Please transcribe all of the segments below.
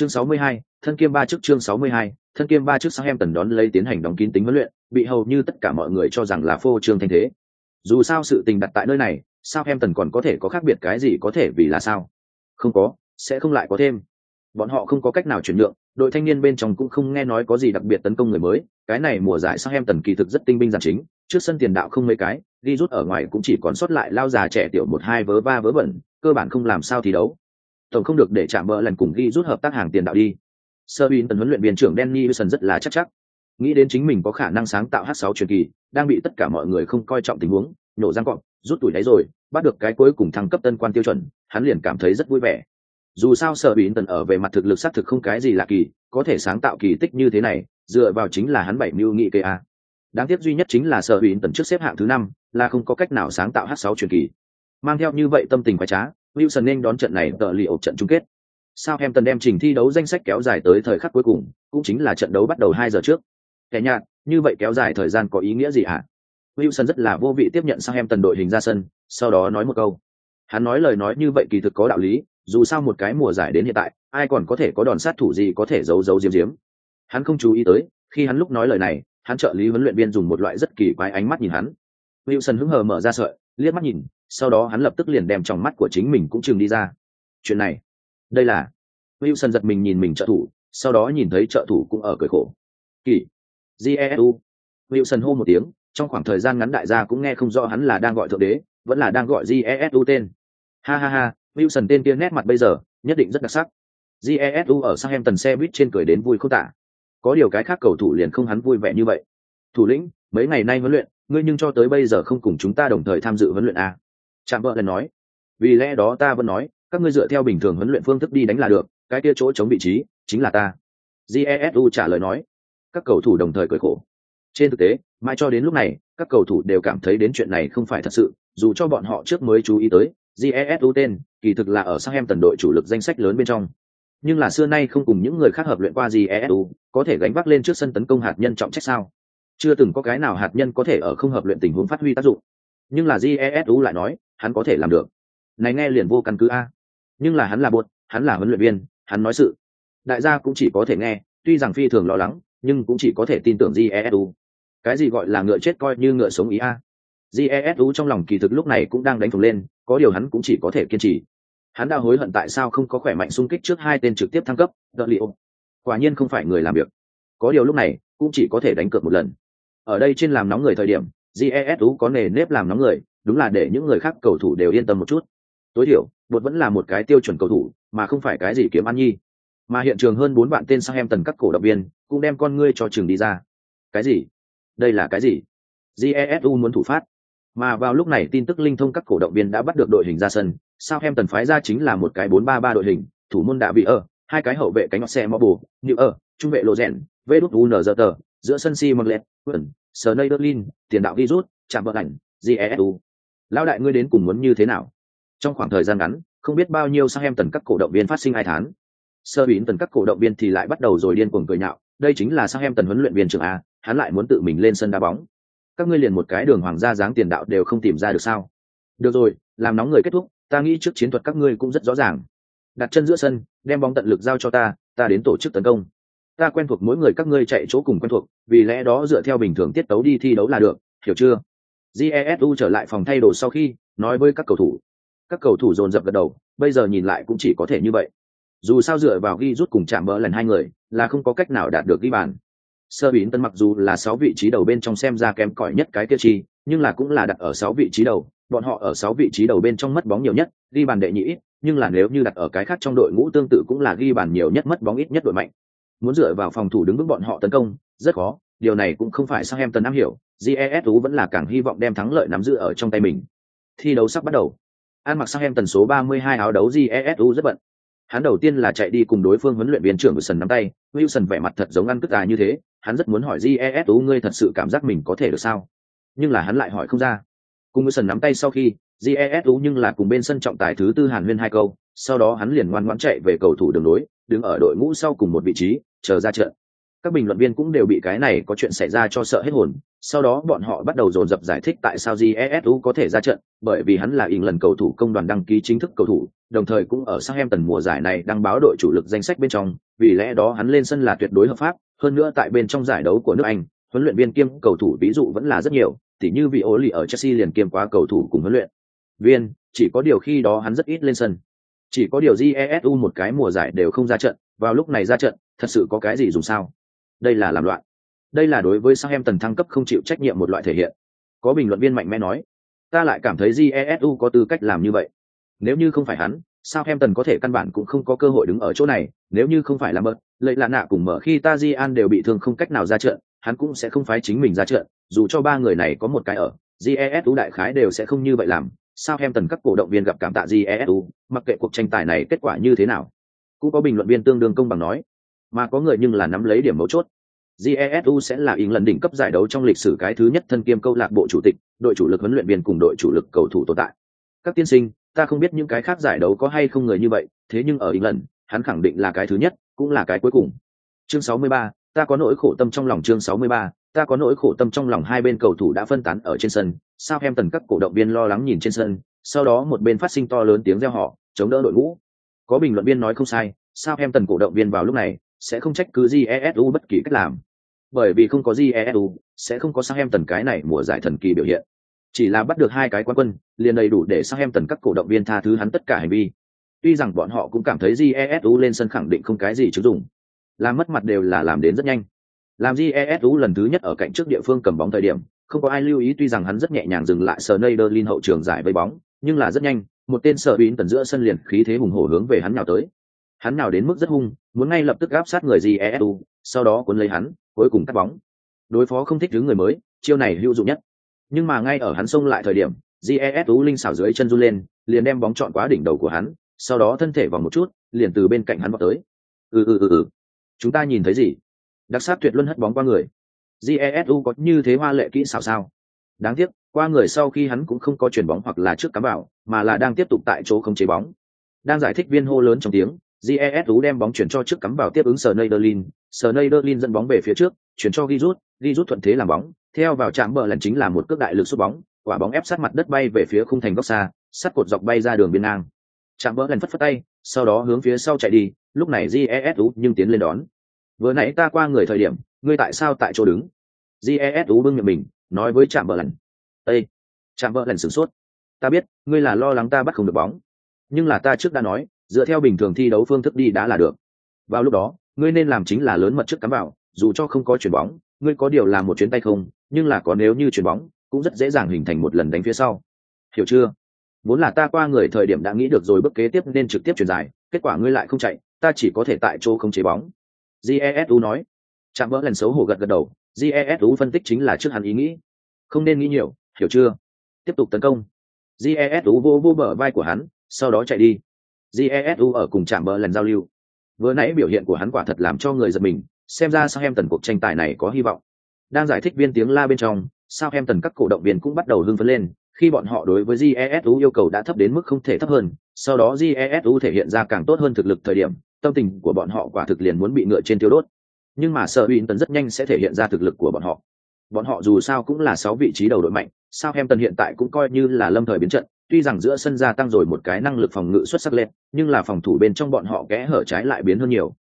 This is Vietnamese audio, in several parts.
Chương 62, thân kiêm ba chức chương 62, thân kiêm ba chức sang em tần đón lấy tiến hành đóng kín tính huấn luyện, bị hầu như tất cả mọi người cho rằng là phô trương thanh thế. Dù sao sự tình đặt tại nơi này, sao em tần còn có thể có khác biệt cái gì có thể vì là sao? Không có, sẽ không lại có thêm. Bọn họ không có cách nào chuyển nhượng, đội thanh niên bên trong cũng không nghe nói có gì đặc biệt tấn công người mới, cái này mùa giải sang em tần kỳ thực rất tinh binh giản chính, trước sân tiền đạo không mấy cái, đi rút ở ngoài cũng chỉ còn sót lại lao già trẻ tiểu một hai vớ ba vớ vẩn, cơ bản không làm sao thi đấu. Tổng không được để chạm bỡ lần cùng ghi rút hợp tác hàng tiền đạo đi. Sơ Bin tần huấn luyện viên trưởng Danny Wilson rất là chắc chắc. Nghĩ đến chính mình có khả năng sáng tạo H6 truyền kỳ, đang bị tất cả mọi người không coi trọng tình huống, nổ răng cọp, rút tuổi đáy rồi, bắt được cái cuối cùng thăng cấp tân quan tiêu chuẩn, hắn liền cảm thấy rất vui vẻ. Dù sao Sở Bín tần ở về mặt thực lực xác thực không cái gì là kỳ, có thể sáng tạo kỳ tích như thế này, dựa vào chính là hắn bảy mưu nghị kê a. Đáng tiếc duy nhất chính là Sở Bín tần trước xếp hạng thứ năm, là không có cách nào sáng tạo H6 truyền kỳ. Mang theo như vậy tâm tình quái trá, Wilson nên đón trận này tợ liệu trận chung kết. Southampton đem trình thi đấu danh sách kéo dài tới thời khắc cuối cùng, cũng chính là trận đấu bắt đầu hai giờ trước. Kẻ nhạt, như vậy kéo dài thời gian có ý nghĩa gì hả? Wilson rất là vô vị tiếp nhận Southampton đội hình ra sân, sau đó nói một câu. Hắn nói lời nói như vậy kỳ thực có đạo lý, dù sao một cái mùa giải đến hiện tại, ai còn có thể có đòn sát thủ gì có thể giấu giấu diếm diếm. Hắn không chú ý tới, khi hắn lúc nói lời này, hắn trợ lý huấn luyện viên dùng một loại rất kỳ quái ánh mắt nhìn hắn. Wilson hứng hờ mở ra sợi, liếc mắt nhìn, sau đó hắn lập tức liền đem trong mắt của chính mình cũng chừng đi ra. Chuyện này, đây là wilson giật mình nhìn mình trợ thủ sau đó nhìn thấy trợ thủ cũng ở cười khổ. Kỳ jesu wilson hô một tiếng trong khoảng thời gian ngắn đại gia cũng nghe không rõ hắn là đang gọi thượng đế vẫn là đang gọi jesu tên. Ha ha ha wilson tên kia nét mặt bây giờ nhất định rất đặc sắc. Jesu ở sang em tần xe buýt trên cười đến vui không tả. Có điều cái khác cầu thủ liền không hắn vui vẻ như vậy. Thủ lĩnh mấy ngày nay huấn luyện ngươi nhưng cho tới bây giờ không cùng chúng ta đồng thời tham dự huấn luyện a trạm vợ lần nói, vì lẽ đó ta vẫn nói, các ngươi dựa theo bình thường huấn luyện phương thức đi đánh là được, cái kia chỗ chống vị trí chính là ta. Jesu trả lời nói, các cầu thủ đồng thời cười khổ. Trên thực tế, mãi cho đến lúc này, các cầu thủ đều cảm thấy đến chuyện này không phải thật sự, dù cho bọn họ trước mới chú ý tới jesu tên, kỳ thực là ở sang em tần đội chủ lực danh sách lớn bên trong. Nhưng là xưa nay không cùng những người khác hợp luyện qua jesu có thể gánh vác lên trước sân tấn công hạt nhân trọng trách sao? Chưa từng có cái nào hạt nhân có thể ở không hợp luyện tình huống phát huy tác dụng. Nhưng là jesu lại nói hắn có thể làm được. Này nghe liền vô căn cứ a. Nhưng là hắn là buột hắn là huấn luyện viên, hắn nói sự. Đại gia cũng chỉ có thể nghe, tuy rằng phi thường lo lắng, nhưng cũng chỉ có thể tin tưởng jesu cái gì gọi là ngựa chết coi như ngựa sống ý a. Jesu trong lòng kỳ thực lúc này cũng đang đánh thùng lên, có điều hắn cũng chỉ có thể kiên trì. Hắn đã hối hận tại sao không có khỏe mạnh xung kích trước hai tên trực tiếp thăng cấp đợt liệu quả nhiên không phải người làm việc. Có điều lúc này, cũng chỉ có thể đánh cược một lần. Ở đây trên làm nóng người thời điểm jesu có nề nếp làm nóng người đúng là để những người khác cầu thủ đều yên tâm một chút. Tối thiểu, bột vẫn là một cái tiêu chuẩn cầu thủ, mà không phải cái gì kiếm ăn nhi. Mà hiện trường hơn bốn bạn tên sang em tần các cổ động viên cũng đem con ngươi cho trường đi ra. Cái gì? Đây là cái gì? Jesu muốn thủ phát. Mà vào lúc này tin tức linh thông các cổ động viên đã bắt được đội hình ra sân sao em tần phái ra chính là một cái bốn ba ba đội hình, thủ môn đạ bị ở, hai cái hậu vệ cánh xe mò bù như ở, trung vệ lộ rèn vê đút u nờ giờ tờ giữa sân si măng lẹt quẩn sờ nây berlin tiền đạo virus chạm vợ ảnh jesu lão đại ngươi đến cùng muốn như thế nào? Trong khoảng thời gian ngắn, không biết bao nhiêu sang em tần các cổ động viên phát sinh ai thán. Sơ bín tần các cổ động viên thì lại bắt đầu rồi điên cuồng cười nhạo, đây chính là sang em tần huấn luyện viên trưởng a, hắn lại muốn tự mình lên sân đá bóng. Các ngươi liền một cái đường hoàng gia dáng tiền đạo đều không tìm ra được sao? Được rồi, làm nóng người kết thúc, ta nghĩ trước chiến thuật các ngươi cũng rất rõ ràng. Đặt chân giữa sân, đem bóng tận lực giao cho ta ta đến tổ chức tấn công. Ta quen thuộc mỗi người các ngươi chạy chỗ cùng quen thuộc, vì lẽ đó dựa theo bình thường tiết tấu đi thi đấu là được, hiểu chưa? Jesu trở lại phòng thay đồ sau khi nói với các cầu thủ. Các cầu thủ dồn dập gật đầu, bây giờ nhìn lại cũng chỉ có thể như vậy. Dù sao dựa vào ghi rút cùng chạm bỡ lần hai người là không có cách nào đạt được ghi bàn. Sơ bín tân mặc dù là sáu vị trí đầu bên trong xem ra kém cỏi nhất cái tiêu chi, nhưng là cũng là đặt ở sáu vị trí đầu, bọn họ ở sáu vị trí đầu bên trong mất bóng nhiều nhất, ghi bàn đệ nhị ít, nhưng là nếu như đặt ở cái khác trong đội ngũ tương tự cũng là ghi bàn nhiều nhất mất bóng ít nhất đội mạnh. Muốn dựa vào phòng thủ đứng vững bọn họ tấn công, rất khó, điều này cũng không phải sang em tần am hiểu jesu vẫn là càng hy vọng đem thắng lợi nắm giữ ở trong tay mình thi đấu sắp bắt đầu An mặc sang em tần số 32 áo đấu GESU rất bận. Hắn đầu tiên là chạy đi cùng đối phương huấn luyện viên trưởng Wilson nắm tay, Wilson vẻ mặt thật giống ăn cức gà như thế, hắn rất muốn hỏi GESU ngươi thật sự cảm giác mình có thể được sao? Nhưng là hắn lại hỏi không ra. Cùng Wilson nắm tay sau khi, GESU nhưng là cùng bên sân trọng tài thứ tư Hàn Nguyên hai câu, sau đó hắn liền ngoan ngoãn chạy về cầu thủ đường đối, đứng ở đội ngũ sau cùng một vị trí, chờ ra trận. Các bình luận viên cũng đều bị cái này có chuyện xảy ra cho sợ hết hồn, sau đó bọn họ bắt đầu dồn dập giải thích tại sao jesu có thể ra trận, bởi vì hắn là ỉng lần cầu thủ công đoàn đăng ký chính thức cầu thủ, đồng thời cũng ở sang em tần mùa giải này đăng báo đội chủ lực danh sách bên trong, vì lẽ đó hắn lên sân là tuyệt đối hợp pháp, hơn nữa tại bên trong giải đấu của nước anh, huấn luyện viên kiêm cầu thủ ví dụ vẫn là rất nhiều, tỉ như vị ố lì ở chelsea liền kiêm quá cầu thủ cùng huấn luyện. Viên, chỉ có điều khi đó hắn rất ít lên sân. Chỉ có điều jesu một cái mùa giải đều không ra trận, vào lúc này ra trận, thật sự có cái gì dùng sao? Đây là làm loạn đây là đối với sang em tần thăng cấp không chịu trách nhiệm một loại thể hiện. Có bình luận viên mạnh mẽ nói, ta lại cảm thấy jesu có tư cách làm như vậy. Nếu như không phải hắn sao em tần có thể căn bản cũng không có cơ hội đứng ở chỗ này. Nếu như không phải là mơ lệ lạ nạ cùng mở khi ta di an đều bị thương không cách nào ra trận, hắn cũng sẽ không phái chính mình ra trận. Dù cho ba người này có một cái ở jesu đại khái đều sẽ không như vậy làm. Sao em tần các cổ động viên gặp cảm tạ jesu mặc kệ cuộc tranh tài này kết quả như thế nào. Cũng có bình luận viên tương đương công bằng nói, mà có người nhưng là nắm lấy điểm mấu chốt jesu sẽ là ỉng lần đỉnh cấp giải đấu trong lịch sử cái thứ nhất thân kiêm câu lạc bộ chủ tịch đội chủ lực huấn luyện viên cùng đội chủ lực cầu thủ tồn tại. Các tiên sinh ta không biết những cái khác giải đấu có hay không người như vậy thế nhưng ở ỉng lần hắn khẳng định là cái thứ nhất cũng là cái cuối cùng. Chương 63, ta có nỗi khổ tâm trong lòng chương 63, ta có nỗi khổ tâm trong lòng hai bên cầu thủ đã phân tán ở trên sân sao em tần các cổ động viên lo lắng nhìn trên sân sau đó một bên phát sinh to lớn tiếng reo họ chống đỡ đội ngũ. Có bình luận viên nói không sai sao em tần cổ động viên vào lúc này sẽ không trách cứ jesu bất kỳ cách làm. Bởi vì không có jesu sẽ không có sang em tần cái này mùa giải thần kỳ biểu hiện. Chỉ là bắt được hai cái quan quân liền đầy đủ để sang em tần các cổ động viên tha thứ hắn tất cả hành vi. Tuy rằng bọn họ cũng cảm thấy jesu lên sân khẳng định không cái gì chứ dùng, làm mất mặt đều là làm đến rất nhanh. Làm jesu lần thứ nhất ở cạnh trước địa phương cầm bóng thời điểm không có ai lưu ý tuy rằng hắn rất nhẹ nhàng dừng lại Sneijderlin hậu trường giải với bóng nhưng là rất nhanh một tên sở bín tần giữa sân liền khí thế hùng hổ hướng về hắn nhào tới hắn nào đến mức rất hung, muốn ngay lập tức áp sát người jesu sau đó cuốn lấy hắn, cuối cùng cắt bóng. Đối phó không thích thứ người mới, chiêu này hữu dụng nhất. Nhưng mà ngay ở hắn xông lại thời điểm jesu linh xảo dưới chân run lên, liền đem bóng chọn quá đỉnh đầu của hắn, sau đó thân thể vào một chút, liền từ bên cạnh hắn vào tới. Ừ ừ ừ ừ. Chúng ta nhìn thấy gì? Đặc sát tuyệt luân hất bóng qua người. Jesu có như thế hoa lệ kỹ xảo sao? Đáng tiếc, qua người sau khi hắn cũng không có chuyển bóng hoặc là trước cắm vào, mà là đang tiếp tục tại chỗ không chế bóng. Đang giải thích viên hô lớn trong tiếng jesu đem bóng chuyển cho trước cắm vào tiếp ứng sờ neiderlin sờ dẫn bóng về phía trước, chuyển cho Giroud. Giroud thuận thế làm bóng. Theo vào chạm bờ lần chính là một cước đại lực sút bóng. Quả bóng ép sát mặt đất bay về phía khung thành góc xa sát cột dọc bay ra đường biên ngang. Chạm bờ lần phất phất tay, sau đó hướng phía sau chạy đi. Lúc này jesu nhưng tiến lên đón. Vừa nãy ta qua người thời điểm, ngươi tại sao tại chỗ đứng? Jesu bưng miệng mình, nói với chạm bờ lần Ê! chạm bờ lần sửng sốt. Ta biết, ngươi là lo lắng ta bắt không được bóng. Nhưng là ta trước đã nói dựa theo bình thường thi đấu phương thức đi đã là được. Vào lúc đó, ngươi nên làm chính là lớn mật trước cắm vào, dù cho không có chuyền bóng, ngươi có điều làm một chuyến tay không, nhưng là có nếu như chuyền bóng, cũng rất dễ dàng hình thành một lần đánh phía sau. Hiểu chưa? Vốn là ta qua người thời điểm đã nghĩ được rồi, bước kế tiếp nên trực tiếp chuyển dài, kết quả ngươi lại không chạy, ta chỉ có thể tại chỗ không chế bóng. Jesu nói. Chạm vỡ lần xấu hổ gật gật đầu jesu phân tích chính là trước hắn ý nghĩ. Không nên nghĩ nhiều, hiểu chưa? Tiếp tục tấn công. Jesu vô vô bờ vai của hắn, sau đó chạy đi jesu ở cùng chạm bờ lần giao lưu. Vừa nãy biểu hiện của hắn quả thật làm cho người giật mình, xem ra sao em tần cuộc tranh tài này có hy vọng. Đang giải thích viên tiếng la bên trong, sao em tần các cổ động viên cũng bắt đầu hưng phấn lên, khi bọn họ đối với jesu yêu cầu đã thấp đến mức không thể thấp hơn, sau đó jesu thể hiện ra càng tốt hơn thực lực thời điểm, tâm tình của bọn họ quả thực liền muốn bị ngựa trên tiêu đốt. Nhưng mà sợ ủy tần rất nhanh sẽ thể hiện ra thực lực của bọn họ. Bọn họ dù sao cũng là sáu vị trí đầu đội mạnh, sao em tần hiện tại cũng coi như là lâm thời biến trận tuy rằng giữa sân gia tăng rồi một cái năng lực phòng ngự xuất sắc lên, nhưng là phòng thủ bên trong bọn họ kẽ hở trái lại biến hơn nhiều.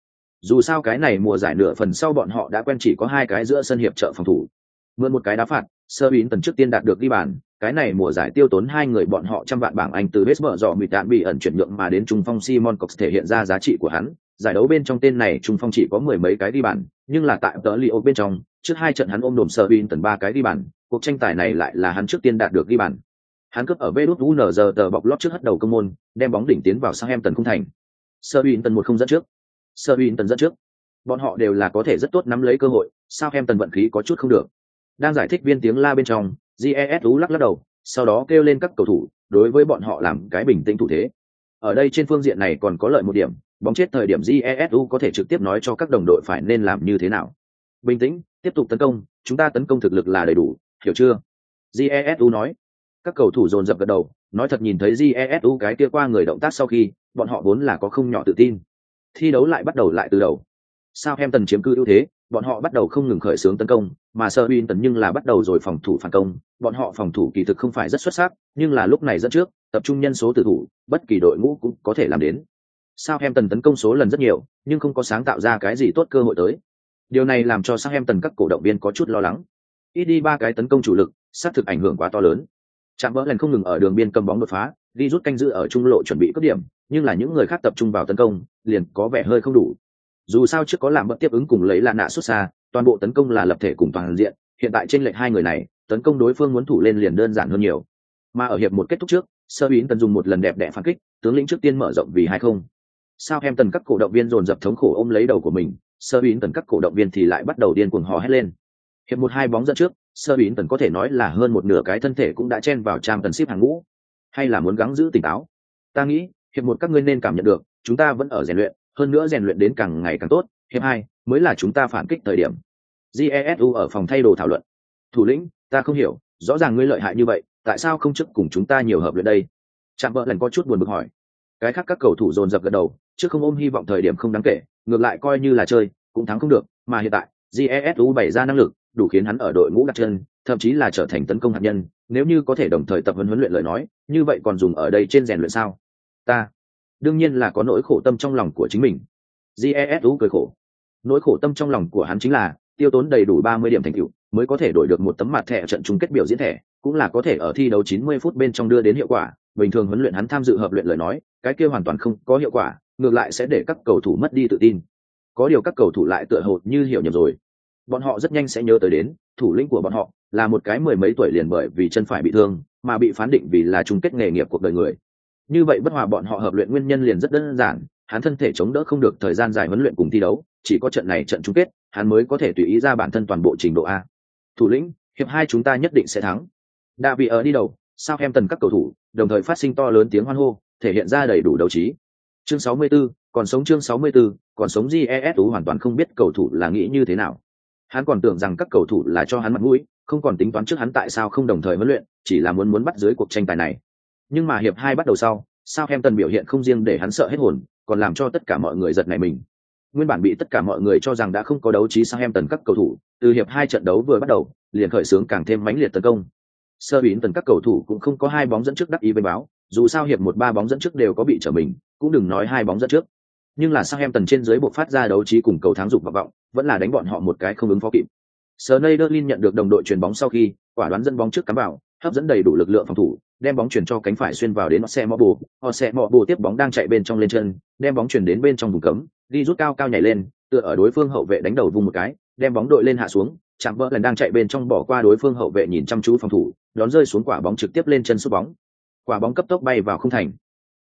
Dù sao cái này mùa giải nửa phần sau bọn họ đã quen chỉ có hai cái giữa sân hiệp trợ phòng thủ. Mượn một cái đá phạt, sơ bín tần trước tiên đạt được ghi bàn, cái này mùa giải tiêu tốn hai người bọn họ trăm vạn bảng anh từ hết mở dò mịt đạn bị ẩn chuyển nhượng mà đến trung phong simon cox thể hiện ra giá trị của hắn. Giải đấu bên trong tên này trung phong chỉ có mười mấy cái ghi bàn, nhưng là tại tờ li bên trong, trước hai trận hắn ôm đồm sơ bín tần ba cái ghi bàn, cuộc tranh tài này lại là hắn trước tiên đạt được ghi bàn hắn cướp ở vê đốt unz tờ bọc lót trước hất đầu công môn, đem bóng đỉnh tiến vào sang em tần không thành. Sơ bín tần một không dẫn trước. Sơ bín tần dẫn trước. Bọn họ đều là có thể rất tốt nắm lấy cơ hội, sao em tần vận khí có chút không được. Đang giải thích viên tiếng la bên trong jesu lắc lắc đầu, sau đó kêu lên các cầu thủ, đối với bọn họ làm cái bình tĩnh thủ thế. Ở đây trên phương diện này còn có lợi một điểm, bóng chết thời điểm jesu có thể trực tiếp nói cho các đồng đội phải nên làm như thế nào. Bình tĩnh, tiếp tục tấn công, chúng ta tấn công thực lực là đầy đủ, hiểu chưa? Jesu nói các cầu thủ dồn dập gật đầu nói thật nhìn thấy jesu cái kia qua người động tác sau khi bọn họ vốn là có không nhỏ tự tin thi đấu lại bắt đầu lại từ đầu sao em tần chiếm cư ưu thế bọn họ bắt đầu không ngừng khởi xướng tấn công, mà Sơ Bin tần nhưng là bắt đầu rồi phòng thủ phản công, bọn họ phòng thủ kỳ thực không phải rất xuất sắc, nhưng là lúc này dẫn trước, tập trung nhân số tử thủ, bất kỳ đội ngũ cũng có thể làm đến. Sao em tần tấn công số lần rất nhiều, nhưng không có sáng tạo ra cái gì tốt cơ hội tới. Điều này làm cho Sao em tần các cổ động viên có chút lo lắng. Ít đi ba cái tấn công chủ lực, sát thực ảnh hưởng quá to lớn. Chạm vỡ lần không ngừng ở đường biên cầm bóng đột phá, đi rút canh giữ ở trung lộ chuẩn bị cướp điểm, nhưng là những người khác tập trung vào tấn công, liền có vẻ hơi không đủ. Dù sao trước có làm bất tiếp ứng cùng lấy là nạ xuất xa toàn bộ tấn công là lập thể cùng toàn diện hiện tại trên lệnh hai người này tấn công đối phương muốn thủ lên liền đơn giản hơn nhiều. Mà ở hiệp một kết thúc trước sơ ý tần dùng một lần đẹp đẽ phản kích tướng lĩnh trước tiên mở rộng vì hai không. Sao em tần các cổ động viên dồn dập thống khổ ôm lấy đầu của mình sơ ý tần các cổ động viên thì lại bắt đầu điên cuồng hò hét lên. Hiệp một hai bóng dẫn trước sơ ý tần có thể nói là hơn một nửa cái thân thể cũng đã chen vào trang tần ship hàng ngũ. Hay là muốn gắng giữ tỉnh táo? Ta nghĩ, hiệp một các ngươi nên cảm nhận được, chúng ta vẫn ở rèn luyện, hơn nữa rèn luyện đến càng ngày càng tốt. Hiệp hai, mới là chúng ta phản kích thời điểm. Jesu ở phòng thay đồ thảo luận. Thủ lĩnh, ta không hiểu, rõ ràng ngươi lợi hại như vậy, tại sao không chức cùng chúng ta nhiều hợp luyện đây? Chạm vợ lần có chút buồn bực hỏi. Cái khác các cầu thủ dồn dập gật đầu, chứ không ôm hy vọng thời điểm không đáng kể, ngược lại coi như là chơi, cũng thắng không được, mà hiện tại jesu bày ra năng lực đủ khiến hắn ở đội ngũ đặt chân, thậm chí là trở thành tấn công hạt nhân. Nếu như có thể đồng thời tập huấn huấn luyện lời nói, như vậy còn dùng ở đây trên rèn luyện sao? Ta, đương nhiên là có nỗi khổ tâm trong lòng của chính mình. Jesu cười khổ. Nỗi khổ tâm trong lòng của hắn chính là, tiêu tốn đầy đủ ba mươi điểm thành tựu, mới có thể đổi được một tấm mặt thẻ trận chung kết biểu diễn thẻ, cũng là có thể ở thi đấu chín mươi phút bên trong đưa đến hiệu quả. Bình thường huấn luyện hắn tham dự hợp luyện lời nói, cái kia hoàn toàn không có hiệu quả, ngược lại sẽ để các cầu thủ mất đi tự tin. Có điều các cầu thủ lại tựa hồ như hiểu nhầm rồi bọn họ rất nhanh sẽ nhớ tới đến thủ lĩnh của bọn họ là một cái mười mấy tuổi liền bởi vì chân phải bị thương mà bị phán định vì là chung kết nghề nghiệp cuộc đời người. Như vậy bất hòa bọn họ hợp luyện nguyên nhân liền rất đơn giản hắn thân thể chống đỡ không được thời gian dài huấn luyện cùng thi đấu chỉ có trận này trận chung kết hắn mới có thể tùy ý ra bản thân toàn bộ trình độ a. Thủ lĩnh hiệp hai chúng ta nhất định sẽ thắng. Đạ vị ở đi đầu sao em tần các cầu thủ đồng thời phát sinh to lớn tiếng hoan hô thể hiện ra đầy đủ đấu trí. Chương 64, còn sống chương 64, còn sống jes tú hoàn toàn không biết cầu thủ là nghĩ như thế nào hắn còn tưởng rằng các cầu thủ là cho hắn mặt mũi, không còn tính toán trước hắn tại sao không đồng thời huấn luyện, chỉ là muốn muốn bắt dưới cuộc tranh tài này. Nhưng mà hiệp hai bắt đầu sau sao em tần biểu hiện không riêng để hắn sợ hết hồn, còn làm cho tất cả mọi người giật nảy mình. Nguyên bản bị tất cả mọi người cho rằng đã không có đấu trí sang em tần các cầu thủ, từ hiệp hai trận đấu vừa bắt đầu, liền khởi xướng càng thêm mãnh liệt tấn công. Sơ biến tần các cầu thủ cũng không có hai bóng dẫn trước đắc ý với báo, dù sao hiệp một ba bóng dẫn trước đều có bị trở mình, cũng đừng nói hai bóng dẫn trước nhưng là sang em tần trên dưới buộc phát ra đấu trí cùng cầu thắng dục và vọng, vẫn là đánh bọn họ một cái không ứng phó kịp. Sơ nây nhận được đồng đội chuyền bóng sau khi, quả đoán dẫn bóng trước cắm vào, hấp dẫn đầy đủ lực lượng phòng thủ, đem bóng chuyển cho cánh phải xuyên vào đến xe mọ bù họ sẽ mọ bù tiếp bóng đang chạy bên trong lên chân, đem bóng chuyển đến bên trong vùng cấm, đi rút cao cao nhảy lên, tựa ở đối phương hậu vệ đánh đầu vùng một cái, đem bóng đội lên hạ xuống chạm vỡ lần đang chạy bên trong bỏ qua đối phương hậu vệ nhìn chăm chú phòng thủ, đón rơi xuống quả bóng trực tiếp lên chân sút bóng. Quả bóng cấp tốc bay vào không thành.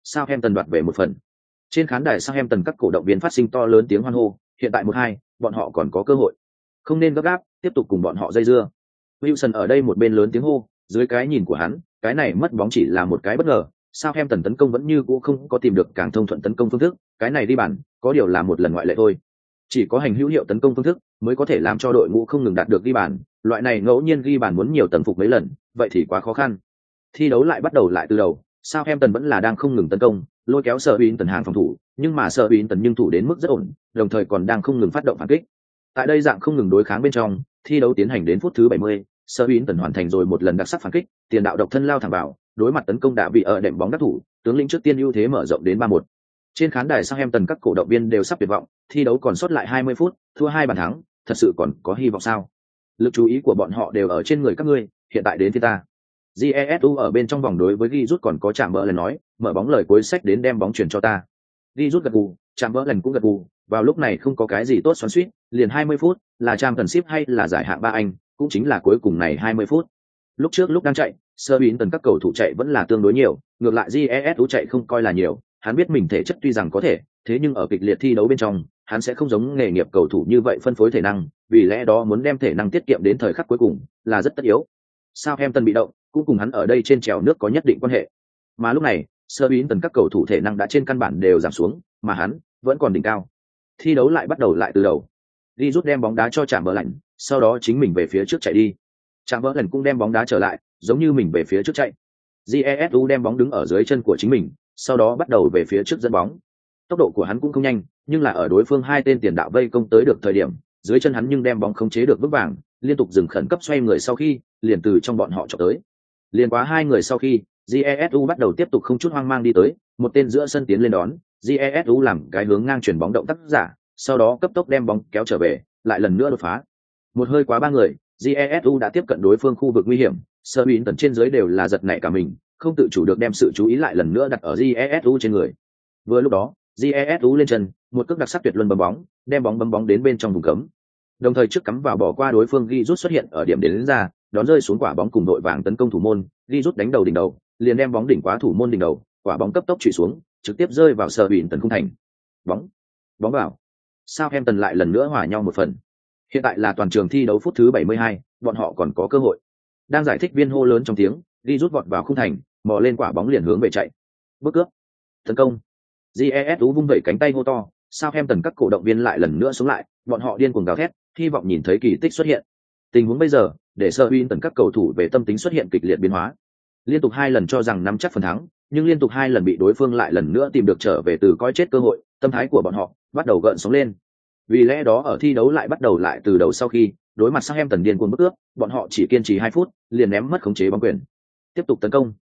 Sao em tần đoạt về một phần trên khán đài sao em tần các cổ động viên phát sinh to lớn tiếng hoan hô, hiện tại một hai, bọn họ còn có cơ hội. Không nên gấp gáp, tiếp tục cùng bọn họ dây dưa. Wilson ở đây một bên lớn tiếng hô, dưới cái nhìn của hắn, cái này mất bóng chỉ là một cái bất ngờ. Sao em tần tấn công vẫn như cũ không có tìm được càng thông thuận tấn công phương thức, cái này đi bàn, có điều là một lần ngoại lệ thôi. Chỉ có hành hữu hiệu tấn công phương thức mới có thể làm cho đội ngũ không ngừng đạt được ghi bàn, loại này ngẫu nhiên ghi bàn muốn nhiều tần phục mấy lần, vậy thì quá khó khăn. Thi đấu lại bắt đầu lại từ đầu sao em tần vẫn là đang không ngừng tấn công lôi kéo sở bín tần hàng phòng thủ nhưng mà sở bín tần nhưng thủ đến mức rất ổn đồng thời còn đang không ngừng phát động phản kích. Tại đây dạng không ngừng đối kháng bên trong thi đấu tiến hành đến phút thứ 70, sở bín tần hoàn thành rồi một lần đặc sắc phản kích tiền đạo độc thân lao thẳng vào đối mặt tấn công đã bị ở đệm bóng đắc thủ tướng lĩnh trước tiên ưu thế mở rộng đến ba một. Trên khán đài sang em tần các cổ động viên đều sắp tuyệt vọng thi đấu còn sót lại hai mươi phút thua hai bàn thắng thật sự còn có hy vọng sao? Lực chú ý của bọn họ đều ở trên người các ngươi hiện tại đến thì ta jesu ở bên trong vòng đối với ghi rút còn có chạm bỡ lần nói mở bóng lời cuối sách đến đem bóng chuyển cho ta ghi rút gật gù chạm bỡ lần cũng gật gù vào lúc này không có cái gì tốt xoắn suýt liền hai mươi phút là trang cần ship hay là giải hạng ba anh cũng chính là cuối cùng này 20 phút. Lúc trước lúc đang chạy, sơ biến tần các cầu thủ chạy vẫn là tương đối nhiều, ngược lại Jesu chạy không coi là nhiều, hắn biết mình thể chất tuy rằng có thể, thế nhưng ở kịch liệt thi đấu bên trong, hắn sẽ không giống nghề nghiệp cầu thủ như vậy phân phối thể năng, vì lẽ đó muốn đem thể năng tiết kiệm đến thời khắc cuối cùng là rất tất yếu. Sao em tần bị động, cũng cùng hắn ở đây trên trèo nước có nhất định quan hệ. Mà lúc này, sơ biến tần các cầu thủ thể năng đã trên căn bản đều giảm xuống, mà hắn vẫn còn đỉnh cao. Thi đấu lại bắt đầu lại từ đầu. Đi rút đem bóng đá cho chạm bờ lạnh, sau đó chính mình về phía trước chạy đi chạm vỡ lạnh cũng đem bóng đá trở lại giống như mình về phía trước chạy jesu đem bóng đứng ở dưới chân của chính mình sau đó bắt đầu về phía trước dẫn bóng tốc độ của hắn cũng không nhanh nhưng là ở đối phương hai tên tiền đạo vây công tới được thời điểm dưới chân hắn nhưng đem bóng khống chế được vững vàng, liên tục dừng khẩn cấp xoay người sau khi, liền từ trong bọn họ chọn tới. Liên quá hai người sau khi, Jesu bắt đầu tiếp tục không chút hoang mang đi tới, một tên giữa sân tiến lên đón, Jesu làm cái hướng ngang chuyển bóng động tác giả, sau đó cấp tốc đem bóng kéo trở về, lại lần nữa đột phá. Một hơi quá ba người, Jesu đã tiếp cận đối phương khu vực nguy hiểm, sơ biến tận trên dưới đều là giật nảy cả mình, không tự chủ được đem sự chú ý lại lần nữa đặt ở Jesu trên người. Vừa lúc đó, Jesu lên chân, một cước đặc sắc tuyệt luân bấm bóng, đem bóng bấm bóng đến bên trong vùng cấm. Đồng thời trước cắm vào bỏ qua đối phương ghi rút xuất hiện ở điểm đến, đến ra, đón rơi xuống quả bóng cùng đội vàng tấn công thủ môn, ghi rút đánh đầu đỉnh đầu, liền đem bóng đỉnh quá thủ môn đỉnh đầu, quả bóng cấp tốc chủy xuống, trực tiếp rơi vào sở bỉn tấn cung thành. Bóng, bóng vào. Southampton lại lần nữa hòa nhau một phần. Hiện tại là toàn trường thi đấu phút thứ 72, bọn họ còn có cơ hội. Đang giải thích viên hô lớn trong tiếng, đi rút vọt vào khung thành, mò lên quả bóng liền hướng về chạy. Bước cướp, tấn công. Jesu vung vẩy cánh tay hô to, Southampton các cổ động viên lại lần nữa xuống lại, bọn họ điên cuồng gào thét, hy vọng nhìn thấy kỳ tích xuất hiện. Tình huống bây giờ, để sơ Sir Winton các cầu thủ về tâm tính xuất hiện kịch liệt biến hóa. Liên tục hai lần cho rằng nắm chắc phần thắng, nhưng liên tục hai lần bị đối phương lại lần nữa tìm được trở về từ coi chết cơ hội, tâm thái của bọn họ bắt đầu gợn sóng lên. Vì lẽ đó ở thi đấu lại bắt đầu lại từ đầu sau khi đối mặt sang em tần điên cuồng bức ước, bọn họ chỉ kiên trì hai phút, liền ném mất khống chế bóng quyền. Tiếp tục tấn công.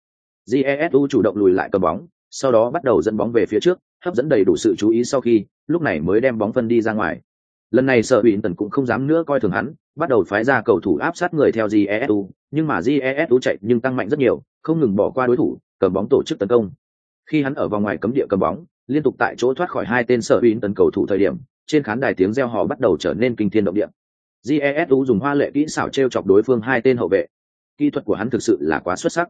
Jesu chủ động lùi lại cầm bóng, sau đó bắt đầu dẫn bóng về phía trước, hấp dẫn đầy đủ sự chú ý sau khi, lúc này mới đem bóng phân đi ra ngoài. Lần này sợ bị tần cũng không dám nữa coi thường hắn, bắt đầu phái ra cầu thủ áp sát người theo Jesu, nhưng mà Jesu chạy nhưng tăng mạnh rất nhiều, không ngừng bỏ qua đối thủ, cầm bóng tổ chức tấn công. Khi hắn ở vòng ngoài cấm địa cầm bóng, liên tục tại chỗ thoát khỏi hai tên sợ bị tần cầu thủ thời điểm, trên khán đài tiếng reo hò bắt đầu trở nên kinh thiên động địa. Jesu dùng hoa lệ kỹ xảo trêu chọc đối phương hai tên hậu vệ. Kỹ thuật của hắn thực sự là quá xuất sắc.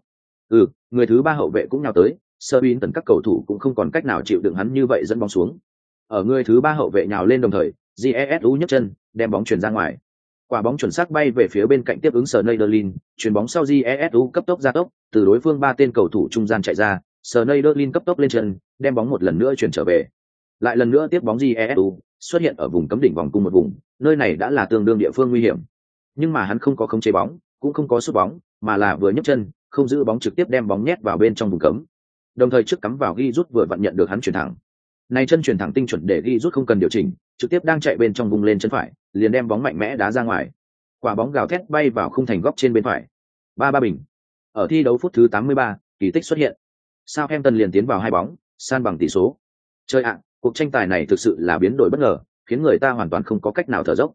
Ừ, người thứ ba hậu vệ cũng nhào tới, sở bin tần các cầu thủ cũng không còn cách nào chịu đựng hắn như vậy dẫn bóng xuống ở người thứ ba hậu vệ nhào lên đồng thời jesu nhấc chân đem bóng chuyển ra ngoài. Quả bóng chuẩn xác bay về phía bên cạnh tiếp ứng sở Nederlin, chuyển bóng sau jesu cấp tốc ra tốc từ đối phương ba tên cầu thủ trung gian chạy ra sở Nederlin cấp tốc lên chân đem bóng một lần nữa chuyển trở về. Lại lần nữa tiếp bóng jesu xuất hiện ở vùng cấm đỉnh vòng cung một vùng nơi này đã là tương đương địa phương nguy hiểm. Nhưng mà hắn không có khống chế bóng cũng không có sút bóng mà là vừa nhấc chân không giữ bóng trực tiếp đem bóng nhét vào bên trong vùng cấm. Đồng thời trước cắm vào ghi rút vừa vặn nhận được hắn chuyển thẳng này chân chuyển thẳng tinh chuẩn để ghi rút không cần điều chỉnh trực tiếp đang chạy bên trong vùng lên chân phải liền đem bóng mạnh mẽ đá ra ngoài. Quả bóng gào thét bay vào khung thành góc trên bên phải. Ba ba bình. Ở thi đấu phút thứ 83, kỳ tích xuất hiện. Sao em tần liền tiến vào hai bóng san bằng tỷ số. Chơi ạ cuộc tranh tài này thực sự là biến đổi bất ngờ khiến người ta hoàn toàn không có cách nào thở dốc.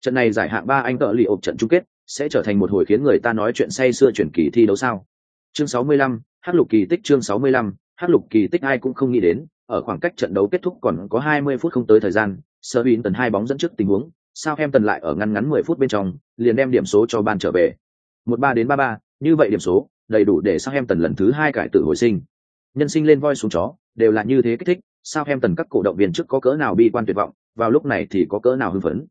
Trận này giải hạng ba anh tợ lì ộp trận chung kết sẽ trở thành một hồi khiến người ta nói chuyện say xưa chuyển kỳ thi đấu sao? Chương 65, hắc lục kỳ tích chương 65, hắc lục kỳ tích ai cũng không nghĩ đến ở khoảng cách trận đấu kết thúc còn có 20 phút không tới thời gian sơ tần hai bóng dẫn trước tình huống sao em tần lại ở ngăn ngắn 10 phút bên trong liền đem điểm số cho ban trở về. Một ba đến ba ba như vậy điểm số đầy đủ để sao em tần lần thứ hai cải tự hồi sinh. Nhân sinh lên voi xuống chó đều là như thế kích thích sao em tần các cổ động viên trước có cỡ nào bi quan tuyệt vọng vào lúc này thì có cỡ nào hưng phấn.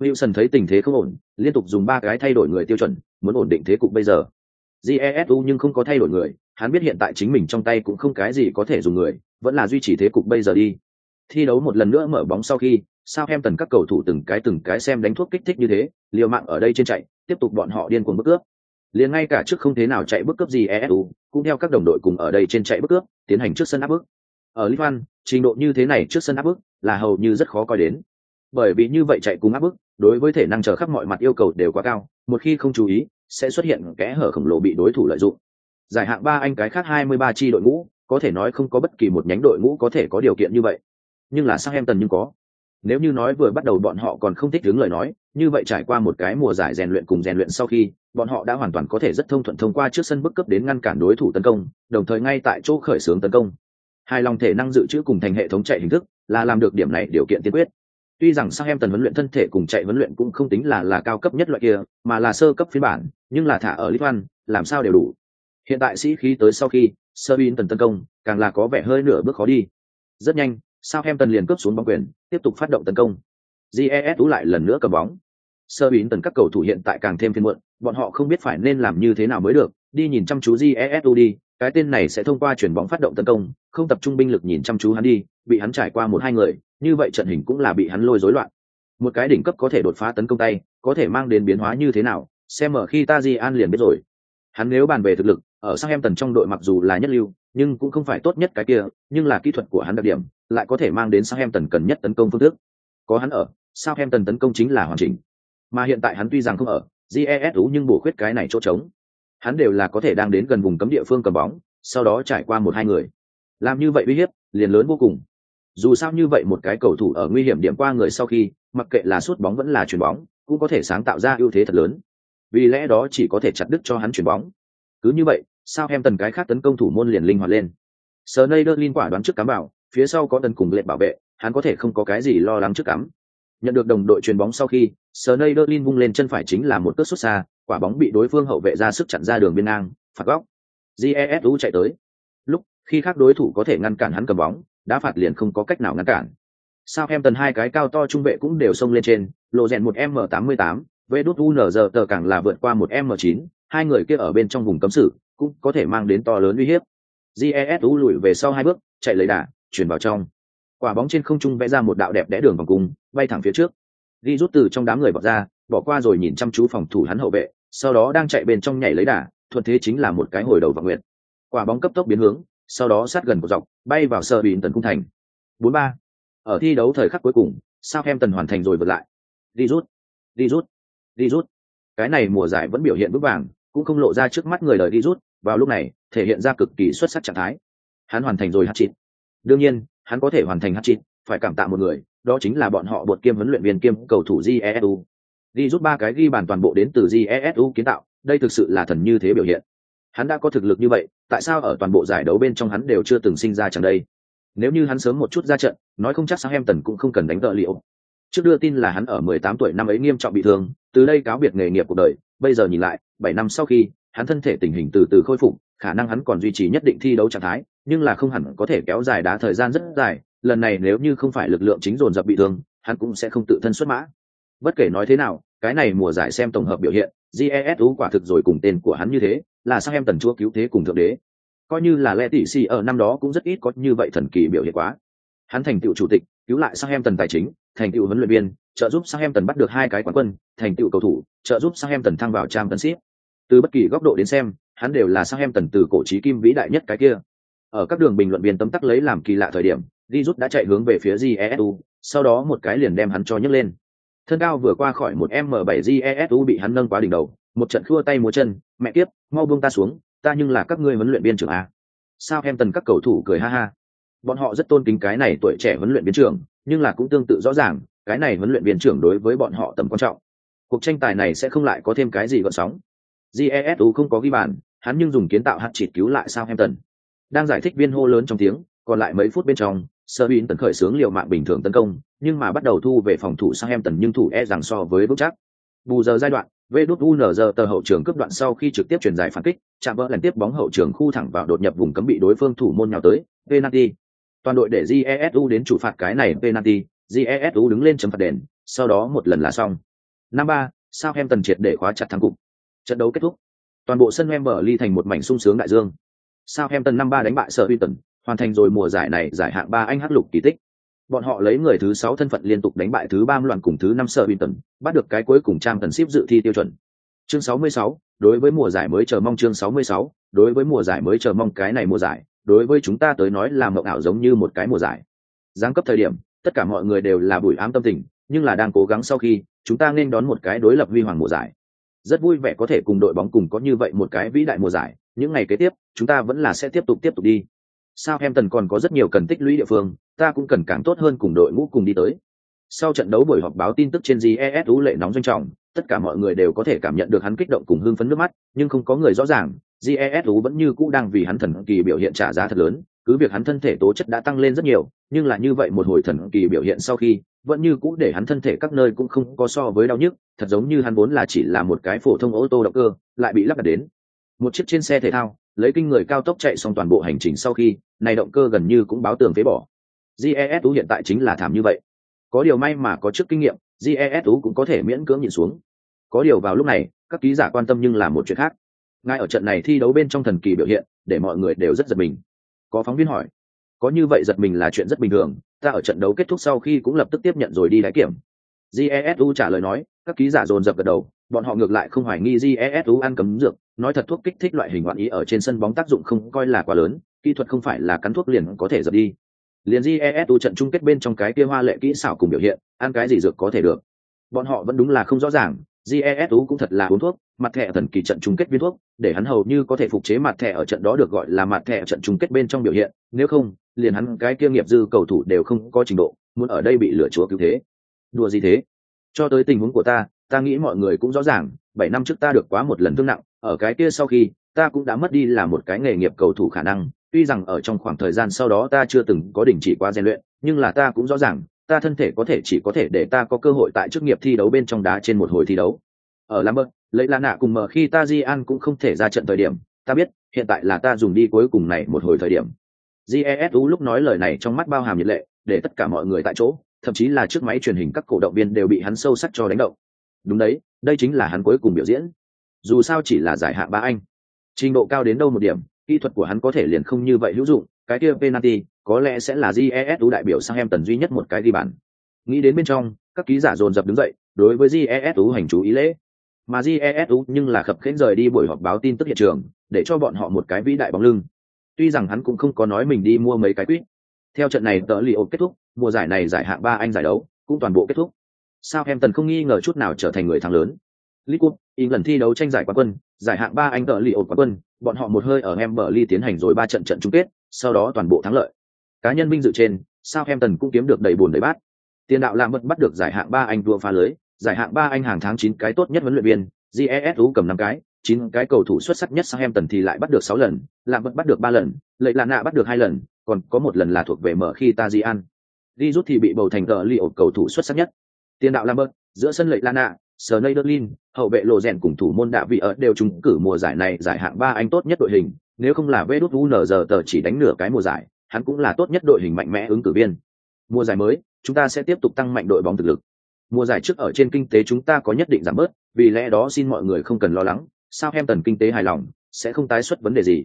Wilson thấy tình thế không ổn, liên tục dùng ba cái thay đổi người tiêu chuẩn, muốn ổn định thế cục bây giờ. GESU nhưng không có thay đổi người, hắn biết hiện tại chính mình trong tay cũng không cái gì có thể dùng người, vẫn là duy trì thế cục bây giờ đi. Thi đấu một lần nữa mở bóng sau khi, Southampton các cầu thủ từng cái từng cái xem đánh thuốc kích thích như thế, liều mạng ở đây trên chạy, tiếp tục bọn họ điên cuồng bước cướp. Liền ngay cả trước không thế nào chạy bước cướp gì ESU, cũng theo các đồng đội cùng ở đây trên chạy bước cướp, tiến hành trước sân áp bước. Ở Litvan, trình độ như thế này trước sân áp bước là hầu như rất khó coi đến. Bởi vì như vậy chạy cùng áp bức, đối với thể năng chờ khắp mọi mặt yêu cầu đều quá cao, một khi không chú ý, sẽ xuất hiện kẽ hở khổng lồ bị đối thủ lợi dụng. Giải hạng ba anh cái khác 23 chi đội ngũ, có thể nói không có bất kỳ một nhánh đội ngũ có thể có điều kiện như vậy. Nhưng là Southampton nhưng có. Nếu như nói vừa bắt đầu bọn họ còn không thích đứng lời nói, như vậy trải qua một cái mùa giải rèn luyện cùng rèn luyện sau khi, bọn họ đã hoàn toàn có thể rất thông thuận thông qua trước sân bức cấp đến ngăn cản đối thủ tấn công, đồng thời ngay tại chỗ khởi xướng tấn công. Hai lòng thể năng dự trữ cùng thành hệ thống chạy hình thức, là làm được điểm này điều kiện tiên quyết. Tuy rằng Southampton huấn luyện thân thể cùng chạy huấn luyện cũng không tính là là cao cấp nhất loại kia, mà là sơ cấp phiên bản, nhưng là thả ở Litvan, làm sao đều đủ. Hiện tại sĩ khí tới sau khi, Serbin tần tấn công, càng là có vẻ hơi nửa bước khó đi. Rất nhanh, Southampton liền cướp xuống bóng quyền, tiếp tục phát động tấn công. GES lại lần nữa cầm bóng. Serbin tần các cầu thủ hiện tại càng thêm phiền muộn, bọn họ không biết phải nên làm như thế nào mới được, đi nhìn chăm chú Jesu đi, cái tên này sẽ thông qua chuyển bóng phát động tấn công, không tập trung binh lực nhìn chăm chú hắn đi, bị hắn trải qua một hai người, như vậy trận hình cũng là bị hắn lôi rối loạn. Một cái đỉnh cấp có thể đột phá tấn công tay, có thể mang đến biến hóa như thế nào, xem ở khi Taji An liền biết rồi. Hắn nếu bàn về thực lực, ở sang em tần trong đội mặc dù là nhất lưu, nhưng cũng không phải tốt nhất cái kia, nhưng là kỹ thuật của hắn đặc điểm, lại có thể mang đến sang em tần cần nhất tấn công phương thức. Có hắn ở, Southampton tấn công chính là hoàn chỉnh. Mà hiện tại hắn tuy rằng không ở, JESU nhưng bổ khuyết cái này chỗ trống. Hắn đều là có thể đang đến gần vùng cấm địa phương cầm bóng, sau đó trải qua một hai người. Làm như vậy uy hiếp, liền lớn vô cùng. Dù sao như vậy một cái cầu thủ ở nguy hiểm điểm qua người sau khi, mặc kệ là sút bóng vẫn là chuyền bóng, cũng có thể sáng tạo ra ưu thế thật lớn. Vì lẽ đó chỉ có thể chặt đứt cho hắn chuyền bóng. Cứ như vậy, sao em tần cái khác tấn công thủ môn liền linh hoạt lên. Sneijderlin quả đoán trước cắm bảo, phía sau có tần cùng lệ bảo vệ, hắn có thể không có cái gì lo lắng trước cắm. Nhận được đồng đội chuyền bóng sau khi, Sneijderlin vung lên chân phải chính là một cước xuất xa, quả bóng bị đối phương hậu vệ ra sức chặn ra đường biên ngang, phạt góc. Jesu chạy tới. Lúc khi khác đối thủ có thể ngăn cản hắn cầm bóng, đã phạt liền không có cách nào ngăn cản. Sao em tần hai cái cao to trung vệ cũng đều xông lên trên, lộ rèn một M88, vê đút giờ tờ càng là vượt qua một M9, hai người kia ở bên trong vùng cấm sử cũng có thể mang đến to lớn uy hiếp. Jesu lùi về sau hai bước, chạy lấy đà, chuyển vào trong. Quả bóng trên không trung vẽ ra một đạo đẹp đẽ đường vòng cung, bay thẳng phía trước. Ghi rút từ trong đám người bọc ra, bỏ qua rồi nhìn chăm chú phòng thủ hắn hậu vệ, sau đó đang chạy bên trong nhảy lấy đà, thuận thế chính là một cái hồi đầu và nguyện. Quả bóng cấp tốc biến hướng, sau đó sát gần một dọc, bay vào sờ bìn tần cung thành. 4-3. Ở thi đấu thời khắc cuối cùng, sao em tần hoàn thành rồi vượt lại. Đi rút, đi rút, đi rút. Cái này mùa giải vẫn biểu hiện vững vàng, cũng không lộ ra trước mắt người đời đi rút, vào lúc này, thể hiện ra cực kỳ xuất sắc trạng thái. Hắn hoàn thành rồi hát chịt Đương nhiên, hắn có thể hoàn thành hát chịt phải cảm tạ một người, đó chính là bọn họ bột kiêm huấn luyện viên kiêm cầu thủ Jesu. Đi rút ba cái ghi bàn toàn bộ đến từ Jesu kiến tạo, đây thực sự là thần như thế biểu hiện. Hắn đã có thực lực như vậy, tại sao ở toàn bộ giải đấu bên trong hắn đều chưa từng sinh ra chẳng đây? Nếu như hắn sớm một chút ra trận, nói không chắc Tần cũng không cần đánh vợ liệu. Trước đưa tin là hắn ở 18 tuổi năm ấy nghiêm trọng bị thương, từ đây cáo biệt nghề nghiệp cuộc đời, bây giờ nhìn lại, 7 năm sau khi, hắn thân thể tình hình từ từ khôi phục, khả năng hắn còn duy trì nhất định thi đấu trạng thái, nhưng là không hẳn có thể kéo dài đá thời gian rất dài, lần này nếu như không phải lực lượng chính dồn dập bị thương, hắn cũng sẽ không tự thân xuất mã. Bất kể nói thế nào, cái này mùa giải xem tổng hợp biểu hiện, GESU quả thực rồi cùng tên của hắn như thế, là sang em tần chúa cứu thế cùng thượng đế. Coi như là Lệ tỷ si ở năm đó cũng rất ít có như vậy thần kỳ biểu hiện quá. Hắn thành tựu chủ tịch, cứu lại sang em tần tài chính, thành tựu huấn luyện viên, trợ giúp sang em tần bắt được hai cái quán quân, thành tựu cầu thủ, trợ giúp sang em tần thăng vào trang tân ship. Từ bất kỳ góc độ đến xem, hắn đều là sang em tần từ cổ chí kim vĩ đại nhất cái kia. Ở các đường bình luận viên tấm tắc lấy làm kỳ lạ thời điểm, Di rút đã chạy hướng về phía Jesu, sau đó một cái liền đem hắn cho nhấc lên. Thân cao vừa qua khỏi một m 7 jesu bị hắn nâng quá đỉnh đầu một trận khua tay múa chân mẹ tiếp mau buông ta xuống ta nhưng là các ngươi huấn luyện viên trưởng a. Sao em tần các cầu thủ cười ha ha. Bọn họ rất tôn kính cái này tuổi trẻ huấn luyện viên trưởng nhưng là cũng tương tự rõ ràng cái này huấn luyện viên trưởng đối với bọn họ tầm quan trọng. Cuộc tranh tài này sẽ không lại có thêm cái gì gợn sóng jesu không có ghi bàn hắn nhưng dùng kiến tạo hạt chịt cứu lại sao đang giải thích viên hô lớn trong tiếng còn lại mấy phút bên trong sơ tấn khởi sướng liều mạng bình thường tấn công nhưng mà bắt đầu thu về phòng thủ sang em tần nhưng thủ e rằng so với bước chắc. Bù giờ giai đoạn VĐUNZ tờ hậu trường cướp đoạn sau khi trực tiếp chuyển giải phản kích chạm vỡ lần tiếp bóng hậu trường khu thẳng vào đột nhập vùng cấm bị đối phương thủ môn nhào tới penalty. Toàn đội để jesu đến chủ phạt cái này penalty jesu đứng lên chấm phạt đền sau đó một lần là xong. 5-3, Southampton triệt để khóa chặt thắng cục trận đấu kết thúc. Toàn bộ sân ly thành một mảnh sung sướng đại dương. Sao em tần năm ba đánh bại sở Winton, hoàn thành rồi mùa giải này giải hạng ba anh hắc lục kỳ tích. Bọn họ lấy người thứ sáu thân phận liên tục đánh bại thứ ba loạn cùng thứ năm sở Winton, bắt được cái cuối cùng trang tần ship dự thi tiêu chuẩn. Chương 66, đối với mùa giải mới chờ mong chương 66, đối với mùa giải mới chờ mong cái này mùa giải đối với chúng ta tới nói là mộng ảo giống như một cái mùa giải. Giáng cấp thời điểm tất cả mọi người đều là buổi ám tâm tình nhưng là đang cố gắng sau khi chúng ta nên đón một cái đối lập huy hoàng mùa giải rất vui vẻ có thể cùng đội bóng cùng có như vậy một cái vĩ đại mùa giải, những ngày kế tiếp, chúng ta vẫn là sẽ tiếp tục tiếp tục đi. Sao em tần còn có rất nhiều cần tích lũy địa phương, ta cũng cần càng tốt hơn cùng đội ngũ cùng đi tới. Sau trận đấu buổi họp báo tin tức trên GESU lệ nóng doanh trọng, tất cả mọi người đều có thể cảm nhận được hắn kích động cùng hưng phấn nước mắt, nhưng không có người rõ ràng GESU vẫn như cũ đang vì hắn thần kỳ biểu hiện trả giá thật lớn cứ việc hắn thân thể tố chất đã tăng lên rất nhiều, nhưng là như vậy một hồi thần kỳ biểu hiện sau khi, vẫn như cũ để hắn thân thể các nơi cũng không có so với đau nhức, thật giống như hắn vốn là chỉ là một cái phổ thông ô tô động cơ, lại bị lắp đặt đến. Một chiếc trên xe thể thao, lấy kinh người cao tốc chạy xong toàn bộ hành trình sau khi, này động cơ gần như cũng báo tường phế bỏ. Jesu hiện tại chính là thảm như vậy. Có điều may mà có trước kinh nghiệm jesu cũng có thể miễn cưỡng nhìn xuống. Có điều vào lúc này, các ký giả quan tâm nhưng là một chuyện khác. Ngay ở trận này thi đấu bên trong thần kỳ biểu hiện, để mọi người đều rất giật mình có phóng viên hỏi, có như vậy giật mình là chuyện rất bình thường, ta ở trận đấu kết thúc sau khi cũng lập tức tiếp nhận rồi đi đáy kiểm. Jesu trả lời nói, các ký giả dồn dập gật đầu, bọn họ ngược lại không hoài nghi jesu ăn cấm dược, nói thật thuốc kích thích loại hình hoạn ý ở trên sân bóng tác dụng không coi là quá lớn, kỹ thuật không phải là cắn thuốc liền có thể dập đi. Liền jesu trận chung kết bên trong cái kia hoa lệ kỹ xảo cùng biểu hiện, ăn cái gì dược có thể được. Bọn họ vẫn đúng là không rõ ràng jesu cũng thật là uống thuốc, mặt thẻ thần kỳ trận chung kết viên thuốc, để hắn hầu như có thể phục chế mặt thẻ ở trận đó được gọi là mặt thẻ trận chung kết bên trong biểu hiện, nếu không, liền hắn cái kia nghiệp dư cầu thủ đều không có trình độ, muốn ở đây bị lửa chúa cứu thế. Đùa gì thế? Cho tới tình huống của ta ta nghĩ mọi người cũng rõ ràng, bảy năm trước ta được quá một lần thương nặng, ở cái kia sau khi, ta cũng đã mất đi là một cái nghề nghiệp cầu thủ khả năng, tuy rằng ở trong khoảng thời gian sau đó ta chưa từng có đình chỉ qua rèn luyện, nhưng là ta cũng rõ ràng ta thân thể có thể chỉ có thể để ta có cơ hội tại chức nghiệp thi đấu bên trong đá trên một hồi thi đấu. Ở Lambert, lấy la nạ cùng mở khi ta di an cũng không thể ra trận thời điểm ta biết hiện tại là ta dùng đi cuối cùng này một hồi thời điểm. Jesu lúc nói lời này trong mắt bao hàm nhiệt lệ để tất cả mọi người tại chỗ thậm chí là chiếc máy truyền hình các cổ động viên đều bị hắn sâu sắc cho đánh động. Đúng đấy đây chính là hắn cuối cùng biểu diễn. Dù sao chỉ là giải hạng ba anh. Trình độ cao đến đâu một điểm kỹ thuật của hắn có thể liền không như vậy hữu dụng cái kia penalty có lẽ sẽ là jesu đại biểu sang em tần duy nhất một cái ghi bàn. Nghĩ đến bên trong các ký giả dồn dập đứng dậy đối với jesu hành chú ý lễ. Mà jesu nhưng là khập khiễng rời đi buổi họp báo tin tức hiện trường để cho bọn họ một cái vĩ đại bóng lưng. Tuy rằng hắn cũng không có nói mình đi mua mấy cái quýt. Theo trận này tờ li ộp kết thúc mùa giải này giải hạng ba anh giải đấu cũng toàn bộ kết thúc. Sao em tần không nghi ngờ chút nào trở thành người thắng lớn? League Cup, lần thi đấu tranh giải quán quân, giải hạng ba anh tờ lì ổn quán quân, bọn họ một hơi ở Emberley tiến hành rồi ba trận trận chung kết, sau đó toàn bộ thắng lợi. Cá nhân vinh dự trên, Southampton cũng kiếm được đầy buồn đầy bát. Tiền đạo làm mất bắt được giải hạng ba anh đua phá lưới, giải hạng ba anh hàng tháng chín cái tốt nhất huấn luyện viên, jesu cầm năm cái, chín cái cầu thủ xuất sắc nhất Southampton thì lại bắt được sáu lần, làm mất bắt được ba lần, lệ là nạ bắt được hai lần, còn có một lần là thuộc về mở khi ta di an. Đi rút thì bị bầu thành cờ li ổ cầu thủ xuất sắc nhất. Tiền đạo Lambert, giữa sân lệ Lana, Sneijderlin, hậu vệ lộ rèn cùng thủ môn đạ vị ở đều trúng cử mùa giải này giải hạng ba anh tốt nhất đội hình, nếu không là VĐUNZ tờ chỉ đánh nửa cái mùa giải, hắn cũng là tốt nhất đội hình mạnh mẽ ứng cử viên. Mùa giải mới, chúng ta sẽ tiếp tục tăng mạnh đội bóng thực lực. Mùa giải trước ở trên kinh tế chúng ta có nhất định giảm bớt, vì lẽ đó xin mọi người không cần lo lắng, sao em tần kinh tế hài lòng, sẽ không tái xuất vấn đề gì.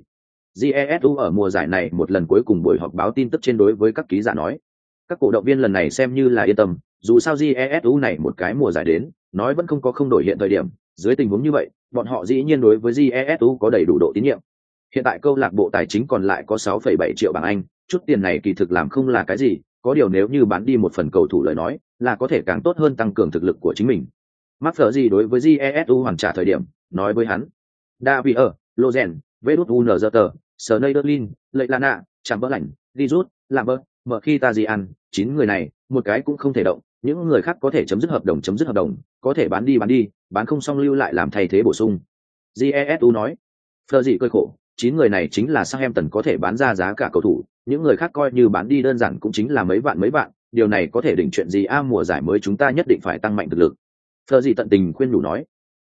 GESU ở mùa giải này một lần cuối cùng buổi họp báo tin tức trên đối với các ký giả nói. Các cổ động viên lần này xem như là yên tâm, dù sao GESU này một cái mùa giải đến, nói vẫn không có không đổi hiện thời điểm, dưới tình huống như vậy, bọn họ dĩ nhiên đối với GESU có đầy đủ độ tín nhiệm. Hiện tại câu lạc bộ tài chính còn lại có 6,7 triệu bảng Anh, chút tiền này kỳ thực làm không là cái gì, có điều nếu như bán đi một phần cầu thủ lời nói, là có thể càng tốt hơn tăng cường thực lực của chính mình. Mắc phở gì đối với GESU hoàn trả thời điểm, nói với hắn. David ở, Lozen, VUNZT, Sneijderlin, Lệ Lana, Chamberlain, làm Lambert, mở khi ta gì ăn, chín người này, một cái cũng không thể động, những người khác có thể chấm dứt hợp đồng chấm dứt hợp đồng, có thể bán đi bán đi, bán không xong lưu lại làm thay thế bổ sung. Jesu nói. Gì cơi khổ, chín người này chính là Southampton có thể bán ra giá cả cầu thủ, những người khác coi như bán đi đơn giản cũng chính là mấy vạn mấy vạn, điều này có thể định chuyện gì a mùa giải mới chúng ta nhất định phải tăng mạnh thực lực. Thờ gì tận tình khuyên đủ nói.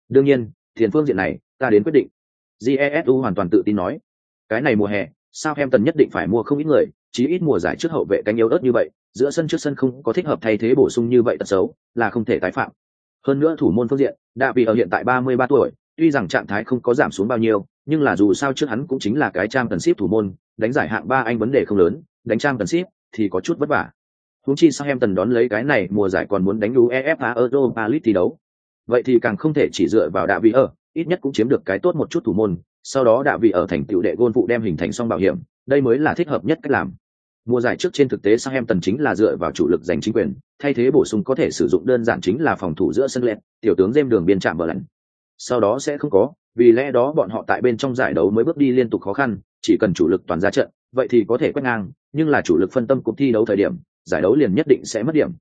Đương nhiên, tiền phương diện này, ta đến quyết định. Jesu hoàn toàn tự tin nói. Cái này mùa hè, Southampton nhất định phải mua không ít người, chí ít mùa giải trước hậu vệ cánh yếu ớt như vậy, giữa sân trước sân không có thích hợp thay thế bổ sung như vậy tật xấu, là không thể tái phạm. Hơn nữa thủ môn phương diện, Đạ vì ở hiện tại 33 tuổi, tuy rằng trạng thái không có giảm xuống bao nhiêu, nhưng là dù sao trước hắn cũng chính là cái trang cần ship thủ môn, đánh giải hạng ba anh vấn đề không lớn, đánh trang cần ship thì có chút vất vả. Huống chi sao em tần đón lấy cái này mùa giải còn muốn đánh UEFA Europa League thi đấu. Vậy thì càng không thể chỉ dựa vào Đạ vị ở, ít nhất cũng chiếm được cái tốt một chút thủ môn, sau đó Đạ vị ở thành tựu đệ gôn phụ đem hình thành xong bảo hiểm, đây mới là thích hợp nhất cách làm. Mùa giải trước trên thực tế sang em tần chính là dựa vào chủ lực giành chính quyền, thay thế bổ sung có thể sử dụng đơn giản chính là phòng thủ giữa sân lẹt, tiểu tướng dêm đường biên chạm bờ lạnh. Sau đó sẽ không có, vì lẽ đó bọn họ tại bên trong giải đấu mới bước đi liên tục khó khăn, chỉ cần chủ lực toàn ra trận, vậy thì có thể quét ngang, nhưng là chủ lực phân tâm cuộc thi đấu thời điểm, giải đấu liền nhất định sẽ mất điểm.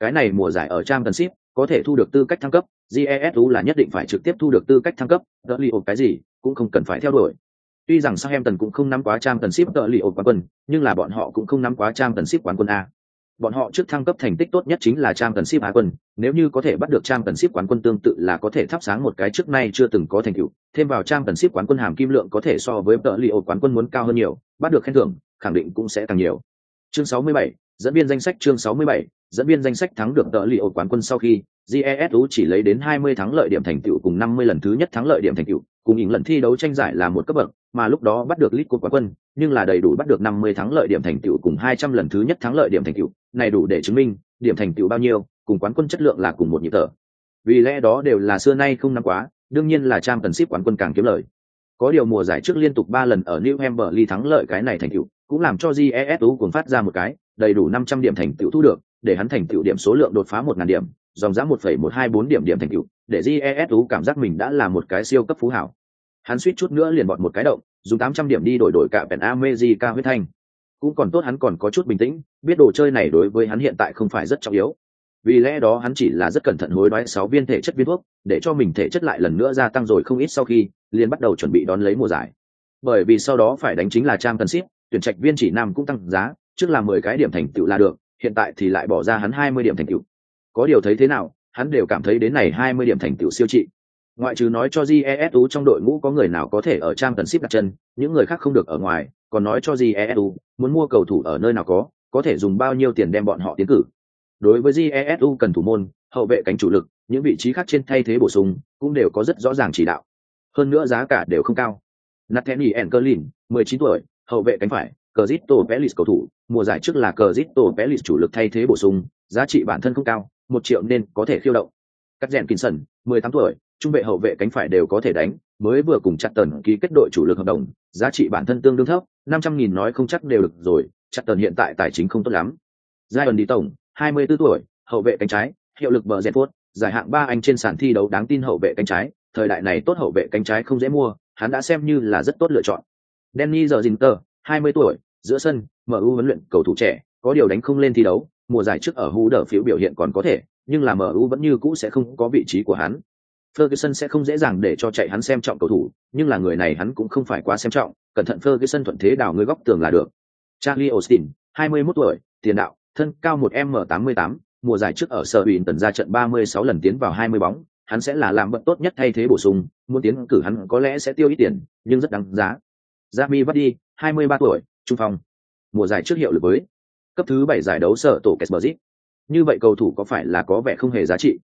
Cái này mùa giải ở trang thần ship có thể thu được tư cách thăng cấp, jesu là nhất định phải trực tiếp thu được tư cách thăng cấp, đỡ liệu cái gì cũng không cần phải theo đuổi. Tuy rằng sang em tần cũng không nắm quá trang tần ship đỡ lì ổ quán quân, nhưng là bọn họ cũng không nắm quá trang tần ship quán quân A. Bọn họ trước thăng cấp thành tích tốt nhất chính là trang tần ship Á quân, nếu như có thể bắt được trang tần ship quán quân tương tự là có thể thắp sáng một cái trước nay chưa từng có thành tựu, thêm vào trang tần ship quán quân hàm kim lượng có thể so với tợ li ô quán quân muốn cao hơn nhiều, bắt được khen thưởng, khẳng định cũng sẽ càng nhiều. Chương 67, dẫn viên danh sách chương 67, dẫn viên danh sách thắng được tợ li ô quán quân sau khi jesu chỉ lấy đến 20 thắng lợi điểm thành tựu cùng 50 lần thứ nhất thắng lợi điểm thành tựu cùng những lần thi đấu tranh giải là một cấp bậc, mà lúc đó bắt được lít cột quán quân, nhưng là đầy đủ bắt được 50 thắng lợi điểm thành tựu cùng 200 lần thứ nhất thắng lợi điểm thành tựu, này đủ để chứng minh điểm thành tựu bao nhiêu, cùng quán quân chất lượng là cùng một nhịp thở. Vì lẽ đó đều là xưa nay không năm quá, đương nhiên là trang cần ship quán quân càng kiếm lời. Có điều mùa giải trước liên tục ba lần ở New Hampshire thắng lợi cái này thành tựu, cũng làm cho jesu cuồng phát ra một cái, đầy đủ năm trăm điểm thành tựu thu được, để hắn thành tựu điểm số lượng đột phá một ngàn điểm dòng giá một phẩy một hai bốn điểm điểm thành tựu, để jesu cảm giác mình đã là một cái siêu cấp phú hảo. Hắn suýt chút nữa liền bọn một cái động, dùng tám trăm điểm đi đổi đổi cả pèn amejica huyết thanh. Cũng còn tốt hắn còn có chút bình tĩnh, biết đồ chơi này đối với hắn hiện tại không phải rất trọng yếu. Vì lẽ đó hắn chỉ là rất cẩn thận hối đoái sáu viên thể chất viên thuốc, để cho mình thể chất lại lần nữa gia tăng rồi không ít sau khi, liền bắt đầu chuẩn bị đón lấy mùa giải. Bởi vì sau đó phải đánh chính là trang tân ship, tuyển trạch viên chỉ nam cũng tăng giá, trước là mười cái điểm thành tựu là được, hiện tại thì lại bỏ ra hắn hai mươi điểm thành tựu có điều thấy thế nào, hắn đều cảm thấy đến này hai mươi điểm thành tựu siêu trị. Ngoại trừ nói cho jesu trong đội ngũ có người nào có thể ở trang tần ship đặt chân, những người khác không được ở ngoài, còn nói cho jesu muốn mua cầu thủ ở nơi nào có có thể dùng bao nhiêu tiền đem bọn họ tiến cử. Đối với jesu cần thủ môn, hậu vệ cánh chủ lực, những vị trí khác trên thay thế bổ sung cũng đều có rất rõ ràng chỉ đạo. Hơn nữa giá cả đều không cao. Nathaniel enkerlin 19 tuổi, hậu vệ cánh phải cờ zito pelis cầu thủ, mùa giải trước là cờ zito pelis chủ lực thay thế bổ sung, giá trị bản thân không cao một triệu nên có thể khiêu động. Cắt rèn mười 18 tuổi trung vệ hậu vệ cánh phải đều có thể đánh mới vừa cùng chặt tần ký kết đội chủ lực hợp đồng giá trị bản thân tương đương thấp năm trăm nghìn nói không chắc đều được rồi chặt tần hiện tại tài chính không tốt lắm. Giai ẩn đi tổng hai mươi 24 tuổi hậu vệ cánh trái hiệu lực bờ rèn phốt giải hạng ba anh trên sàn thi đấu đáng tin hậu vệ cánh trái thời đại này tốt hậu vệ cánh trái không dễ mua hắn đã xem như là rất tốt lựa chọn. Danny giờ 20 tuổi, giữa sân, MU huấn luyện cầu thủ trẻ, có điều đánh không lên thi đấu, mùa giải trước ở hú đỡ phiếu biểu hiện còn có thể, nhưng là MU vẫn như cũ sẽ không có vị trí của hắn. Ferguson sẽ không dễ dàng để cho chạy hắn xem trọng cầu thủ, nhưng là người này hắn cũng không phải quá xem trọng, cẩn thận Ferguson thuận thế đào người góc tường là được. Charlie Austin, 21 tuổi, tiền đạo, thân cao 1m88, mùa giải trước ở sở ủy tần ra trận 36 lần tiến vào 20 bóng, hắn sẽ là làm bận tốt nhất thay thế bổ sung, muốn tiến cử hắn có lẽ sẽ tiêu ít tiền, nhưng rất đáng giá. Jamie Vardy, 23 tuổi, trung phong. Mùa giải trước hiệu lực với cấp thứ 7 giải đấu sở tổ Kesperzit. Như vậy cầu thủ có phải là có vẻ không hề giá trị?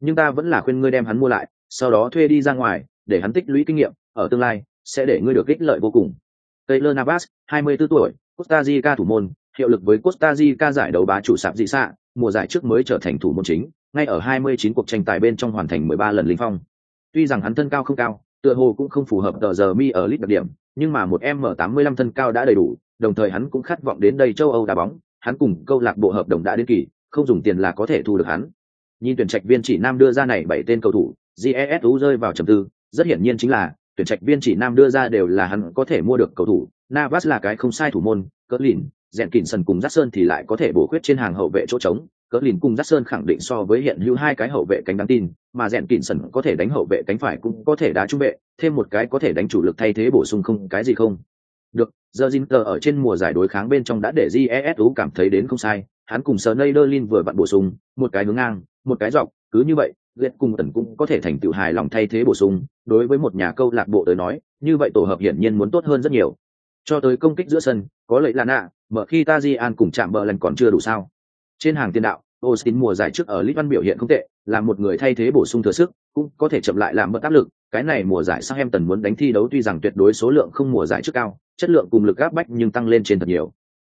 Nhưng ta vẫn là khuyên ngươi đem hắn mua lại, sau đó thuê đi ra ngoài, để hắn tích lũy kinh nghiệm, ở tương lai sẽ để ngươi được ích lợi vô cùng. Taylor Navas, 24 tuổi, Costa Rica thủ môn, hiệu lực với Costa Rica giải đấu bá chủ sạp dị xạ, mùa giải trước mới trở thành thủ môn chính, ngay ở 29 cuộc tranh tài bên trong hoàn thành 13 lần linh phong. Tuy rằng hắn thân cao không cao, tựa hồ cũng không phù hợp tờ giờ mi ở lít đặc điểm, nhưng mà một m 85 thân cao đã đầy đủ, đồng thời hắn cũng khát vọng đến đây châu Âu đá bóng, hắn cùng câu lạc bộ hợp đồng đã đến kỳ, không dùng tiền là có thể thu được hắn. Nhìn tuyển trạch viên chỉ nam đưa ra này bảy tên cầu thủ, GESU rơi vào trầm tư, rất hiển nhiên chính là tuyển trạch viên chỉ nam đưa ra đều là hắn có thể mua được cầu thủ, Navas là cái không sai thủ môn, cỡ lìn, rèn kỉnh sần cùng Jackson thì lại có thể bổ khuyết trên hàng hậu vệ chỗ trống, cỡ lìn cùng Jackson khẳng định so với hiện hữu hai cái hậu vệ cánh đáng tin, mà rèn kỉnh sần có thể đánh hậu vệ cánh phải cũng có thể đá trung vệ, thêm một cái có thể đánh chủ lực thay thế bổ sung không cái gì không. Được, giờ Zinter ở trên mùa giải đối kháng bên trong đã để GESU cảm thấy đến không sai, hắn cùng Sneijderlin vừa vặn bổ sung, một cái hướng ngang, một cái dọc, cứ như vậy, Liệt cùng Tần cũng có thể thành tựu hài lòng thay thế bổ sung, đối với một nhà câu lạc bộ tới nói, như vậy tổ hợp hiển nhiên muốn tốt hơn rất nhiều. Cho tới công kích giữa sân, có lợi là nạ, mở khi Tajian cùng chạm bờ lần còn chưa đủ sao. Trên hàng tiền đạo, Austin mùa giải trước ở Lisbon biểu hiện không tệ, là một người thay thế bổ sung thừa sức, cũng có thể chậm lại làm mất áp lực. Cái này mùa giải sang em tần muốn đánh thi đấu tuy rằng tuyệt đối số lượng không mùa giải trước cao, chất lượng cùng lực áp bách nhưng tăng lên trên thật nhiều.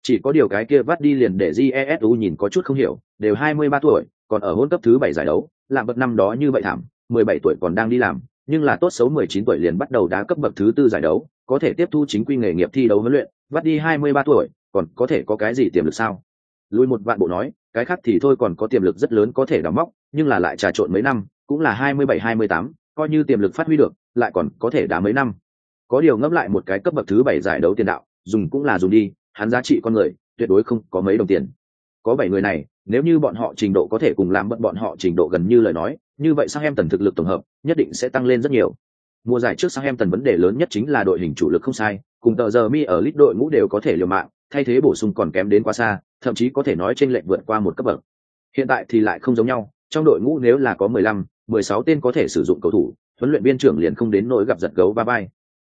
Chỉ có điều cái kia vắt đi liền để Jesu nhìn có chút không hiểu, đều 23 tuổi, còn ở hôn cấp thứ 7 giải đấu, làm bậc năm đó như vậy thảm, 17 tuổi còn đang đi làm, nhưng là tốt xấu 19 tuổi liền bắt đầu đá cấp bậc thứ tư giải đấu, có thể tiếp thu chính quy nghề nghiệp thi đấu huấn luyện, vắt đi 23 tuổi, còn có thể có cái gì tiềm lực sao? Lui một vạn bộ nói, cái khác thì thôi còn có tiềm lực rất lớn có thể đóng móc, nhưng là lại trà trộn mấy năm, cũng là 27-28, coi như tiềm lực phát huy được, lại còn có thể đá mấy năm. Có điều ngẫm lại một cái cấp bậc thứ 7 giải đấu tiền đạo, dùng cũng là dùng đi, hắn giá trị con người, tuyệt đối không có mấy đồng tiền. Có 7 người này, nếu như bọn họ trình độ có thể cùng làm bận bọn họ trình độ gần như lời nói, như vậy sang em tần thực lực tổng hợp nhất định sẽ tăng lên rất nhiều. Mùa giải trước sang em tần vấn đề lớn nhất chính là đội hình chủ lực không sai, cùng tờ giờ mi ở lít đội ngũ đều có thể liều mạng, thay thế bổ sung còn kém đến quá xa, thậm chí có thể nói trên lệnh vượt qua một cấp bậc. Hiện tại thì lại không giống nhau, trong đội ngũ nếu là có 15, 16 tên có thể sử dụng cầu thủ, huấn luyện viên trưởng liền không đến nỗi gặp giật gấu ba bay.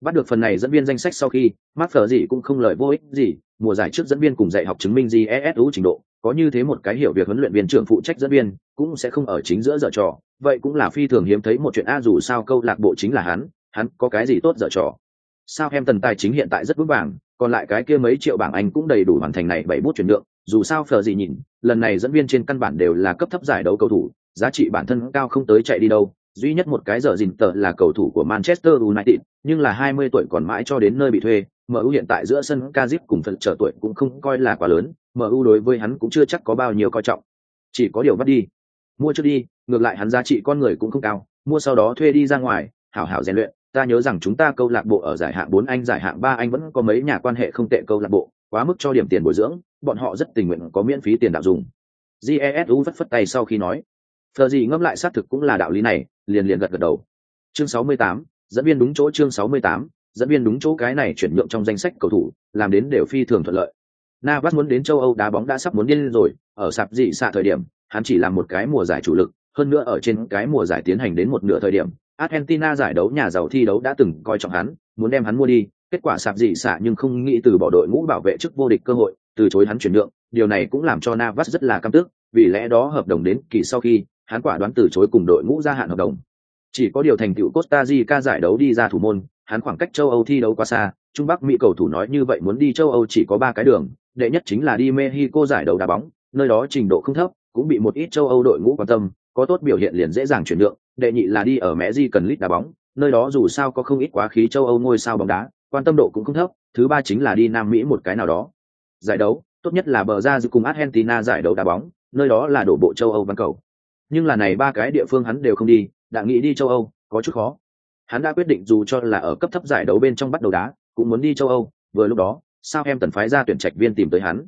Bắt được phần này dẫn viên danh sách sau khi, Mark Phở gì cũng không lời vô ích gì, mùa giải trước dẫn viên cùng dạy học chứng minh GESU trình độ, có như thế một cái hiểu việc huấn luyện viên trưởng phụ trách dẫn viên, cũng sẽ không ở chính giữa giờ trò, vậy cũng là phi thường hiếm thấy một chuyện a dù sao câu lạc bộ chính là hắn, hắn có cái gì tốt giờ trò. Sao em tần tài chính hiện tại rất vững vàng, còn lại cái kia mấy triệu bảng Anh cũng đầy đủ hoàn thành này bảy bút chuyển nhượng, dù sao phờ gì nhìn, lần này dẫn viên trên căn bản đều là cấp thấp giải đấu cầu thủ, giá trị bản thân cao không tới chạy đi đâu, duy nhất một cái giờ dình tờ là cầu thủ của Manchester United, nhưng là 20 tuổi còn mãi cho đến nơi bị thuê, MU hiện tại giữa sân Kazip cùng phần trở tuổi cũng không coi là quá lớn, MU đối với hắn cũng chưa chắc có bao nhiêu coi trọng. Chỉ có điều vắt đi. Mua trước đi, ngược lại hắn giá trị con người cũng không cao, mua sau đó thuê đi ra ngoài, hảo hảo rèn luyện. Ta nhớ rằng chúng ta câu lạc bộ ở giải hạng 4 Anh giải hạng 3 Anh vẫn có mấy nhà quan hệ không tệ câu lạc bộ, quá mức cho điểm tiền bồi dưỡng, bọn họ rất tình nguyện có miễn phí tiền đạo dùng. Jesu vất phất tay sau khi nói. Phờ gì ngẫm lại xác thực cũng là đạo lý này, liền liền gật gật đầu. Chương 68, dẫn viên đúng chỗ chương 68, dẫn viên đúng chỗ cái này chuyển nhượng trong danh sách cầu thủ, làm đến đều phi thường thuận lợi. Navas muốn đến châu Âu đá bóng đã sắp muốn điên rồi, ở sạp dị xạ thời điểm, hắn chỉ làm một cái mùa giải chủ lực, hơn nữa ở trên cái mùa giải tiến hành đến một nửa thời điểm, Argentina giải đấu nhà giàu thi đấu đã từng coi trọng hắn, muốn đem hắn mua đi, kết quả sạp dị xạ nhưng không nghĩ từ bỏ đội ngũ bảo vệ chức vô địch cơ hội, từ chối hắn chuyển nhượng, điều này cũng làm cho Navas rất là căm tức, vì lẽ đó hợp đồng đến kỳ sau khi, hắn quả đoán từ chối cùng đội ngũ gia hạn hợp đồng. Chỉ có điều thành tựu Costa Rica giải đấu đi ra thủ môn, hắn khoảng cách châu Âu thi đấu quá xa, Trung Bắc Mỹ cầu thủ nói như vậy muốn đi châu Âu chỉ có ba cái đường, đệ nhất chính là đi Mexico giải đấu đá bóng, nơi đó trình độ không thấp, cũng bị một ít châu Âu đội ngũ quan tâm, có tốt biểu hiện liền dễ dàng chuyển nhượng, đệ nhị là đi ở Mẹ Di cần lít đá bóng, nơi đó dù sao có không ít quá khí châu Âu ngôi sao bóng đá, quan tâm độ cũng không thấp, thứ ba chính là đi Nam Mỹ một cái nào đó. Giải đấu, tốt nhất là bờ ra dự cùng Argentina giải đấu đá bóng, nơi đó là đổ bộ châu Âu văn cầu. Nhưng là này ba cái địa phương hắn đều không đi, đã nghĩ đi châu Âu, có chút khó. Hắn đã quyết định dù cho là ở cấp thấp giải đấu bên trong bắt đầu đá, cũng muốn đi châu Âu, vừa lúc đó, sao em tần phái ra tuyển trạch viên tìm tới hắn.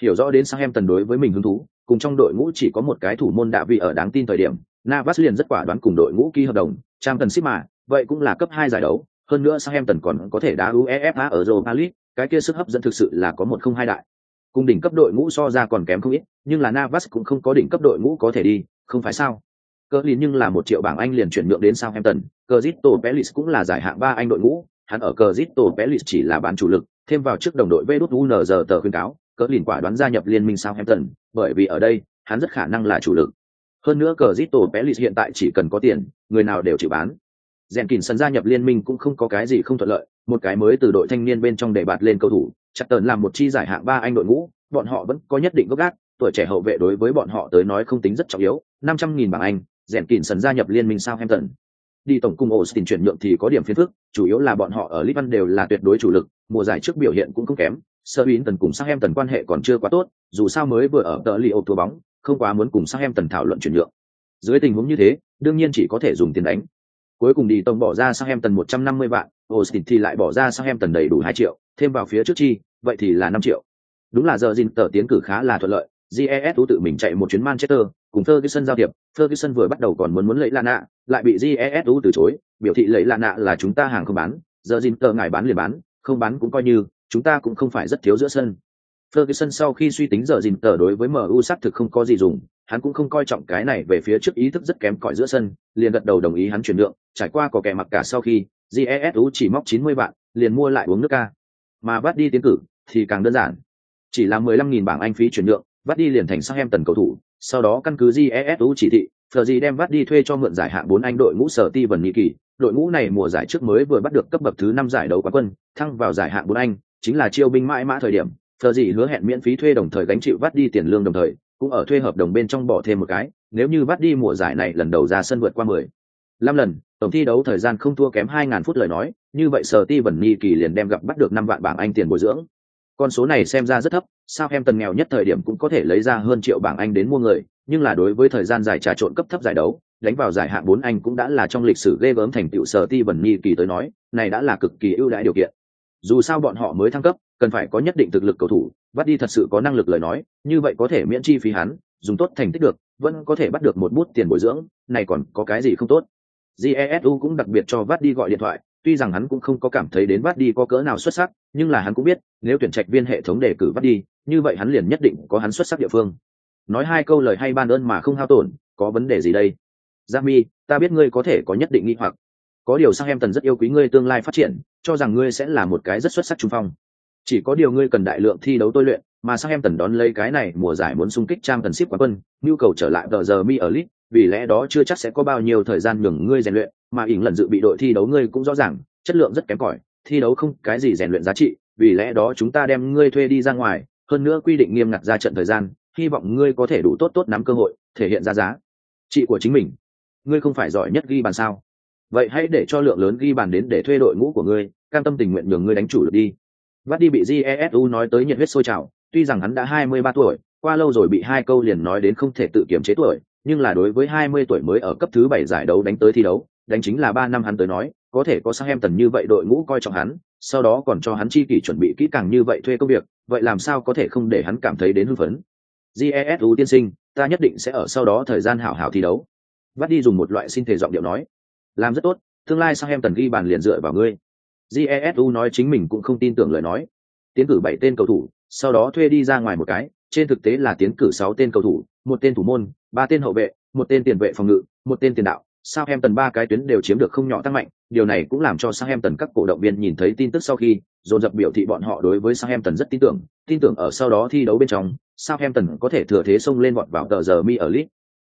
Hiểu rõ đến sao em tần đối với mình hứng thú, cùng trong đội ngũ chỉ có một cái thủ môn đạ vị ở đáng tin thời điểm, Navas liền rất quả đoán cùng đội ngũ ký hợp đồng, trang tần ship mà, vậy cũng là cấp hai giải đấu, hơn nữa sao em tần còn có thể đá UEFA ở Europa League, cái kia sức hấp dẫn thực sự là có một không hai đại. Cùng đỉnh cấp đội ngũ so ra còn kém không ít, nhưng là Navas cũng không có đỉnh cấp đội ngũ có thể đi, không phải sao? Cờ lìn nhưng là một triệu bảng Anh liền chuyển nhượng đến Southampton, Cristo Pelis cũng là giải hạng ba Anh đội ngũ, hắn ở Cristo Pelis chỉ là bán chủ lực, thêm vào trước đồng đội VDUNZ tờ khuyên cáo, cờ lìn quả đoán gia nhập liên minh Southampton, bởi vì ở đây, hắn rất khả năng là chủ lực. Hơn nữa cờ zito Pelis hiện tại chỉ cần có tiền, người nào đều chịu bán rèn kín sân gia nhập liên minh cũng không có cái gì không thuận lợi, một cái mới từ đội thanh niên bên trong để bạt lên cầu thủ, chặt tờn làm một chi giải hạng ba Anh đội ngũ, bọn họ vẫn có nhất định gốc gác, tuổi trẻ hậu vệ đối với bọn họ tới nói không tính rất trọng yếu, năm trăm nghìn bảng Anh, rèn kỉn sân gia nhập liên minh Southampton. Đi tổng cung Austin chuyển nhượng thì có điểm phiền phức, chủ yếu là bọn họ ở Lisbon đều là tuyệt đối chủ lực, mùa giải trước biểu hiện cũng không kém. Sơ ý tần cùng sang em tần quan hệ còn chưa quá tốt, dù sao mới vừa ở tờ Leo thua bóng, không quá muốn cùng sang em tần thảo luận chuyển nhượng. Dưới tình huống như thế, đương nhiên chỉ có thể dùng tiền đánh. Cuối cùng đi tổng bỏ ra sang em tần 150 vạn, Austin thì lại bỏ ra sang em tần đầy đủ 2 triệu, thêm vào phía trước chi, vậy thì là 5 triệu. Đúng là giờ Jin tờ tiến cử khá là thuận lợi, GES tự mình chạy một chuyến Manchester, cùng Ferguson giao thiệp, Ferguson vừa bắt đầu còn muốn muốn lấy Lana, lại bị GES từ chối, biểu thị lấy Lana là chúng ta hàng không bán, giờ Jin tờ ngài bán liền bán, không bán cũng coi như, chúng ta cũng không phải rất thiếu giữa sân. Ferguson sau khi suy tính giờ Jin tờ đối với MU xác thực không có gì dùng, hắn cũng không coi trọng cái này về phía trước ý thức rất kém cỏi giữa sân, liền gật đầu đồng ý hắn chuyển nhượng, trải qua có kẻ mặc cả sau khi, GESU chỉ móc 90 vạn, liền mua lại uống nước ca. Mà bắt đi tiến cử thì càng đơn giản. Chỉ là 15.000 bảng Anh phí chuyển nhượng, bắt đi liền thành sang em tần cầu thủ, sau đó căn cứ GESU chỉ thị, Fleury đem bắt đi thuê cho mượn giải hạng 4 Anh đội ngũ sở ti vần kỳ, đội ngũ này mùa giải trước mới vừa bắt được cấp bậc thứ 5 giải đấu quán quân, thăng vào giải hạng 4 Anh, chính là chiêu binh mãi mã thời điểm, Fleury hứa hẹn miễn phí thuê đồng thời gánh chịu vắt đi tiền lương đồng thời, cũng ở thuê hợp đồng bên trong bỏ thêm một cái, nếu như vắt đi mùa giải này lần đầu ra sân vượt qua 10 5 lần, tổng thi đấu thời gian không thua kém hai ngàn phút lời nói, như vậy Sở Ti vẩn ni kỳ liền đem gặp bắt được năm vạn bảng Anh tiền bồi dưỡng. Con số này xem ra rất thấp, sao em tần nghèo nhất thời điểm cũng có thể lấy ra hơn triệu bảng Anh đến mua người, nhưng là đối với thời gian giải trà trộn cấp thấp giải đấu, đánh vào giải hạng bốn Anh cũng đã là trong lịch sử ghê gớm thành tựu Sở Ti vẩn mi kỳ tới nói, này đã là cực kỳ ưu đãi điều kiện. Dù sao bọn họ mới thăng cấp, cần phải có nhất định thực lực cầu thủ, bắt đi thật sự có năng lực lời nói, như vậy có thể miễn chi phí hắn, dùng tốt thành tích được, vẫn có thể bắt được một bút tiền bồi dưỡng, này còn có cái gì không tốt. Jesu cũng đặc biệt cho Vắt đi gọi điện thoại, tuy rằng hắn cũng không có cảm thấy đến Vắt đi có cỡ nào xuất sắc, nhưng là hắn cũng biết, nếu tuyển trạch viên hệ thống đề cử Vắt đi, như vậy hắn liền nhất định có hắn xuất sắc địa phương. Nói hai câu lời hay ban ơn mà không hao tổn, có vấn đề gì đây? Jamie, ta biết ngươi có thể có nhất định nghi hoặc. Có điều sang em tần rất yêu quý ngươi tương lai phát triển, cho rằng ngươi sẽ là một cái rất xuất sắc trung phong. Chỉ có điều ngươi cần đại lượng thi đấu tôi luyện, mà sang em tần đón lấy cái này mùa giải muốn xung kích trang tần ship quán quân, nhu cầu trở lại tờ giờ mi ở lit, vì lẽ đó chưa chắc sẽ có bao nhiêu thời gian nhường ngươi rèn luyện, mà ỉn lần dự bị đội thi đấu ngươi cũng rõ ràng, chất lượng rất kém cỏi, thi đấu không cái gì rèn luyện giá trị, vì lẽ đó chúng ta đem ngươi thuê đi ra ngoài, hơn nữa quy định nghiêm ngặt ra trận thời gian, hy vọng ngươi có thể đủ tốt tốt nắm cơ hội, thể hiện ra giá trị của chính mình. Ngươi không phải giỏi nhất ghi bàn sao? Vậy hãy để cho lượng lớn ghi bàn đến để thuê đội ngũ của ngươi, cam tâm tình nguyện nhường ngươi đánh chủ lực đi. Vắt đi bị Jesu nói tới nhiệt huyết sôi trào, tuy rằng hắn đã 23 tuổi, qua lâu rồi bị hai câu liền nói đến không thể tự kiểm chế tuổi, nhưng là đối với 20 tuổi mới ở cấp thứ 7 giải đấu đánh tới thi đấu, đánh chính là 3 năm hắn tới nói, có thể có sang em tần như vậy đội ngũ coi trọng hắn, sau đó còn cho hắn chi kỷ chuẩn bị kỹ càng như vậy thuê công việc, vậy làm sao có thể không để hắn cảm thấy đến hưng phấn. Jesu tiên sinh, ta nhất định sẽ ở sau đó thời gian hảo hảo thi đấu. Vắt đi dùng một loại xin thể giọng điệu nói, làm rất tốt, tương lai sang em tần ghi bàn liền dựa vào ngươi. Jesu nói chính mình cũng không tin tưởng lời nói. Tiến cử bảy tên cầu thủ, sau đó thuê đi ra ngoài một cái, trên thực tế là tiến cử sáu tên cầu thủ, một tên thủ môn, ba tên hậu vệ, một tên tiền vệ phòng ngự, một tên tiền đạo, Southampton ba cái tuyến đều chiếm được không nhỏ tăng mạnh, điều này cũng làm cho Southampton các cổ động viên nhìn thấy tin tức sau khi, dồn dập biểu thị bọn họ đối với Southampton rất tin tưởng, tin tưởng ở sau đó thi đấu bên trong, Southampton có thể thừa thế xông lên bọn vào tờ giờ mi ở League.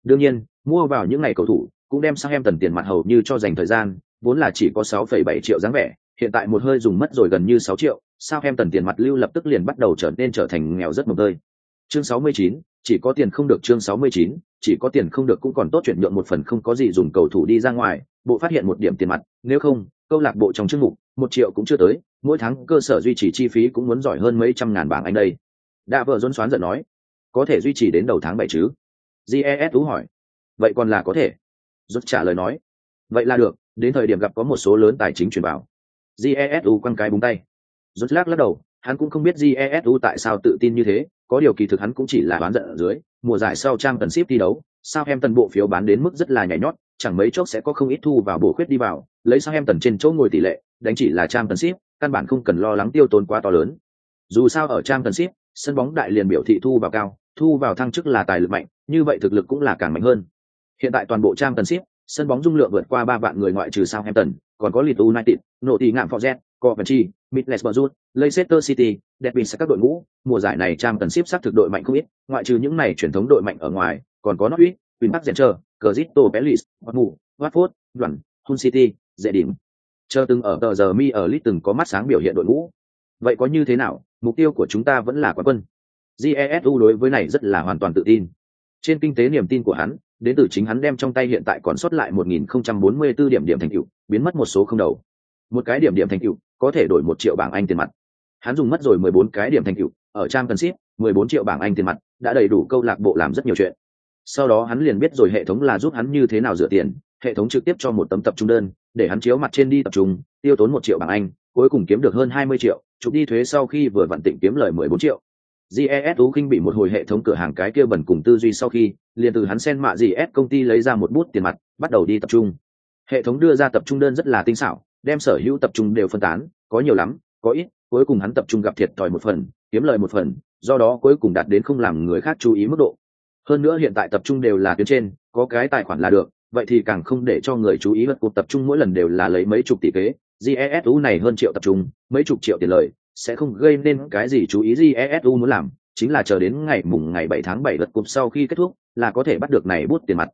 Đương nhiên, mua vào những ngày cầu thủ, cũng đem sang em tần tiền mặt hầu như cho dành thời gian, vốn là chỉ có 6,7 triệu dáng vẻ, hiện tại một hơi dùng mất rồi gần như 6 triệu, sao em tần tiền mặt lưu lập tức liền bắt đầu trở nên trở thành nghèo rất một hơi. Chương 69, chỉ có tiền không được chương 69, chỉ có tiền không được cũng còn tốt chuyển nhượng một phần không có gì dùng cầu thủ đi ra ngoài, bộ phát hiện một điểm tiền mặt, nếu không, câu lạc bộ trong chương mục, một triệu cũng chưa tới, mỗi tháng cơ sở duy trì chi phí cũng muốn giỏi hơn mấy trăm ngàn bảng Anh đây. Đã vợ dôn xoán giận nói, có thể duy trì đến đầu tháng bảy chứ? GES tú hỏi, vậy còn là có thể rốt trả lời nói, vậy là được, đến thời điểm gặp có một số lớn tài chính chuyển vào. GESU quăng cái búng tay. rốt lắc lắc đầu, hắn cũng không biết GESU tại sao tự tin như thế, có điều kỳ thực hắn cũng chỉ là đoán giận ở dưới, mùa giải sau trang tần ship thi đấu, sao em tần bộ phiếu bán đến mức rất là nhảy nhót, chẳng mấy chốc sẽ có không ít thu vào bổ khuyết đi vào, lấy sao em tần trên chỗ ngồi tỷ lệ, đánh chỉ là trang tần ship, căn bản không cần lo lắng tiêu tốn quá to lớn. Dù sao ở trang tần ship, sân bóng đại liền biểu thị thu vào cao, thu vào thăng chức là tài lực mạnh, như vậy thực lực cũng là càng mạnh hơn. Hiện tại toàn bộ trang tần ship, sân bóng dung lượng vượt qua ba vạn người ngoại trừ Southampton, còn có Leeds United, nội tỷ ngạm Forest, Coventry, Middlesbrough, Leicester City, Derby sẽ các đội ngũ, mùa giải này trang tần ship xác thực đội mạnh không ít, ngoại trừ những này truyền thống đội mạnh ở ngoài, còn có Norwich, Queen Park Rangers, Crystal Palace, Bournemouth, Watford, Đoàn, Hull City, dễ điểm. Chờ từng ở tờ giờ mi ở Leeds từng có mắt sáng biểu hiện đội ngũ. Vậy có như thế nào, mục tiêu của chúng ta vẫn là quán quân. GESU đối với này rất là hoàn toàn tự tin. Trên kinh tế niềm tin của hắn, đến từ chính hắn đem trong tay hiện tại còn sót lại 1044 điểm điểm thành tựu, biến mất một số không đầu. Một cái điểm điểm thành tựu có thể đổi một triệu bảng Anh tiền mặt. Hắn dùng mất rồi 14 cái điểm thành tựu, ở trang cần ship, 14 triệu bảng Anh tiền mặt, đã đầy đủ câu lạc bộ làm rất nhiều chuyện. Sau đó hắn liền biết rồi hệ thống là giúp hắn như thế nào rửa tiền, hệ thống trực tiếp cho một tấm tập trung đơn, để hắn chiếu mặt trên đi tập trung, tiêu tốn một triệu bảng Anh, cuối cùng kiếm được hơn 20 triệu, chụp đi thuế sau khi vừa vận tịnh kiếm lời 14 triệu, jes tú kinh bị một hồi hệ thống cửa hàng cái kia bẩn cùng tư duy sau khi, liền từ hắn sen mạ gs công ty lấy ra một bút tiền mặt, bắt đầu đi tập trung. Hệ thống đưa ra tập trung đơn rất là tinh xảo, đem sở hữu tập trung đều phân tán, có nhiều lắm, có ít, cuối cùng hắn tập trung gặp thiệt thòi một phần, kiếm lời một phần, do đó cuối cùng đạt đến không làm người khác chú ý mức độ. Hơn nữa hiện tại tập trung đều là tuyến trên, có cái tài khoản là được, vậy thì càng không để cho người chú ý vật cuộc tập trung mỗi lần đều là lấy mấy chục tỷ kế. Jesu này hơn triệu tập trung, mấy chục triệu tiền lời sẽ không gây nên cái gì chú ý gì esu muốn làm, chính là chờ đến ngày mùng ngày 7 tháng 7 lượt cúp sau khi kết thúc là có thể bắt được này bút tiền mặt.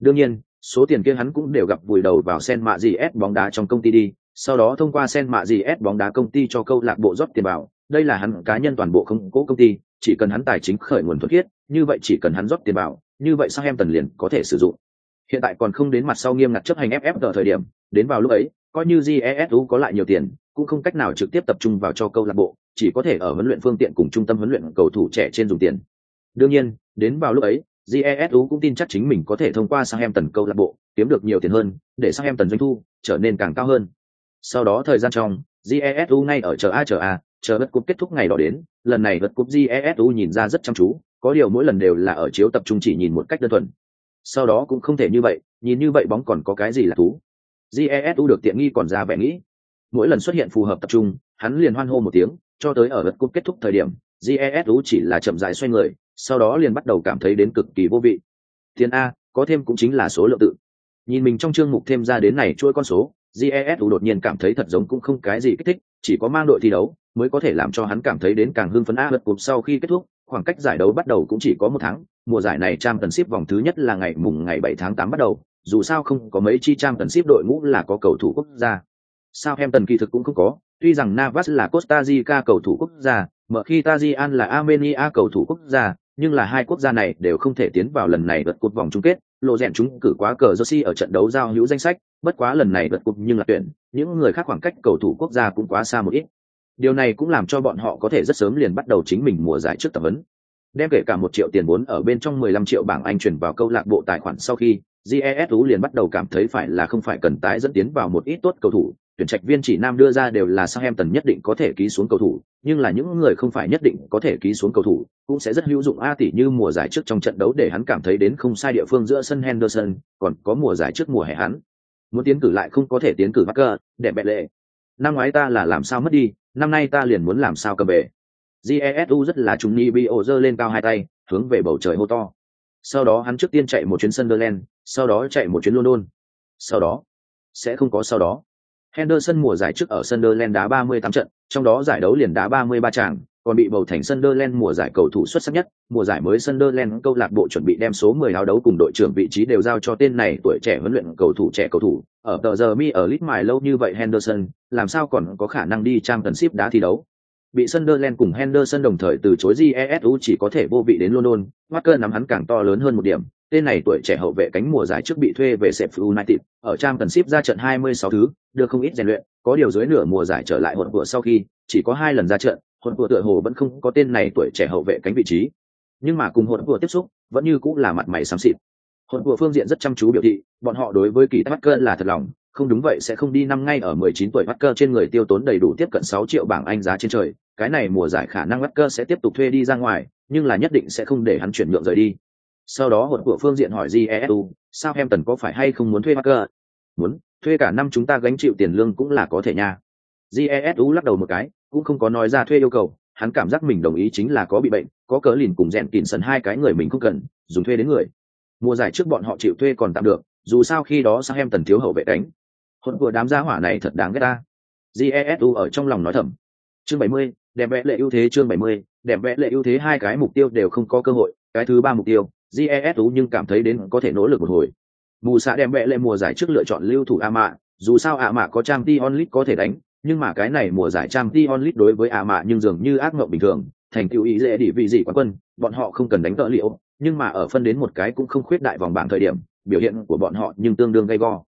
Đương nhiên, số tiền kia hắn cũng đều gặp vùi đầu vào sen mạ gì s bóng đá trong công ty đi, sau đó thông qua sen mạ gì s bóng đá công ty cho câu lạc bộ rót tiền vào, đây là hắn cá nhân toàn bộ không cố công ty, chỉ cần hắn tài chính khởi nguồn thuận thiết như vậy chỉ cần hắn rót tiền vào, như vậy sang em tần liền có thể sử dụng. Hiện tại còn không đến mặt sau nghiêm ngặt chấp hành ff thời điểm, đến vào lúc ấy, coi như jesu có lại nhiều tiền cũng không cách nào trực tiếp tập trung vào cho câu lạc bộ, chỉ có thể ở huấn luyện phương tiện cùng trung tâm huấn luyện cầu thủ trẻ trên dùng tiền. Đương nhiên, đến vào lúc ấy jesu cũng tin chắc chính mình có thể thông qua sang em tần câu lạc bộ, kiếm được nhiều tiền hơn, để sang em tần doanh thu trở nên càng cao hơn. Sau đó thời gian trong jesu ngay ở chờ a chờ a, chờ đất cúp kết thúc ngày đó đến, lần này vật cúp jesu nhìn ra rất chăm chú, có điều mỗi lần đều là ở chiếu tập trung chỉ nhìn một cách đơn thuần. Sau đó cũng không thể như vậy, nhìn như vậy bóng còn có cái gì là thú. Jesu được tiện nghi còn ra vẻ nghĩ mỗi lần xuất hiện phù hợp tập trung, hắn liền hoan hô một tiếng, cho tới ở lượt cúp kết thúc thời điểm jesu chỉ là chậm dài xoay người, sau đó liền bắt đầu cảm thấy đến cực kỳ vô vị. Tiền a, có thêm cũng chính là số lượng tự. Nhìn mình trong chương mục thêm ra đến này chuỗi con số jesu đột nhiên cảm thấy thật giống cũng không cái gì kích thích, chỉ có mang đội thi đấu mới có thể làm cho hắn cảm thấy đến càng hưng phấn a lượt cúp sau khi kết thúc, khoảng cách giải đấu bắt đầu cũng chỉ có một tháng, mùa giải này trang tần ship vòng thứ nhất là ngày mùng ngày 7 tháng 8 bắt đầu, dù sao không có mấy chi trang tần ship đội ngũ là có cầu thủ quốc gia sao em tần kỳ thực cũng không có tuy rằng navas là costa rica cầu thủ quốc gia mở khi tajian là armenia cầu thủ quốc gia nhưng là hai quốc gia này đều không thể tiến vào lần này vượt cuộc vòng chung kết. Lộ rèn chúng cử quá cờ jersey ở trận đấu giao hữu danh sách bất quá lần này vượt cuộc nhưng là tuyển những người khác khoảng cách cầu thủ quốc gia cũng quá xa một ít. Điều này cũng làm cho bọn họ có thể rất sớm liền bắt đầu chính mình mùa giải trước tập huấn. Đem kể cả một triệu tiền vốn ở bên trong 15 triệu bảng Anh chuyển vào câu lạc bộ tài khoản sau khi, GESU liền bắt đầu cảm thấy phải là không phải cần tái dẫn tiến vào một ít tốt cầu thủ, tuyển trạch viên chỉ nam đưa ra đều là sang em tần nhất định có thể ký xuống cầu thủ, nhưng là những người không phải nhất định có thể ký xuống cầu thủ, cũng sẽ rất hữu dụng a tỷ như mùa giải trước trong trận đấu để hắn cảm thấy đến không sai địa phương giữa sân Henderson, còn có mùa giải trước mùa hè hắn. Muốn tiến cử lại không có thể tiến cử Barker, để bệ lệ. Năm ngoái ta là làm sao mất đi, năm nay ta liền muốn làm sao cầm bể Jesu rất là trùng ni Bio giơ lên cao hai tay, hướng về bầu trời hô to. Sau đó hắn trước tiên chạy một chuyến Sunderland, sau đó chạy một chuyến London. Sau đó, sẽ không có sau đó. Henderson mùa giải trước ở Sunderland đá 38 trận, trong đó giải đấu liền đá 33 trận, còn bị bầu thành Sunderland mùa giải cầu thủ xuất sắc nhất, mùa giải mới Sunderland câu lạc bộ chuẩn bị đem số 10 áo đấu cùng đội trưởng vị trí đều giao cho tên này tuổi trẻ huấn luyện cầu thủ trẻ cầu thủ, ở tờ giờ mi ở Leeds mài lâu như vậy Henderson, làm sao còn có khả năng đi Championship đá thi đấu. Bị Sunderland cùng Henderson đồng thời từ chối GESU chỉ có thể vô vị đến London, Walker nắm hắn càng to lớn hơn một điểm, tên này tuổi trẻ hậu vệ cánh mùa giải trước bị thuê về Sheffield United, ở Tram cần ship ra trận 26 thứ, được không ít rèn luyện, có điều dưới nửa mùa giải trở lại hỗn vừa sau khi, chỉ có hai lần ra trận, hỗn vừa tựa hồ vẫn không có tên này tuổi trẻ hậu vệ cánh vị trí. Nhưng mà cùng hỗn vừa tiếp xúc, vẫn như cũng là mặt mày xám xịt. Hỗn vừa phương diện rất chăm chú biểu thị, bọn họ đối với kỳ Tucker là thật lòng, không đúng vậy sẽ không đi năm ngay ở 19 tuổi Tucker trên người tiêu tốn đầy đủ tiếp cận 6 triệu bảng Anh giá trên trời, cái này mùa giải khả năng Tucker sẽ tiếp tục thuê đi ra ngoài, nhưng là nhất định sẽ không để hắn chuyển nhượng rời đi. Sau đó hột của phương diện hỏi Jesu, sao em tần có phải hay không muốn thuê Tucker? Muốn, thuê cả năm chúng ta gánh chịu tiền lương cũng là có thể nha. Jesu lắc đầu một cái cũng không có nói ra thuê yêu cầu hắn cảm giác mình đồng ý chính là có bị bệnh có cớ lìn cùng rèn kìn sần hai cái người mình không cần dùng thuê đến người. Mùa giải trước bọn họ chịu thuê còn tạm được dù sao khi đó sang em tần thiếu hậu vệ đánh hôn của đám gia hỏa này thật đáng ghét ta. Jesu ở trong lòng nói thầm. Chương 70, đẹp vẽ lệ ưu thế chương 70, đẹp vẽ lệ ưu thế hai cái mục tiêu đều không có cơ hội cái thứ ba mục tiêu jesu nhưng cảm thấy đến có thể nỗ lực một hồi. Mù xạ đem vẽ lệ mùa giải trước lựa chọn lưu thủ a mạ, dù sao a mạ có trang t onlit có thể đánh, nhưng mà cái này mùa giải trang t onlit đối với a mạ nhưng dường như ác mộng bình thường, thành tựu ý dễ đi vị gì quán quân, bọn họ không cần đánh tợ liệu, nhưng mà ở phân đến một cái cũng không khuyết đại vòng bảng thời điểm, biểu hiện của bọn họ nhưng tương đương gay go.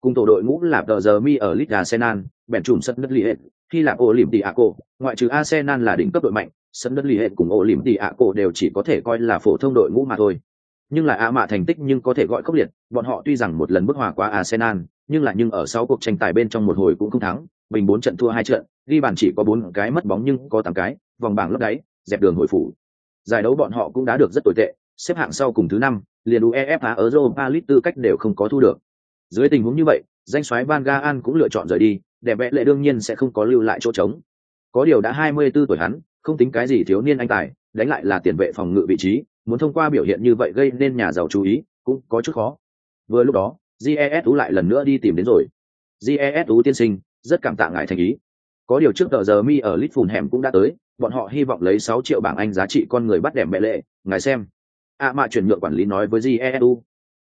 Cùng tổ đội ngũ là tờ giờ mi ở lit arsenal, bèn trùm sân đất li hệ khi là ô lìm tì ạ cổ, ngoại trừ arsenal là đỉnh cấp đội mạnh, sân đất li hệ cùng ô lìm tì ạ cổ đều chỉ có thể coi là phổ thông đội ngũ mà thôi nhưng là a mạ thành tích nhưng có thể gọi khốc liệt, bọn họ tuy rằng một lần bức hòa qua arsenal, nhưng là nhưng ở sáu cuộc tranh tài bên trong một hồi cũng không thắng, bình bốn trận thua hai trận, ghi bàn chỉ có bốn cái mất bóng nhưng có tám cái, vòng bảng lấp đáy, dẹp đường hồi phủ. Giải đấu bọn họ cũng đã được rất tồi tệ, xếp hạng sau cùng thứ năm, liền uefa ở europa league tư cách đều không có thu được. Dưới tình huống như vậy, danh soái van Gaan cũng lựa chọn rời đi đẹp vẽ lệ đương nhiên sẽ không có lưu lại chỗ trống. Có điều đã 24 tuổi hắn, không tính cái gì thiếu niên anh tài, đánh lại là tiền vệ phòng ngự vị trí muốn thông qua biểu hiện như vậy gây nên nhà giàu chú ý, cũng có chút khó. Vừa lúc đó jesu lại lần nữa đi tìm đến rồi. Jesu tiên sinh, rất cảm tạ ngài thành ý. Có điều trước tờ giờ mi ở lit phùn hẻm cũng đã tới, bọn họ hy vọng lấy sáu triệu bảng anh giá trị con người bắt đẻm mẹ lệ, ngài xem. A à mạ chuyển nhượng quản lý nói với jesu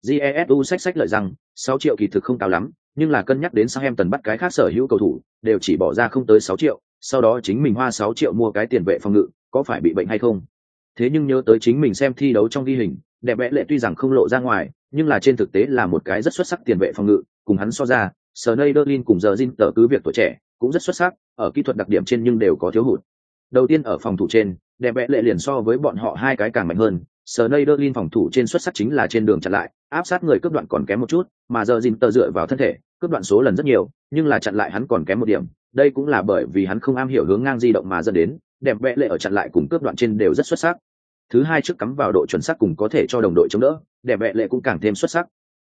jesu sách sách lợi rằng, sáu triệu kỳ thực không cao lắm, nhưng là cân nhắc đến sang em tần bắt cái khác sở hữu cầu thủ, đều chỉ bỏ ra không tới sáu triệu, sau đó chính mình hoa sáu triệu mua cái tiền vệ phòng ngự, có phải bị bệnh hay không? Thế nhưng nhớ tới chính mình xem thi đấu trong ghi hình, đẹp vẽ lệ tuy rằng không lộ ra ngoài, nhưng là trên thực tế là một cái rất xuất sắc tiền vệ phòng ngự, cùng hắn so ra sở nây berlin cùng giờ Jin tờ cứ việc tuổi trẻ, cũng rất xuất sắc, ở kỹ thuật đặc điểm trên nhưng đều có thiếu hụt. Đầu tiên ở phòng thủ trên, đẹp vẽ lệ liền so với bọn họ hai cái càng mạnh hơn sở nây berlin phòng thủ trên xuất sắc chính là trên đường chặn lại, áp sát người cướp đoạn còn kém một chút, mà giờ Jin tờ dựa vào thân thể, cướp đoạn số lần rất nhiều, nhưng là chặn lại hắn còn kém một điểm, đây cũng là bởi vì hắn không am hiểu hướng ngang di động mà dẫn đến đẹp vẽ lệ ở chặn lại cùng cướp đoạn trên đều rất xuất sắc. Thứ hai trước cắm vào độ chuẩn xác cùng có thể cho đồng đội chống đỡ đẹp vẽ lệ cũng càng thêm xuất sắc.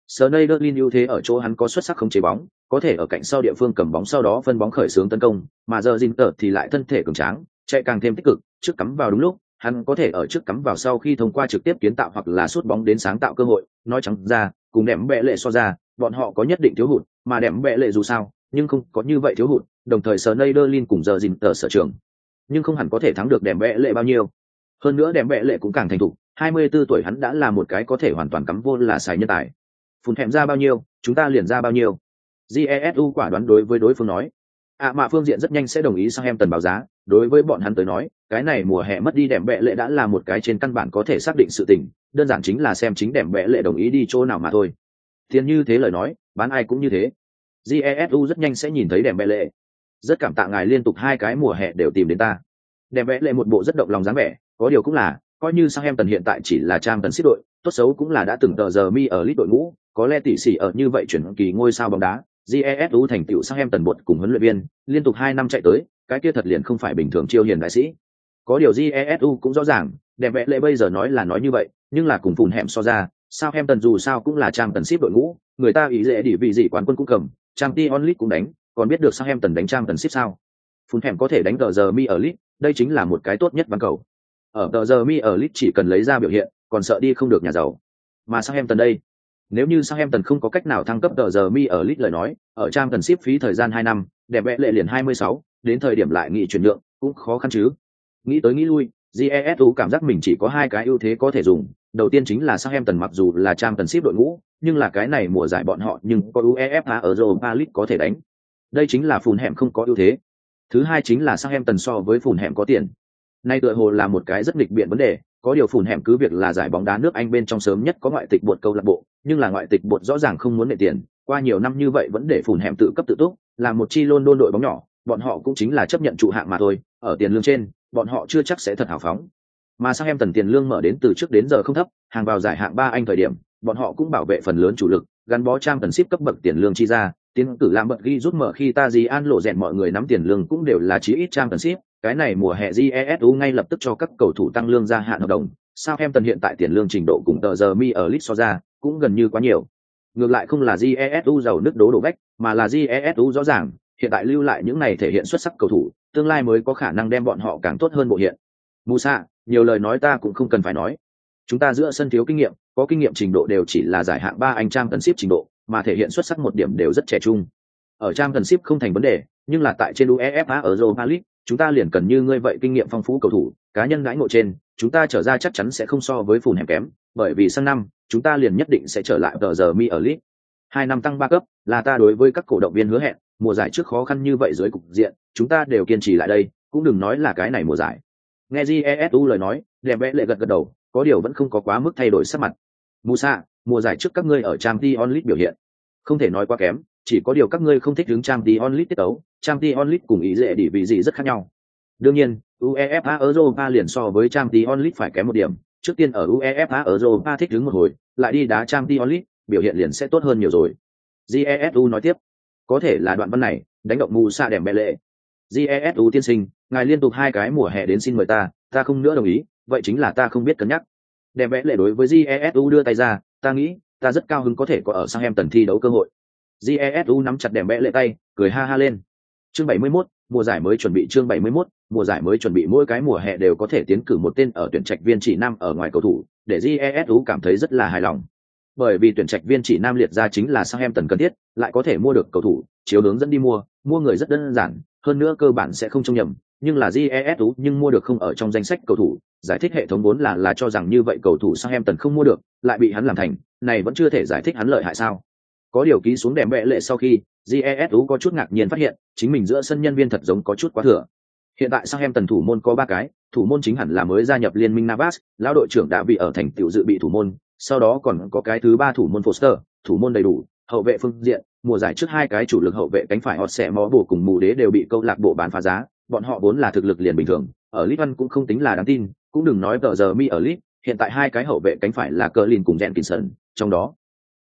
Sneijderlin ưu thế ở chỗ hắn có xuất sắc không chế bóng, có thể ở cạnh sau địa phương cầm bóng sau đó phân bóng khởi xướng tấn công, mà giờ Zinter thì lại thân thể cường tráng, chạy càng thêm tích cực, trước cắm vào đúng lúc, hắn có thể ở trước cắm vào sau khi thông qua trực tiếp kiến tạo hoặc là sút bóng đến sáng tạo cơ hội, nói trắng ra, cùng đệm bệ lệ so ra, bọn họ có nhất định thiếu hụt, mà đệm bệ lệ dù sao, nhưng không có như vậy thiếu hụt, đồng thời Sneijderlin cùng giờ Zinter sở trường, nhưng không hẳn có thể thắng được đẹp vẽ lệ bao nhiêu. Hơn nữa đẹp vẽ lệ cũng càng thành thục, 24 tuổi hắn đã là một cái có thể hoàn toàn cắm vô là xài nhân tài. Phun thèm ra bao nhiêu chúng ta liền ra bao nhiêu. Jesu quả đoán đối với đối phương nói. Ạ à mạ phương diện rất nhanh sẽ đồng ý sang em tần báo giá. Đối với bọn hắn tới nói cái này mùa hè mất đi đẹp bệ lệ đã là một cái trên căn bản có thể xác định sự tình đơn giản chính là xem chính đẹp bệ lệ đồng ý đi chỗ nào mà thôi. Tiền như thế lời nói bán ai cũng như thế. Jesu rất nhanh sẽ nhìn thấy đẹp bệ lệ rất cảm tạ ngài liên tục hai cái mùa hè đều tìm đến ta. Đẹp vẽ lệ một bộ rất động lòng dáng vẻ, có điều cũng là, coi như sang em tần hiện tại chỉ là trang tần xít đội, tốt xấu cũng là đã từng tờ giờ mi ở lít đội ngũ, có lẽ tỷ xỉ ở như vậy chuyển kỳ ngôi sao bóng đá jesu thành tựu sang em tần bột cùng huấn luyện viên, liên tục hai năm chạy tới, cái kia thật liền không phải bình thường chiêu hiền đại sĩ. Có điều jesu cũng rõ ràng, đẹp vẽ lệ bây giờ nói là nói như vậy, nhưng là cùng phùn hẻm so ra, sao em tần dù sao cũng là trang tần ship đội ngũ, người ta ý dễ đi vì gì quán quân cũng cầm trang t onlit cũng đánh còn biết được sao em tần đánh trang tần ship sao? Phun thèm có thể đánh tờ giờ mi ở lit đây chính là một cái tốt nhất văn cầu. Ở tờ giờ mi ở lit chỉ cần lấy ra biểu hiện, còn sợ đi không được nhà giàu. Mà sao em tần đây, nếu như sao em tần không có cách nào thăng cấp tờ giờ mi ở lit lời nói, ở trang tần ship phí thời gian hai năm, đẹp vẽ lệ liền hai mươi sáu, đến thời điểm lại nghị chuyển nhượng, cũng khó khăn chứ. Nghĩ tới nghĩ lui jesu cảm giác mình chỉ có hai cái ưu thế có thể dùng. Đầu tiên chính là sang em tần mặc dù là trang tần ship đội ngũ, nhưng là cái này mùa giải bọn họ nhưng có uefa ở europa league có thể đánh đây chính là phùn hẻm không có ưu thế. Thứ hai chính là sang em tần so với phùn hẻm có tiền. Nay tựa hồ là một cái rất nghịch biện vấn đề, có điều phùn hẻm cứ việc là giải bóng đá nước anh bên trong sớm nhất có ngoại tịch bột câu lạc bộ, nhưng là ngoại tịch bột rõ ràng không muốn nệ tiền, qua nhiều năm như vậy vẫn để phùn hẻm tự cấp tự túc, là một chi luôn đôn đội bóng nhỏ, bọn họ cũng chính là chấp nhận trụ hạng mà thôi, ở tiền lương trên, bọn họ chưa chắc sẽ thật hào phóng. Mà sang em tần tiền lương mở đến từ trước đến giờ không thấp, hàng vào giải hạng ba anh thời điểm, bọn họ cũng bảo vệ phần lớn chủ lực, gắn bó trang tần ship cấp bậc tiền lương chi ra tiến cử làm bật ghi rút mở khi ta gì an lộ rèn mọi người nắm tiền lương cũng đều là chí ít trang cần ship cái này mùa hè jesu ngay lập tức cho các cầu thủ tăng lương gia hạn hợp đồng. Sao em tần hiện tại tiền lương trình độ cùng tờ giờ mi ở lit so ra, cũng gần như quá nhiều. Ngược lại không là jesu giàu nước đố đổ bách mà là jesu rõ ràng. Hiện tại lưu lại những này thể hiện xuất sắc cầu thủ, tương lai mới có khả năng đem bọn họ càng tốt hơn bộ hiện. Musa, nhiều lời nói ta cũng không cần phải nói. Chúng ta giữa sân thiếu kinh nghiệm, có kinh nghiệm trình độ đều chỉ là giải hạng ba anh trang tấn ship trình độ mà thể hiện xuất sắc một điểm đều rất trẻ trung. Ở trang cần ship không thành vấn đề, nhưng là tại trên uefa ở europa league, chúng ta liền cần như ngươi vậy kinh nghiệm phong phú cầu thủ, cá nhân gãi ngộ trên, chúng ta trở ra chắc chắn sẽ không so với phùn hẻm kém, bởi vì sang năm, chúng ta liền nhất định sẽ trở lại tờ giờ mi ở league. Hai năm tăng ba cấp, là ta đối với các cổ động viên hứa hẹn, mùa giải trước khó khăn như vậy dưới cục diện, chúng ta đều kiên trì lại đây, cũng đừng nói là cái này mùa giải. Nghe jesu lời nói, đẹp vẽ lệ gật gật đầu, có điều vẫn không có quá mức thay đổi sắc mặt musa mùa giải trước các ngươi ở trang t onlit biểu hiện. Không thể nói quá kém, chỉ có điều các ngươi không thích đứng trang t onlit tiết tấu trang t onlit cùng ý dễ đi vị gì rất khác nhau. Đương nhiên, uefa europa liền so với trang t onlit phải kém một điểm. Trước tiên ở uefa europa thích đứng một hồi, lại đi đá trang t onlit biểu hiện liền sẽ tốt hơn nhiều rồi. Jesu nói tiếp. Có thể là đoạn văn này, đánh động musa xa đèm bệ lệ. Jesu tiên sinh, ngài liên tục hai cái mùa hè đến xin mời ta ta không nữa đồng ý, vậy chính là ta không biết cân nhắc đèm vẽ lệ đối với jesu đưa tay ra ta nghĩ ta rất cao hứng có thể có ở sang em tần thi đấu cơ hội. Jesu nắm chặt đèm vẽ lệ tay cười ha ha lên. Chương 71, mùa giải mới chuẩn bị chương 71, mùa giải mới chuẩn bị mỗi cái mùa hè đều có thể tiến cử một tên ở tuyển trạch viên chỉ nam ở ngoài cầu thủ để jesu cảm thấy rất là hài lòng. Bởi vì tuyển trạch viên chỉ nam liệt ra chính là sang em tần cần thiết lại có thể mua được cầu thủ chiếu hướng dẫn đi mua mua người rất đơn giản hơn nữa cơ bản sẽ không trông nhầm nhưng là jesu nhưng mua được không ở trong danh sách cầu thủ. Giải thích hệ thống vốn là là cho rằng như vậy cầu thủ sang em tần không mua được lại bị hắn làm thành này vẫn chưa thể giải thích hắn lợi hại sao. Có điều ký xuống đèm bệ lệ sau khi jesu có chút ngạc nhiên phát hiện chính mình giữa sân nhân viên thật giống có chút quá thừa. Hiện tại sang em tần thủ môn có ba cái thủ môn chính hẳn là mới gia nhập liên minh navas lão đội trưởng đã bị ở thành tiểu dự bị thủ môn sau đó còn có cái thứ ba thủ môn Foster, thủ môn đầy đủ, hậu vệ phương diện, mùa giải trước hai cái chủ lực hậu vệ cánh phải họ sẽ mó bổ cùng mù đế đều bị câu lạc bộ bán phá giá, bọn họ vốn là thực lực liền bình thường, ở League văn cũng không tính là đáng tin, cũng đừng nói tờ giờ mi ở Lit. hiện tại hai cái hậu vệ cánh phải là Kerlin cùng Jenkinson, trong đó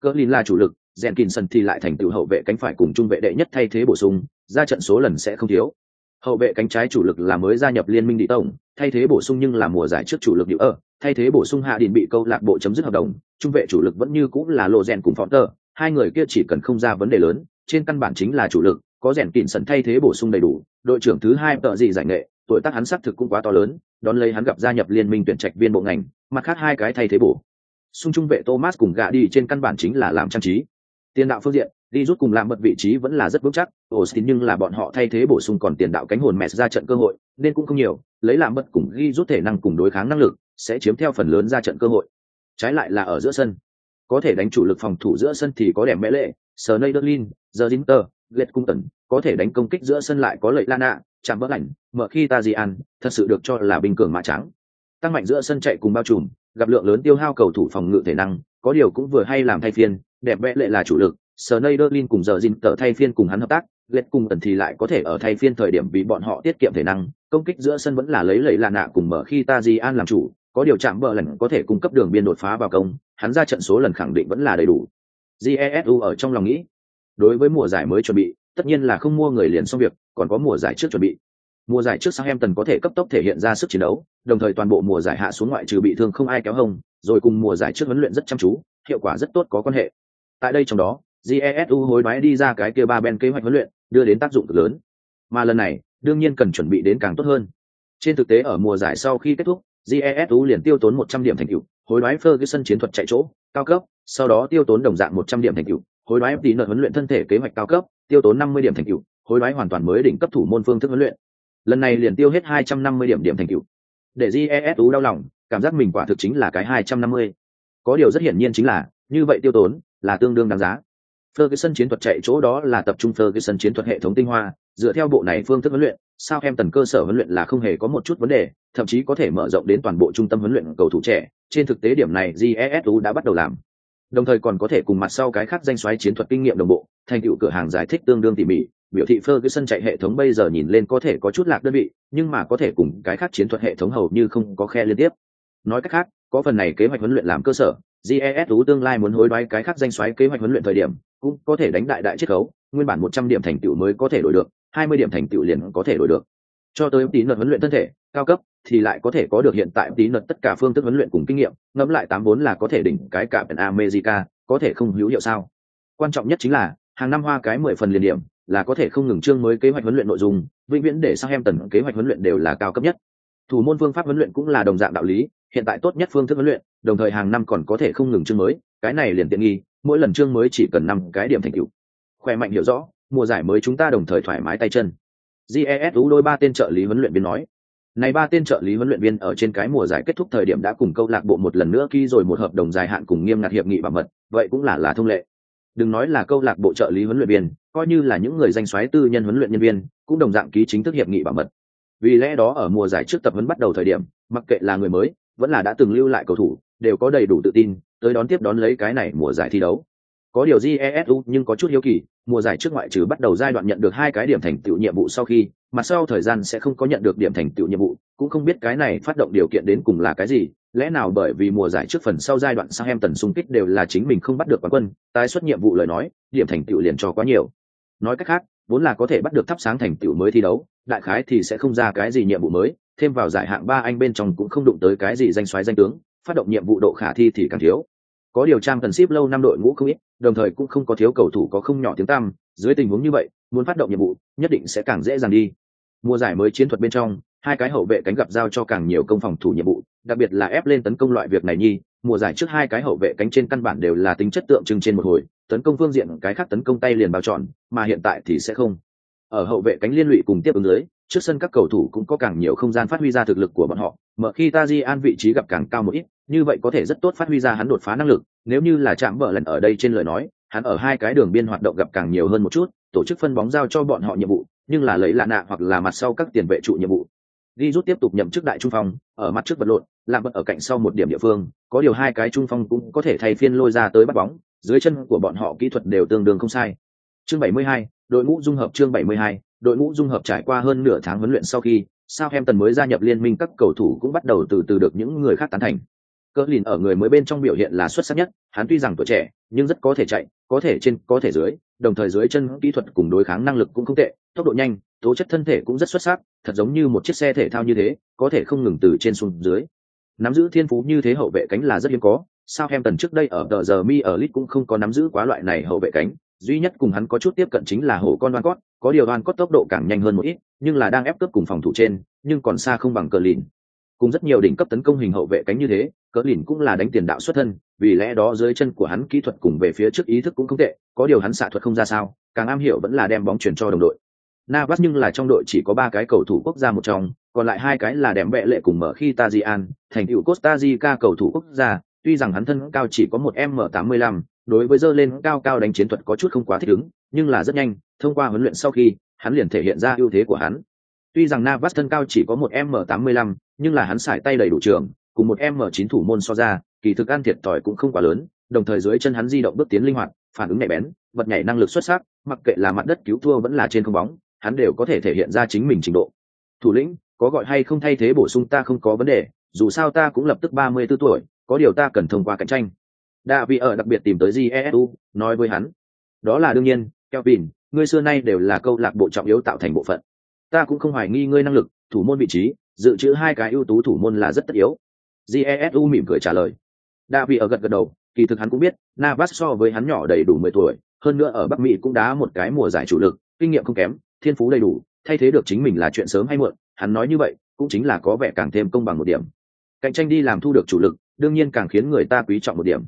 Kerlin là chủ lực, Jenkinson thì lại thành tựu hậu vệ cánh phải cùng trung vệ đệ nhất thay thế bổ sung, ra trận số lần sẽ không thiếu. Hậu vệ cánh trái chủ lực là mới gia nhập liên minh địa tổng, thay thế bổ sung nhưng là mùa giải trước chủ lực điệu ở, thay thế bổ sung hạ điện bị câu lạc bộ chấm dứt hợp đồng trung vệ chủ lực vẫn như cũng là lộ rèn cùng phó tờ hai người kia chỉ cần không ra vấn đề lớn trên căn bản chính là chủ lực có rèn kịn sần thay thế bổ sung đầy đủ, đội trưởng thứ hai tợ gì giải nghệ, tuổi tác hắn xác thực cũng quá to lớn, đón lấy hắn gặp gia nhập liên minh tuyển trạch viên bộ ngành, mặt khác hai cái thay thế bổ. Sung trung vệ thomas cùng gạ đi trên căn bản chính là làm trang trí. Tiền đạo phương diện, đi rút cùng làm bật vị trí vẫn là rất vững chắc, austin nhưng là bọn họ thay thế bổ sung còn tiền đạo cánh hồn mẹ ra trận cơ hội, nên cũng không nhiều, lấy làm bật cùng ghi rút thể năng cùng đối kháng năng lực, sẽ chiếm theo phần lớn ra trận cơ hội. Trái lại là ở giữa sân. Có thể đánh chủ lực phòng thủ giữa sân thì có đẹp mễ lệ sờ nơi berlin giờ zinter ghét cung tần có thể đánh công kích giữa sân lại có lợi lana chạm bỡ ảnh mở khi ta thật sự được cho là bình cường mã trắng tăng mạnh giữa sân chạy cùng bao trùm gặp lượng lớn tiêu hao cầu thủ phòng ngự thể năng có điều cũng vừa hay làm thay phiên đẹp vẽ lệ là chủ lực Sneijderlin cùng giờ Jin tờ thay phiên cùng hắn hợp tác, lệch cung tần thì lại có thể ở thay phiên thời điểm vì bọn họ tiết kiệm thể năng, công kích giữa sân vẫn là lấy lợi Lana cùng mở khi Tajian làm chủ, có điều chạm bờ lần có thể cung cấp đường biên đột phá vào công, hắn ra trận số lần khẳng định vẫn là đầy đủ. Jesu ở trong lòng nghĩ, đối với mùa giải mới chuẩn bị, tất nhiên là không mua người liền xong việc, còn có mùa giải trước chuẩn bị. Mùa giải trước Southampton có thể cấp tốc thể hiện ra sức chiến đấu, đồng thời toàn bộ mùa giải hạ xuống ngoại trừ bị thương không ai kéo hông, rồi cùng mùa giải trước huấn luyện rất chăm chú, hiệu quả rất tốt có quan hệ. Tại đây trong đó, jesu hối đoái đi ra cái kia ba bên kế hoạch huấn luyện đưa đến tác dụng cực lớn mà lần này đương nhiên cần chuẩn bị đến càng tốt hơn trên thực tế ở mùa giải sau khi kết thúc jesu liền tiêu tốn một trăm điểm thành tựu hối đoái ferguson chiến thuật chạy chỗ cao cấp sau đó tiêu tốn đồng dạng một trăm điểm thành tựu hối đoái tí nợ huấn luyện thân thể kế hoạch cao cấp tiêu tốn năm mươi điểm thành tựu hối đoái hoàn toàn mới đỉnh cấp thủ môn phương thức huấn luyện. Lần này liền tiêu hết hai trăm năm mươi điểm điểm thành tựu. Để jesu đau lòng cảm giác mình quả thực chính là cái hai trăm năm mươi. Có điều rất hiển nhiên chính là như vậy tiêu tốn là tương đương đáng giá. Ferguson chiến thuật chạy chỗ đó là tập trung Ferguson chiến thuật hệ thống tinh hoa, dựa theo bộ này phương thức huấn luyện, sao em tần cơ sở huấn luyện là không hề có một chút vấn đề, thậm chí có thể mở rộng đến toàn bộ trung tâm huấn luyện cầu thủ trẻ, trên thực tế điểm này GESU đã bắt đầu làm. Đồng thời còn có thể cùng mặt sau cái khác danh xoáy chiến thuật kinh nghiệm đồng bộ, thành tựu cửa hàng giải thích tương đương tỉ mỉ, biểu thị Ferguson chạy hệ thống bây giờ nhìn lên có thể có chút lạc đơn vị, nhưng mà có thể cùng cái khác chiến thuật hệ thống hầu như không có khe liên tiếp. Nói cách khác, có phần này kế hoạch huấn luyện làm cơ sở, GESU tương lai muốn hối đoái cái khác danh xoáy kế hoạch huấn luyện thời điểm, cũng có thể đánh đại đại chiết khấu nguyên bản một trăm điểm thành tựu mới có thể đổi được hai mươi điểm thành tựu liền có thể đổi được cho tới tí luật huấn luyện thân thể, cao cấp, thì lại có thể có được hiện tại tí luật tất cả phương thức huấn luyện cùng kinh nghiệm. Ngẫm lại tám bốn là có thể đỉnh cái cả bên america, có thể không hữu hiệu sao? Quan trọng nhất chính là, hàng năm hoa cái mười phần liền điểm, là có thể không ngừng chương mới kế hoạch huấn luyện nội dung, vĩnh viễn để sang em tần kế hoạch huấn luyện đều là cao cấp nhất. Thủ môn phương pháp huấn luyện cũng là đồng dạng đạo lý, hiện tại tốt nhất phương thức huấn luyện, đồng thời hàng năm còn có thể không ngừng chương mới, cái này liền tiện nghi, mỗi lần chương mới chỉ cần năm cái điểm thành tựu. Khỏe mạnh hiểu rõ, mùa giải mới chúng ta đồng thời thoải mái tay chân jesu đôi ba tên trợ lý huấn luyện viên nói. Này ba tên trợ lý huấn luyện viên ở trên cái mùa giải kết thúc thời điểm đã cùng câu lạc bộ một lần nữa ký rồi một hợp đồng dài hạn cùng nghiêm ngặt hiệp nghị bảo mật, vậy cũng là là thông lệ. Đừng nói là câu lạc bộ trợ lý huấn luyện viên, coi như là những người danh soái tư nhân huấn luyện nhân viên, cũng đồng dạng ký chính thức hiệp nghị bảo mật. Vì lẽ đó ở mùa giải trước tập huấn bắt đầu thời điểm, mặc kệ là người mới, vẫn là đã từng lưu lại cầu thủ, đều có đầy đủ tự tin, tới đón tiếp đón lấy cái này mùa giải thi đấu có điều jesu nhưng có chút hiếu kỳ, mùa giải trước ngoại trừ bắt đầu giai đoạn nhận được hai cái điểm thành tựu nhiệm vụ sau khi mặt sau thời gian sẽ không có nhận được điểm thành tựu nhiệm vụ, cũng không biết cái này phát động điều kiện đến cùng là cái gì, lẽ nào bởi vì mùa giải trước phần sau giai đoạn sang em tần xung kích đều là chính mình không bắt được quán quân, tái xuất nhiệm vụ lời nói, điểm thành tựu liền cho quá nhiều. Nói cách khác, vốn là có thể bắt được thắp sáng thành tựu mới thi đấu, đại khái thì sẽ không ra cái gì nhiệm vụ mới, thêm vào giải hạng ba anh bên trong cũng không đụng tới cái gì danh xoáy danh tướng, phát động nhiệm vụ độ khả thi thì càng thiếu có điều trang cần ship lâu năm đội ngũ không ít, đồng thời cũng không có thiếu cầu thủ có không nhỏ tiếng tăm, dưới tình huống như vậy, muốn phát động nhiệm vụ, nhất định sẽ càng dễ dàng đi. Mùa giải mới chiến thuật bên trong, hai cái hậu vệ cánh gặp giao cho càng nhiều công phòng thủ nhiệm vụ, đặc biệt là ép lên tấn công loại việc này nhi, mùa giải trước hai cái hậu vệ cánh trên căn bản đều là tính chất tượng trưng trên một hồi, tấn công phương diện cái khác tấn công tay liền bao tròn mà hiện tại thì sẽ không. Ở hậu vệ cánh liên lụy cùng tiếp ứng dưới trước sân các cầu thủ cũng có càng nhiều không gian phát huy ra thực lực của bọn họ mở khi Taji an vị trí gặp càng cao một ít như vậy có thể rất tốt phát huy ra hắn đột phá năng lực nếu như là chạm vợ lần ở đây trên lời nói hắn ở hai cái đường biên hoạt động gặp càng nhiều hơn một chút tổ chức phân bóng giao cho bọn họ nhiệm vụ nhưng là lấy lạ nạ hoặc là mặt sau các tiền vệ trụ nhiệm vụ Di rút tiếp tục nhậm chức đại trung phong, ở mặt trước vật lộn, làm vật ở cạnh sau một điểm địa phương, có điều hai cái trung phong cũng có thể thay phiên lôi ra tới bắt bóng, dưới chân của bọn họ kỹ thuật đều tương đương không sai. Chương 72, đội ngũ dung hợp chương 72, đội ngũ dung hợp trải qua hơn nửa tháng huấn luyện sau khi, Southampton mới gia nhập liên minh các cầu thủ cũng bắt đầu từ từ được những người khác tán thành. Cỡ lìn ở người mới bên trong biểu hiện là xuất sắc nhất, hắn tuy rằng tuổi trẻ, nhưng rất có thể chạy, có thể trên, có thể dưới, đồng thời dưới chân kỹ thuật cùng đối kháng năng lực cũng không tệ, tốc độ nhanh, tố chất thân thể cũng rất xuất sắc, thật giống như một chiếc xe thể thao như thế, có thể không ngừng từ trên xuống dưới. Nắm giữ thiên phú như thế hậu vệ cánh là rất hiếm có, Southampton trước đây ở tờ giờ mi ở Lit cũng không có nắm giữ quá loại này hậu vệ cánh, duy nhất cùng hắn có chút tiếp cận chính là hổ con đoan cót, có điều đoan cót tốc độ càng nhanh hơn một ít, nhưng là đang ép cướp cùng phòng thủ trên, nhưng còn xa không bằng cờ lìn. Cùng rất nhiều đỉnh cấp tấn công hình hậu vệ cánh như thế cờ lìn cũng là đánh tiền đạo xuất thân vì lẽ đó dưới chân của hắn kỹ thuật cùng về phía trước ý thức cũng không tệ có điều hắn xạ thuật không ra sao càng am hiểu vẫn là đem bóng chuyển cho đồng đội. Navas nhưng là trong đội chỉ có ba cái cầu thủ quốc gia một trong còn lại hai cái là đèm bệ lệ cùng mở khi tajian thành tựu costa rica cầu thủ quốc gia tuy rằng hắn thân cao chỉ có một m 85 đối với dơ lên cao cao đánh chiến thuật có chút không quá thích ứng nhưng là rất nhanh thông qua huấn luyện sau khi hắn liền thể hiện ra ưu thế của hắn. Tuy rằng Navas thân cao chỉ có một M85, nhưng là hắn xài tay đầy đủ trường, cùng một M9 thủ môn so ra, kỳ thực ăn thiệt thòi cũng không quá lớn, đồng thời dưới chân hắn di động bước tiến linh hoạt, phản ứng nhạy bén, vật nhảy năng lực xuất sắc mặc kệ là mặt đất cứu thua vẫn là trên không bóng hắn đều có thể thể hiện ra chính mình trình độ. Thủ lĩnh có gọi hay không thay thế bổ sung ta không có vấn đề dù sao ta cũng lập tức ba mươi 34 tuổi có điều ta cần thông qua cạnh tranh đạ vị ở đặc biệt tìm tới jesu nói với hắn. Đó là đương nhiên, kelvin, ngươi xưa nay đều là câu lạc bộ trọng yếu tạo thành bộ phận. Ta cũng không hoài nghi ngươi năng lực, thủ môn vị trí, dự trữ hai cái ưu tú thủ môn là rất tất yếu. Jesu mỉm cười trả lời. Đạ vị ở gật gật đầu, kỳ thực hắn cũng biết, navas so với hắn nhỏ đầy đủ mười tuổi, hơn nữa ở bắc mỹ cũng đá một cái mùa giải chủ lực, kinh nghiệm không kém, thiên phú đầy đủ, thay thế được chính mình là chuyện sớm hay muộn, hắn nói như vậy, cũng chính là có vẻ càng thêm công bằng một điểm. Cạnh tranh đi làm thu được chủ lực, đương nhiên càng khiến người ta quý trọng một điểm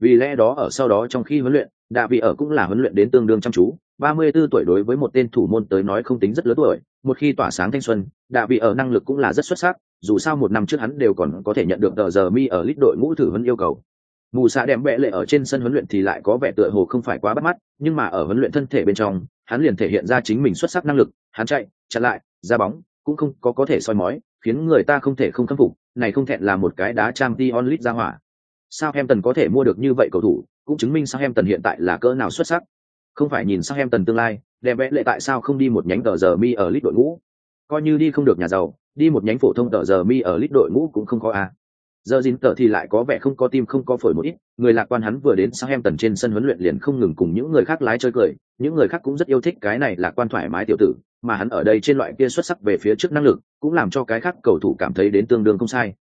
vì lẽ đó ở sau đó trong khi huấn luyện, đạ vị ở cũng là huấn luyện đến tương đương chăm chú. 34 tuổi đối với một tên thủ môn tới nói không tính rất lớn tuổi, một khi tỏa sáng thanh xuân, đạ vị ở năng lực cũng là rất xuất sắc, dù sao một năm trước hắn đều còn có thể nhận được tờ giờ mi ở lít đội ngũ thử huấn yêu cầu. Mù xạ đem vẽ lệ ở trên sân huấn luyện thì lại có vẻ tựa hồ không phải quá bắt mắt, nhưng mà ở huấn luyện thân thể bên trong, hắn liền thể hiện ra chính mình xuất sắc năng lực, hắn chạy, chặn lại, ra bóng, cũng không có có thể soi mói, khiến người ta không thể không khâm phục, này không thẹn là một cái đá trang t onlit ra hỏa sao em tần có thể mua được như vậy cầu thủ, cũng chứng minh sao em tần hiện tại là cỡ nào xuất sắc. Không phải nhìn sao em tần tương lai đem vẽ lệ tại sao không đi một nhánh tờ giờ mi ở lít đội ngũ? Coi như đi không được nhà giàu, đi một nhánh phổ thông tờ giờ mi ở lít đội ngũ cũng không có a giờ dính tờ thì lại có vẻ không có tim không có phổi một ít, người lạc quan hắn vừa đến sao em tần trên sân huấn luyện liền không ngừng cùng những người khác lái chơi cười, những người khác cũng rất yêu thích cái này lạc quan thoải mái tiểu tử, mà hắn ở đây trên loại kia xuất sắc về phía trước năng lực, cũng làm cho cái khác cầu thủ cảm thấy đến tương đương không sai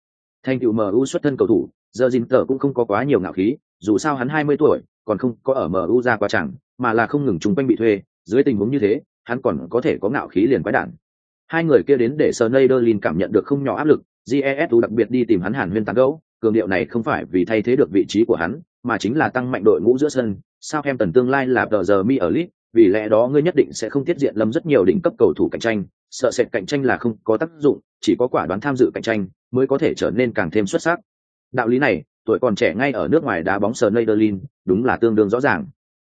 thành tựu mu xuất thân cầu thủ, giờ dìn tờ cũng không có quá nhiều ngạo khí, dù sao hắn hai mươi tuổi, còn không có ở mu ra quá chẳng, mà là không ngừng chung quanh bị thuê, dưới tình huống như thế, hắn còn có thể có ngạo khí liền quái đản. Hai người kia đến để sờ nây cảm nhận được không nhỏ áp lực jesu đặc biệt đi tìm hắn hàn huyên tán gẫu, cường điệu này không phải vì thay thế được vị trí của hắn, mà chính là tăng mạnh đội ngũ giữa sân sao em tần tương lai là tờ giờ mi ở lit vì lẽ đó ngươi nhất định sẽ không tiết diện lâm rất nhiều đỉnh cấp cầu thủ cạnh tranh sợ sệt cạnh tranh là không có tác dụng chỉ có quả đoán tham dự cạnh tranh mới có thể trở nên càng thêm xuất sắc đạo lý này tuổi còn trẻ ngay ở nước ngoài đá bóng sờ Nederlin, đúng là tương đương rõ ràng.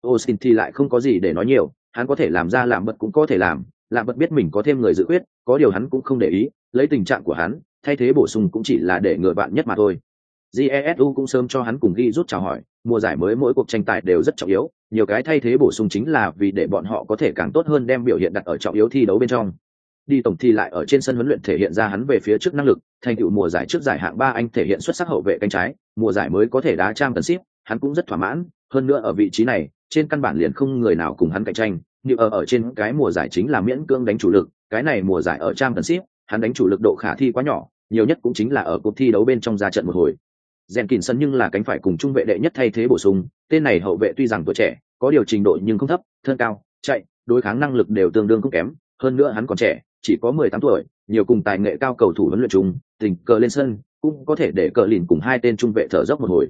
Austin thì lại không có gì để nói nhiều, hắn có thể làm ra làm bật cũng có thể làm, làm bật biết mình có thêm người dự quyết, có điều hắn cũng không để ý, lấy tình trạng của hắn, thay thế bổ sung cũng chỉ là để ngựa bạn nhất mà thôi. Jesu cũng sớm cho hắn cùng ghi rút chào hỏi, mùa giải mới mỗi cuộc tranh tài đều rất trọng yếu, nhiều cái thay thế bổ sung chính là vì để bọn họ có thể càng tốt hơn đem biểu hiện đặt ở trọng yếu thi đấu bên trong. Đi tổng thi lại ở trên sân huấn luyện thể hiện ra hắn về phía trước năng lực, thành tựu mùa giải trước giải hạng ba anh thể hiện xuất sắc hậu vệ cánh trái, mùa giải mới có thể đá trang tấn ship, hắn cũng rất thỏa mãn, hơn nữa ở vị trí này, trên căn bản liền không người nào cùng hắn cạnh tranh, như ở ở trên cái mùa giải chính là miễn cưỡng đánh chủ lực, cái này mùa giải ở trang tấn ship, hắn đánh chủ lực độ khả thi quá nhỏ, nhiều nhất cũng chính là ở cuộc thi đấu bên trong ra trận một hồi. Rèn kín sân nhưng là cánh phải cùng trung vệ đệ nhất thay thế bổ sung, tên này hậu vệ tuy rằng tuổi trẻ, có điều trình độ nhưng không thấp, thân cao, chạy, đối kháng năng lực đều tương đương không kém, hơn nữa hắn còn trẻ, chỉ có mười tám tuổi, nhiều cùng tài nghệ cao cầu thủ huấn luyện chung, tình cờ lên sân, cũng có thể để cờ lìn cùng hai tên trung vệ thở dốc một hồi.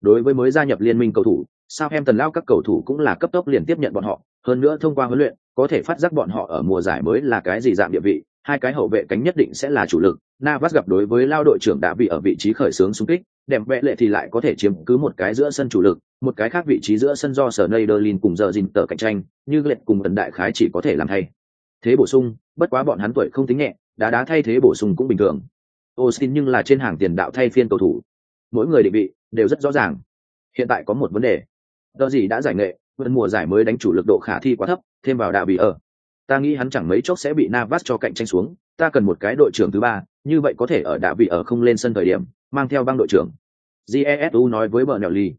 Đối với mới gia nhập liên minh cầu thủ, sao em tần lao các cầu thủ cũng là cấp tốc liền tiếp nhận bọn họ, hơn nữa thông qua huấn luyện, có thể phát giác bọn họ ở mùa giải mới là cái gì dạng địa vị, hai cái hậu vệ cánh nhất định sẽ là chủ lực. Navas gặp đối với lao đội trưởng đã bị ở vị trí khởi xướng xung kích, đẹp vẽ lệ thì lại có thể chiếm cứ một cái giữa sân chủ lực, một cái khác vị trí giữa sân do sở Nederlin cùng giờ dình tờ cạnh tranh, như lệ cùng ẩn đại khái chỉ có thể làm thay. Thế bổ sung, bất quá bọn hắn tuổi không tính nhẹ, đá đá thay thế bổ sung cũng bình thường. Austin nhưng là trên hàng tiền đạo thay phiên cầu thủ. Mỗi người định vị đều rất rõ ràng. Hiện tại có một vấn đề. Do gì đã giải nghệ, vẫn mùa giải mới đánh chủ lực độ khả thi quá thấp, thêm vào đạo bị ở. Ta nghĩ hắn chẳng mấy chốc sẽ bị Navas cho cạnh tranh xuống, ta cần một cái đội trưởng thứ ba, như vậy có thể ở đạo bị ở không lên sân thời điểm, mang theo băng đội trưởng. Jesu nói với bờ nèo ly.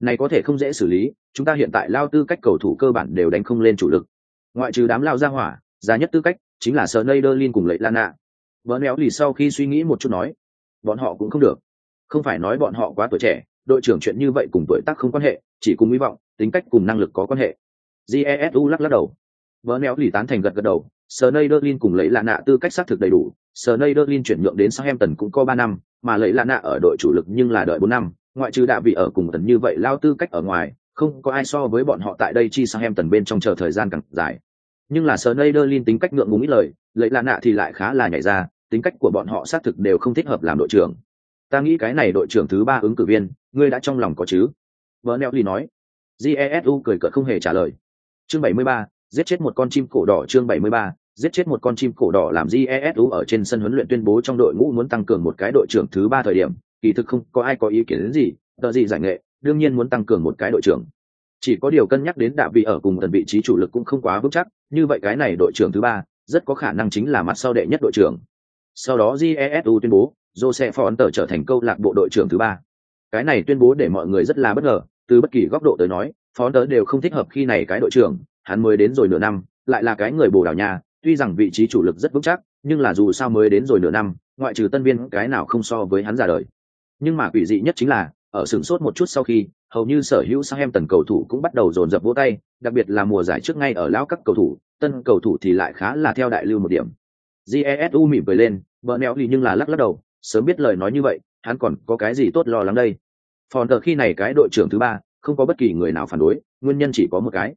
Này có thể không dễ xử lý, chúng ta hiện tại lao tư cách cầu thủ cơ bản đều đánh không lên chủ lực. Ngoại trừ đám lao ra hỏa, giá nhất tư cách chính là Sneijderlin cùng Lệ Lana. Vợ nèo lì sau khi suy nghĩ một chút nói, bọn họ cũng không được. Không phải nói bọn họ quá tuổi trẻ, đội trưởng chuyện như vậy cùng tuổi tác không quan hệ, chỉ cùng hy vọng, tính cách cùng năng lực có quan hệ. Jesu lắc lắc đầu vỡ néo lì tán thành gật gật đầu, Sneijderlin cùng lấy lạ nạ tư cách xác thực đầy đủ, Sneijderlin chuyển nhượng đến Southampton cũng có ba năm, mà lấy lạ nạ ở đội chủ lực nhưng là đợi bốn năm, ngoại trừ đạ vị ở cùng tần như vậy lao tư cách ở ngoài, không có ai so với bọn họ tại đây chi Southampton bên trong chờ thời gian càng dài nhưng là Sneijderlin tính cách ngượng ngùng ít lời, lấy lạ nạ thì lại khá là nhảy ra, tính cách của bọn họ xác thực đều không thích hợp làm đội trưởng. Ta nghĩ cái này đội trưởng thứ ba ứng cử viên, ngươi đã trong lòng có chứ? Bernelli nói. Jesu cười cợt không hề trả lời. Chương 73, giết chết một con chim cổ đỏ chương 73, giết chết một con chim cổ đỏ làm Jesu ở trên sân huấn luyện tuyên bố trong đội ngũ muốn tăng cường một cái đội trưởng thứ ba thời điểm, kỳ thực không có ai có ý kiến đến gì, tờ gì giải nghệ, đương nhiên muốn tăng cường một cái đội trưởng. chỉ có điều cân nhắc đến đạ vị ở cùng tần vị trí chủ lực cũng không quá vững chắc như vậy cái này đội trưởng thứ ba rất có khả năng chính là mặt sau đệ nhất đội trưởng. Sau đó jesu tuyên bố jose fonter trở thành câu lạc bộ đội trưởng thứ ba. Cái này tuyên bố để mọi người rất là bất ngờ từ bất kỳ góc độ tới nói fonter đều không thích hợp khi này cái đội trưởng hắn mới đến rồi nửa năm, lại là cái người bồ đào nha, tuy rằng vị trí chủ lực rất vững chắc, nhưng là dù sao mới đến rồi nửa năm, ngoại trừ tân viên, cái nào không so với hắn già đời. Nhưng mà quỷ dị nhất chính là, ở sửng sốt một chút sau khi, hầu như sở hữu sang em tần cầu thủ cũng bắt đầu dồn dập vỗ tay, đặc biệt là mùa giải trước ngay ở lão các cầu thủ, tân cầu thủ thì lại khá là theo đại lưu một điểm. Jesu mỉm cười lên vợ neo thì nhưng là lắc lắc đầu, sớm biết lời nói như vậy, hắn còn có cái gì tốt lo lắng đây? Phòn tờ khi này cái đội trưởng thứ ba, không có bất kỳ người nào phản đối, nguyên nhân chỉ có một cái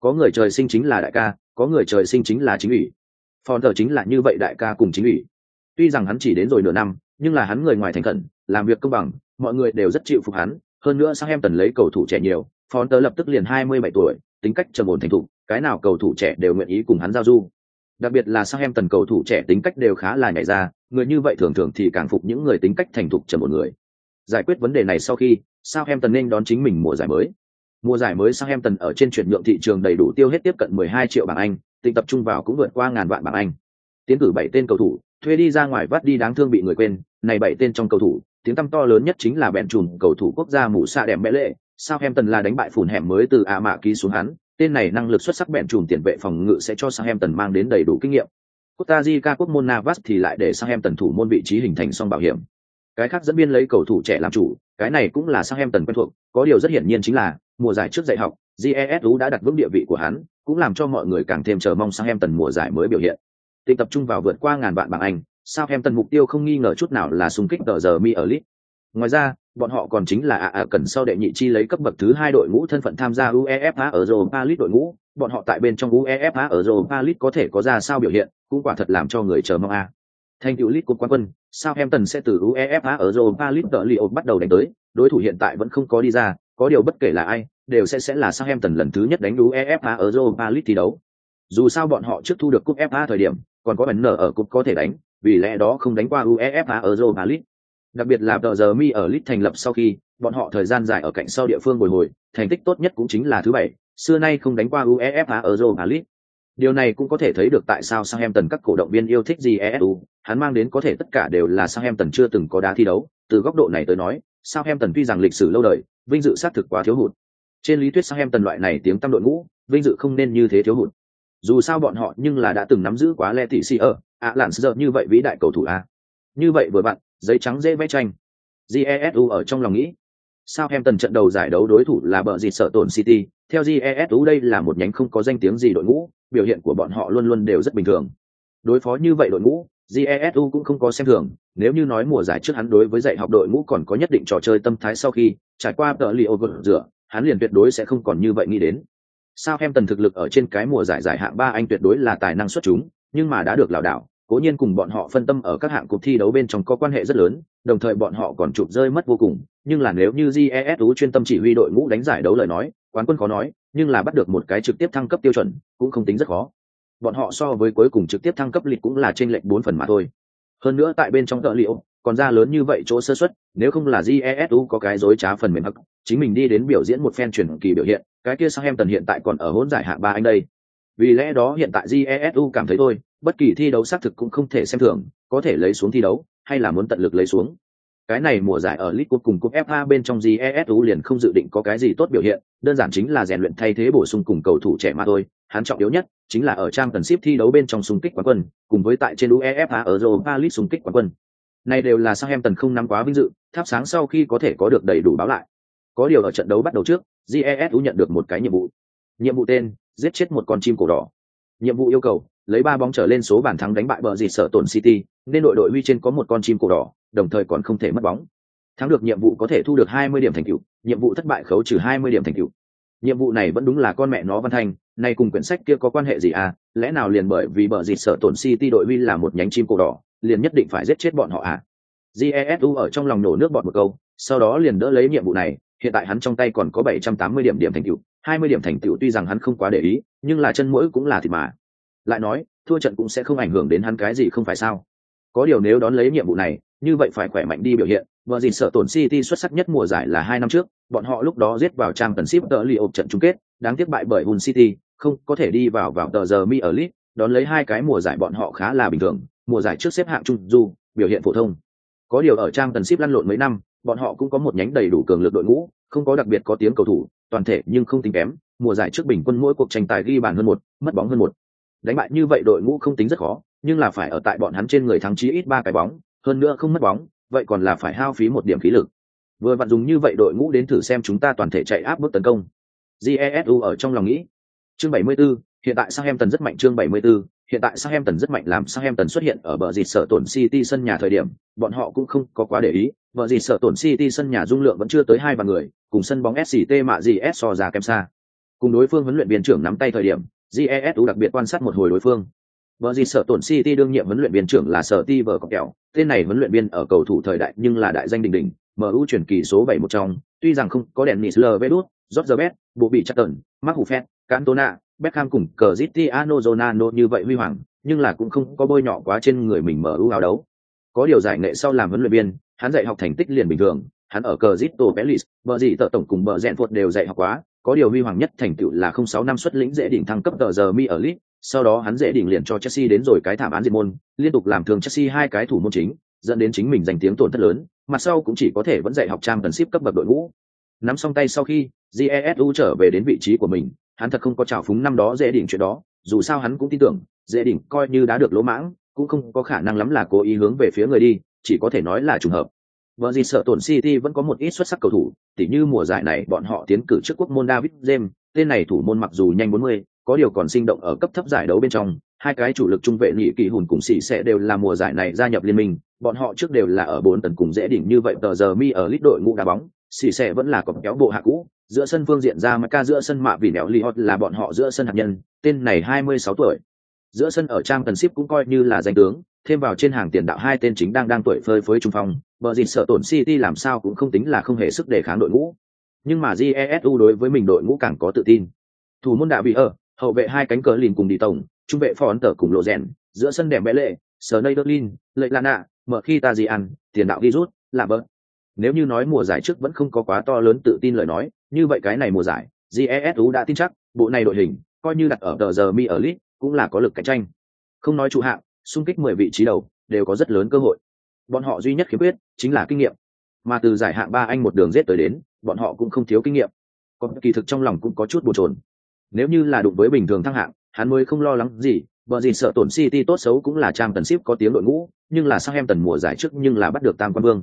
có người trời sinh chính là đại ca, có người trời sinh chính là chính ủy. Phòn thờ chính là như vậy đại ca cùng chính ủy. Tuy rằng hắn chỉ đến rồi nửa năm, nhưng là hắn người ngoài thành khẩn, làm việc công bằng, mọi người đều rất chịu phục hắn. Hơn nữa sang em tần lấy cầu thủ trẻ nhiều phòn tớ lập tức liền hai mươi bảy tuổi, tính cách trầm ổn thành thục, cái nào cầu thủ trẻ đều nguyện ý cùng hắn giao du. Đặc biệt là sang em tần cầu thủ trẻ tính cách đều khá là nhảy ra, người như vậy thường thường thì càng phục những người tính cách thành thục trầm ổn người. Giải quyết vấn đề này sau khi sao em tần nên đón chính mình mùa giải mới mùa giải mới sang em tần ở trên chuyển nhượng thị trường đầy đủ tiêu hết tiếp cận 12 triệu bảng anh tịnh tập trung vào cũng vượt qua ngàn vạn bảng anh. Tiến cử bảy tên cầu thủ, thuê đi ra ngoài vắt đi đáng thương bị người quên, này bảy tên trong cầu thủ, tiếng tăm to lớn nhất chính là bèn trùn cầu thủ quốc gia mũ xa đẹp mẹ lệ sao em tần là đánh bại phùn hẻm mới từ a mạ ký xuống hắn, tên này năng lực xuất sắc bèn trùn tiền vệ phòng ngự sẽ cho sang em tần mang đến đầy đủ kinh nghiệm. Costa Rica quốc môn Navas thì lại để sang em tần thủ môn vị trí hình thành song bảo hiểm. Cái khác dẫn biên lấy cầu thủ trẻ làm chủ, cái này cũng là sang em tần quen thuộc, có điều rất hiển nhiên chính là mùa giải trước dạy học jesu đã đặt vững địa vị của hắn cũng làm cho mọi người càng thêm chờ mong sang em tần mùa giải mới biểu hiện. Tình tập trung vào vượt qua ngàn vạn bảng anh sao em tần mục tiêu không nghi ngờ chút nào là xung kích tờ giờ mi ở lit ngoài ra bọn họ còn chính là ạ ạ cần sau đệ nhị chi lấy cấp bậc thứ hai đội ngũ thân phận tham gia uefa ở europa league đội ngũ. Bọn họ tại bên trong uefa ở europa league có thể có ra sao biểu hiện cũng quả thật làm cho người chờ mong a. Thành tựu league cúp quán quân Southampton sẽ từ UEFA ở Europa League tợ Lyon bắt đầu đánh tới, đối thủ hiện tại vẫn không có đi ra, có điều bất kể là ai, đều sẽ sẽ là Southampton lần thứ nhất đánh UEFA ở Europa League thi đấu. Dù sao bọn họ trước thu được cúp FA thời điểm, còn có bẩn nở ở cúp có thể đánh, vì lẽ đó không đánh qua UEFA ở Europa League. Đặc biệt là tờ giờ mi ở League thành lập sau khi, bọn họ thời gian dài ở cạnh sau địa phương bồi hồi, thành tích tốt nhất cũng chính là thứ bảy, xưa nay không đánh qua UEFA ở Europa League. Điều này cũng có thể thấy được tại sao Southampton các cổ động viên yêu thích GESU, hắn mang đến có thể tất cả đều là Southampton chưa từng có đá thi đấu, từ góc độ này tới nói, Southampton tuy rằng lịch sử lâu đời, vinh dự xác thực quá thiếu hụt. Trên lý thuyết Southampton loại này tiếng tăm đội ngũ, vinh dự không nên như thế thiếu hụt. Dù sao bọn họ nhưng là đã từng nắm giữ quá lệ thị si ở, ạ lạn giờ như vậy vĩ đại cầu thủ a. Như vậy vừa bạn, giấy trắng dễ vẽ tranh. GESU ở trong lòng nghĩ, Southampton trận đầu giải đấu đối thủ là bờ dịt sợ tổn City, theo GESU đây là một nhánh không có danh tiếng gì đội ngũ, biểu hiện của bọn họ luôn luôn đều rất bình thường. Đối phó như vậy đội ngũ, jesu cũng không có xem thường, nếu như nói mùa giải trước hắn đối với dạy học đội ngũ còn có nhất định trò chơi tâm thái sau khi trải qua tờ li vượt rửa, hắn liền tuyệt đối sẽ không còn như vậy nghĩ đến. Sao em tần thực lực ở trên cái mùa giải giải hạng ba anh tuyệt đối là tài năng xuất chúng, nhưng mà đã được lảo đảo, cố nhiên cùng bọn họ phân tâm ở các hạng cuộc thi đấu bên trong có quan hệ rất lớn, đồng thời bọn họ còn chụp rơi mất vô cùng, nhưng là nếu như jesu chuyên tâm chỉ huy đội ngũ đánh giải đấu lời nói, quán quân khó nói, nhưng là bắt được một cái trực tiếp thăng cấp tiêu chuẩn, cũng không tính rất khó bọn họ so với cuối cùng trực tiếp thăng cấp lịch cũng là trên lệnh bốn phần mà thôi. Hơn nữa tại bên trong tợ liệu, còn ra lớn như vậy chỗ sơ xuất nếu không là jesu có cái dối trá phần mềm hắc, chính mình đi đến biểu diễn một phen truyền kỳ biểu hiện, cái kia sang em tần hiện tại còn ở hỗn giải hạng ba anh đây. Vì lẽ đó hiện tại jesu cảm thấy thôi, bất kỳ thi đấu xác thực cũng không thể xem thường, có thể lấy xuống thi đấu, hay là muốn tận lực lấy xuống cái này mùa giải ở League Cup cùng Cup FA bên trong GESU liền không dự định có cái gì tốt biểu hiện, đơn giản chính là rèn luyện thay thế bổ sung cùng cầu thủ trẻ mà thôi, hắn trọng yếu nhất chính là ở trang tần ship thi đấu bên trong xung kích quán quân, cùng với tại trên UEFA ở Europa League xung kích quán quân. Này đều là sao em tần không nắm quá vinh dự, tháp sáng sau khi có thể có được đầy đủ báo lại. Có điều ở trận đấu bắt đầu trước, GESU nhận được một cái nhiệm vụ. Nhiệm vụ tên: giết chết một con chim cổ đỏ. Nhiệm vụ yêu cầu: lấy ba bóng trở lên số bàn thắng đánh bại bờ gì sợ tổn City, nên đội đội huy trên có một con chim cổ đỏ, đồng thời còn không thể mất bóng. Thắng được nhiệm vụ có thể thu được 20 điểm thành tựu, nhiệm vụ thất bại khấu trừ 20 điểm thành tựu. Nhiệm vụ này vẫn đúng là con mẹ nó Văn thành này cùng quyển sách kia có quan hệ gì à? Lẽ nào liền bởi vì bờ gì sợ tổn City đội huy là một nhánh chim cổ đỏ, liền nhất định phải giết chết bọn họ à? Jesu ở trong lòng nổ nước bọt một câu, sau đó liền đỡ lấy nhiệm vụ này, hiện tại hắn trong tay còn có 780 điểm điểm thành tựu, 20 điểm thành tựu tuy rằng hắn không quá để ý, nhưng là chân mũi cũng là thịt mà. Lại nói, thua trận cũng sẽ không ảnh hưởng đến hắn cái gì không phải sao? Có điều nếu đón lấy nhiệm vụ này, như vậy phải khỏe mạnh đi biểu hiện. Vợ gì sợ tổn City xuất sắc nhất mùa giải là hai năm trước, bọn họ lúc đó giết vào trang tần ship tờ li ộp trận chung kết, đáng tiếc bại bởi hun City, không có thể đi vào vào tờ giờ mi ở lit đón lấy hai cái mùa giải bọn họ khá là bình thường, mùa giải trước xếp hạng trung du, biểu hiện phổ thông. Có điều ở trang tần ship lăn lộn mấy năm, bọn họ cũng có một nhánh đầy đủ cường lực đội ngũ, không có đặc biệt có tiếng cầu thủ, toàn thể nhưng không tính kém, mùa giải trước bình quân mỗi cuộc tranh tài ghi bàn hơn một, mất bóng hơn một. Đánh bại như vậy đội ngũ không tính rất khó, nhưng là phải ở tại bọn hắn trên người thắng chí ít ba cái bóng, hơn nữa không mất bóng, vậy còn là phải hao phí một điểm khí lực. Vừa vặn dùng như vậy đội ngũ đến thử xem chúng ta toàn thể chạy áp bước tấn công. Jesu ở trong lòng nghĩ. Chương 74, hiện tại Southampton rất mạnh chương 74, hiện tại Southampton rất mạnh làm Southampton xuất hiện ở bờ dịt sở tổn City sân nhà thời điểm, bọn họ cũng không có quá để ý, bờ dịt sở tổn City sân nhà dung lượng vẫn chưa tới hai vạn người, cùng sân bóng SCT mạ gì S so ra kém xa. Cùng đối phương huấn luyện viên trưởng nắm tay thời điểm, Jesu đặc biệt quan sát một hồi đối phương. Bờ gì sở tổn City đương nhiệm huấn luyện viên trưởng là Sở Ti vở kẹo, tên này huấn luyện viên ở cầu thủ thời đại nhưng là đại danh đình đình, MU chuyển kỳ số 7 một trong, tuy rằng không có đèn Dennis Lvedos, George Best, bộ bị chắc tần. Mark Huffet, Cantona, Beckham cùng cờ zitiano zonano như vậy huy hoàng, nhưng là cũng không có bôi nhọ quá trên người mình MU áo đấu. Có điều giải nghệ sau làm huấn luyện viên, hắn dạy học thành tích liền bình thường, hắn ở Cristo Pelis, bờ gì tờ tổng cùng bờ rèn phột đều dạy học quá, có điều huy hoàng nhất thành tựu là 06 năm xuất lĩnh dễ đỉnh thăng cấp tờ giờ mi ở lit sau đó hắn dễ đỉnh liền cho Chelsea đến rồi cái thảm án diệt môn, liên tục làm thương Chelsea hai cái thủ môn chính, dẫn đến chính mình giành tiếng tổn thất lớn, mặt sau cũng chỉ có thể vẫn dạy học trang cần ship cấp bậc đội ngũ. Nắm xong tay sau khi, Jesu trở về đến vị trí của mình, hắn thật không có trào phúng năm đó dễ đỉnh chuyện đó dù sao hắn cũng tin tưởng dễ đỉnh coi như đã được lỗ mãng cũng không có khả năng lắm là cố ý hướng về phía người đi chỉ có thể nói là trùng hợp vợ gì sợ tổn city vẫn có một ít xuất sắc cầu thủ tỉ như mùa giải này bọn họ tiến cử trước quốc môn david james tên này thủ môn mặc dù nhanh 40, có điều còn sinh động ở cấp thấp giải đấu bên trong hai cái chủ lực trung vệ nhị kỳ hùn cùng sĩ sẽ đều là mùa giải này gia nhập liên minh bọn họ trước đều là ở bốn tấn cùng dễ đỉnh như vậy tờ giờ mi ở lít đội ngũ đá bóng sĩ sẽ vẫn là cọc kéo bộ hạ cũ giữa sân phương diện ra ca giữa sân mạ vì nẻo Liot là bọn họ giữa sân hạt nhân tên này 26 tuổi. Giữa sân ở trang cần ship cũng coi như là danh tướng thêm vào trên hàng tiền đạo hai tên chính đang đang tuổi phơi phới trung phong bờ gì sợ tổn city làm sao cũng không tính là không hề sức để kháng đội ngũ. Nhưng mà jesu đối với mình đội ngũ càng có tự tin. Thủ môn đã bị ở, hậu vệ hai cánh cờ lìn cùng đi tổng, trung vệ phòn ấn tờ cùng lộ rèn, giữa sân đẹp bẽ lệ sờ nây berlin lệ lana mở khi ta gì ăn tiền đạo ghi rút, là bớt nếu như nói mùa giải trước vẫn không có quá to lớn tự tin lời nói, như vậy cái này mùa giải jesu đã tin chắc, bộ này đội hình, coi như đặt ở tờ giờ mi ở lit cũng là có lực cạnh tranh. Không nói trụ hạng, xung kích mười vị trí đầu, đều có rất lớn cơ hội bọn họ duy nhất khiếm khuyết chính là kinh nghiệm mà từ giải hạng ba anh một đường rết tới đến bọn họ cũng không thiếu kinh nghiệm còn kỳ thực trong lòng cũng có chút bồn chồn nếu như là đụng với bình thường thăng hạng hắn mới không lo lắng gì vợ gì sợ tổn city tốt xấu cũng là trang tần ship có tiếng đội ngũ nhưng là sao em tần mùa giải trước nhưng là bắt được tam quan vương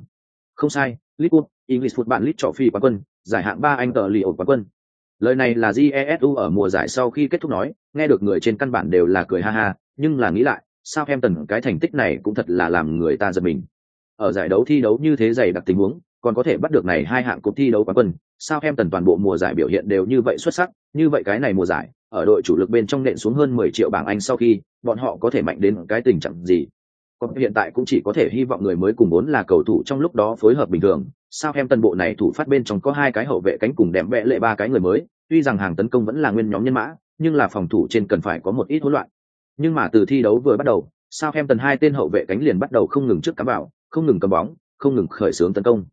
không sai Liverpool, English Football League trọ phi quán quân, giải hạng ba Anh tờ lì ổ quán quân. Lời này là Jesu ở mùa giải sau khi kết thúc nói, nghe được người trên căn bản đều là cười ha ha, nhưng là nghĩ lại, sao em tần cái thành tích này cũng thật là làm người ta giật mình. Ở giải đấu thi đấu như thế dày đặc tình huống, còn có thể bắt được này hai hạng cuộc thi đấu quán quân, sao em tần toàn bộ mùa giải biểu hiện đều như vậy xuất sắc, như vậy cái này mùa giải, ở đội chủ lực bên trong nện xuống hơn 10 triệu bảng Anh sau khi, bọn họ có thể mạnh đến cái tình trạng gì? Còn hiện tại cũng chỉ có thể hy vọng người mới cùng vốn là cầu thủ trong lúc đó phối hợp bình thường. Sao em tần bộ này thủ phát bên trong có hai cái hậu vệ cánh cùng đẹp vẽ lệ ba cái người mới, tuy rằng hàng tấn công vẫn là nguyên nhóm nhân mã, nhưng là phòng thủ trên cần phải có một ít hỗn loạn. Nhưng mà từ thi đấu vừa bắt đầu, sao em tần hai tên hậu vệ cánh liền bắt đầu không ngừng trước cắm vào, không ngừng cầm bóng, không ngừng khởi xướng tấn công.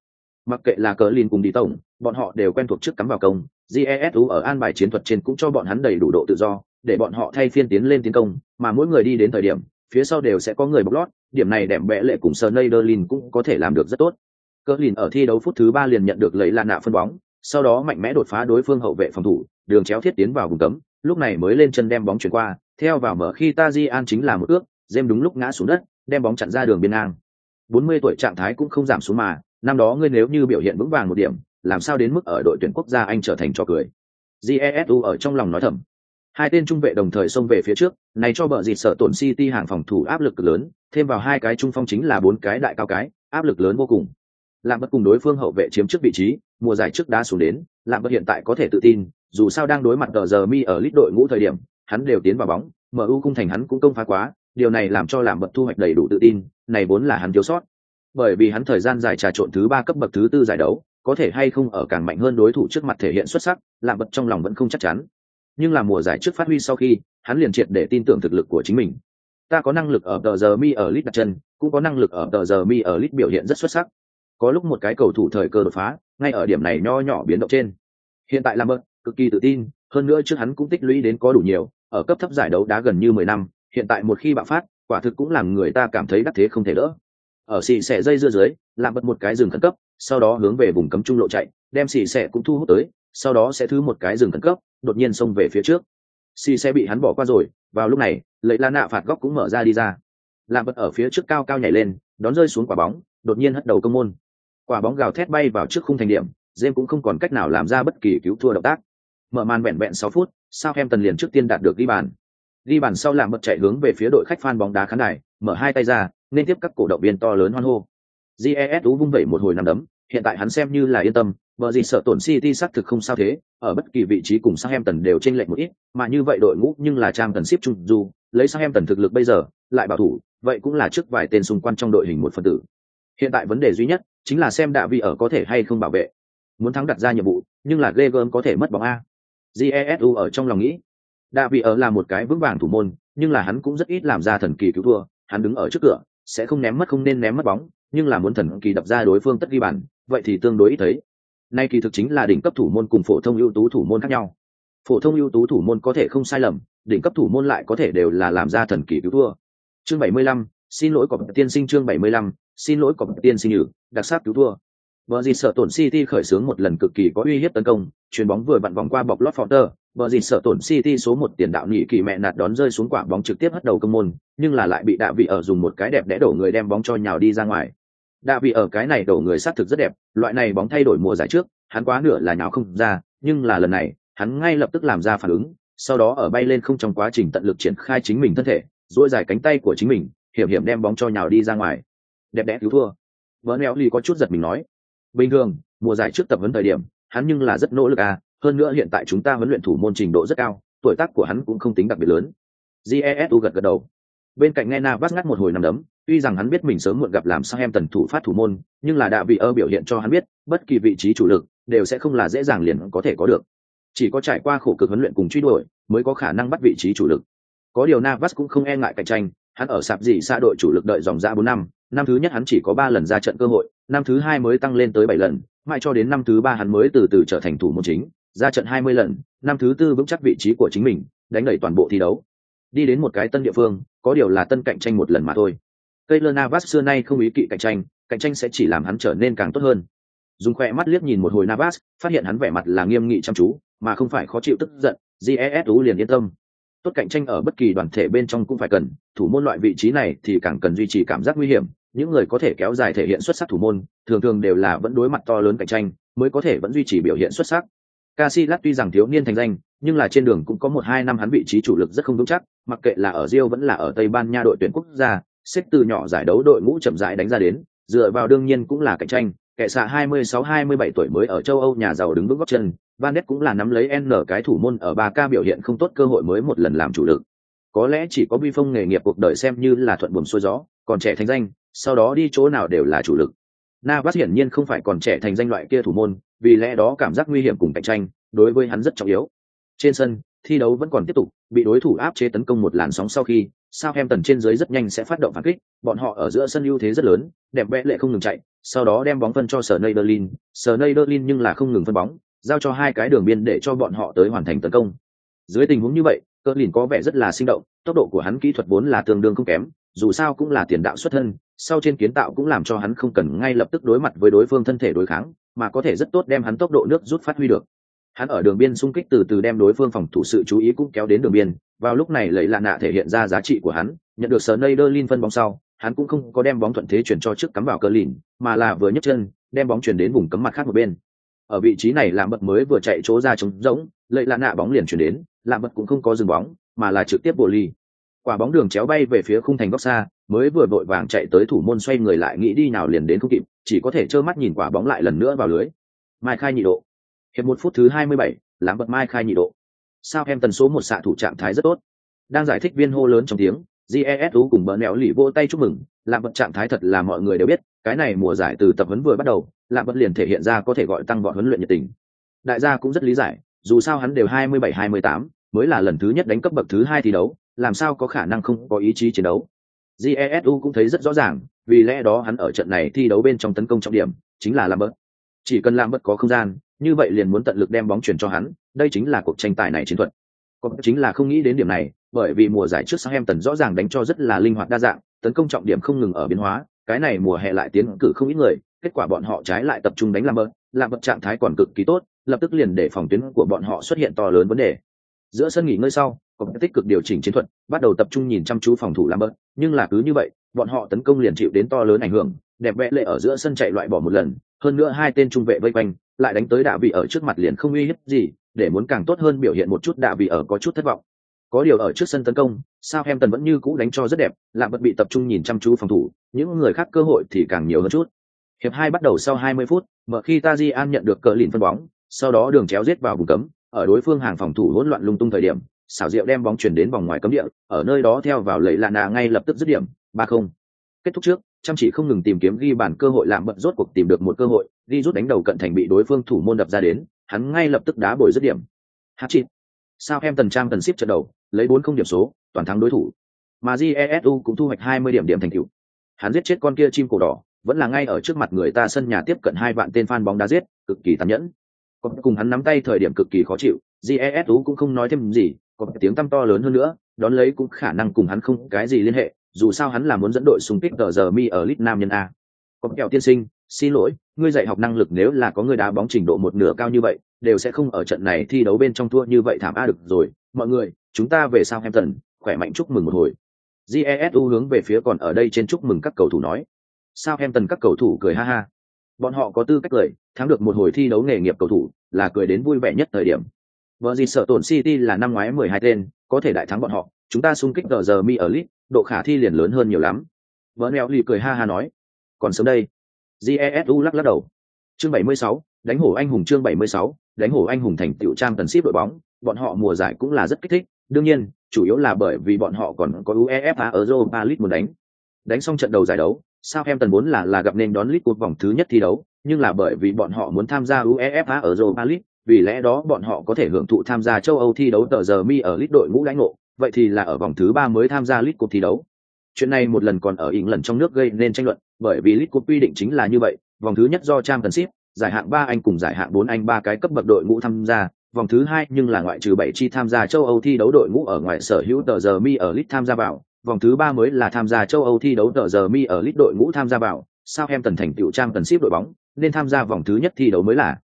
Mặc kệ là cỡ lin cùng đi tổng, bọn họ đều quen thuộc trước cắm vào công. Jesu ở an bài chiến thuật trên cũng cho bọn hắn đầy đủ độ tự do, để bọn họ thay phiên tiến lên tiến công, mà mỗi người đi đến thời điểm, phía sau đều sẽ có người bọc lót, điểm này đẹp bẽ lệ cùng Sneijderlin cũng có thể làm được rất tốt. Cỡ lìn ở thi đấu phút thứ ba liền nhận được lấy là nạ phân bóng, sau đó mạnh mẽ đột phá đối phương hậu vệ phòng thủ, đường chéo thiết tiến vào vùng cấm, lúc này mới lên chân đem bóng chuyển qua, theo vào mở khi Tajian chính là một ước, Jem đúng lúc ngã xuống đất, đem bóng chặn ra đường biên ngang. 40 tuổi trạng thái cũng không giảm xuống mà, năm đó ngươi nếu như biểu hiện vững vàng một điểm, làm sao đến mức ở đội tuyển quốc gia Anh trở thành trò cười. Jesu ở trong lòng nói thầm. Hai tên trung vệ đồng thời xông về phía trước, này cho bờ dịt sợ tổn City hàng phòng thủ áp lực lớn, thêm vào hai cái trung phong chính là bốn cái đại cao cái, áp lực lớn vô cùng. lạm bất cùng đối phương hậu vệ chiếm trước vị trí, mùa giải trước đã xuống đến, lạm bất hiện tại có thể tự tin, dù sao đang đối mặt tờ giờ mi ở lít đội ngũ thời điểm, hắn đều tiến vào bóng, MU cung thành hắn cũng công phá quá, điều này làm cho lạm bật thu hoạch đầy đủ tự tin, này vốn là hắn thiếu sót. Bởi vì hắn thời gian dài trà trộn thứ ba cấp bậc thứ tư giải đấu, có thể hay không ở càng mạnh hơn đối thủ trước mặt thể hiện xuất sắc, làm bật trong lòng vẫn không chắc chắn. Nhưng là mùa giải trước phát huy sau khi hắn liền triệt để tin tưởng thực lực của chính mình. Ta có năng lực ở tờ giờ mi ở lit đặt chân cũng có năng lực ở tờ giờ mi ở lit biểu hiện rất xuất sắc. Có lúc một cái cầu thủ thời cơ đột phá ngay ở điểm này nho nhỏ biến động trên. Hiện tại làm bớt cực kỳ tự tin hơn nữa trước hắn cũng tích lũy đến có đủ nhiều ở cấp thấp giải đấu đá gần như mười năm hiện tại một khi bạo phát quả thực cũng làm người ta cảm thấy đắc thế không thể đỡ. Ở xì xẻ dây dưa dưới làm bật một cái rừng khẩn cấp, sau đó hướng về vùng cấm trung lộ chạy, đem xì xẻ cũng thu hút tới, sau đó sẽ thứ một cái rừng khẩn cấp, đột nhiên xông về phía trước. Xì xe bị hắn bỏ qua rồi, vào lúc này, lấy la nạ phạt góc cũng mở ra đi ra. Làm bật ở phía trước cao cao nhảy lên, đón rơi xuống quả bóng, đột nhiên hất đầu công môn. Quả bóng gào thét bay vào trước khung thành điểm, James cũng không còn cách nào làm ra bất kỳ cứu thua động tác. Mở màn vẹn vẹn sáu phút, sao em tần liền trước tiên đạt được ghi bàn? Ghi bàn sau làm bật chạy hướng về phía đội khách phan bóng đá khán đài, mở hai tay ra, nên tiếp các cổ động viên to lớn hoan hô. Jes vung vẩy một hồi nằm đấm, hiện tại hắn xem như là yên tâm bởi gì sợ tổn city xác thực không sao thế, ở bất kỳ vị trí cùng Southampton đều chênh lệch một ít, mà như vậy đội ngũ nhưng là trang tần ship trung dù lấy Southampton thực lực bây giờ, lại bảo thủ, vậy cũng là trước vài tên xung quanh trong đội hình một phần tử. Hiện tại vấn đề duy nhất chính là xem đạ vị ở có thể hay không bảo vệ. Muốn thắng đặt ra nhiệm vụ, nhưng là ghê gớm có thể mất bóng a. Jesu ở trong lòng nghĩ đạ vị ở là một cái vững vàng thủ môn nhưng là hắn cũng rất ít làm ra thần kỳ cứu thua hắn đứng ở trước cửa sẽ không ném mất không nên ném mất bóng nhưng là muốn thần kỳ đập ra đối phương tất ghi bàn vậy thì tương đối ít thấy. Nay kỳ thực chính là đỉnh cấp thủ môn cùng phổ thông ưu tú thủ môn khác nhau. Phổ thông ưu tú thủ môn có thể không sai lầm đỉnh cấp thủ môn lại có thể đều là làm ra thần kỳ cứu thua. Chương 75, xin lỗi của tiên sinh chương 75, xin lỗi của tiên sinh nhử đặc sắc cứu thua. Bờ gì sợ tổn City khởi xướng một lần cực kỳ có uy hiếp tấn công, chuyền bóng vừa vặn vòng qua bọc lót Forter, bờ gì sợ tổn City số một tiền đạo nhị kỳ mẹ nạt đón rơi xuống quả bóng trực tiếp hất đầu công môn, nhưng là lại bị đạ vị ở dùng một cái đẹp đẽ đổ người đem bóng cho nhào đi ra ngoài. Đạ vị ở cái này đổ người sát thực rất đẹp, loại này bóng thay đổi mùa giải trước, hắn quá nửa là nhào không ra, nhưng là lần này, hắn ngay lập tức làm ra phản ứng, sau đó ở bay lên không trong quá trình tận lực triển khai chính mình thân thể, duỗi dài cánh tay của chính mình, hiểm hiểm đem bóng cho nhào đi ra ngoài. Đẹp đẽ cứu thua. Vỡ neo ly có chút giật mình nói. Bình thường, mùa giải trước tập huấn thời điểm, hắn nhưng là rất nỗ lực à, hơn nữa hiện tại chúng ta huấn luyện thủ môn trình độ rất cao, tuổi tác của hắn cũng không tính đặc biệt lớn. Jesu gật gật đầu. Bên cạnh nghe Navas ngắt một hồi nằm đấm, tuy rằng hắn biết mình sớm muộn gặp làm sao em tần thủ phát thủ môn, nhưng là đạ vị ơ biểu hiện cho hắn biết, bất kỳ vị trí chủ lực đều sẽ không là dễ dàng liền có thể có được. Chỉ có trải qua khổ cực huấn luyện cùng truy đuổi, mới có khả năng bắt vị trí chủ lực. Có điều Navas cũng không e ngại cạnh tranh, hắn ở sạp gì xa đội chủ lực đợi dòng ra bốn năm, năm thứ nhất hắn chỉ có ba lần ra trận cơ hội, năm thứ hai mới tăng lên tới bảy lần, mãi cho đến năm thứ ba hắn mới từ từ trở thành thủ môn chính, ra trận hai mươi lần, năm thứ tư vững chắc vị trí của chính mình, đánh đẩy toàn bộ thi đấu. Đi đến một cái tân địa phương, có điều là tân cạnh tranh một lần mà thôi. Keylor Navas xưa nay không ý kỵ cạnh tranh, cạnh tranh sẽ chỉ làm hắn trở nên càng tốt hơn. Dùng khỏe mắt liếc nhìn một hồi Navas, phát hiện hắn vẻ mặt là nghiêm nghị chăm chú, mà không phải khó chịu tức giận, GESU liền yên tâm. Tốt cạnh tranh ở bất kỳ đoàn thể bên trong cũng phải cần, thủ môn loại vị trí này thì càng cần duy trì cảm giác nguy hiểm, những người có thể kéo dài thể hiện xuất sắc thủ môn, thường thường đều là vẫn đối mặt to lớn cạnh tranh, mới có thể vẫn duy trì biểu hiện xuất sắc. Casillas tuy rằng thiếu niên thành danh, nhưng là trên đường cũng có một hai năm hắn vị trí chủ lực rất không vững chắc, mặc kệ là ở Rio vẫn là ở Tây Ban Nha đội tuyển quốc gia, xếp từ nhỏ giải đấu đội ngũ chậm rãi đánh ra đến, dựa vào đương nhiên cũng là cạnh tranh, kẻ xạ 26-27 tuổi mới ở châu Âu nhà giàu đứng vững gót chân, Van Ness cũng là nắm lấy N cái thủ môn ở 3K biểu hiện không tốt cơ hội mới một lần làm chủ lực. Có lẽ chỉ có Bi Phong nghề nghiệp cuộc đời xem như là thuận buồm xuôi gió, còn trẻ thành danh, sau đó đi chỗ nào đều là chủ lực. Navas hiển nhiên không phải còn trẻ thành danh loại kia thủ môn, vì lẽ đó cảm giác nguy hiểm cùng cạnh tranh, đối với hắn rất trọng yếu. Trên sân, thi đấu vẫn còn tiếp tục, bị đối thủ áp chế tấn công một làn sóng sau khi, Southampton trên dưới rất nhanh sẽ phát động phản kích, bọn họ ở giữa sân ưu thế rất lớn, đẹp vẽ lệ không ngừng chạy, sau đó đem bóng phân cho Sneijderlin, Sneijderlin nhưng là không ngừng phân bóng, giao cho hai cái đường biên để cho bọn họ tới hoàn thành tấn công. Dưới tình huống như vậy, Cơ Lìn có vẻ rất là sinh động, tốc độ của hắn kỹ thuật vốn là tương đương không kém, dù sao cũng là tiền đạo xuất thân, sau trên kiến tạo cũng làm cho hắn không cần ngay lập tức đối mặt với đối phương thân thể đối kháng, mà có thể rất tốt đem hắn tốc độ nước rút phát huy được. Hắn ở đường biên xung kích từ từ đem đối phương phòng thủ sự chú ý cũng kéo đến đường biên, vào lúc này lấy lạ nạ thể hiện ra giá trị của hắn, nhận được Sneijderlin phân bóng sau, hắn cũng không có đem bóng thuận thế chuyển cho trước cắm vào cờ lìn, mà là vừa nhấc chân, đem bóng chuyển đến vùng cấm mặt khác một bên. Ở vị trí này làm bật mới vừa chạy chỗ ra trống rỗng, lấy lạ nạ bóng liền chuyển đến, làm bật cũng không có dừng bóng, mà là trực tiếp bộ ly. Quả bóng đường chéo bay về phía khung thành góc xa, mới vừa vội vàng chạy tới thủ môn xoay người lại nghĩ đi nào liền đến không kịp, chỉ có thể trơ mắt nhìn quả bóng lại lần nữa vào lưới. Mai khai nhị độ. Hiệp một phút thứ 27, lãng bật Mai khai nhị độ. Sao em tần số một xạ thủ trạng thái rất tốt. Đang giải thích viên hô lớn trong tiếng, jesu cùng bờ nẹo lì vô tay chúc mừng, Lạm vật trạng thái thật là mọi người đều biết, cái này mùa giải từ tập huấn vừa bắt đầu, lạm vật liền thể hiện ra có thể gọi tăng bọn huấn luyện nhiệt tình. Đại gia cũng rất lý giải, dù sao hắn đều 27-28, mới là lần thứ nhất đánh cấp bậc thứ hai thi đấu, làm sao có khả năng không có ý chí chiến đấu? Jesu cũng thấy rất rõ ràng, vì lẽ đó hắn ở trận này thi đấu bên trong tấn công trọng điểm, chính là làm bớt chỉ cần làm bớt có không gian, như vậy liền muốn tận lực đem bóng chuyển cho hắn, đây chính là cuộc tranh tài này chiến thuật. Còn chính là không nghĩ đến điểm này, bởi vì mùa giải trước sang em tần rõ ràng đánh cho rất là linh hoạt đa dạng, tấn công trọng điểm không ngừng ở biến hóa, cái này mùa hè lại tiến cử không ít người, kết quả bọn họ trái lại tập trung đánh làm bớt làm bớt trạng thái còn cực kỳ tốt, lập tức liền để phòng tuyến của bọn họ xuất hiện to lớn vấn đề. Giữa sân nghỉ ngơi sau cũng tích cực điều chỉnh chiến thuật, bắt đầu tập trung nhìn chăm chú phòng thủ làm bớt. Nhưng là cứ như vậy, bọn họ tấn công liền chịu đến to lớn ảnh hưởng, đẹp vẽ lệ ở giữa sân chạy loại bỏ một lần, hơn nữa hai tên trung vệ vây quanh, lại đánh tới đạ vị ở trước mặt liền không uy hiếp gì, để muốn càng tốt hơn biểu hiện một chút đạ vị ở có chút thất vọng. Có điều ở trước sân tấn công sao em tần vẫn như cũ đánh cho rất đẹp làm bật bị tập trung nhìn chăm chú phòng thủ, những người khác cơ hội thì càng nhiều hơn chút. Hiệp hai bắt đầu sau 20 phút, mở khi taji an nhận được cờ lìn phân bóng, sau đó đường chéo giết vào vùng cấm, ở đối phương hàng phòng thủ hỗn loạn lung tung thời điểm xảo diệu đem bóng chuyển đến vòng ngoài cấm địa, ở nơi đó theo vào lẫy lạ nà ngay lập tức dứt điểm, ba không. Kết thúc trước, chăm chỉ không ngừng tìm kiếm ghi bàn cơ hội làm bận rốt cuộc tìm được một cơ hội đi rút đánh đầu cận thành bị đối phương thủ môn đập ra đến, hắn ngay lập tức đá bồi dứt điểm. Hát chịt sao em tần trang tần ship trận đầu, lấy bốn không điểm số, toàn thắng đối thủ. Mà jesu cũng thu hoạch hai mươi điểm điểm thành tựu. Hắn giết chết con kia chim cổ đỏ, vẫn là ngay ở trước mặt người ta sân nhà tiếp cận hai vạn tên fan bóng đá giết, cực kỳ tàn nhẫn. Còn cùng hắn nắm tay thời điểm cực kỳ khó chịu jesu cũng không nói thêm gì có tiếng tăm to lớn hơn nữa, đón lấy cũng khả năng cùng hắn không cái gì liên hệ, dù sao hắn là muốn dẫn đội xung kích tờ giờ mi ở lit nam nhân a. Có kẹo tiên sinh, xin lỗi, ngươi dạy học năng lực nếu là có người đá bóng trình độ một nửa cao như vậy, đều sẽ không ở trận này thi đấu bên trong thua như vậy thảm a được rồi. Mọi người, chúng ta về sao em tần khỏe mạnh chúc mừng một hồi. Jesu hướng về phía còn ở đây trên chúc mừng các cầu thủ nói. Sao em tần các cầu thủ cười ha ha. Bọn họ có tư cách cười, thắng được một hồi thi đấu nghề nghiệp cầu thủ, là cười đến vui vẻ nhất thời điểm vợ gì sợ tổn city là năm ngoái mười hai tên có thể đại thắng bọn họ. Chúng ta xung kích tờ giờ mi ở lit độ khả thi liền lớn hơn nhiều lắm. Vợ mèo lì cười ha ha nói. Còn sớm đây. Jesu lắc lắc đầu. Chương 76, đánh hổ anh hùng chương 76, đánh hổ anh hùng thành tiểu trang tần ship đội bóng. Bọn họ mùa giải cũng là rất kích thích. Đương nhiên chủ yếu là bởi vì bọn họ còn có uefa europa league muốn đánh. Đánh xong trận đầu giải đấu sao em tần muốn là là gặp nên đón league cuộc vòng thứ nhất thi đấu. Nhưng là bởi vì bọn họ muốn tham gia uefa europa league vì lẽ đó bọn họ có thể hưởng thụ tham gia châu âu thi đấu tờ giờ mi ở lít đội ngũ lãnh ngộ, vậy thì là ở vòng thứ ba mới tham gia lít cuộc thi đấu. Chuyện này một lần còn ở ỉng lần trong nước gây nên tranh luận, bởi vì lít cuộc quy định chính là như vậy, vòng thứ nhất do trang cần ship giải hạng ba anh cùng giải hạng bốn anh ba cái cấp bậc đội ngũ tham gia, vòng thứ hai nhưng là ngoại trừ bảy chi tham gia châu âu thi đấu đội ngũ ở ngoài sở hữu tờ giờ mi ở lit tham gia vào, vòng thứ ba mới là tham gia châu âu thi đấu tờ giờ mi ở lit đội ngũ tham gia vào sao em tần thành tiểu trang tần ship đội bóng, nên tham gia vòng thứ nhất thi đấu mới là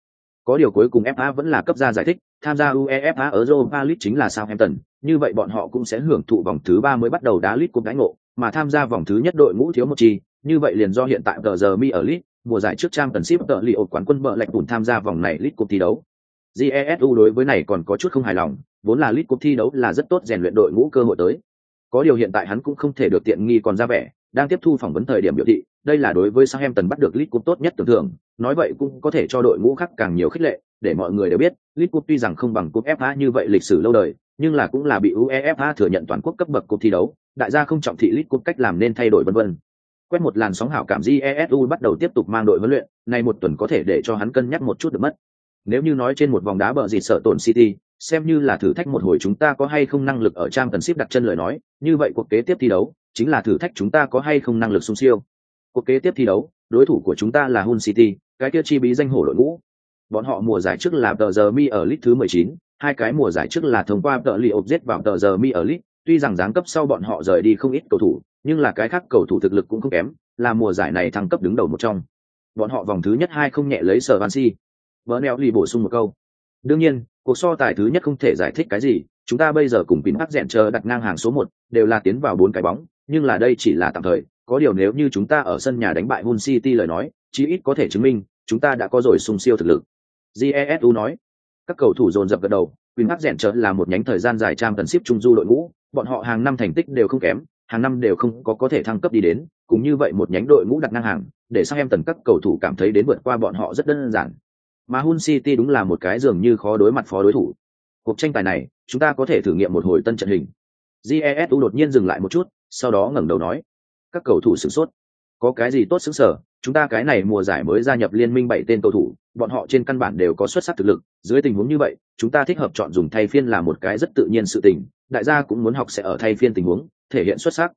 có điều cuối cùng fa vẫn là cấp ra giải thích, tham gia uefa ở europa league chính là Southampton, như vậy bọn họ cũng sẽ hưởng thụ vòng thứ ba mới bắt đầu đá lit cup đánh ngộ, mà tham gia vòng thứ nhất đội ngũ thiếu một chi, như vậy liền do hiện tại tờ giờ mi ở lit mùa giải trước trang tần ship tờ lì ột quán quân bợ lạch bùn tham gia vòng này lit cup thi đấu. Jesu đối với này còn có chút không hài lòng, vốn là lit cup thi đấu là rất tốt rèn luyện đội ngũ cơ hội tới. Có điều hiện tại hắn cũng không thể được tiện nghi còn ra vẻ đang tiếp thu phỏng vấn thời điểm biểu thị, đây là đối với Southampton bắt được lit Cup tốt nhất tưởng thưởng, nói vậy cũng có thể cho đội ngũ khác càng nhiều khích lệ, để mọi người đều biết lit Cup tuy rằng không bằng Cup fa như vậy lịch sử lâu đời, nhưng là cũng là bị uefa thừa nhận toàn quốc cấp bậc cúp thi đấu, đại gia không trọng thị lit Cup cách làm nên thay đổi vân vân. Quét một làn sóng hảo cảm jesu bắt đầu tiếp tục mang đội huấn luyện, nay một tuần có thể để cho hắn cân nhắc một chút được mất. Nếu như nói trên một vòng đá bờ gì sợ tổn city, xem như là thử thách một hồi chúng ta có hay không năng lực ở trang cần ship đặt chân lời nói, như vậy cuộc kế tiếp thi đấu chính là thử thách chúng ta có hay không năng lực sung siêu. Cuộc kế tiếp thi đấu đối thủ của chúng ta là hun city cái kia chi bí danh hổ đội ngũ. Bọn họ mùa giải trước là tờ giờ mi ở lit thứ 19, hai cái mùa giải trước là thông qua tờ li ộp giết vào tờ giờ mi ở lit tuy rằng giáng cấp sau bọn họ rời đi không ít cầu thủ nhưng là cái khác cầu thủ thực lực cũng không kém là mùa giải này thăng cấp đứng đầu một trong. Bọn họ vòng thứ nhất hai không nhẹ lấy sở van si. Vợ neo lì bổ sung một câu. Đương nhiên cuộc so tài thứ nhất không thể giải thích cái gì chúng ta bây giờ cùng pin hắc rẽn chờ đặt ngang hàng số một đều là tiến vào bốn cái bóng nhưng là đây chỉ là tạm thời có điều nếu như chúng ta ở sân nhà đánh bại hun city lời nói chí ít có thể chứng minh chúng ta đã có rồi sung siêu thực lực jesu nói các cầu thủ dồn dập gật đầu Queen hắc rèn trở là một nhánh thời gian dài trang tần ship trung du đội ngũ, bọn họ hàng năm thành tích đều không kém, hàng năm đều không có có thể thăng cấp đi đến, cũng như vậy một nhánh đội ngũ đặt ngang hàng, để sang em tần các cầu thủ cảm thấy đến vượt qua bọn họ rất đơn giản. Mà Hun City đúng là một cái dường như khó đối mặt phó đối thủ. Cuộc tranh tài này, chúng ta có thể thử nghiệm một hồi tân trận hình. Jesu đột nhiên dừng lại một chút, sau đó ngẩng đầu nói: "Các cầu thủ sửng sốt. Có cái gì tốt xứng sở, chúng ta cái này mùa giải mới gia nhập liên minh bảy tên cầu thủ, bọn họ trên căn bản đều có xuất sắc thực lực, dưới tình huống như vậy, chúng ta thích hợp chọn dùng thay phiên là một cái rất tự nhiên sự tình, đại gia cũng muốn học sẽ ở thay phiên tình huống thể hiện xuất sắc.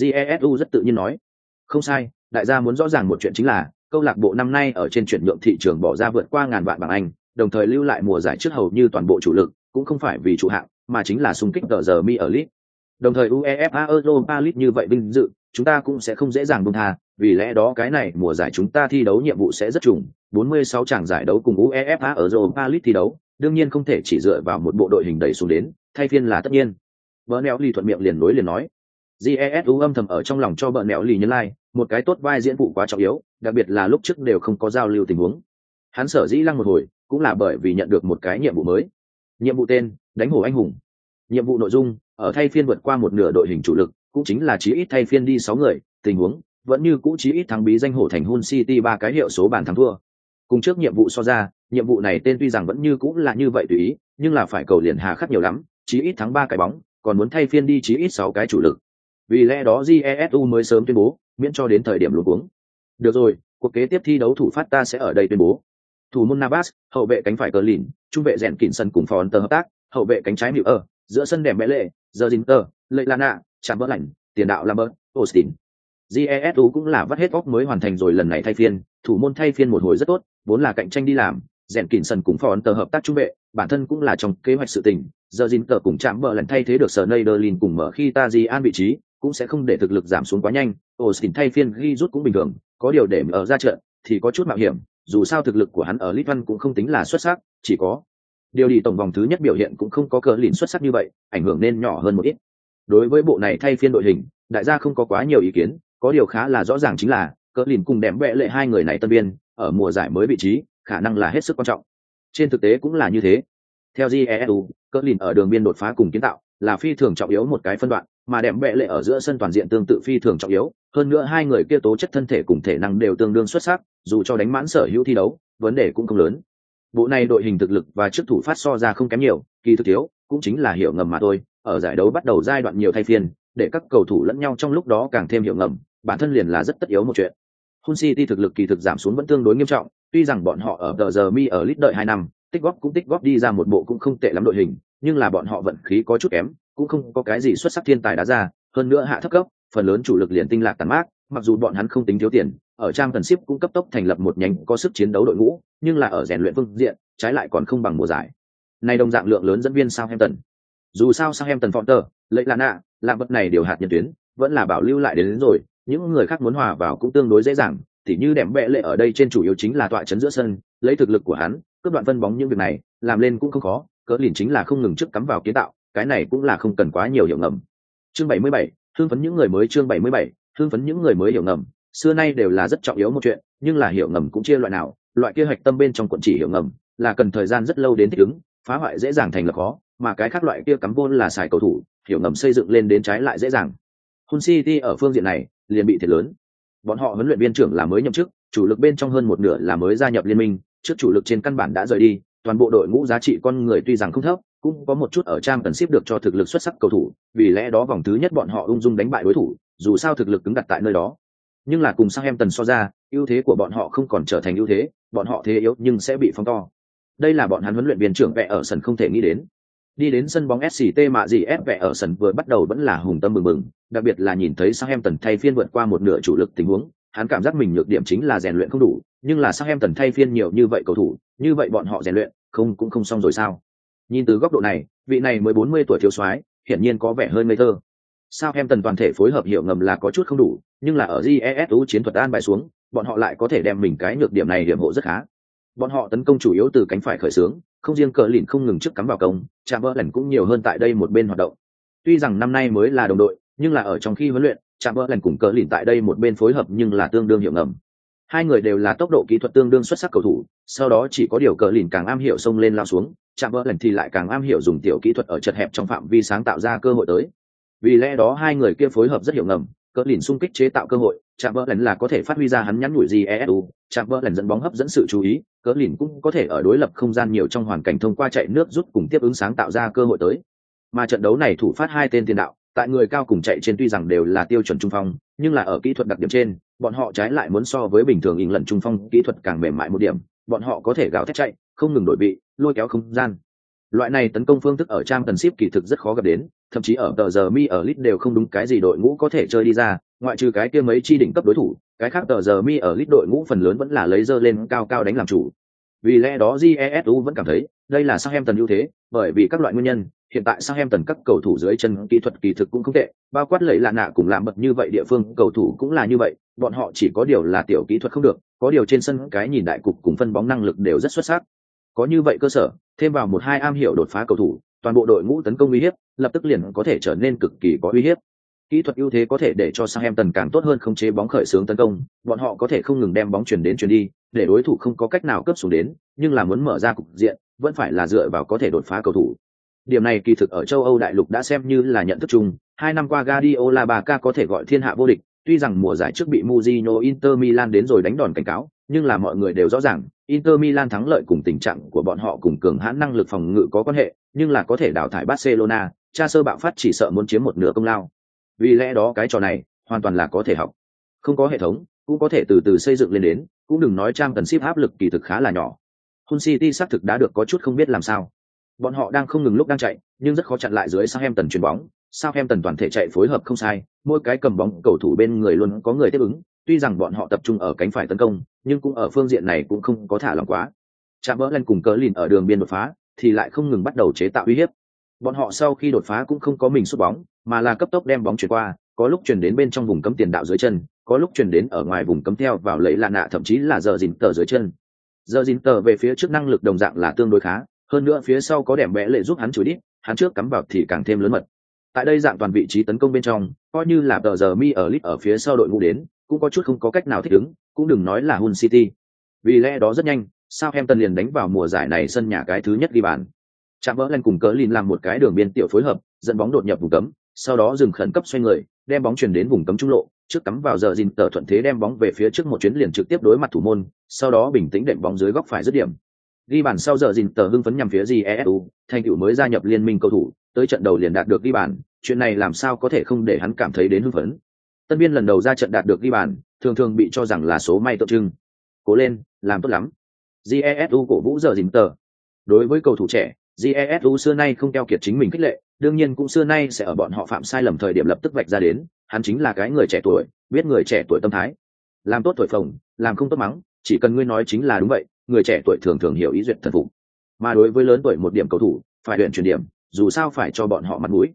Jesu rất tự nhiên nói. Không sai đại gia muốn rõ ràng một chuyện chính là câu lạc bộ năm nay ở trên chuyển nhượng thị trường bỏ ra vượt qua ngàn vạn bảng anh đồng thời lưu lại mùa giải trước hầu như toàn bộ chủ lực cũng không phải vì chủ hạng mà chính là xung kích tờ giờ mi ở lit đồng thời uefa europa league như vậy vinh dự chúng ta cũng sẽ không dễ dàng buông tha vì lẽ đó cái này mùa giải chúng ta thi đấu nhiệm vụ sẽ rất trùng 46 trận giải đấu cùng uefa ở europa league thi đấu đương nhiên không thể chỉ dựa vào một bộ đội hình đẩy xuống đến thay phiên là tất nhiên. Vợ lì thuận miệng liền nối liền nói. Jesu âm thầm ở trong lòng cho vợ lì ly nhân lai、like, một cái tốt vai diễn vụ quá trọng yếu đặc biệt là lúc trước đều không có giao lưu tình huống. Hắn sở dĩ lăng một hồi cũng là bởi vì nhận được một cái nhiệm vụ mới. Nhiệm vụ tên đánh hổ anh hùng. Nhiệm vụ nội dung ở thay phiên vượt qua một nửa đội hình chủ lực, cũng chính là chí ít thay phiên đi sáu người, tình huống vẫn như cũ chí ít thắng bí danh hổ thành hun city ba cái hiệu số bàn thắng thua. Cùng trước nhiệm vụ so ra, nhiệm vụ này tên tuy rằng vẫn như cũ là như vậy tùy ý, nhưng là phải cầu liền hà khắc nhiều lắm, chí ít thắng ba cái bóng, còn muốn thay phiên đi chí ít sáu cái chủ lực. Vì lẽ đó jesu mới sớm tuyên bố, miễn cho đến thời điểm luống cuống. Được rồi, cuộc kế tiếp thi đấu thủ phát ta sẽ ở đây tuyên bố. Thủ môn navas, hậu vệ cánh phải cờ lìn trung vệ rèn kỉnh sân cùng phòn tờ hợp tác, hậu vệ cánh trái Miu ở giữa sân đèm mẹ lệ giờ dính tờ lệ lana chạm vỡ lạnh tiền đạo lambert austin. Jesu cũng là vắt hết óc mới hoàn thành rồi lần này thay phiên. Thủ môn thay phiên một hồi rất tốt vốn là cạnh tranh đi làm. Rèn kỉnh cũng phò phòn tờ hợp tác trung vệ bản thân cũng là trong kế hoạch sự tình. Giờ dính tờ cùng chạm vỡ lạnh thay thế được sở neiderlin cùng mở khi ta di an vị trí cũng sẽ không để thực lực giảm xuống quá nhanh. Austin thay phiên ghi rút cũng bình thường có điều để ở ra trận thì có chút mạo hiểm. Dù sao thực lực của hắn ở Litvan cũng không tính là xuất sắc, chỉ có điều đi tổng vòng thứ nhất biểu hiện cũng không có cờ lìn xuất sắc như vậy, ảnh hưởng nên nhỏ hơn một ít. Đối với bộ này thay phiên đội hình, đại gia không có quá nhiều ý kiến, có điều khá là rõ ràng chính là cờ lìn cùng đệm vẽ lệ hai người này tân biên ở mùa giải mới vị trí, khả năng là hết sức quan trọng. Trên thực tế cũng là như thế. Theo jesu cờ lìn ở đường biên đột phá cùng kiến tạo là phi thường trọng yếu một cái phân đoạn, mà đệm vẽ lệ ở giữa sân toàn diện tương tự phi thường trọng yếu, hơn nữa hai người kia tố chất thân thể cùng thể năng đều tương đương xuất sắc dù cho đánh mãn sở hữu thi đấu vấn đề cũng không lớn bộ này đội hình thực lực và chức thủ phát so ra không kém nhiều kỳ thực thiếu cũng chính là hiểu ngầm mà thôi. Ở giải đấu bắt đầu giai đoạn nhiều thay phiên để các cầu thủ lẫn nhau trong lúc đó càng thêm hiểu ngầm bản thân liền là rất tất yếu một chuyện. Hun City thực lực kỳ thực giảm xuống vẫn tương đối nghiêm trọng, tuy rằng bọn họ ở tờ giờ mi ở lít đợi hai năm, tích góp cũng tích góp đi ra một bộ cũng không tệ lắm đội hình, nhưng là bọn họ vận khí có chút kém, cũng không có cái gì xuất sắc thiên tài đá ra, hơn nữa hạ thấp cấp, phần lớn chủ lực liền tinh lạc tàn mát mặc dù bọn hắn không tính thiếu tiền ở trang thần ship cũng cấp tốc thành lập một nhánh có sức chiến đấu đội ngũ nhưng là ở rèn luyện phương diện trái lại còn không bằng mùa giải. Này đồng dạng lượng lớn dẫn viên Southampton. Dù sao Southampton Fonter lấy là nạ làm vật này điều hạt nhân tuyến vẫn là bảo lưu lại đến, đến rồi những người khác muốn hòa vào cũng tương đối dễ dàng thì như đệm bệ lệ ở đây trên chủ yếu chính là tọa chấn giữa sân lấy thực lực của hắn cướp đoạn phân bóng những việc này làm lên cũng không khó cỡ liền chính là không ngừng trước cắm vào kiến tạo cái này cũng là không cần quá nhiều hiểu ngầm. Chương 77, thương phấn những người mới chương 77, hưng phấn những người mới hiểu ngầm, xưa nay đều là rất trọng yếu một chuyện, nhưng là hiểu ngầm cũng chia loại nào, loại kia hạch tâm bên trong quận chỉ hiểu ngầm, là cần thời gian rất lâu đến thích ứng, phá hoại dễ dàng thành lập khó, mà cái khác loại kia cắm vôn là xài cầu thủ, hiểu ngầm xây dựng lên đến trái lại dễ dàng. Hun City ở phương diện này, liền bị thiệt lớn. Bọn họ huấn luyện viên trưởng là mới nhậm chức, chủ lực bên trong hơn một nửa là mới gia nhập liên minh, trước chủ lực trên căn bản đã rời đi, toàn bộ đội ngũ giá trị con người tuy rằng không thấp, cũng có một chút ở trang cần ship được cho thực lực xuất sắc cầu thủ, vì lẽ đó vòng thứ nhất bọn họ ung dung đánh bại đối thủ dù sao thực lực cứng đặt tại nơi đó. Nhưng là cùng sang em tần so ra, ưu thế của bọn họ không còn trở thành ưu thế, bọn họ thế yếu nhưng sẽ bị phong to. Đây là bọn hắn huấn luyện viên trưởng vẽ ở sân không thể nghĩ đến. Đi đến sân bóng sct mà gì ép vẽ ở sân vừa bắt đầu vẫn là hùng tâm mừng mừng đặc biệt là nhìn thấy sang em tần thay phiên vượt qua một nửa chủ lực tình huống, hắn cảm giác mình nhược điểm chính là rèn luyện không đủ, nhưng là sang em tần thay phiên nhiều như vậy cầu thủ, như vậy bọn họ rèn luyện, không, cũng không xong rồi sao? Nhìn từ góc độ này, vị này mới bốn mươi tuổi thiếu soái, hiển nhiên có vẻ hơi ngây thơ sao em tần toàn thể phối hợp hiệu ngầm là có chút không đủ, nhưng là ở jesu chiến thuật an bài xuống, bọn họ lại có thể đem mình cái nhược điểm này hiểm hộ rất khá. Bọn họ tấn công chủ yếu từ cánh phải khởi xướng, không riêng cờ lìn không ngừng trước cắm vào công chạm vỡ lần cũng nhiều hơn tại đây một bên hoạt động. Tuy rằng năm nay mới là đồng đội, nhưng là ở trong khi huấn luyện chạm vỡ lần cùng cờ lìn tại đây một bên phối hợp nhưng là tương đương hiệu ngầm. Hai người đều là tốc độ kỹ thuật tương đương xuất sắc cầu thủ, sau đó chỉ có điều cờ lìn càng am hiểu xông lên lao xuống chạm vỡ lần thì lại càng am hiểu dùng tiểu kỹ thuật ở chật hẹp trong phạm vi sáng tạo ra cơ hội tới vì lẽ đó hai người kia phối hợp rất hiệu ngầm, cỡ lìn xung kích chế tạo cơ hội chạm vỡ lần là có thể phát huy ra hắn nhắn nhủi gì esu chạm vỡ lần dẫn bóng hấp dẫn sự chú ý, cỡ lìn cũng có thể ở đối lập không gian nhiều trong hoàn cảnh thông qua chạy nước rút cùng tiếp ứng sáng tạo ra cơ hội tới. Mà trận đấu này thủ phát hai tên tiền đạo, tại người cao cùng chạy trên tuy rằng đều là tiêu chuẩn trung phong, nhưng là ở kỹ thuật đặc điểm trên, bọn họ trái lại muốn so với bình thường ỉn lần trung phong, kỹ thuật càng mềm mại một điểm, bọn họ có thể gào thét chạy, không ngừng đổi vị, lôi kéo không gian. Loại này tấn công phương thức ở trang tần ship kỳ thực rất khó gặp đến thậm chí ở tờ giờ mi ở lit đều không đúng cái gì đội ngũ có thể chơi đi ra, ngoại trừ cái kia mấy chi đỉnh cấp đối thủ, cái khác tờ giờ mi ở lit đội ngũ phần lớn vẫn là lấy dơ lên cao cao đánh làm chủ. Vì lẽ đó jesu vẫn cảm thấy, đây là sang em tần ưu thế, bởi vì các loại nguyên nhân, hiện tại sang em tần các cầu thủ dưới chân kỹ thuật kỳ thực cũng không tệ, bao quát lẫy lạ nạ cũng làm bật như vậy địa phương, cầu thủ cũng là như vậy, bọn họ chỉ có điều là tiểu kỹ thuật không được, có điều trên sân cái nhìn đại cục cùng phân bóng năng lực đều rất xuất sắc. Có như vậy cơ sở, thêm vào một hai am hiểu đột phá cầu thủ, toàn bộ đội ngũ tấn công uy hiếp lập tức liền có thể trở nên cực kỳ có uy hiếp kỹ thuật ưu thế có thể để cho Southampton càng tốt hơn khống chế bóng khởi xướng tấn công, bọn họ có thể không ngừng đem bóng chuyển đến chuyển đi, để đối thủ không có cách nào cướp xuống đến, nhưng là muốn mở ra cục diện, vẫn phải là dựa vào có thể đột phá cầu thủ. Điểm này kỳ thực ở châu Âu đại lục đã xem như là nhận thức chung, hai năm qua Guardiola Barca có thể gọi thiên hạ vô địch, tuy rằng mùa giải trước bị Mourinho Inter Milan đến rồi đánh đòn cảnh cáo, nhưng là mọi người đều rõ ràng, Inter Milan thắng lợi cùng tình trạng của bọn họ cùng cường hãn năng lực phòng ngự có quan hệ, nhưng là có thể đào thải Barcelona, cha sơ bạo phát chỉ sợ muốn chiếm một nửa công lao. Vì lẽ đó cái trò này hoàn toàn là có thể học. Không có hệ thống, cũng có thể từ từ xây dựng lên đến, cũng đừng nói trang cần ship áp lực kỳ thực khá là nhỏ. hun City xác thực đã được có chút không biết làm sao. Bọn họ đang không ngừng lúc đang chạy, nhưng rất khó chặn lại dưới Southampton chuyền bóng. Southampton toàn thể chạy phối hợp không sai, mỗi cái cầm bóng cầu thủ bên người luôn có người tiếp ứng, tuy rằng bọn họ tập trung ở cánh phải tấn công, nhưng cũng ở phương diện này cũng không có thả lỏng quá. Chạm bỡ lên cùng cỡ lìn ở đường biên đột phá, thì lại không ngừng bắt đầu chế tạo uy hiếp. Bọn họ sau khi đột phá cũng không có mình sút bóng, mà là cấp tốc đem bóng chuyển qua, có lúc chuyển đến bên trong vùng cấm tiền đạo dưới chân, có lúc chuyển đến ở ngoài vùng cấm theo vào lấy lạ nạ thậm chí là giờ dìn tờ dưới chân. Giờ dìn tờ về phía trước năng lực đồng dạng là tương đối khá, hơn nữa phía sau có đẻm bẽ lệ giúp hắn chửi đi, hắn trước cắm vào thì càng thêm lớn mật. Tại đây dạng toàn vị trí tấn công bên trong, coi như là tờ giờ mi ở lit ở phía sau đội ngũ đến, cũng có chút không có cách nào thích ứng, cũng đừng nói là hun City. Vì lẽ đó rất nhanh, Southampton liền đánh vào mùa giải này sân nhà cái thứ nhất đi bàn. Chạm vỡ lên cùng cỡ lìn làm một cái đường biên tiểu phối hợp, dẫn bóng đột nhập vùng cấm, sau đó dừng khẩn cấp xoay người, đem bóng chuyển đến vùng cấm trung lộ, trước cắm vào giờ dìn tờ thuận thế đem bóng về phía trước một chuyến liền trực tiếp đối mặt thủ môn, sau đó bình tĩnh đệm bóng dưới góc phải dứt điểm. Ghi bàn sau giờ dìn tờ hưng phấn nhằm phía JESU, thành cựu mới gia nhập liên minh cầu thủ, tới trận đầu liền đạt được ghi bàn, chuyện này làm sao có thể không để hắn cảm thấy đến hưng phấn. Tân biên lần đầu ra trận đạt được ghi bàn, thường thường bị cho rằng là số may tượng trưng. Cố lên, làm tốt lắm. JESU cổ vũ giờ dìn tờ. Đối với cầu thủ trẻ, jesu xưa nay không keo kiệt chính mình khích lệ, đương nhiên cũng xưa nay sẽ ở bọn họ phạm sai lầm thời điểm lập tức vạch ra đến, hắn chính là cái người trẻ tuổi, biết người trẻ tuổi tâm thái. Làm tốt tuổi phồng, làm không tốt mắng, chỉ cần ngươi nói chính là đúng vậy, người trẻ tuổi thường thường hiểu ý duyệt thần phục. Mà đối với lớn tuổi một điểm cầu thủ, phải luyện chuyển điểm, dù sao phải cho bọn họ mặt mũi.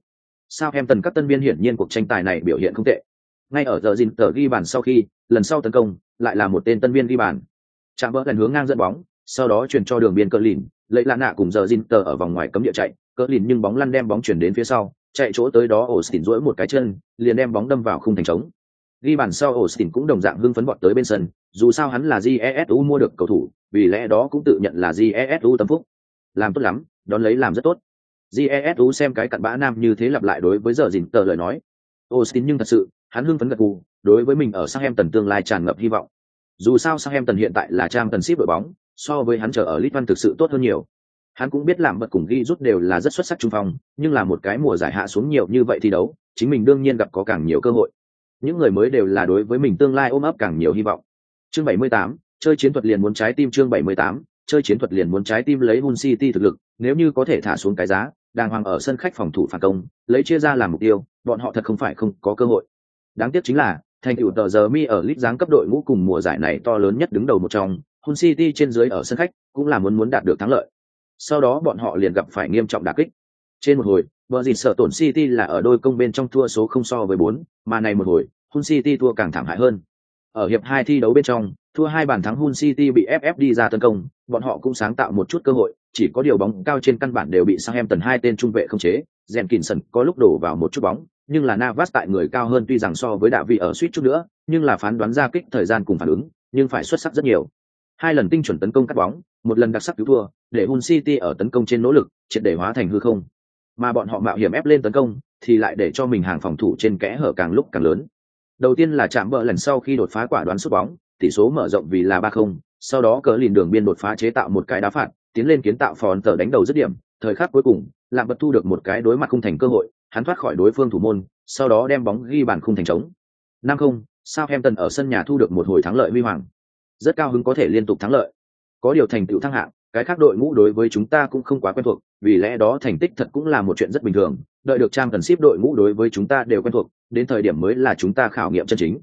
Sao em tần các tân viên hiển nhiên cuộc tranh tài này biểu hiện không tệ. Ngay ở giờ dìn tờ ghi bàn sau khi, lần sau tấn công, lại là một tên tân viên ghi bàn. Chạm vỡ lần hướng ngang dẫn bóng sau đó chuyển cho đường biên cỡ lìn lấy lạ nạ cùng giờ zin tờ ở vòng ngoài cấm địa chạy, cỡ lìn nhưng bóng lăn đem bóng chuyển đến phía sau, chạy chỗ tới đó Austin duỗi một cái chân, liền đem bóng đâm vào khung thành trống. Ghi bàn sau Austin cũng đồng dạng hưng phấn bọt tới bên sân, dù sao hắn là Jesu mua được cầu thủ, vì lẽ đó cũng tự nhận là Jesu tâm phúc. Làm tốt lắm, đón lấy làm rất tốt. Jesu xem cái cặn bã nam như thế lặp lại đối với giờ Jin tờ lời nói. Austin nhưng thật sự, hắn hưng phấn gật gù, đối với mình ở sang em tần tương lai tràn ngập hy vọng. Dù sao sang em tần hiện tại là trang tần ship đội bóng, so với hắn chờ ở Litvan thực sự tốt hơn nhiều. Hắn cũng biết làm bật cùng ghi rút đều là rất xuất sắc trung phong, nhưng là một cái mùa giải hạ xuống nhiều như vậy thi đấu, chính mình đương nhiên gặp có càng nhiều cơ hội. Những người mới đều là đối với mình tương lai ôm ấp càng nhiều hy vọng. Chương 78, chơi chiến thuật liền muốn trái tim chương 78, chơi chiến thuật liền muốn trái tim lấy Hun City thực lực, nếu như có thể thả xuống cái giá, đàng hoàng ở sân khách phòng thủ phản công, lấy chia ra làm mục tiêu, bọn họ thật không phải không có cơ hội. Đáng tiếc chính là, thành tựu tờ giờ mi ở lít giáng cấp đội ngũ cùng mùa giải này to lớn nhất đứng đầu một trong, Hun City trên dưới ở sân khách cũng là muốn muốn đạt được thắng lợi. Sau đó bọn họ liền gặp phải nghiêm trọng đả kích. Trên một hồi, bờ dịt sợ tổn City là ở đôi công bên trong thua số không so với bốn, mà này một hồi, Hun City thua càng thảm hại hơn. Ở hiệp hai thi đấu bên trong, thua hai bàn thắng Hun City bị FF đi ra tấn công, bọn họ cũng sáng tạo một chút cơ hội, chỉ có điều bóng cao trên căn bản đều bị Southampton hai tên trung vệ không chế, Jenkinson có lúc đổ vào một chút bóng, nhưng là Navas tại người cao hơn tuy rằng so với Đạo vị ở suýt chút nữa, nhưng là phán đoán ra kích thời gian cùng phản ứng, nhưng phải xuất sắc rất nhiều hai lần tinh chuẩn tấn công cắt bóng, một lần đặc sắc cứu thua, để hun City ở tấn công trên nỗ lực, triệt để hóa thành hư không. Mà bọn họ mạo hiểm ép lên tấn công, thì lại để cho mình hàng phòng thủ trên kẽ hở càng lúc càng lớn. Đầu tiên là chạm bờ lần sau khi đột phá quả đoán sút bóng, tỷ số mở rộng vì là ba không, sau đó cờ lìn đường biên đột phá chế tạo một cái đá phạt, tiến lên kiến tạo phòn tờ đánh đầu dứt điểm, thời khắc cuối cùng, lạm bật thu được một cái đối mặt khung thành cơ hội, hắn thoát khỏi đối phương thủ môn, sau đó đem bóng ghi bàn khung thành trống. năm không sao em tần ở sân nhà thu được một hồi thắng lợi huy hoàng rất cao hứng có thể liên tục thắng lợi. Có điều thành tựu thăng hạng, cái khác đội ngũ đối với chúng ta cũng không quá quen thuộc, vì lẽ đó thành tích thật cũng là một chuyện rất bình thường. Đợi được trang cần ship đội ngũ đối với chúng ta đều quen thuộc, đến thời điểm mới là chúng ta khảo nghiệm chân chính.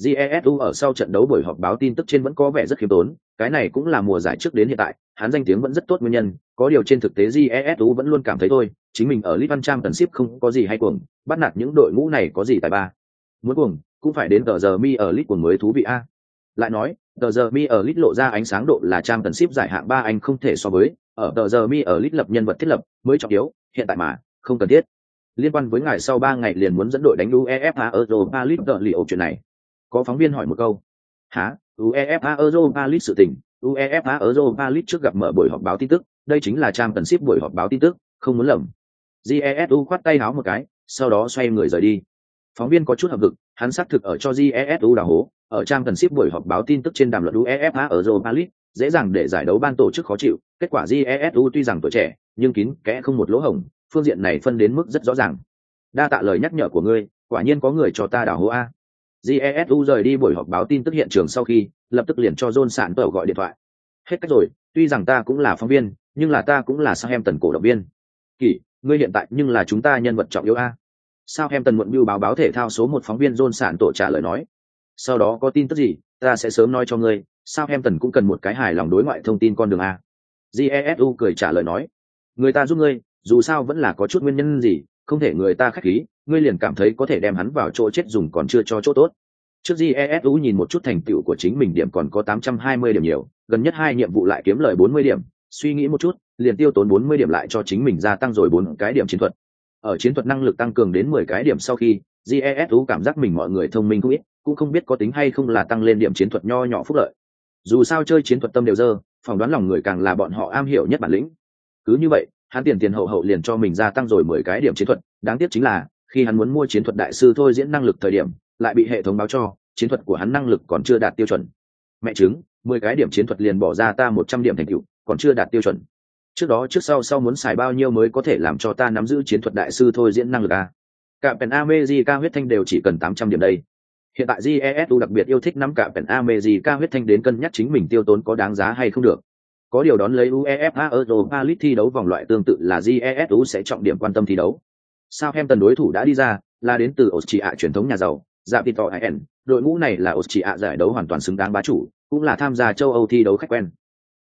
Jesu ở sau trận đấu buổi họp báo tin tức trên vẫn có vẻ rất khiêm tốn, cái này cũng là mùa giải trước đến hiện tại, hắn danh tiếng vẫn rất tốt nguyên nhân, có điều trên thực tế jesu vẫn luôn cảm thấy thôi, chính mình ở litvan trang cần ship không có gì hay cuồng, bắt nạt những đội ngũ này có gì tài ba. Muốn cuồng, cũng phải đến tờ giờ mi ở lit cuồng mới thú vị a. Lại nói tờ giờ mi ở lit lộ ra ánh sáng độ là trang cần ship giải hạng ba anh không thể so với. Ở tờ giờ mi ở lit lập nhân vật thiết lập, mới trọng yếu, hiện tại mà, không cần thiết. Liên quan với ngài sau ba ngày liền muốn dẫn đội đánh uefa europa league tờ liệu chuyện này. Có phóng viên hỏi một câu. Hả? Uefa europa league sự tình. Uefa europa league trước gặp mở buổi họp báo tin tức. Đây chính là trang cần ship buổi họp báo tin tức, không muốn lầm. Jesu khoát tay háo một cái, sau đó xoay người rời đi phóng viên có chút hợp lực, hắn xác thực ở cho jesu đào hố, ở trang cần ship buổi họp báo tin tức trên đàm luận uefa ở joe palit, dễ dàng để giải đấu ban tổ chức khó chịu, kết quả jesu tuy rằng tuổi trẻ, nhưng kín kẽ không một lỗ hổng, phương diện này phân đến mức rất rõ ràng. Đa tạ lời nhắc nhở của ngươi, quả nhiên có người cho ta đào hố a. Jesu rời đi buổi họp báo tin tức hiện trường sau khi, lập tức liền cho john sản tờ gọi điện thoại. Hết cách rồi, tuy rằng ta cũng là phóng viên, nhưng là ta cũng là sao em tần cổ động viên. Kỷ, ngươi hiện tại nhưng là chúng ta nhân vật trọng yếu a sao em tần muộn mưu báo báo thể thao số một phóng viên john sản tổ trả lời nói. Sau đó có tin tức gì, ta sẽ sớm nói cho ngươi, sao em tần cũng cần một cái hài lòng đối ngoại thông tin con đường a. Jesu cười trả lời nói. Người ta giúp ngươi, dù sao vẫn là có chút nguyên nhân gì, không thể người ta khách khí, ngươi liền cảm thấy có thể đem hắn vào chỗ chết dùng còn chưa cho chỗ tốt. Trước jesu nhìn một chút thành tựu của chính mình điểm còn có 820 điểm nhiều, gần nhất hai nhiệm vụ lại kiếm lời 40 điểm, suy nghĩ một chút, liền tiêu tốn 40 điểm lại cho chính mình gia tăng rồi bốn cái điểm chiến thuật ở chiến thuật năng lực tăng cường đến 10 cái điểm sau khi jesu cảm giác mình mọi người thông minh không ít, cũng không biết có tính hay không là tăng lên điểm chiến thuật nho nhỏ phúc lợi. Dù sao chơi chiến thuật tâm đều dơ, phỏng đoán lòng người càng là bọn họ am hiểu nhất bản lĩnh. Cứ như vậy, hắn tiền tiền hậu hậu liền cho mình gia tăng rồi mười cái điểm chiến thuật, đáng tiếc chính là, khi hắn muốn mua chiến thuật đại sư thôi diễn năng lực thời điểm, lại bị hệ thống báo cho, chiến thuật của hắn năng lực còn chưa đạt tiêu chuẩn. Mẹ chứng mười cái điểm chiến thuật liền bỏ ra ta một trăm điểm thành tựu, còn chưa đạt tiêu chuẩn trước đó trước sau sau muốn xài bao nhiêu mới có thể làm cho ta nắm giữ chiến thuật đại sư thôi diễn năng lực a cả pèn amejica huyết thanh đều chỉ cần tám trăm điểm đây hiện tại jesu đặc biệt yêu thích nắm cả pèn amejica huyết thanh đến cân nhắc chính mình tiêu tốn có đáng giá hay không được có điều đón lấy UEFA Europa League thi đấu vòng loại tương tự là jesu sẽ trọng điểm quan tâm thi đấu. sao hem tần đối thủ đã đi ra, là đến từ Austria truyền thống nhà giàu, Zapito n đội ngũ này là Austria giải đấu hoàn toàn xứng đáng bá chủ, cũng là tham gia châu Âu thi đấu khách quen.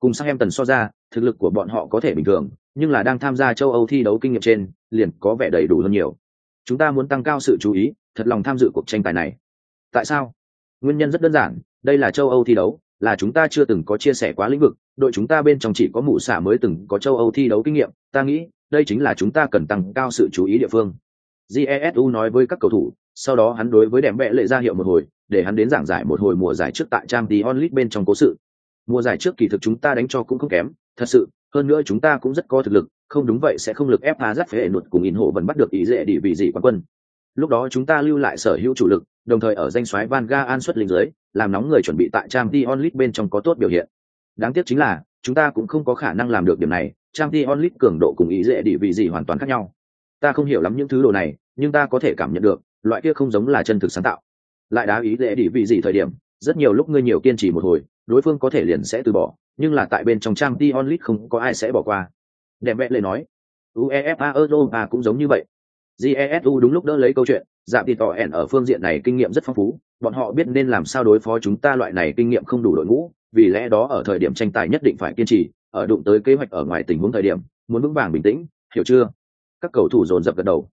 Cùng các em tần so ra, thực lực của bọn họ có thể bình thường, nhưng là đang tham gia châu Âu thi đấu kinh nghiệm trên, liền có vẻ đầy đủ hơn nhiều. Chúng ta muốn tăng cao sự chú ý, thật lòng tham dự cuộc tranh tài này. Tại sao? Nguyên nhân rất đơn giản, đây là châu Âu thi đấu, là chúng ta chưa từng có chia sẻ quá lĩnh vực đội chúng ta bên trong chỉ có mụ xả mới từng có châu âu thi đấu kinh nghiệm ta nghĩ đây chính là chúng ta cần tăng cao sự chú ý địa phương jesu nói với các cầu thủ sau đó hắn đối với đèm vẽ lệ ra hiệu một hồi để hắn đến giảng giải một hồi mùa giải trước tại trang tí onlit bên trong cố sự mùa giải trước kỳ thực chúng ta đánh cho cũng không kém, thật sự, hơn nữa chúng ta cũng rất có thực lực, không đúng vậy sẽ không lực ép phá rắt phế nụt cùng in hộ vẫn bắt được ý dễ đi vì gì quán quân. Lúc đó chúng ta lưu lại sở hữu chủ lực, đồng thời ở danh soái van ga an xuất linh dưới, làm nóng người chuẩn bị tại trang t onlit bên trong có tốt biểu hiện. Đáng tiếc chính là, chúng ta cũng không có khả năng làm được điểm này trang t onlit cường độ cùng ý dễ đi vì gì hoàn toàn khác nhau. Ta không hiểu lắm những thứ đồ này, nhưng ta có thể cảm nhận được, loại kia không giống là chân thực sáng tạo. Lại đá ý dễ đi vì gì thời điểm rất nhiều lúc ngươi nhiều kiên trì một hồi, đối phương có thể liền sẽ từ bỏ, nhưng là tại bên trong trang t onlit không có ai sẽ bỏ qua. Đẹp vẽ lại nói uefa europa cũng giống như vậy. Jesu đúng lúc đỡ lấy câu chuyện dạng thì tỏ ẻn ở phương diện này kinh nghiệm rất phong phú, bọn họ biết nên làm sao đối phó chúng ta loại này kinh nghiệm không đủ đội ngũ, vì lẽ đó ở thời điểm tranh tài nhất định phải kiên trì, ở đụng tới kế hoạch ở ngoài tình huống thời điểm, muốn vững vàng bình tĩnh, hiểu chưa? Các cầu thủ dồn dập gật đầu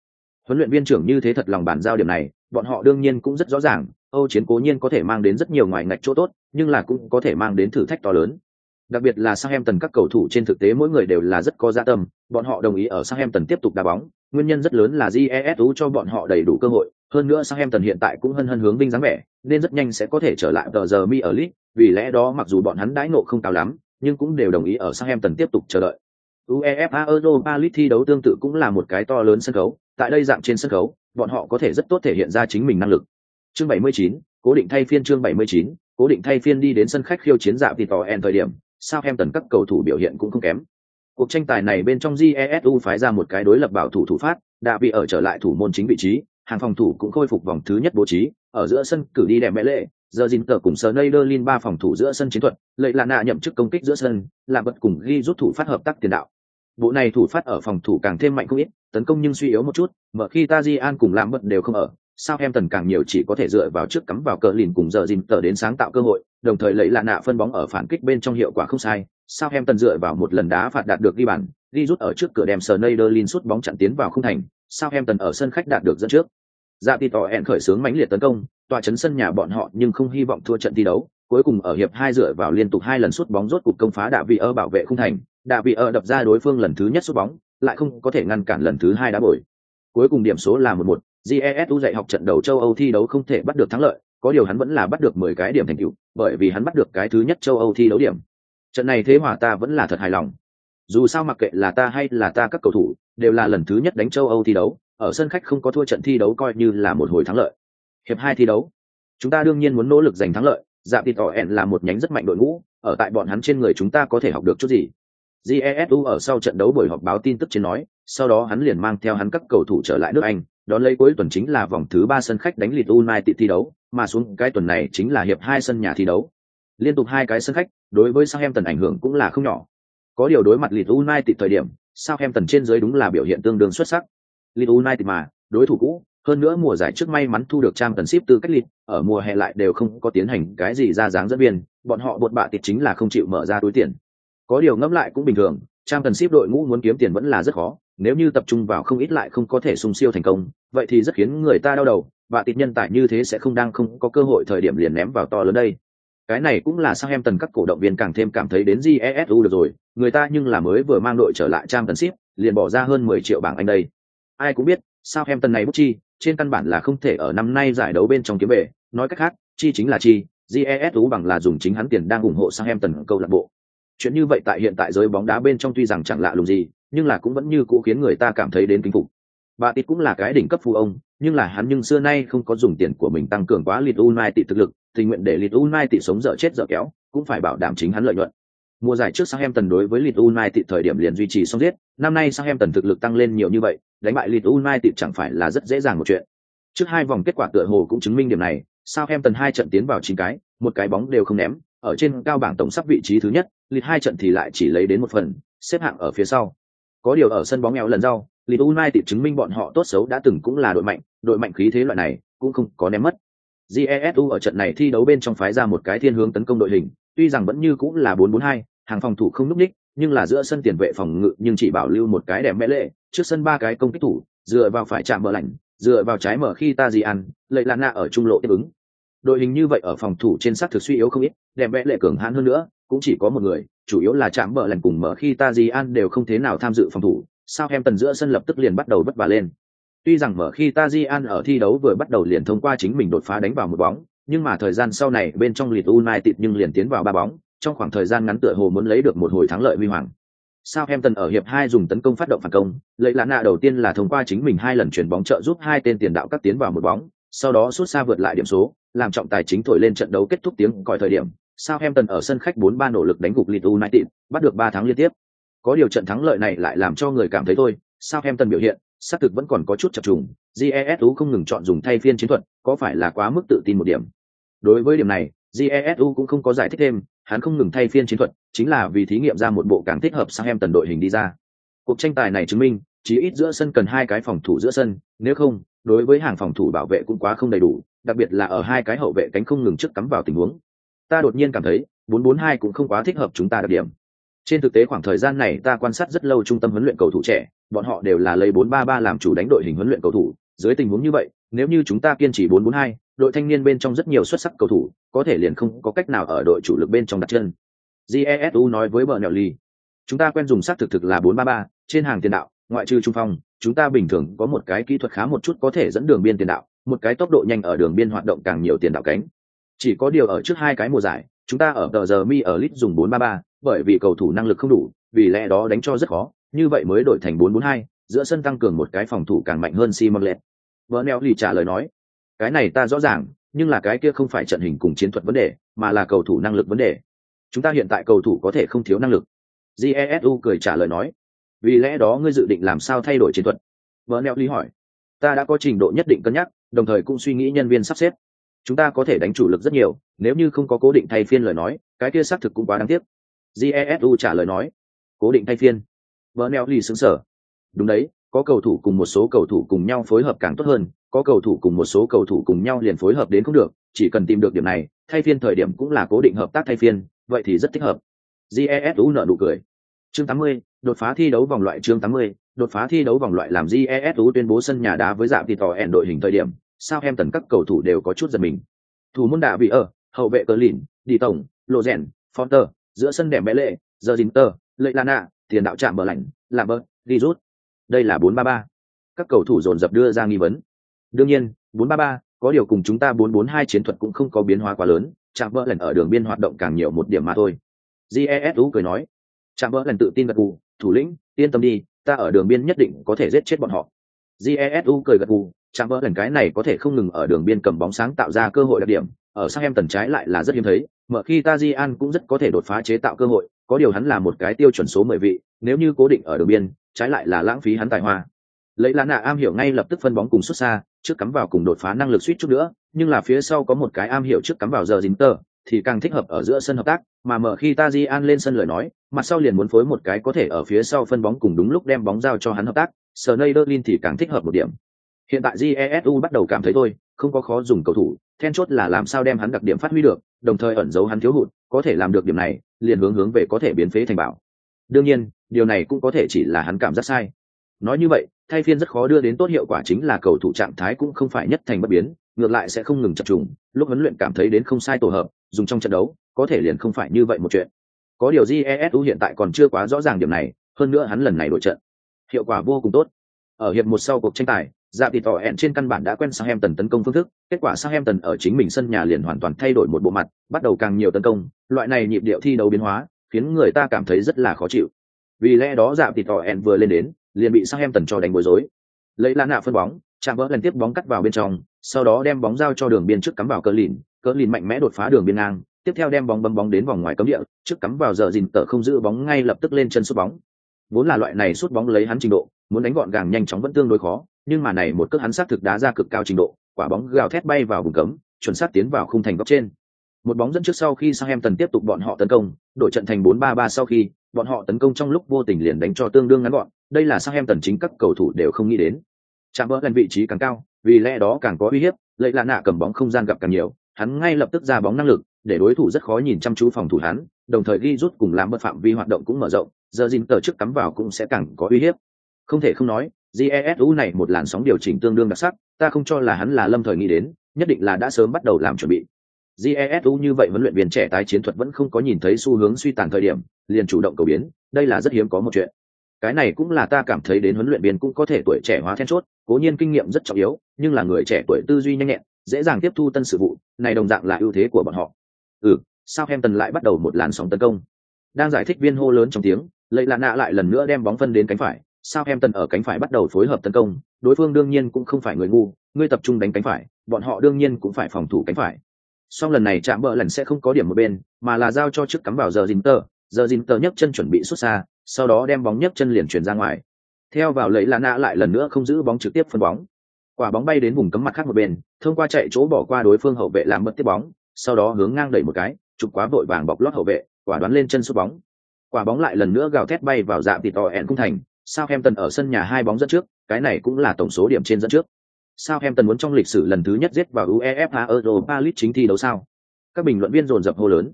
huấn luyện viên trưởng như thế thật lòng bàn giao điểm này, bọn họ đương nhiên cũng rất rõ ràng, âu chiến cố nhiên có thể mang đến rất nhiều ngoài ngạch chỗ tốt, nhưng là cũng có thể mang đến thử thách to lớn. Đặc biệt là sang Em Tần các cầu thủ trên thực tế mỗi người đều là rất có dạ tâm, bọn họ đồng ý ở Sang Em Tần tiếp tục đá bóng, nguyên nhân rất lớn là jesu cho bọn họ đầy đủ cơ hội, hơn nữa Sang Em Tần hiện tại cũng hân hân hướng vinh dáng vẻ, nên rất nhanh sẽ có thể trở lại tờ giờ mi ở lit vì lẽ đó mặc dù bọn hắn đãi nộ không cao lắm, nhưng cũng đều đồng ý ở Sang Em Tần tiếp tục chờ đợi. UEFA Europa League thi đấu tương tự cũng là một cái to lớn sân khấu tại đây dạng trên sân khấu bọn họ có thể rất tốt thể hiện ra chính mình năng lực chương 79, cố định thay phiên chương 79, cố định thay phiên đi đến sân khách khiêu chiến dạ vì tỏ en thời điểm Southampton các cầu thủ biểu hiện cũng không kém Cuộc tranh tài này bên trong Jesu phái ra một cái đối lập bảo thủ thủ phát, đã bị ở trở lại thủ môn chính vị trí, hàng phòng thủ cũng khôi phục vòng thứ nhất bố trí, ở giữa sân cử đi đẹp mẹ lệ, giờ dìn tờ cùng Sneijderlin ba phòng thủ giữa sân chiến thuật, lệ là nạ nhậm chức công kích giữa sân, làm vật cùng ghi rút thủ phát hợp tác tiền đạo bộ này thủ phát ở phòng thủ càng thêm mạnh không ít, tấn công nhưng suy yếu một chút mở khi tajian cùng làm bận đều không ở, sao em tần càng nhiều chỉ có thể dựa vào trước cắm vào cờ lìn cùng giờ dìm tờ đến sáng tạo cơ hội, đồng thời lấy lạ nạ phân bóng ở phản kích bên trong hiệu quả không sai, sao em tần dựa vào một lần đá phạt đạt được ghi bàn, ghi rút ở trước cửa đem sờ nây đơ lin sút bóng chặn tiến vào không thành, sao em tần ở sân khách đạt được dẫn trước. Dạ thì tỏ hẹn khởi xướng mãnh liệt tấn công tòa chấn sân nhà bọn họ nhưng không hy vọng thua trận thi đấu, cuối cùng ở hiệp hai dựa vào liên tục hai lần sút bóng rốt cục công phá đạ vị ơ bảo vệ khung thành đạ vị ở đập ra đối phương lần thứ nhất sút bóng, lại không có thể ngăn cản lần thứ hai đá bồi. Cuối cùng điểm số là một một. Jesu dạy học trận đầu châu âu thi đấu không thể bắt được thắng lợi, có điều hắn vẫn là bắt được mười cái điểm thành tựu, bởi vì hắn bắt được cái thứ nhất châu âu thi đấu điểm. Trận này thế hòa ta vẫn là thật hài lòng. Dù sao mặc kệ là ta hay là ta các cầu thủ, đều là lần thứ nhất đánh châu âu thi đấu, ở sân khách không có thua trận thi đấu coi như là một hồi thắng lợi. Hiệp hai thi đấu. Chúng ta đương nhiên muốn nỗ lực giành thắng lợi dạ thì tỏ ẹn là một nhánh rất mạnh đội ngũ, ở tại bọn hắn trên người chúng ta có thể học được chút gì jesu ở sau trận đấu buổi họp báo tin tức trên nói sau đó hắn liền mang theo hắn các cầu thủ trở lại nước anh đón lấy cuối tuần chính là vòng thứ ba sân khách đánh Leeds United thi đấu, mà xuống cái tuần này chính là hiệp hai sân nhà thi đấu. Liên tục hai cái sân khách, đối với Southampton ảnh hưởng cũng là không nhỏ. Có điều đối mặt Leeds United thời điểm, Southampton trên dưới đúng là biểu hiện tương đương xuất sắc. Leeds United mà, đối thủ cũ, hơn nữa mùa giải trước may mắn thu được trang tần ship từ cách Leeds, ở mùa hè lại đều không có tiến hành cái gì ra dáng dẫn viên, bọn họ bột bạ tịt chính là không chịu mở ra túi tiền. Có điều ngẫm lại cũng bình thường, trang tần ship đội ngũ muốn kiếm tiền vẫn là rất khó, nếu như tập trung vào không ít lại không có thể sung siêu thành công vậy thì rất khiến người ta đau đầu và tịt nhân tài như thế sẽ không đang không có cơ hội thời điểm liền ném vào to lớn đây. Cái này cũng là sao em tần các cổ động viên càng thêm cảm thấy đến jesu được rồi người ta nhưng là mới vừa mang đội trở lại trang tần ship liền bỏ ra hơn mười triệu bảng anh đây. Ai cũng biết sao em tần này bút chi trên căn bản là không thể ở năm nay giải đấu bên trong kiếm về, nói cách khác chi chính là chi jesu bằng là dùng chính hắn tiền đang ủng hộ sang em tần câu lạc bộ chuyện như vậy tại hiện tại giới bóng đá bên trong tuy rằng chẳng lạ lùng gì nhưng là cũng vẫn như cũ khiến người ta cảm thấy đến kính phục bà tít cũng là cái đỉnh cấp phu ông nhưng là hắn nhưng xưa nay không có dùng tiền của mình tăng cường quá Leeds United thực lực, tình nguyện để Leeds United sống dở chết dở kéo, cũng phải bảo đảm chính hắn lợi nhuận. Mùa giải trước Southampton đối với Leeds United thời điểm liền duy trì xong giết, năm nay Southampton thực lực tăng lên nhiều như vậy, đánh bại Leeds United chẳng phải là rất dễ dàng một chuyện. Trước hai vòng kết quả tựa hồ cũng chứng minh điểm này, Southampton hai trận tiến vào chín cái, một cái bóng đều không ném, ở trên cao bảng tổng sắp vị trí thứ nhất, lịch hai trận thì lại chỉ lấy đến một phần, xếp hạng ở phía sau. Có điều ở sân bóng nghèo lần sau, Leeds United chứng minh bọn họ tốt xấu đã từng cũng là đội mạnh, đội mạnh khí thế loại này cũng không có ném mất. GESU ở trận này thi đấu bên trong phái ra một cái thiên hướng tấn công đội hình, tuy rằng vẫn như cũng là 4-4-2, hàng phòng thủ không núp đích, nhưng là giữa sân tiền vệ phòng ngự nhưng chỉ bảo lưu một cái đẹp mẽ lệ, trước sân ba cái công kích thủ, dựa vào phải chạm mở lạnh, dựa vào trái mở khi ta gì ăn, lệ lạn nạ ở trung lộ tiếp ứng. Đội hình như vậy ở phòng thủ trên sát thực suy yếu không ít, đẹp vẽ lệ cường hãn hơn nữa, cũng chỉ có một người, chủ yếu là chạm mở lạnh cùng mở khi ta gì an đều không thế nào tham dự phòng thủ, sao em tần giữa sân lập tức liền bắt đầu bất vả lên. Tuy rằng mở khi Tajian ở thi đấu vừa bắt đầu liền thông qua chính mình đột phá đánh vào một bóng, nhưng mà thời gian sau này bên trong Leeds United nhưng liền tiến vào ba bóng, trong khoảng thời gian ngắn tựa hồ muốn lấy được một hồi thắng lợi huy hoàng. Southampton ở hiệp hai dùng tấn công phát động phản công, lấy lạ nạ đầu tiên là thông qua chính mình hai lần chuyển bóng trợ giúp hai tên tiền đạo các tiến vào một bóng, sau đó suốt xa vượt lại điểm số, làm trọng tài chính thổi lên trận đấu kết thúc tiếng còi thời điểm. Southampton ở sân khách 4-3 nỗ lực đánh gục Leeds United, bắt được 3 thắng liên tiếp. Có điều trận thắng lợi này lại làm cho người cảm thấy thôi, Southampton biểu hiện, xác thực vẫn còn có chút chập trùng, GESU không ngừng chọn dùng thay phiên chiến thuật, có phải là quá mức tự tin một điểm. Đối với điểm này, GESU cũng không có giải thích thêm, hắn không ngừng thay phiên chiến thuật, chính là vì thí nghiệm ra một bộ càng thích hợp Southampton đội hình đi ra. Cuộc tranh tài này chứng minh, chỉ ít giữa sân cần hai cái phòng thủ giữa sân, nếu không, đối với hàng phòng thủ bảo vệ cũng quá không đầy đủ, đặc biệt là ở hai cái hậu vệ cánh không ngừng trước cắm vào tình huống. Ta đột nhiên cảm thấy, 442 cũng không quá thích hợp chúng ta đặc điểm. Trên thực tế khoảng thời gian này ta quan sát rất lâu trung tâm huấn luyện cầu thủ trẻ, bọn họ đều là lấy 433 làm chủ đánh đội hình huấn luyện cầu thủ, dưới tình huống như vậy, nếu như chúng ta kiên trì 442, đội thanh niên bên trong rất nhiều xuất sắc cầu thủ, có thể liền không có cách nào ở đội chủ lực bên trong đặt chân. Jesu nói với bờ nẹo ly, chúng ta quen dùng sát thực thực là 433, trên hàng tiền đạo, ngoại trừ trung phong, chúng ta bình thường có một cái kỹ thuật khá một chút có thể dẫn đường biên tiền đạo, một cái tốc độ nhanh ở đường biên hoạt động càng nhiều tiền đạo cánh. Chỉ có điều ở trước hai cái mùa giải, chúng ta ở tờ giờ mi ở lit dùng 433, bởi vì cầu thủ năng lực không đủ, vì lẽ đó đánh cho rất khó, như vậy mới đổi thành 442, giữa sân tăng cường một cái phòng thủ càng mạnh hơn Simon Lệ. Vernel lì trả lời nói, cái này ta rõ ràng, nhưng là cái kia không phải trận hình cùng chiến thuật vấn đề, mà là cầu thủ năng lực vấn đề. Chúng ta hiện tại cầu thủ có thể không thiếu năng lực. Jesu cười trả lời nói, vì lẽ đó ngươi dự định làm sao thay đổi chiến thuật? Vernel lì hỏi, ta đã có trình độ nhất định cân nhắc, đồng thời cũng suy nghĩ nhân viên sắp xếp. Chúng ta có thể đánh chủ lực rất nhiều, nếu như không có cố định thay phiên lời nói, cái kia xác thực cũng quá đáng tiếc. Jesu trả lời nói, cố định thay phiên vợ neo lì xứng sở đúng đấy có cầu thủ cùng một số cầu thủ cùng nhau phối hợp càng tốt hơn có cầu thủ cùng một số cầu thủ cùng nhau liền phối hợp đến không được chỉ cần tìm được điểm này thay phiên thời điểm cũng là cố định hợp tác thay phiên vậy thì rất thích hợp jesu nợ nụ cười chương 80, đột phá thi đấu vòng loại chương 80, đột phá thi đấu vòng loại làm jesu tuyên bố sân nhà đá với dạng thì tỏ ẻn đội hình thời điểm sao em tần các cầu thủ đều có chút giật mình. Thủ môn đạ bị ở hậu vệ cờ lìn đi tổng lộ rèn fonter giữa sân đẻ mẹ lệ giờ dính tờ lệ lana tiền đạo chạm bờ lạnh làm bơ đi rút. Đây là bốn ba ba. Các cầu thủ dồn dập đưa ra nghi vấn. Đương nhiên bốn ba ba có điều cùng chúng ta bốn bốn hai chiến thuật cũng không có biến hóa quá lớn chạm bờ lần ở đường biên hoạt động càng nhiều một điểm mà thôi. Jesu cười nói chạm bờ lần tự tin gật gù, thủ lĩnh, yên tâm đi, ta ở đường biên nhất định có thể giết chết bọn họ. Jesu cười gật gù chạm bờ lần cái này có thể không ngừng ở đường biên cầm bóng sáng tạo ra cơ hội đặc điểm, ở sang em tần trái lại là rất hiếm thấy, mở khi Tajian cũng rất có thể đột phá chế tạo cơ hội, có điều hắn là một cái tiêu chuẩn số mười vị, nếu như cố định ở đường biên, trái lại là lãng phí hắn tài hoa. Lấy lá nạ am hiểu ngay lập tức phân bóng cùng xuất xa, trước cắm vào cùng đột phá năng lực suýt chút nữa, nhưng là phía sau có một cái am hiểu trước cắm vào giờ dính tờ thì càng thích hợp ở giữa sân hợp tác, mà mở khi Tajian lên sân lời nói mặt sau liền muốn phối một cái có thể ở phía sau phân bóng cùng đúng lúc đem bóng giao cho hắn hợp tác Sneijderlin thì càng thích hợp một điểm. Hiện tại jesu bắt đầu cảm thấy thôi, không có khó dùng cầu thủ, then chốt là làm sao đem hắn đặc điểm phát huy được, đồng thời ẩn giấu hắn thiếu hụt, có thể làm được điểm này, liền hướng hướng về có thể biến phế thành bảo đương nhiên, điều này cũng có thể chỉ là hắn cảm giác sai. Nói như vậy, thay phiên rất khó đưa đến tốt hiệu quả chính là cầu thủ trạng thái cũng không phải nhất thành bất biến, ngược lại sẽ không ngừng chập trùng, lúc huấn luyện cảm thấy đến không sai tổ hợp dùng trong trận đấu, có thể liền không phải như vậy một chuyện. Có điều jesu hiện tại còn chưa quá rõ ràng điểm này, hơn nữa hắn lần này đội trận, hiệu quả vô cùng tốt. Ở hiệp một sau cuộc tranh tài dạ thì tỏ hẹn trên căn bản đã quen sang em tần tấn công phương thức, kết quả sang em tần ở chính mình sân nhà liền hoàn toàn thay đổi một bộ mặt, bắt đầu càng nhiều tấn công, loại này nhịp điệu thi đấu biến hóa, khiến người ta cảm thấy rất là khó chịu. Vì lẽ đó dạ thì tỏ hẹn vừa lên đến, liền bị sang em tần cho đánh bối rối. Lấy lan hạ phân bóng chạm vỡ lần tiếp bóng cắt vào bên trong, sau đó đem bóng giao cho đường biên trước cắm vào cỡ lìn cỡ lìn mạnh mẽ đột phá đường biên ngang, tiếp theo đem bóng bấm bóng đến vòng ngoài cấm địa, trước cắm vào giờ dìn tờ không giữ bóng ngay lập tức lên chân sút bóng. Vốn là loại này sút bóng lấy hắn trình độ, muốn đánh gọn gàng nhanh chóng vẫn tương đối khó, nhưng mà này một cước hắn sát thực đá ra cực cao trình độ, quả bóng gào thét bay vào vùng cấm, chuẩn xác tiến vào khung thành góc trên. Một bóng dẫn trước sau khi sang em tần tiếp tục bọn họ tấn công đội trận thành 4-3-3 sau khi, bọn họ tấn công trong lúc vô tình liền đánh cho tương đương ngắn gọn, đây là sang em tần chính các cầu thủ đều không nghĩ đến chạm bỡ gần vị trí càng cao, vì lẽ đó càng có uy hiếp, lệ lạ nạ cầm bóng không gian gặp càng nhiều, hắn ngay lập tức ra bóng năng lực, để đối thủ rất khó nhìn chăm chú phòng thủ hắn, đồng thời ghi rút cùng làm bất phạm vi hoạt động cũng mở rộng, giờ dìn tờ trước cắm vào cũng sẽ càng có uy hiếp. Không thể không nói jesu này một làn sóng điều chỉnh tương đương đặc sắc, ta không cho là hắn là lâm thời nghĩ đến, nhất định là đã sớm bắt đầu làm chuẩn bị. Jesu như vậy huấn luyện viên trẻ tái chiến thuật vẫn không có nhìn thấy xu hướng suy tàn thời điểm, liền chủ động cầu biến, đây là rất hiếm có một chuyện cái này cũng là ta cảm thấy đến huấn luyện viên cũng có thể tuổi trẻ hóa then chốt, cố nhiên kinh nghiệm rất trọng yếu, nhưng là người trẻ tuổi tư duy nhanh nhẹn, dễ dàng tiếp thu tân sự vụ, này đồng dạng là ưu thế của bọn họ. Ừ sao em tần lại bắt đầu một làn sóng tấn công. Đang giải thích viên hô lớn trong tiếng, lệ lạ nạ lại lần nữa đem bóng phân đến cánh phải sao em tần ở cánh phải bắt đầu phối hợp tấn công, đối phương đương nhiên cũng không phải người ngu, ngươi tập trung đánh cánh phải, bọn họ đương nhiên cũng phải phòng thủ cánh phải. Song lần này chạm bỡ lần sẽ không có điểm một bên, mà là giao cho trước cắm vào giờ dinh tờ giờ dinh tờ nhấc chân chuẩn bị xuất xa sau đó đem bóng nhấc chân liền chuyển ra ngoài theo vào lấy là nạ lại lần nữa không giữ bóng trực tiếp phân bóng quả bóng bay đến vùng cấm mặt khác một bên thông qua chạy chỗ bỏ qua đối phương hậu vệ làm mất tiếp bóng sau đó hướng ngang đẩy một cái chụp quá vội vàng bọc lót hậu vệ quả đoán lên chân sút bóng quả bóng lại lần nữa gào thét bay vào dạng tịt tò ẹn cung thành Southampton ở sân nhà hai bóng dẫn trước, cái này cũng là tổng số điểm trên dẫn trước. Southampton muốn trong lịch sử lần thứ nhất giết vào UEFA Europa League chính thi đấu sao? Các bình luận viên dồn dập hô lớn.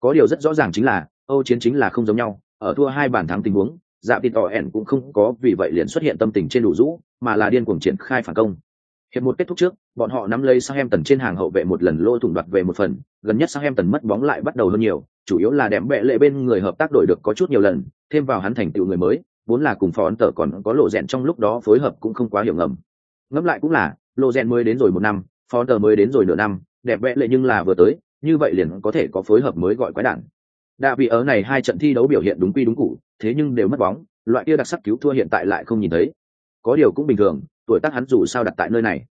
Có điều rất rõ ràng chính là, Âu chiến chính là không giống nhau, ở thua hai bàn thắng tình huống, dạ tin tỏ ẻn cũng không có vì vậy liền xuất hiện tâm tình trên đủ rũ, mà là điên cuồng triển khai phản công. Hiệp một kết thúc trước, bọn họ nắm lấy Sang Em Tần trên hàng hậu vệ một lần lôi thủng đoạt về một phần, gần nhất Sang Em Tần mất bóng lại bắt đầu hơn nhiều, chủ yếu là đẹp bệ lệ bên người hợp tác đổi được có chút nhiều lần, thêm vào hắn thành tựu người mới, vốn là cùng phó ấn tờ còn có lộ rèn trong lúc đó phối hợp cũng không quá hiểu ngầm ngẫm lại cũng là lộ rèn mới đến rồi một năm phó ấn tờ mới đến rồi nửa năm đẹp vẽ lệ nhưng là vừa tới như vậy liền có thể có phối hợp mới gọi quái đản đạ vị ở này hai trận thi đấu biểu hiện đúng quy đúng cụ thế nhưng đều mất bóng, loại kia đặc sắc cứu thua hiện tại lại không nhìn thấy. Có điều cũng bình thường, tuổi tác hắn dù sao đặt tại nơi này.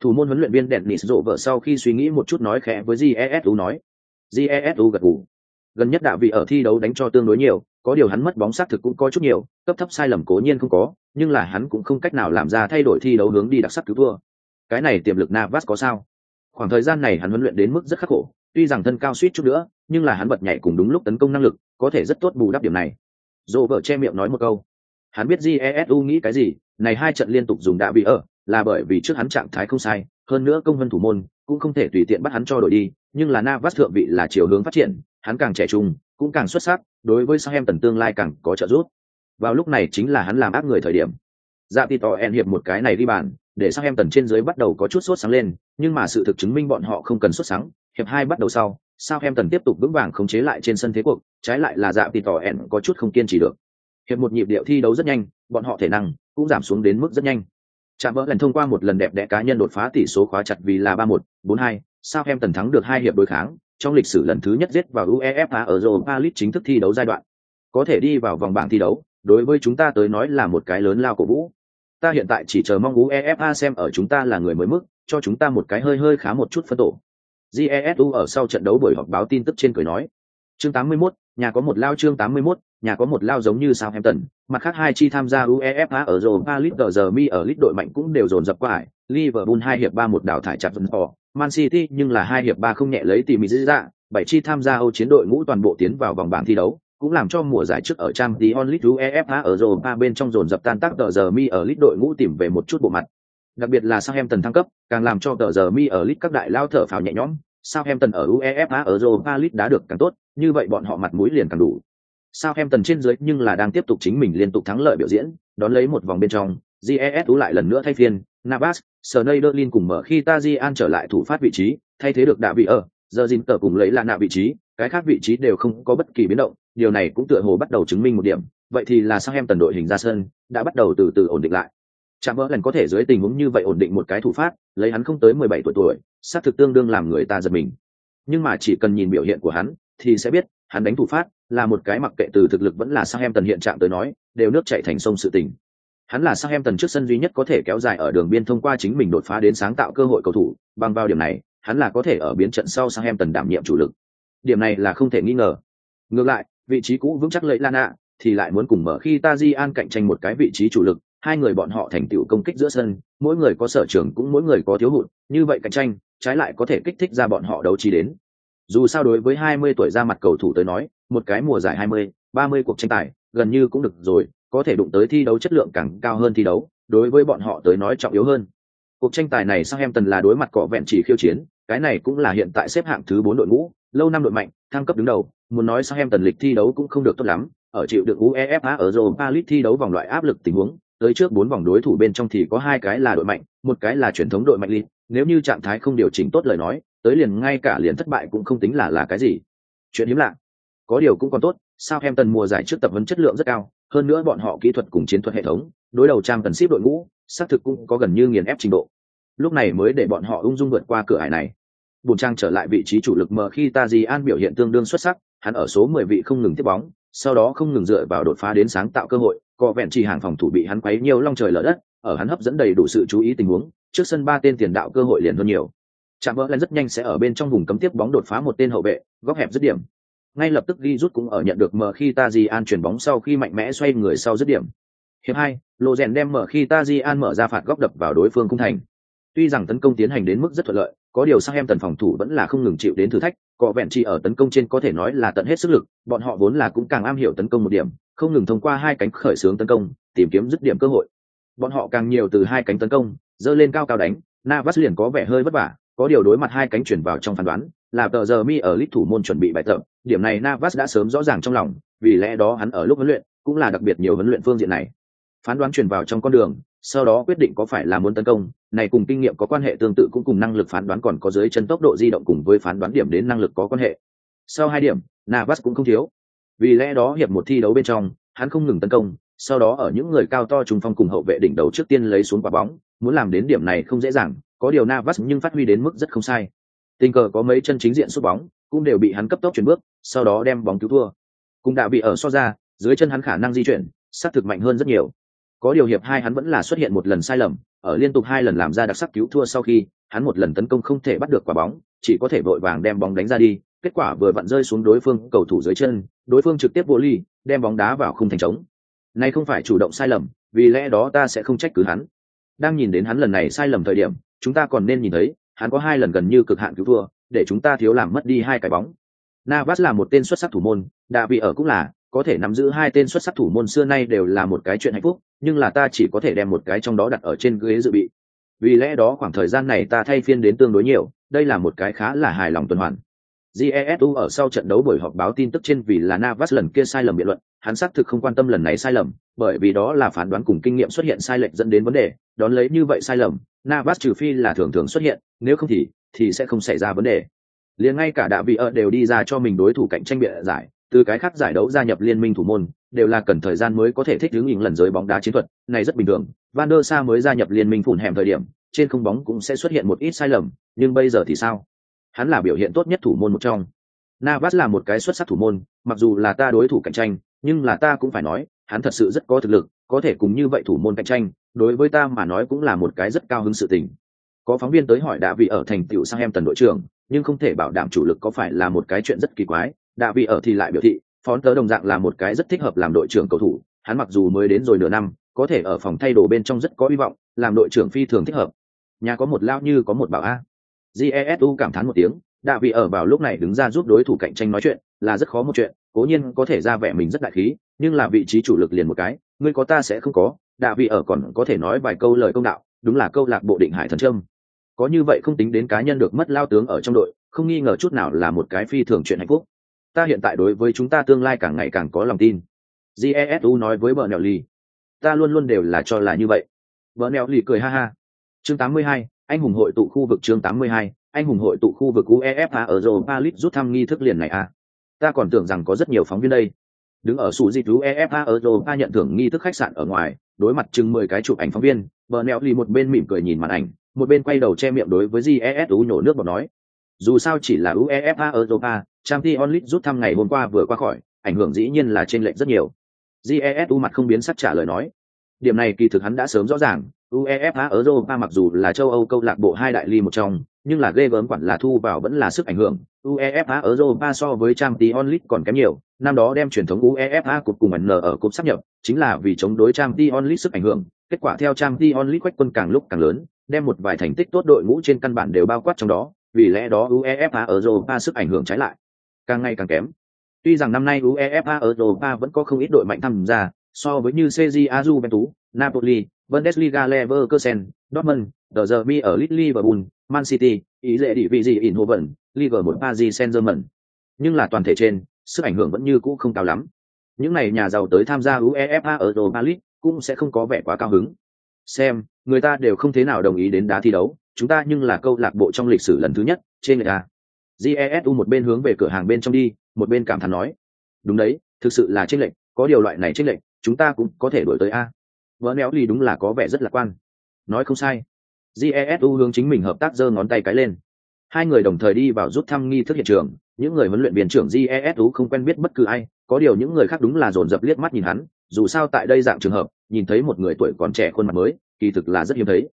Thủ môn huấn luyện viên đèn nịt rộ vợ sau khi suy nghĩ một chút nói khẽ với jesu nói. Jesu gật gù. Gần nhất đạ vị ở thi đấu đánh cho tương đối nhiều, có điều hắn mất bóng xác thực cũng có chút nhiều, cấp thấp sai lầm cố nhiên không có, nhưng là hắn cũng không cách nào làm ra thay đổi thi đấu hướng đi đặc sắc cứu thua. Cái này tiềm lực navas có sao? Khoảng thời gian này hắn huấn luyện đến mức rất khắc khổ tuy rằng thân cao suýt chút nữa, nhưng là hắn bật nhảy cùng đúng lúc tấn công năng lực, có thể rất tốt bù đắp điểm này. Dỗ vợ che miệng nói một câu. Hắn biết jesu nghĩ cái gì, này hai trận liên tục dùng đạ bị ở, là bởi vì trước hắn trạng thái không sai, hơn nữa công vân thủ môn cũng không thể tùy tiện bắt hắn cho đổi đi, nhưng là navas thượng vị là chiều hướng phát triển, hắn càng trẻ trung, cũng càng xuất sắc, đối với sang tần tương lai càng có trợ giúp. Vào lúc này chính là hắn làm ác người thời điểm. Dạ thì tỏ en hiệp một cái này đi bàn, để sang em tần trên dưới bắt đầu có chút sốt sáng lên, nhưng mà sự thực chứng minh bọn họ không cần xuất sáng hiệp hai bắt đầu sau, sao em tần tiếp tục vững vàng khống chế lại trên sân thế cuộc, trái lại là dạ vì tỏ ẻn có chút không kiên trì được. Hiệp một nhịp điệu thi đấu rất nhanh, bọn họ thể năng cũng giảm xuống đến mức rất nhanh. Chạm vỡ lần thông qua một lần đẹp đẽ cá nhân đột phá tỷ số khóa chặt vì là ba một, bốn hai, sao em tần thắng được hai hiệp đối kháng, trong lịch sử lần thứ nhất giết vào uefa ở europa league chính thức thi đấu giai đoạn. Có thể đi vào vòng bảng thi đấu, đối với chúng ta tới nói là một cái lớn lao cổ vũ. Ta hiện tại chỉ chờ mong uefa xem ở chúng ta là người mới mức, cho chúng ta một cái hơi hơi khá một chút phân tổ jesu ở sau trận đấu buổi họp báo tin tức trên cười nói chương 81, nhà có một lao chương 81, nhà có một lao giống như Southampton, mặt khác hai chi tham gia UEFA ở Europa League giờ mi ở lít đội mạnh cũng đều dồn dập qua ải, Liverpool hai hiệp ba một đảo thải chặt vẫn to, Man City nhưng là hai hiệp ba không nhẹ lấy tìm mỹ ra, bảy chi tham gia Âu chiến đội ngũ toàn bộ tiến vào vòng bảng thi đấu, cũng làm cho mùa giải trước ở Champions League UEFA ở Europa bên trong dồn dập tan tác tờ giờ mi ở lít đội ngũ tìm về một chút bộ mặt. Đặc biệt là Southampton thăng cấp, càng làm cho tờ giờ mi ở lít các đại lao thở phào nhẹ nhõm, Southampton ở UEFA ở Europa lit đã được càng tốt, như vậy bọn họ mặt mũi liền càng đủ. Southampton trên dưới nhưng là đang tiếp tục chính mình liên tục thắng lợi biểu diễn, đón lấy một vòng bên trong, GES lại lần nữa thay phiên, Navas, Sneijderlin cùng mở khi Tajian trở lại thủ phát vị trí, thay thế được Đạ vị ở, giờ Jin tờ cùng lấy là nạ vị trí, cái khác vị trí đều không có bất kỳ biến động, điều này cũng tựa hồ bắt đầu chứng minh một điểm, vậy thì là Southampton đội hình ra sân đã bắt đầu từ từ ổn định lại. Chạm vỡ lần có thể dưới tình huống như vậy ổn định một cái thủ phát, lấy hắn không tới 17 tuổi tuổi, xác thực tương đương làm người ta giật mình. Nhưng mà chỉ cần nhìn biểu hiện của hắn, thì sẽ biết, hắn đánh thủ phát là một cái mặc kệ từ thực lực vẫn là sang em tần hiện trạng tới nói, đều nước chảy thành sông sự tình. Hắn là sang em tần trước sân duy nhất có thể kéo dài ở đường biên thông qua chính mình đột phá đến sáng tạo cơ hội cầu thủ, bằng vào điểm này, hắn là có thể ở biến trận sau sang em tần đảm nhiệm chủ lực. Điểm này là không thể nghi ngờ. Ngược lại, vị trí cũ vững chắc lợi Lana thì lại muốn cùng mở khi Tajian cạnh tranh một cái vị trí chủ lực, hai người bọn họ thành tựu công kích giữa sân, mỗi người có sở trường cũng mỗi người có thiếu hụt, như vậy cạnh tranh, trái lại có thể kích thích ra bọn họ đấu trí đến. Dù sao đối với 20 tuổi ra mặt cầu thủ tới nói, một cái mùa giải 20, 30 cuộc tranh tài, gần như cũng được rồi, có thể đụng tới thi đấu chất lượng càng cao hơn thi đấu, đối với bọn họ tới nói trọng yếu hơn. Cuộc tranh tài này sang em tần là đối mặt cọ vẹn chỉ khiêu chiến, cái này cũng là hiện tại xếp hạng thứ 4 đội ngũ, lâu năm đội mạnh, thăng cấp đứng đầu, muốn nói sang em tần lịch thi đấu cũng không được tốt lắm, ở chịu được UEFA ở Europa League thi đấu vòng loại áp lực tình huống, tới trước bốn vòng đối thủ bên trong thì có hai cái là đội mạnh, một cái là truyền thống đội mạnh League, nếu như trạng thái không điều chỉnh tốt lời nói, tới liền ngay cả liền thất bại cũng không tính là là cái gì. Chuyện hiếm lạ. Có điều cũng còn tốt, sao em tần mùa giải trước tập huấn chất lượng rất cao, hơn nữa bọn họ kỹ thuật cùng chiến thuật hệ thống, đối đầu trang tần ship đội ngũ, xác thực cũng có gần như nghiền ép trình độ. Lúc này mới để bọn họ ung dung vượt qua cửa ải này bùn trang trở lại vị trí chủ lực mờ khi Tajian biểu hiện tương đương xuất sắc, hắn ở số 10 vị không ngừng tiếp bóng, sau đó không ngừng dựa vào đột phá đến sáng tạo cơ hội, có vẹn chỉ hàng phòng thủ bị hắn quấy nhiều long trời lở đất, ở hắn hấp dẫn đầy đủ sự chú ý tình huống, trước sân ba tên tiền đạo cơ hội liền hơn nhiều. Chạm vỡ lên rất nhanh sẽ ở bên trong vùng cấm tiếp bóng đột phá một tên hậu vệ, góc hẹp dứt điểm. Ngay lập tức ghi rút cũng ở nhận được mở khi Tajian chuyển bóng sau khi mạnh mẽ xoay người sau dứt điểm. Hiệp hai, Lô Rèn đem mở khi Tajian mở ra phạt góc đập vào đối phương cung thành. Tuy rằng tấn công tiến hành đến mức rất thuận lợi, có điều sang em tần phòng thủ vẫn là không ngừng chịu đến thử thách có vẹn chỉ ở tấn công trên có thể nói là tận hết sức lực bọn họ vốn là cũng càng am hiểu tấn công một điểm không ngừng thông qua hai cánh khởi xướng tấn công, tìm kiếm dứt điểm cơ hội. Bọn họ càng nhiều từ hai cánh tấn công dơ lên cao cao đánh, navas liền có vẻ hơi vất vả, có điều đối mặt hai cánh chuyển vào trong phán đoán, là tờ giờ mi ở lít thủ môn chuẩn bị bài tập, điểm này navas đã sớm rõ ràng trong lòng, vì lẽ đó hắn ở lúc huấn luyện cũng là đặc biệt nhiều huấn luyện phương diện này. Phán đoán chuyển vào trong con đường, sau đó quyết định có phải là muốn tấn công, này cùng kinh nghiệm có quan hệ tương tự cũng cùng năng lực phán đoán còn có dưới chân tốc độ di động cùng với phán đoán điểm đến năng lực có quan hệ. Sau hai điểm, navas cũng không thiếu vì lẽ đó hiệp một thi đấu bên trong, hắn không ngừng tấn công, sau đó ở những người cao to trung phong cùng hậu vệ đỉnh đầu trước tiên lấy xuống quả bóng, muốn làm đến điểm này không dễ dàng, có điều navas nhưng phát huy đến mức rất không sai. Tình cờ có mấy chân chính diện sút bóng, cũng đều bị hắn cấp tốc chuyển bước, sau đó đem bóng cứu thua. Cũng đã bị ở so ra, dưới chân hắn khả năng di chuyển, sát thực mạnh hơn rất nhiều. Có điều hiệp hai hắn vẫn là xuất hiện một lần sai lầm, ở liên tục hai lần làm ra đặc sắc cứu thua sau khi, hắn một lần tấn công không thể bắt được quả bóng, chỉ có thể vội vàng đem bóng đánh ra đi kết quả vừa vặn rơi xuống đối phương cầu thủ dưới chân đối phương trực tiếp vô ly đem bóng đá vào khung thành trống. Này không phải chủ động sai lầm vì lẽ đó ta sẽ không trách cứ hắn. Đang nhìn đến hắn lần này sai lầm thời điểm chúng ta còn nên nhìn thấy hắn có hai lần gần như cực hạn cứu thua để chúng ta thiếu làm mất đi hai cái bóng. Navas là một tên xuất sắc thủ môn, Đạ vị ở cũng là, có thể nắm giữ hai tên xuất sắc thủ môn xưa nay đều là một cái chuyện hạnh phúc nhưng là ta chỉ có thể đem một cái trong đó đặt ở trên ghế dự bị. Vì lẽ đó khoảng thời gian này ta thay phiên đến tương đối nhiều đây là một cái khá là hài lòng tuần hoàn jesu ở sau trận đấu buổi họp báo tin tức trên vì là navas lần kia sai lầm biện luận, hắn xác thực không quan tâm lần này sai lầm, bởi vì đó là phán đoán cùng kinh nghiệm xuất hiện sai lệch dẫn đến vấn đề, đón lấy như vậy sai lầm, navas trừ phi là thường thường xuất hiện, nếu không thì thì sẽ không xảy ra vấn đề. Liền ngay cả đạ vị ở đều đi ra cho mình đối thủ cạnh tranh biện giải, từ cái khác giải đấu gia nhập liên minh thủ môn, đều là cần thời gian mới có thể thích ứng những lần giới bóng đá chiến thuật, này rất bình thường, van der sa mới gia nhập liên minh phủn hẻm thời điểm, trên không bóng cũng sẽ xuất hiện một ít sai lầm, nhưng bây giờ thì sao? Hắn là biểu hiện tốt nhất thủ môn một trong. Navas là một cái xuất sắc thủ môn, mặc dù là ta đối thủ cạnh tranh, nhưng là ta cũng phải nói, hắn thật sự rất có thực lực, có thể cùng như vậy thủ môn cạnh tranh, đối với ta mà nói cũng là một cái rất cao hứng sự tình. Có phóng viên tới hỏi đã vị ở thành tiểu sang em tần đội trưởng, nhưng không thể bảo đảm chủ lực có phải là một cái chuyện rất kỳ quái. Đã vị ở thì lại biểu thị phón tớ đồng dạng là một cái rất thích hợp làm đội trưởng cầu thủ, hắn mặc dù mới đến rồi nửa năm, có thể ở phòng thay đồ bên trong rất có hy vọng, làm đội trưởng phi thường thích hợp. Nhà có một lao như có một bảo a jesu cảm thán một tiếng đạ vị ở vào lúc này đứng ra giúp đối thủ cạnh tranh nói chuyện là rất khó một chuyện cố nhiên có thể ra vẻ mình rất đại khí nhưng là vị trí chủ lực liền một cái ngươi có ta sẽ không có đạ vị ở còn có thể nói vài câu lời công đạo đúng là câu lạc bộ định hải thần trâm. Có như vậy không tính đến cá nhân được mất lao tướng ở trong đội không nghi ngờ chút nào là một cái phi thường chuyện hạnh phúc. Ta hiện tại đối với chúng ta tương lai càng ngày càng có lòng tin. Jesu nói với vợ nẹo ly ta luôn luôn đều là cho là như vậy. Vợ nẹo ly cười ha ha. Chương 82, anh hùng hội tụ khu vực chương 82, anh hùng hội tụ khu vực uefa ở europa league rút thăm nghi thức liền này à ta còn tưởng rằng có rất nhiều phóng viên đây đứng ở sủ dịch uefa ở europa nhận thưởng nghi thức khách sạn ở ngoài đối mặt chừng mười cái chụp ảnh phóng viên Bernelli một bên mỉm cười nhìn màn ảnh một bên quay đầu che miệng đối với jesu nhổ nước bọt nói dù sao chỉ là uefa europa Champions League rút thăm ngày hôm qua vừa qua khỏi, ảnh hưởng dĩ nhiên là trên lệnh rất nhiều. Jesu mặt không biến sắc trả lời nói. Điểm này kỳ thực hắn đã sớm rõ ràng, UEFA Europa mặc dù là châu Âu câu lạc bộ hai đại ly một trong, nhưng là ghê gớm quản là thu vào vẫn là sức ảnh hưởng. UEFA Europa so với Champions League còn kém nhiều, năm đó đem truyền thống UEFA cột cùng ẩn ở cột sắp nhập, chính là vì chống đối Champions League sức ảnh hưởng. Kết quả theo Champions League quách quân càng lúc càng lớn, đem một vài thành tích tốt đội ngũ trên căn bản đều bao quát trong đó, vì lẽ đó UEFA Europa sức ảnh hưởng trái lại càng ngày càng kém. Tuy rằng năm nay UEFA Europa vẫn có không ít đội mạnh tham gia, so với như CJA Juventus, Napoli, Bundesliga Leverkusen, Dortmund, The Derby ở Liverpool, Man City, ý lệ địa vị gì Eindhoven, Liverpool 1 Paris Saint-Germain. Nhưng là toàn thể trên, sức ảnh hưởng vẫn như cũ không cao lắm. Những này nhà giàu tới tham gia UEFA ở Europa League cũng sẽ không có vẻ quá cao hứng. Xem, người ta đều không thế nào đồng ý đến đá thi đấu, chúng ta nhưng là câu lạc bộ trong lịch sử lần thứ nhất, trên người ta jesu một bên hướng về cửa hàng bên trong đi một bên cảm thán nói đúng đấy thực sự là tranh lệnh có điều loại này tranh lệnh chúng ta cũng có thể đổi tới a vỡ néo lì đúng là có vẻ rất lạc quan. Nói không sai. Jesu hướng chính mình hợp tác giơ ngón tay cái lên. Hai người đồng thời đi vào rút thăm nghi thức hiện trường. Những người huấn luyện viên trưởng jesu không quen biết bất cứ ai. Có điều những người khác đúng là dồn dập liếc mắt nhìn hắn. Dù sao tại đây dạng trường hợp, nhìn thấy một người tuổi còn trẻ khuôn mặt mới, kỳ thực là rất hiếm thấy.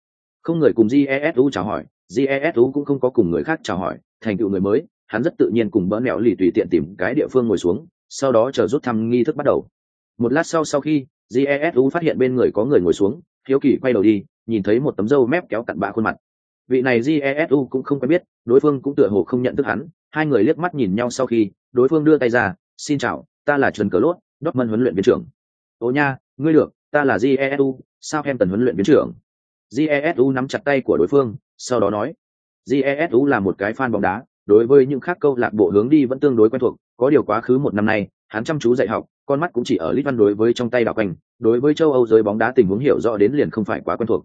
Không người cùng jesu chào hỏi. Jesu cũng không có cùng người khác chào hỏi. Thành tựu người mới, hắn rất tự nhiên cùng bỡ nẹo lì tùy tiện tìm cái địa phương ngồi xuống, sau đó chờ rút thăm nghi thức bắt đầu. Một lát sau sau khi jesu phát hiện bên người có người ngồi xuống, hiếu kỳ quay đầu đi, nhìn thấy một tấm râu mép kéo cặn bạ khuôn mặt. Vị này jesu cũng không quen biết, đối phương cũng tựa hồ không nhận thức hắn. Hai người liếc mắt nhìn nhau sau khi, đối phương đưa tay ra, xin chào, ta là trần cờ lốt, dortmund huấn luyện viên trưởng. Ô nha, ngươi được, ta là jesu sao em tần huấn luyện viên trưởng? Jesu nắm chặt tay của đối phương, sau đó nói jesu là một cái fan bóng đá, đối với những khác câu lạc bộ hướng đi vẫn tương đối quen thuộc, có điều quá khứ một năm nay, hắn chăm chú dạy học con mắt cũng chỉ ở lít văn đối với trong tay đảo quanh đối với châu âu giới bóng đá tình huống hiểu rõ đến liền không phải quá quen thuộc.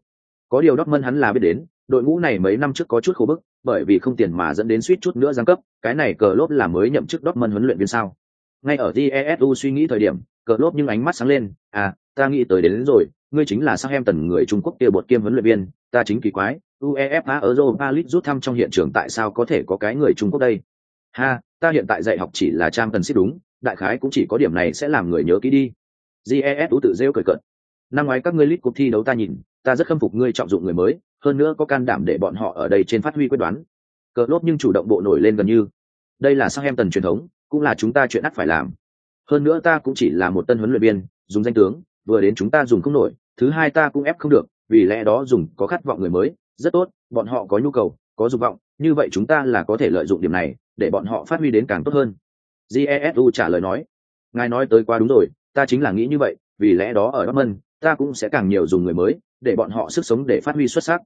Có điều Dortmund hắn là biết đến đội ngũ này mấy năm trước có chút khổ bức bởi vì không tiền mà dẫn đến suýt chút nữa giáng cấp cái này cờ lốp là mới nhậm chức Dortmund huấn luyện viên sao? Ngay ở jesu suy nghĩ thời điểm cờ lốp nhưng ánh mắt sáng lên à ta nghĩ tới đến, đến rồi ngươi chính là sang em tần người trung quốc kia bột kiêm huấn luyện viên ta chính kỳ quái uefa europa league rút thăm trong hiện trường tại sao có thể có cái người trung quốc đây? Ha ta hiện tại dạy học chỉ là trang tần ship đúng đại khái cũng chỉ có điểm này sẽ làm người nhớ kỹ đi. Jes tú tự rêu cười cận năm ngoái các ngươi lít cuộc thi đấu ta nhìn, ta rất khâm phục ngươi trọng dụng người mới, hơn nữa có can đảm để bọn họ ở đây trên phát huy quyết đoán. Cờ lốp nhưng chủ động bộ nổi lên gần như. Đây là sang em tần truyền thống, cũng là chúng ta chuyện ắt phải làm. Hơn nữa ta cũng chỉ là một tân huấn luyện viên, dùng danh tướng, vừa đến chúng ta dùng không nổi, thứ hai ta cũng ép không được, vì lẽ đó dùng có khát vọng người mới, rất tốt, bọn họ có nhu cầu, có dục vọng, như vậy chúng ta là có thể lợi dụng điểm này, để bọn họ phát huy đến càng tốt hơn jesu trả lời nói, ngài nói tới quá đúng rồi, ta chính là nghĩ như vậy, vì lẽ đó ở Dortmund, ta cũng sẽ càng nhiều dùng người mới, để bọn họ sức sống để phát huy xuất sắc.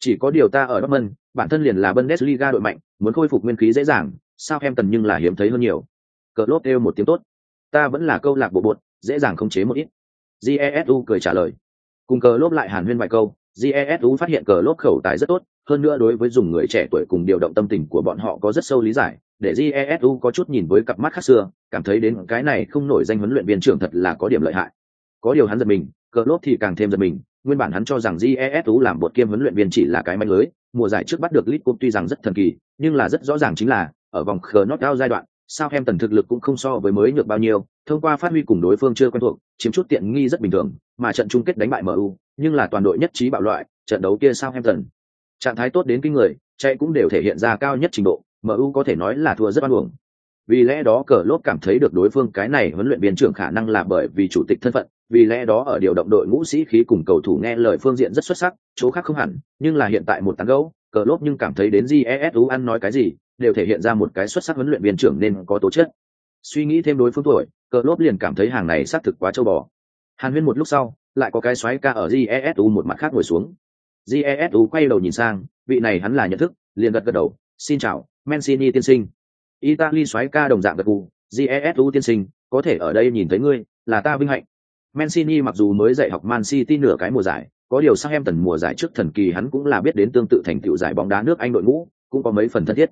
Chỉ có điều ta ở Dortmund, bản thân liền là Bundesliga đội mạnh, muốn khôi phục nguyên khí dễ dàng sao em tần nhưng là hiếm thấy hơn nhiều. Cờ Lốp kêu một tiếng tốt, ta vẫn là câu lạc bộ bột, dễ dàng không chế một ít. Jesu cười trả lời, cùng cờ lốp lại hàn huyên vài câu jesu phát hiện cờ lốp khẩu tài rất tốt, hơn nữa đối với dùng người trẻ tuổi cùng điều động tâm tình của bọn họ có rất sâu lý giải để jesu có chút nhìn với cặp mắt khác xưa, cảm thấy đến cái này không nổi danh huấn luyện viên trưởng thật là có điểm lợi hại. Có điều hắn giật mình cờ lốp thì càng thêm giật mình, nguyên bản hắn cho rằng jesu làm bột kiêm huấn luyện viên chỉ là cái manh lưới, mùa giải trước bắt được lit tuy rằng rất thần kỳ, nhưng là rất rõ ràng chính là, ở vòng khờ nốt cao giai đoạn sao em tần thực lực cũng không so với mới nhược bao nhiêu, thông qua phát huy cùng đối phương chưa quen thuộc, chiếm chút tiện nghi rất bình thường, mà trận chung kết đánh bại mu nhưng là toàn đội nhất trí bạo loại, trận đấu kia sao em tần trạng thái tốt đến kinh người, chạy cũng đều thể hiện ra cao nhất trình độ mu có thể nói là thua rất oan uổng. Vì lẽ đó cờ lốt cảm thấy được đối phương cái này huấn luyện viên trưởng khả năng là bởi vì chủ tịch thân phận, vì lẽ đó ở điều động đội ngũ sĩ khí cùng cầu thủ nghe lời phương diện rất xuất sắc, chỗ khác không hẳn, nhưng là hiện tại một tán gấu cờ lốt nhưng cảm thấy đến GESU ăn nói cái gì, đều thể hiện ra một cái xuất sắc huấn luyện viên trưởng nên có tố chất. Suy nghĩ thêm đối phương tuổi, cờ lốt liền cảm thấy hàng này xác thực quá châu bò. Hàn huyên một lúc sau, lại có cái xoáy ca ở GESU một mặt khác ngồi xuống. GESU quay đầu nhìn sang, vị này hắn là nhận thức, liền gật gật đầu, xin chào mancini tiên sinh. Italy xoáy ca đồng dạng gật gù jesu tiên sinh, có thể ở đây nhìn thấy ngươi, là ta vinh hạnh. Mancini mặc dù mới dạy học man city nửa cái mùa giải, có điều sang em tần mùa giải trước thần kỳ hắn cũng là biết đến tương tự thành tựu giải bóng đá nước anh đội ngũ, cũng có mấy phần thân thiết.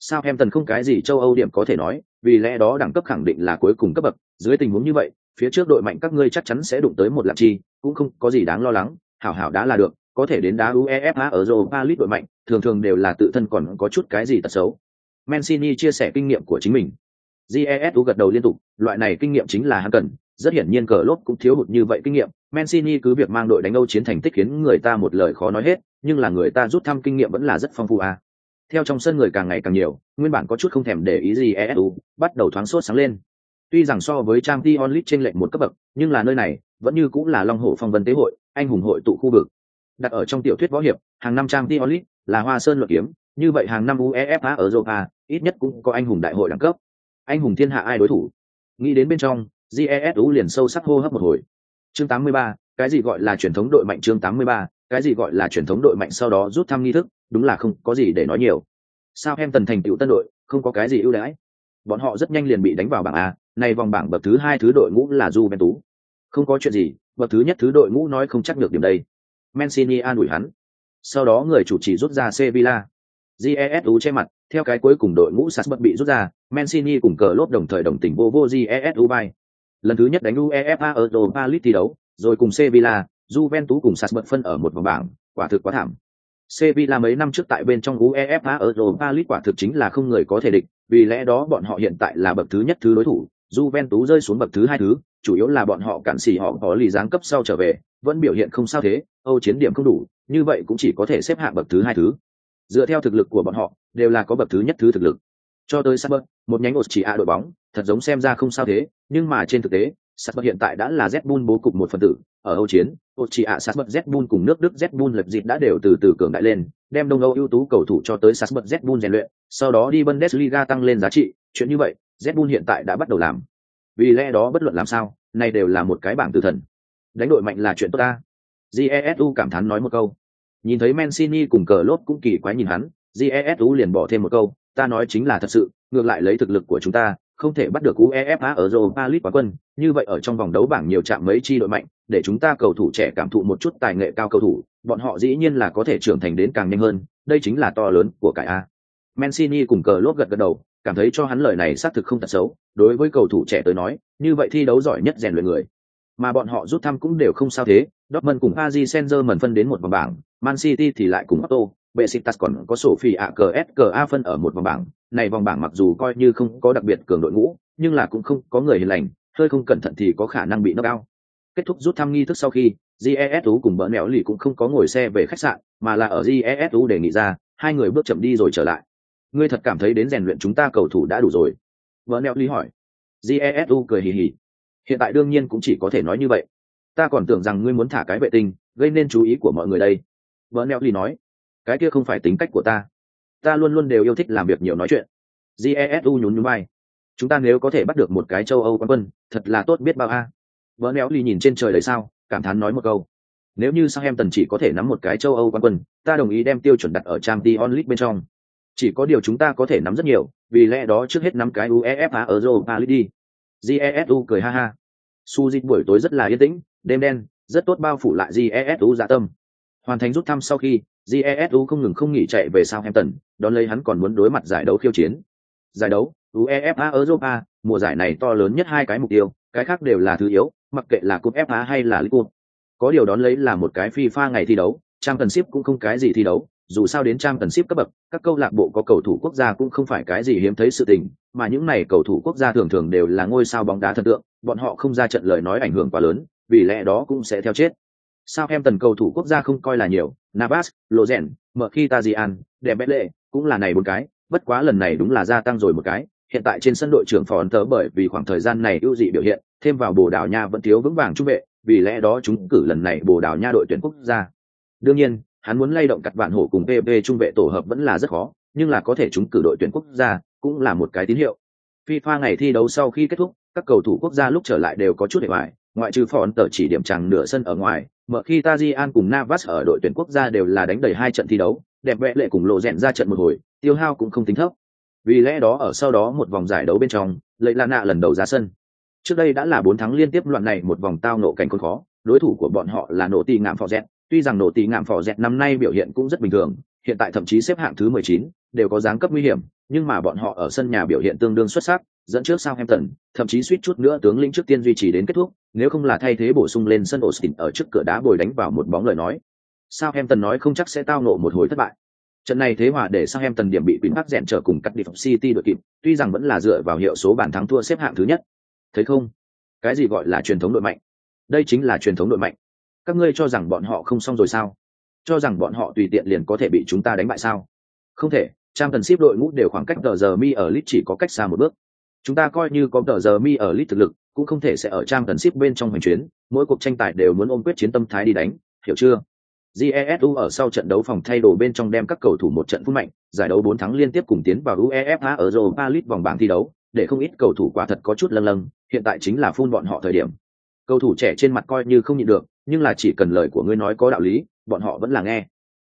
Sao em tần không cái gì châu âu điểm có thể nói, vì lẽ đó đẳng cấp khẳng định là cuối cùng cấp bậc. Dưới tình huống như vậy, phía trước đội mạnh các ngươi chắc chắn sẽ đụng tới một lạc chi, cũng không có gì đáng lo lắng, hảo hảo đã là được có thể đến đá uefa ở europa league đội mạnh, thường thường đều là tự thân còn có chút cái gì tật xấu. Mancini chia sẻ kinh nghiệm của chính mình. Jesu gật đầu liên tục, loại này kinh nghiệm chính là hắn cần, rất hiển nhiên cờ lốt cũng thiếu hụt như vậy kinh nghiệm. Mancini cứ việc mang đội đánh âu chiến thành tích khiến người ta một lời khó nói hết, nhưng là người ta rút thăm kinh nghiệm vẫn là rất phong phú à. Theo trong sân người càng ngày càng nhiều, nguyên bản có chút không thèm để ý gì bắt đầu thoáng sốt sáng lên. Tuy rằng so với trang League trên lệnh một cấp bậc, nhưng là nơi này vẫn như cũng là long Hổ phong vân tế hội, anh hùng hội tụ khu vực đặt ở trong tiểu thuyết võ hiệp hàng năm trang tiolit là hoa sơn luận kiếm như vậy hàng năm uefa ở europa ít nhất cũng có anh hùng đại hội đẳng cấp. Anh hùng thiên hạ ai đối thủ? Nghĩ đến bên trong jesu liền sâu sắc hô hấp một hồi. Chương 83, cái gì gọi là truyền thống đội mạnh chương 83, cái gì gọi là truyền thống đội mạnh sau đó rút thăm nghi thức đúng là không có gì để nói nhiều. Sao em tần thành tựu tân đội không có cái gì ưu đãi? Bọn họ rất nhanh liền bị đánh vào bảng a này vòng bảng bậc thứ hai thứ đội ngũ là Juventus. không có chuyện gì bậc thứ nhất thứ đội ngũ nói không chắc được điểm đây. Mancini an ủi hắn. Sau đó người chủ trì rút ra Sevilla. Jesu che mặt theo cái cuối cùng đội ngũ sas bất bị rút ra mancini cùng cờ lốt đồng thời đồng tình vô vô jesu bay. Lần thứ nhất đánh uefa ở europa league thi đấu rồi cùng sevilla juventus cùng sas bật phân ở một vòng bảng quả thực quá thảm. Sevilla mấy năm trước tại bên trong UEFA Europa League quả thực chính là không người có thể địch, vì lẽ đó bọn họ hiện tại là bậc thứ nhất thứ đối thủ, Juventus rơi xuống bậc thứ hai thứ, chủ yếu là bọn họ cản xỉ họ có lì giáng cấp sau trở về, vẫn biểu hiện không sao thế, Âu chiến điểm không đủ, như vậy cũng chỉ có thể xếp hạng bậc thứ hai thứ. Dựa theo thực lực của bọn họ, đều là có bậc thứ nhất thứ thực lực. Cho tới Saber, một nhánh ột chỉ a đội bóng, thật giống xem ra không sao thế, nhưng mà trên thực tế, Saber hiện tại đã là Red Bull bố cục một phần tử, ở Âu chiến, chỉ ạ Sasbert Z Bull cùng nước Đức Z Bull lập dịp đã đều từ từ cường đại lên, đem Đông Âu ưu tú cầu thủ cho tới Sasbert Z Bull rèn luyện, sau đó đi Bundesliga tăng lên giá trị, chuyện như vậy, Z Bull hiện tại đã bắt đầu làm. Vì lẽ đó bất luận làm sao, này đều là một cái bảng tử thần. Đánh đội mạnh là chuyện tốt ta. Jesu cảm thán nói một câu. Nhìn thấy Mancini cùng cờ lốt cũng kỳ quái nhìn hắn, Jesu liền bỏ thêm một câu, ta nói chính là thật sự, ngược lại lấy thực lực của chúng ta, không thể bắt được UEFA ở Europa League quá quân, như vậy ở trong vòng đấu bảng nhiều chạm mấy chi đội mạnh, để chúng ta cầu thủ trẻ cảm thụ một chút tài nghệ cao cầu thủ, bọn họ dĩ nhiên là có thể trưởng thành đến càng nhanh hơn, đây chính là to lớn của cải a. Mancini cùng cờ lốt gật gật đầu, cảm thấy cho hắn lời này xác thực không thật xấu, đối với cầu thủ trẻ tới nói, như vậy thi đấu giỏi nhất rèn luyện người. Mà bọn họ rút thăm cũng đều không sao thế, Dortmund cùng Paris Saint-Germain phân đến một vòng bảng, Man City thì lại cùng Otto, Besiktas còn có Sophie AKSKA phân ở một vòng bảng, này vòng bảng mặc dù coi như không có đặc biệt cường đội ngũ, nhưng là cũng không có người hiền lành, hơi không cẩn thận thì có khả năng bị knock out. Kết thúc rút thăm nghi thức sau khi, GESU cùng bỡ mẹo lì cũng không có ngồi xe về khách sạn, mà là ở GESU đề nghị ra, hai người bước chậm đi rồi trở lại. Ngươi thật cảm thấy đến rèn luyện chúng ta cầu thủ đã đủ rồi. Bỡ nẻo lì hỏi. Jesu cười hì hì. Hiện tại đương nhiên cũng chỉ có thể nói như vậy. Ta còn tưởng rằng ngươi muốn thả cái vệ tinh, gây nên chú ý của mọi người đây. Bỡ nẻo lì nói. Cái kia không phải tính cách của ta. Ta luôn luôn đều yêu thích làm việc nhiều nói chuyện. Jesu nhún nhún vai chúng ta nếu có thể bắt được một cái châu âu quán quân thật là tốt biết bao a vỡ néo ly nhìn trên trời đầy sao cảm thán nói một câu nếu như Southampton em tần chỉ có thể nắm một cái châu âu quán quân ta đồng ý đem tiêu chuẩn đặt ở trang League bên trong chỉ có điều chúng ta có thể nắm rất nhiều vì lẽ đó trước hết nắm cái uefa ở europa league đi. Jesu cười ha ha. Su dịch buổi tối rất là yên tĩnh đêm đen rất tốt bao phủ lại jesu dạ tâm. Hoàn thành rút thăm sau khi jesu không ngừng không nghỉ chạy về Southampton, đón lấy hắn còn muốn đối mặt giải đấu khiêu chiến. Giải đấu uefa europa mùa giải này to lớn nhất hai cái mục tiêu cái khác đều là thứ yếu mặc kệ là cúp fa hay là league cup có điều đón lấy là một cái fifa ngày thi đấu trang cần ship cũng không cái gì thi đấu dù sao đến trang tần ship cấp bậc, các câu lạc bộ có cầu thủ quốc gia cũng không phải cái gì hiếm thấy sự tình, mà những này cầu thủ quốc gia thường thường đều là ngôi sao bóng đá thần tượng, bọn họ không ra trận lời nói ảnh hưởng quá lớn, vì lẽ đó cũng sẽ theo chết. Sao em tần cầu thủ quốc gia không coi là nhiều, navas lozen mở khi tajian đẹp bét lệ cũng là này một cái, bất quá lần này đúng là gia tăng rồi một cái, hiện tại trên sân đội trưởng phò ấn tớ bởi vì khoảng thời gian này ưu dị biểu hiện, thêm vào bồ đào nha vẫn thiếu vững vàng trung vệ, vì lẽ đó chúng cử lần này bồ đào nha đội tuyển quốc gia. Đương nhiên hắn muốn lay động cặt vạn hổ cùng pv trung vệ tổ hợp vẫn là rất khó nhưng là có thể chúng cử đội tuyển quốc gia cũng là một cái tín hiệu. Fifa ngày thi đấu sau khi kết thúc các cầu thủ quốc gia lúc trở lại đều có chút để hoài ngoại trừ phỏn tờ chỉ điểm chẳng nửa sân ở ngoài mở khi tajian cùng navas ở đội tuyển quốc gia đều là đánh đầy hai trận thi đấu đẹp vẽ lệ cùng lộ rèn ra trận một hồi tiêu hao cũng không tính thấp. Vì lẽ đó ở sau đó một vòng giải đấu bên trong lệ là nạ lần đầu ra sân. Trước đây đã là bốn tháng liên tiếp loạn này một vòng tao nộ cảnh khốn khó đối thủ của bọn họ là nổ tì ngạm phò dẹn, tuy rằng nổ tỷ ngạm phỏ dẹt năm nay biểu hiện cũng rất bình thường hiện tại thậm chí xếp hạng thứ mười chín đều có dáng cấp nguy hiểm nhưng mà bọn họ ở sân nhà biểu hiện tương đương xuất sắc dẫn trước Southampton, thậm chí suýt chút nữa tướng lĩnh trước tiên duy trì đến kết thúc, nếu không là thay thế bổ sung lên sân Austin ở trước cửa đá bồi đánh vào một bóng lời nói. Southampton nói không chắc sẽ tao ngộ một hồi thất bại. Trận này thế hòa để Southampton điểm bị Queen Park dẹn trở cùng cắt đi City đội kịp, tuy rằng vẫn là dựa vào hiệu số bàn thắng thua xếp hạng thứ nhất. Thấy không? Cái gì gọi là truyền thống đội mạnh? Đây chính là truyền thống đội mạnh. Các ngươi cho rằng bọn họ không xong rồi sao? Cho rằng bọn họ tùy tiện liền có thể bị chúng ta đánh bại sao? Không thể, trang thần ship đội ngũ đều khoảng cách tờ giờ mi ở lit chỉ có cách xa một bước chúng ta coi như có tờ giờ mi ở lit thực lực cũng không thể sẽ ở trang thần ship bên trong hành chuyến mỗi cuộc tranh tài đều muốn ôm quyết chiến tâm thái đi đánh hiểu chưa jesu ở sau trận đấu phòng thay đồ bên trong đem các cầu thủ một trận phút mạnh giải đấu bốn thắng liên tiếp cùng tiến vào uefa ở europa league vòng bảng thi đấu để không ít cầu thủ quả thật có chút lâng lâng hiện tại chính là phun bọn họ thời điểm cầu thủ trẻ trên mặt coi như không nhịn được, nhưng là chỉ cần lời của ngươi nói có đạo lý, bọn họ vẫn là nghe.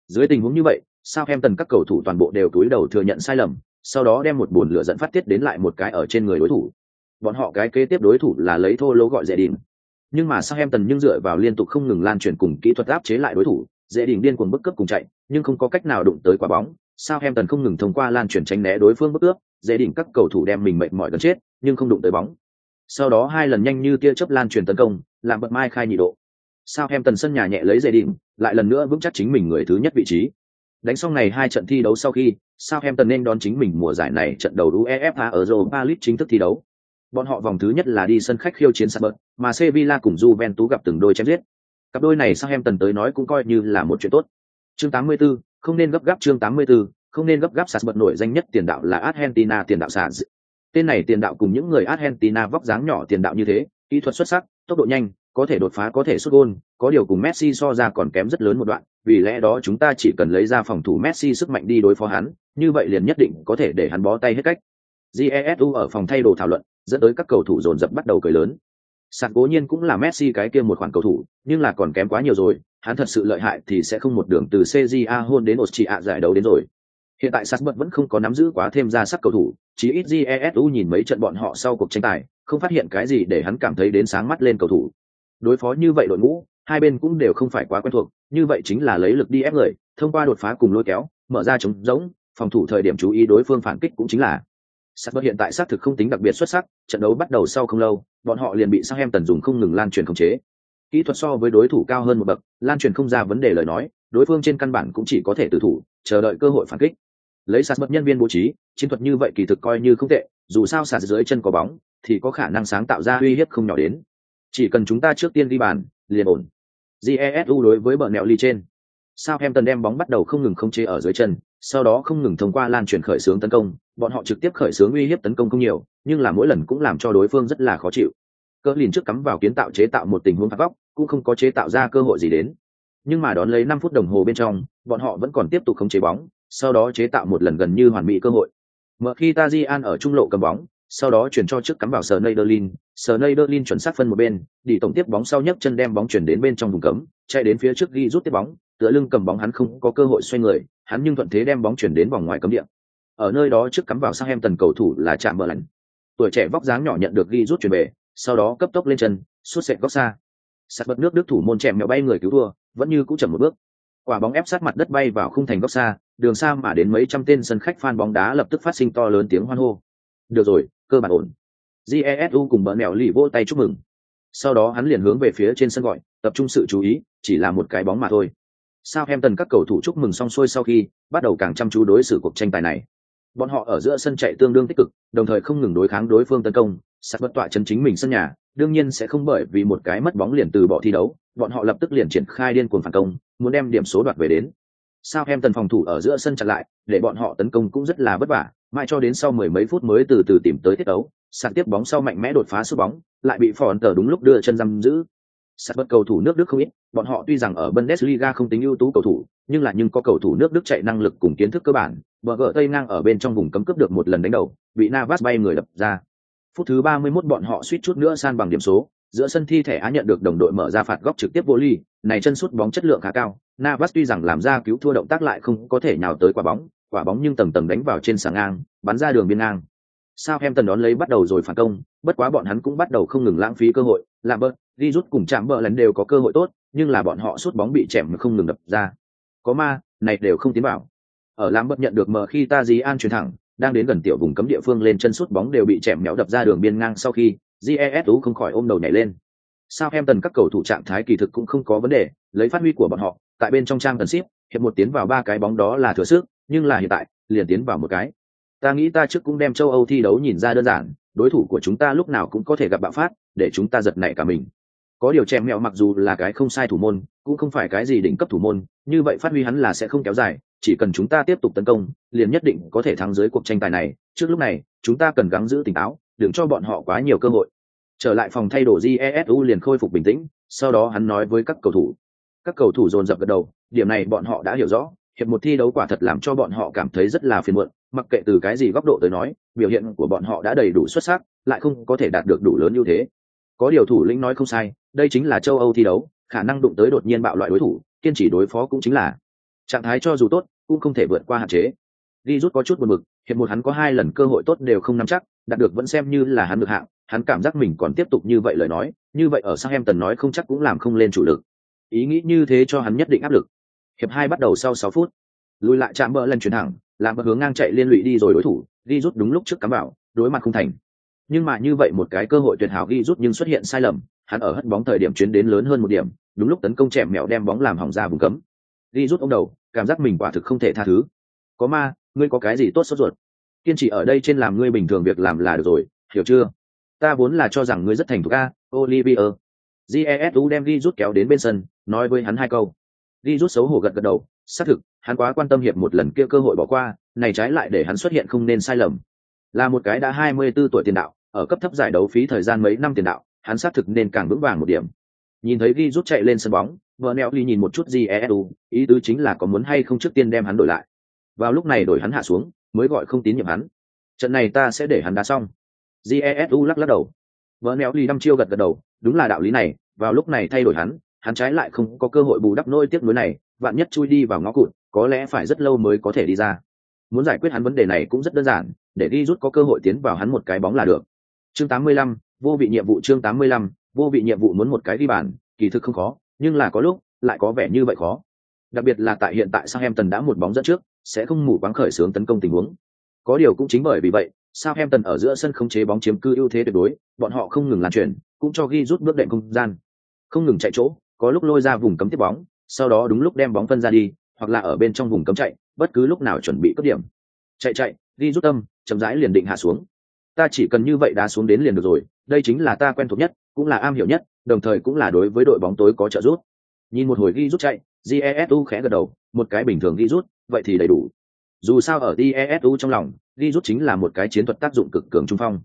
Dưới tình huống như vậy sao em tần các cầu thủ toàn bộ đều túi đầu thừa nhận sai lầm, sau đó đem một bồn lửa dẫn phát tiết đến lại một cái ở trên người đối thủ. Bọn họ cái kế tiếp đối thủ là lấy thô lỗ gọi dễ đình nhưng mà sao em tần nhưng dựa vào liên tục không ngừng lan truyền cùng kỹ thuật áp chế lại đối thủ dễ đình điên cuồng bức cấp cùng chạy, nhưng không có cách nào đụng tới quả bóng. Sao em tần không ngừng thông qua lan truyền tránh né đối phương bức ước dễ đình các cầu thủ đem mình mệnh mỏi gần chết, nhưng không đụng tới bóng sau đó hai lần nhanh như tia chớp lan truyền tấn công làm bật mai khai nhị độ sao em tần sân nhà nhẹ lấy dây đình lại lần nữa vững chắc chính mình người thứ nhất vị trí Đánh xong này hai trận thi đấu sau khi, sao em tần nên đón chính mình mùa giải này trận đầu UEFA ở Europa League chính thức thi đấu. Bọn họ vòng thứ nhất là đi sân khách khiêu chiến Spurs, mà Sevilla cùng Juventus gặp từng đôi chém giết. Cặp đôi này sao em tần tới nói cũng coi như là một chuyện tốt. Chương 84, không nên gấp gáp chương 84, không nên gấp gáp Spurs nổi danh nhất tiền đạo là Argentina tiền đạo sạt Tên này tiền đạo cùng những người Argentina vóc dáng nhỏ tiền đạo như thế, kỹ thuật xuất sắc, tốc độ nhanh, có thể đột phá có thể sút gôn, có điều cùng Messi so ra còn kém rất lớn một đoạn, vì lẽ đó chúng ta chỉ cần lấy ra phòng thủ Messi sức mạnh đi đối phó hắn, như vậy liền nhất định có thể để hắn bó tay hết cách. Jesu ở phòng thay đồ thảo luận, dẫn tới các cầu thủ dồn dập bắt đầu cười lớn. Sạc cố nhiên cũng là Messi cái kia một khoản cầu thủ, nhưng là còn kém quá nhiều rồi, hắn thật sự lợi hại thì sẽ không một đường từ CJA hôn đến Austria giải đấu đến rồi. Hiện tại Sạc vẫn không có nắm giữ quá thêm ra sắc cầu thủ, chỉ ít Jesu nhìn mấy trận bọn họ sau cuộc tranh tài, không phát hiện cái gì để hắn cảm thấy đến sáng mắt lên cầu thủ. Đối phó như vậy đội ngũ, hai bên cũng đều không phải quá quen thuộc như vậy chính là lấy lực đi ép người thông qua đột phá cùng lôi kéo mở ra chống rỗng, phòng thủ thời điểm chú ý đối phương phản kích cũng chính là. Sắc hiện tại xác thực không tính đặc biệt xuất sắc trận đấu bắt đầu sau không lâu bọn họ liền bị sang tần dùng không ngừng lan truyền khống chế. Kỹ thuật so với đối thủ cao hơn một bậc lan truyền không ra vấn đề lời nói đối phương trên căn bản cũng chỉ có thể tự thủ chờ đợi cơ hội phản kích lấy sạt mất nhân viên bố trí, chiến thuật như vậy kỳ thực coi như không tệ, dù sao sạt dưới chân có bóng, thì có khả năng sáng tạo ra uy hiếp không nhỏ đến. Chỉ cần chúng ta trước tiên đi bàn, liền ổn. Jesu đối với bờ nẹo ly trên. Sao em tần đem bóng bắt đầu không ngừng không chế ở dưới chân, sau đó không ngừng thông qua lan truyền khởi xướng tấn công, bọn họ trực tiếp khởi xướng uy hiếp tấn công không nhiều, nhưng là mỗi lần cũng làm cho đối phương rất là khó chịu. Cỡ lìn trước cắm vào kiến tạo chế tạo một tình huống phạt góc, cũng không có chế tạo ra cơ hội gì đến. Nhưng mà đón lấy năm phút đồng hồ bên trong, bọn họ vẫn còn tiếp tục không chế bóng sau đó chế tạo một lần gần như hoàn mỹ cơ hội mở khi tajian ở trung lộ cầm bóng sau đó chuyển cho trước cắm vào Sneijderlin, Sneijderlin chuẩn xác phân một bên, đi tổng tiếp bóng sau nhấc chân đem bóng chuyển đến bên trong vùng cấm, chạy đến phía trước ghi rút tiếp bóng, tựa lưng cầm bóng hắn không có cơ hội xoay người, hắn nhưng thuận thế đem bóng chuyển đến vòng ngoài cấm địa. Ở nơi đó trước cắm vào sang em tần cầu thủ là chạm bờ lạnh. Tuổi trẻ vóc dáng nhỏ nhận được ghi rút chuyển về, sau đó cấp tốc lên chân, sút sệt góc xa. Sạt bật nước đức thủ môn chèm mèo bay người cứu thua, vẫn như cũ chậm một bước. Quả bóng ép sát mặt đất bay vào khung thành góc xa, đường xa mà đến mấy trăm tên sân khách fan bóng đá lập tức phát sinh to lớn tiếng hoan hô. Được rồi, cơ bản ổn. Jesu cùng bỡ mèo lì vỗ tay chúc mừng. Sau đó hắn liền hướng về phía trên sân gọi, tập trung sự chú ý, chỉ là một cái bóng mà thôi. Sao em tần các cầu thủ chúc mừng xong xuôi sau khi bắt đầu càng chăm chú đối xử cuộc tranh tài này. Bọn họ ở giữa sân chạy tương đương tích cực, đồng thời không ngừng đối kháng đối phương tấn công, sát bất tọa chân chính mình sân nhà, đương nhiên sẽ không bởi vì một cái mất bóng liền từ bỏ thi đấu, bọn họ lập tức liền triển khai điên cuồng phản công, muốn đem điểm số đoạt về đến. Sao em tần phòng thủ ở giữa sân chặn lại, để bọn họ tấn công cũng rất là vất vả, mãi cho đến sau mười mấy phút mới từ từ tìm tới tiết đấu, sạc tiếp bóng sau mạnh mẽ đột phá sút bóng, lại bị phòn tờ đúng lúc đưa chân giam giữ. Sạt bất cầu thủ nước Đức không ít, bọn họ tuy rằng ở Bundesliga không tính ưu tú cầu thủ, nhưng là nhưng có cầu thủ nước Đức chạy năng lực cùng kiến thức cơ bản, bờ gỡ tây ngang ở bên trong vùng cấm cướp được một lần đánh đầu, bị Navas bay người đập ra. Phút thứ 31 bọn họ suýt chút nữa san bằng điểm số, giữa sân thi thể á nhận được đồng đội mở ra phạt góc trực tiếp vô ly, này chân sút bóng chất lượng khá cao, Navas tuy rằng làm ra cứu thua động tác lại không có thể nhào tới quả bóng, quả bóng nhưng tầng tầng đánh vào trên sàng ngang, bắn ra đường biên ngang. Sao tần đón lấy bắt đầu rồi phản công, bất quá bọn hắn cũng bắt đầu không ngừng lãng phí cơ hội, làm bớt, đi rút cùng chạm bờ lần đều có cơ hội tốt, nhưng là bọn họ sút bóng bị chèm mà không ngừng đập ra. Có ma, này đều không tiến vào. Ở làm bớt nhận được mở khi ta gì an chuyển thẳng, đang đến gần tiểu vùng cấm địa phương lên chân sút bóng đều bị chèm méo đập ra đường biên ngang sau khi, jesu không khỏi ôm đầu nhảy lên. Sao em tần các cầu thủ trạng thái kỳ thực cũng không có vấn đề, lấy phát huy của bọn họ, tại bên trong trang tần ship, hiệp một tiến vào ba cái bóng đó là thừa sức, nhưng là hiện tại, liền tiến vào một cái. Ta nghĩ ta trước cũng đem châu Âu thi đấu nhìn ra đơn giản, đối thủ của chúng ta lúc nào cũng có thể gặp bạo phát, để chúng ta giật nảy cả mình. Có điều chèm mẹo mặc dù là cái không sai thủ môn, cũng không phải cái gì đỉnh cấp thủ môn, như vậy phát huy hắn là sẽ không kéo dài, chỉ cần chúng ta tiếp tục tấn công, liền nhất định có thể thắng dưới cuộc tranh tài này. Trước lúc này, chúng ta cần gắng giữ tỉnh táo, đừng cho bọn họ quá nhiều cơ hội. Trở lại phòng thay đồ Jesu liền khôi phục bình tĩnh, sau đó hắn nói với các cầu thủ. Các cầu thủ dồn dập gật đầu, điểm này bọn họ đã hiểu rõ, hiệp một thi đấu quả thật làm cho bọn họ cảm thấy rất là phiền muộn, mặc kệ từ cái gì góc độ tới nói, biểu hiện của bọn họ đã đầy đủ xuất sắc, lại không có thể đạt được đủ lớn ưu thế. Có điều thủ lĩnh nói không sai, đây chính là châu Âu thi đấu, khả năng đụng tới đột nhiên bạo loại đối thủ, kiên trì đối phó cũng chính là trạng thái cho dù tốt, cũng không thể vượt qua hạn chế. Đi rút có chút buồn bực, hiệp một hắn có hai lần cơ hội tốt đều không nắm chắc, đạt được vẫn xem như là hắn được hạng, hắn cảm giác mình còn tiếp tục như vậy lời nói, như vậy ở sang em tần nói không chắc cũng làm không lên chủ lực. Ý nghĩ như thế cho hắn nhất định áp lực. Hiệp hai bắt đầu sau sáu phút, lùi lại chạm bờ lần chuyển thẳng, làm bờ hướng ngang chạy liên lụy đi rồi đối thủ, đi rút đúng lúc trước cắm bảo, đối mặt không thành. Nhưng mà như vậy một cái cơ hội tuyệt hảo ghi rút nhưng xuất hiện sai lầm, hắn ở hất bóng thời điểm chuyến đến lớn hơn một điểm, đúng lúc tấn công chèm mèo đem bóng làm hỏng ra vùng cấm. Ghi rút ông đầu, cảm giác mình quả thực không thể tha thứ. Có ma, ngươi có cái gì tốt sốt ruột? Kiên trì ở đây trên làm ngươi bình thường việc làm là được rồi, hiểu chưa? Ta vốn là cho rằng ngươi rất thành thục a, Olivier. Jesu đem ghi rút kéo đến bên sân, nói với hắn hai câu. Ghi rút xấu hổ gật gật đầu, xác thực, hắn quá quan tâm hiệp một lần kia cơ hội bỏ qua, này trái lại để hắn xuất hiện không nên sai lầm. Là một cái đã 24 tuổi tiền đạo, ở cấp thấp giải đấu phí thời gian mấy năm tiền đạo, hắn xác thực nên càng vững vàng một điểm. Nhìn thấy ghi rút chạy lên sân bóng, vợ nẹo ly nhìn một chút Jesu, ý tứ chính là có muốn hay không trước tiên đem hắn đổi lại. Vào lúc này đổi hắn hạ xuống, mới gọi không tín nhiệm hắn. Trận này ta sẽ để hắn đá xong. Jesu lắc lắc đầu. Vợ neo ly đăm chiêu gật gật đầu, đúng là đạo lý này, vào lúc này thay đổi hắn, hắn trái lại không có cơ hội bù đắp nỗi tiếc nuối này, vạn nhất chui đi vào ngõ cụt, có lẽ phải rất lâu mới có thể đi ra. Muốn giải quyết hắn vấn đề này cũng rất đơn giản, để đi rút có cơ hội tiến vào hắn một cái bóng là được. Chương 85, vô vị nhiệm vụ chương 85, vô vị nhiệm vụ muốn một cái đi bàn, kỳ thực không khó, nhưng là có lúc lại có vẻ như vậy khó. Đặc biệt là tại hiện tại Southampton đã một bóng dẫn trước, sẽ không mù quáng khởi sướng tấn công tình huống. Có điều cũng chính bởi vì vậy, Southampton ở giữa sân không chế bóng chiếm cư ưu thế tuyệt đối, bọn họ không ngừng lan truyền, cũng cho ghi rút bước đệm không gian. Không ngừng chạy chỗ, có lúc lôi ra vùng cấm tiếp bóng, sau đó đúng lúc đem bóng phân ra đi, hoặc là ở bên trong vùng cấm chạy, bất cứ lúc nào chuẩn bị cướp điểm. Chạy chạy, đi rút tâm, chậm rãi liền định hạ xuống. Ta chỉ cần như vậy đá xuống đến liền được rồi, đây chính là ta quen thuộc nhất, cũng là am hiểu nhất, đồng thời cũng là đối với đội bóng tối có trợ giúp. Nhìn một hồi ghi rút chạy, Jesu khẽ gật đầu, một cái bình thường ghi rút, vậy thì đầy đủ. Dù sao ở Jesu trong lòng, ghi rút chính là một cái chiến thuật tác dụng cực cường trung phong.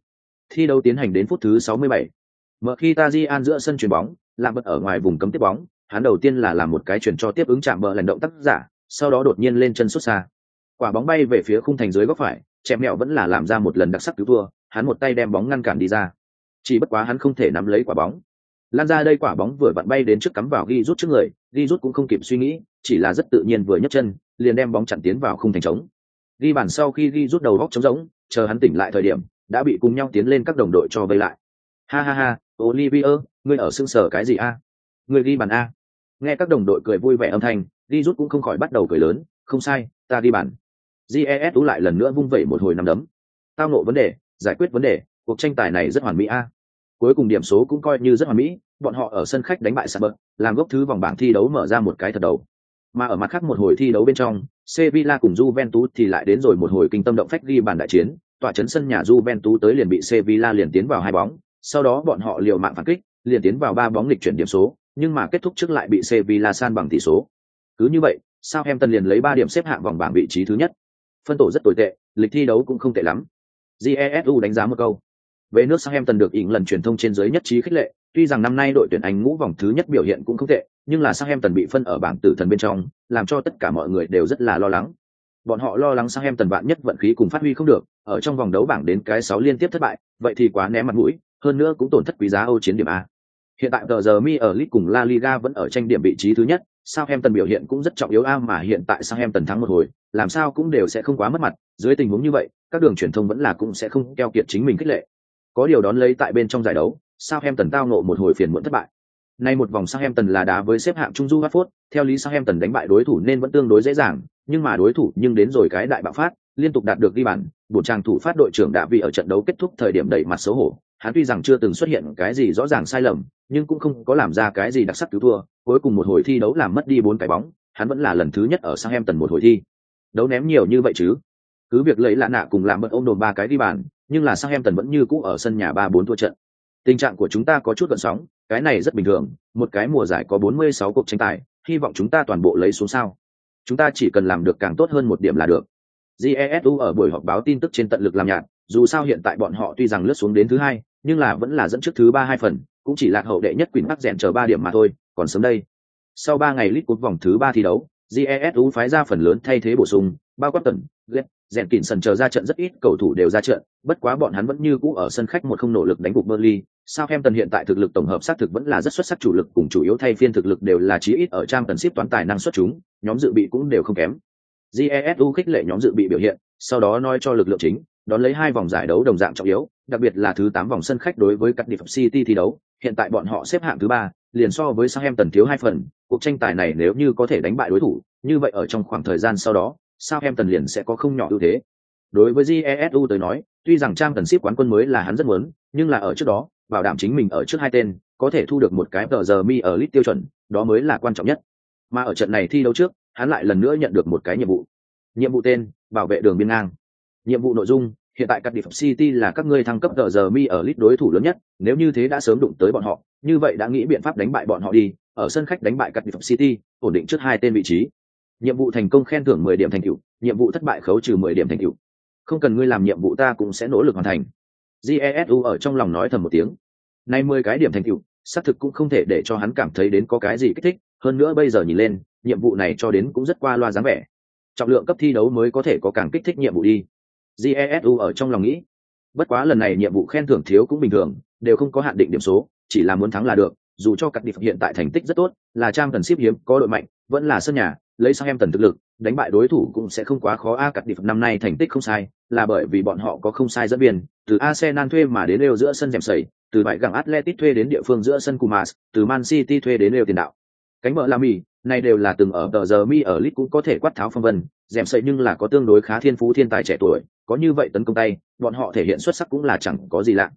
Thi đấu tiến hành đến phút thứ 67. Mở khi Tajian giữa sân chuyền bóng, làm bật ở ngoài vùng cấm tiếp bóng, hắn đầu tiên là làm một cái chuyển cho tiếp ứng chạm bờ lần động tác giả, sau đó đột nhiên lên chân xuất xa. Quả bóng bay về phía khung thành dưới góc phải, chém mẹo vẫn là làm ra một lần đặc sắc cứu thua, hắn một tay đem bóng ngăn cản đi ra chỉ bất quá hắn không thể nắm lấy quả bóng lan ra đây quả bóng vừa vặn bay đến trước cắm vào ghi rút trước người ghi rút cũng không kịp suy nghĩ chỉ là rất tự nhiên vừa nhấc chân liền đem bóng chặn tiến vào khung thành trống. Ghi bàn sau khi ghi rút đầu góc trống rỗng chờ hắn tỉnh lại thời điểm đã bị cùng nhau tiến lên các đồng đội cho vây lại. Ha ha ha olivier ngươi ở xương sở cái gì a? Ngươi ghi bàn a? Nghe các đồng đội cười vui vẻ âm thanh ghi rút cũng không khỏi bắt đầu cười lớn không sai ta ghi bàn. Jes lại lần nữa vung vẩy một hồi nằm đấm. Tao nộ vấn đề giải quyết vấn đề cuộc tranh tài này rất hoàn mỹ a. Cuối cùng điểm số cũng coi như rất hoàn mỹ bọn họ ở sân khách đánh bại Saber, làm gốc thứ vòng bảng thi đấu mở ra một cái thật đầu. Mà ở mặt khác một hồi thi đấu bên trong, Sevilla cùng Juventus thì lại đến rồi một hồi kinh tâm động phách ghi bàn đại chiến, tỏa chấn sân nhà Juventus tới liền bị Sevilla liền tiến vào hai bóng, sau đó bọn họ liều mạng phản kích, liền tiến vào ba bóng lịch chuyển điểm số, nhưng mà kết thúc trước lại bị Sevilla san bằng tỷ số. Cứ như vậy, Southampton liền lấy ba điểm xếp hạng vòng bảng vị trí thứ nhất. Phân tổ rất tồi tệ, lịch thi đấu cũng không tệ lắm. Jesu đánh giá một câu. Về nước Southampton được ỉn lần truyền thông trên dưới nhất trí khích lệ, tuy rằng năm nay đội tuyển Anh ngũ vòng thứ nhất biểu hiện cũng không tệ, nhưng là sang em tần bị phân ở bảng tử thần bên trong, làm cho tất cả mọi người đều rất là lo lắng. Bọn họ lo lắng sang em tần bạn nhất vận khí cùng phát huy không được, ở trong vòng đấu bảng đến cái sáu liên tiếp thất bại, vậy thì quá ném mặt mũi, hơn nữa cũng tổn thất quý giá Âu chiến điểm A. Hiện tại tờ giờ mi ở League cùng La Liga vẫn ở tranh điểm vị trí thứ nhất, sao em tần biểu hiện cũng rất trọng yếu a mà hiện tại sao em tần thắng một hồi, làm sao cũng đều sẽ không quá mất mặt, dưới tình huống như vậy, các đường truyền thông vẫn là cũng sẽ không keo kiệt chính mình khích lệ. Có điều đón lấy tại bên trong giải đấu, sao em tần tao nộ một hồi phiền muộn thất bại. Nay một vòng Southampton là đá với xếp hạng trung du Watford, theo lý Southampton đánh bại đối thủ nên vẫn tương đối dễ dàng, nhưng mà đối thủ nhưng đến rồi cái đại bạo phát, liên tục đạt được ghi bàn, bổ trang thủ phát đội trưởng đã vì ở trận đấu kết thúc thời điểm đẩy mặt xấu hổ, hắn tuy rằng chưa từng xuất hiện cái gì rõ ràng sai lầm, nhưng cũng không có làm ra cái gì đặc sắc cứu thua, cuối cùng một hồi thi đấu làm mất đi bốn cái bóng, hắn vẫn là lần thứ nhất ở Southampton một hồi thi. Đấu ném nhiều như vậy chứ? Cứ việc lấy lạ nạ cùng làm bật ôm đồn ba cái đi bàn, nhưng là Southampton vẫn như cũ ở sân nhà ba bốn thua trận. Tình trạng của chúng ta có chút gợn sóng, cái này rất bình thường, một cái mùa giải có 46 cuộc tranh tài, hy vọng chúng ta toàn bộ lấy xuống sao. Chúng ta chỉ cần làm được càng tốt hơn một điểm là được. Jesu ở buổi họp báo tin tức trên tận lực làm nhạt, dù sao hiện tại bọn họ tuy rằng lướt xuống đến thứ hai, nhưng là vẫn là dẫn trước thứ ba hai phần, cũng chỉ lạc hậu đệ nhất quyền Bắc rèn chờ ba điểm mà thôi, còn sớm đây. Sau ba ngày lít cuộc vòng thứ ba thi đấu, Jesu phái ra phần lớn thay thế bổ sung, bao quát tần, rèn kỉnh sần chờ ra trận rất ít cầu thủ đều ra trận, bất quá bọn hắn vẫn như cũ ở sân khách một không nỗ lực đánh gục Burnley. Southampton hiện tại thực lực tổng hợp xác thực vẫn là rất xuất sắc chủ lực cùng chủ yếu thay phiên thực lực đều là chí ít ở trang tần ship toán tài năng xuất chúng, nhóm dự bị cũng đều không kém. Jesu khích lệ nhóm dự bị biểu hiện, sau đó nói cho lực lượng chính, đón lấy hai vòng giải đấu đồng dạng trọng yếu, đặc biệt là thứ tám vòng sân khách đối với các Cardiff City thi đấu, hiện tại bọn họ xếp hạng thứ ba, liền so với Southampton thiếu hai phần, cuộc tranh tài này nếu như có thể đánh bại đối thủ, như vậy ở trong khoảng thời gian sau đó, sao em tần liền sẽ có không nhỏ ưu thế. Đối với Jesu tới nói, tuy rằng trang tần ship quán quân mới là hắn rất muốn, nhưng là ở trước đó, bảo đảm chính mình ở trước hai tên, có thể thu được một cái tờ giờ mi ở lit tiêu chuẩn, đó mới là quan trọng nhất. Mà ở trận này thi đấu trước, hắn lại lần nữa nhận được một cái nhiệm vụ. Nhiệm vụ tên: bảo vệ đường biên ngang. Nhiệm vụ nội dung: hiện tại Cardiff City là các ngươi thăng cấp tờ giờ mi ở lit đối thủ lớn nhất, nếu như thế đã sớm đụng tới bọn họ, như vậy đã nghĩ biện pháp đánh bại bọn họ đi, ở sân khách đánh bại Cardiff City, ổn định trước hai tên vị trí. Nhiệm vụ thành công khen thưởng 10 điểm thành tựu, nhiệm vụ thất bại khấu trừ 10 điểm thành tựu. Không cần ngươi làm nhiệm vụ ta cũng sẽ nỗ lực hoàn thành. Jesu ở trong lòng nói thầm một tiếng. Nay 10 cái điểm thành tựu, xác thực cũng không thể để cho hắn cảm thấy đến có cái gì kích thích, hơn nữa bây giờ nhìn lên, nhiệm vụ này cho đến cũng rất qua loa dáng vẻ. Trọng lượng cấp thi đấu mới có thể có càng kích thích nhiệm vụ đi jesu ở trong lòng nghĩ bất quá lần này nhiệm vụ khen thưởng thiếu cũng bình thường đều không có hạn định điểm số chỉ là muốn thắng là được dù cho các điệp hiện tại thành tích rất tốt là trang cần ship hiếm có đội mạnh vẫn là sân nhà lấy sang em tần thực lực, đánh bại đối thủ cũng sẽ không quá khó. A cắt điệp năm nay thành tích không sai, là bởi vì bọn họ có không sai dẫn viên từ arsenal thuê mà đến đều giữa sân dèm sẩy từ bãi gẳng atletic thuê đến địa phương giữa sân kumas từ man city thuê đến đều tiền đạo. Cánh mở la mì, này đều là từng ở tờ giờ mi ở lit cũng có thể quát tháo phong vân. Dèm sẩy nhưng là có tương đối khá thiên phú thiên tài trẻ tuổi, có như vậy tấn công tay, bọn họ thể hiện xuất sắc cũng là chẳng có gì lạ.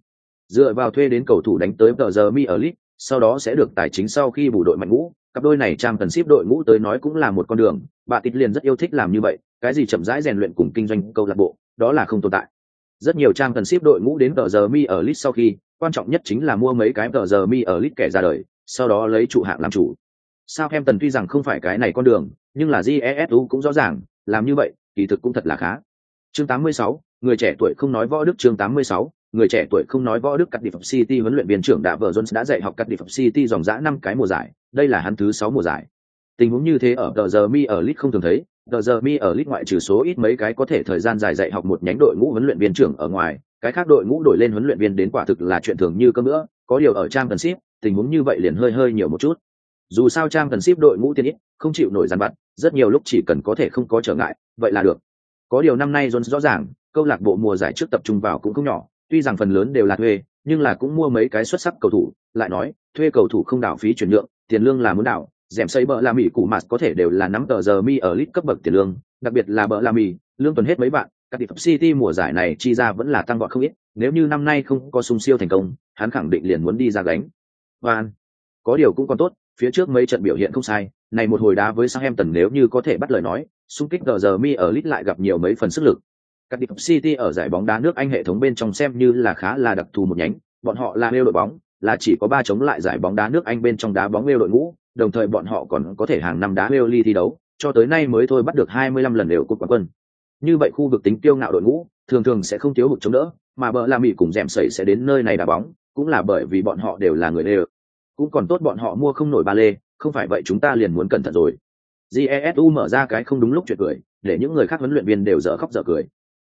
Dựa vào thuê đến cầu thủ đánh tới tờ giờ mi ở lit sau đó sẽ được tài chính sau khi bù đội mạnh ngũ cặp đôi này trang cần ship đội ngũ tới nói cũng là một con đường bà tít liền rất yêu thích làm như vậy cái gì chậm rãi rèn luyện cùng kinh doanh câu lạc bộ đó là không tồn tại. Rất nhiều trang cần ship đội ngũ đến tờ giờ mi ở lit sau khi quan trọng nhất chính là mua mấy cái tờ giờ mi ở lit kẻ ra đời sau đó lấy chủ hạng làm chủ. Sao em tần tuy rằng không phải cái này con đường nhưng là jesu cũng rõ ràng làm như vậy kỳ thực cũng thật là khá. Chương 86, người trẻ tuổi không nói võ đức chương 86, người trẻ tuổi không nói võ đức cắt đi phẩm city huấn luyện viên trưởng đã vợ jones đã dạy học cắt đi phẩm city dòng dã năm cái mùa giải. Đây là hắn thứ sáu mùa giải. Tình huống như thế ở tờ giờ mi ở lit không thường thấy. Tờ giờ mi ở lit ngoại trừ số ít mấy cái có thể thời gian dài dạy học một nhánh đội ngũ huấn luyện viên trưởng ở ngoài, cái khác đội ngũ đổi lên huấn luyện viên đến quả thực là chuyện thường như cơm nữa có điều ở trang cần ship tình huống như vậy liền hơi hơi nhiều một chút. Dù sao trang cần ship đội ngũ tiên ít, không chịu nổi gian vặt, rất nhiều lúc chỉ cần có thể không có trở ngại, vậy là được. Có điều năm nay Jones rõ ràng, câu lạc bộ mùa giải trước tập trung vào cũng không nhỏ tuy rằng phần lớn đều là thuê, nhưng là cũng mua mấy cái xuất sắc cầu thủ, lại nói, thuê cầu thủ không đảo phí chuyển nhượng, tiền lương là muốn đảo dẻm xây bờ la mỹ cụ mặt có thể đều là nắm tờ giờ mi ở lit cấp bậc tiền lương, đặc biệt là bờ la mỹ lương tuần hết mấy bạn các địa city mùa giải này chi ra vẫn là tăng gọn không ít, nếu như năm nay không có sung siêu thành công, hắn khẳng định liền muốn đi ra gánh. Và có điều cũng còn tốt, phía trước mấy trận biểu hiện không sai, này một hồi đá với sang em tần nếu như có thể bắt lời nói, xung kích giờ mi ở lit lại gặp nhiều mấy phần sức lực các điệp City ở giải bóng đá nước Anh hệ thống bên trong xem như là khá là đặc thù một nhánh, bọn họ là nêu đội bóng, là chỉ có ba chống lại giải bóng đá nước Anh bên trong đá bóng nêu đội ngũ, đồng thời bọn họ còn có thể hàng năm đá nêu ly thi đấu, cho tới nay mới thôi bắt được 25 lần đều cúp quán quân. Như vậy khu vực tính tiêu ngạo đội ngũ, thường thường sẽ không thiếu hụt chống đỡ, mà bờ La Mỹ cùng dẻm sẩy sẽ đến nơi này đá bóng, cũng là bởi vì bọn họ đều là người đều. Cũng còn tốt bọn họ mua không nổi ba lê, không phải vậy chúng ta liền muốn cẩn thận rồi. Jesu mở ra cái không đúng lúc chuyện cười, để những người khác huấn luyện viên đều dở khóc dở cười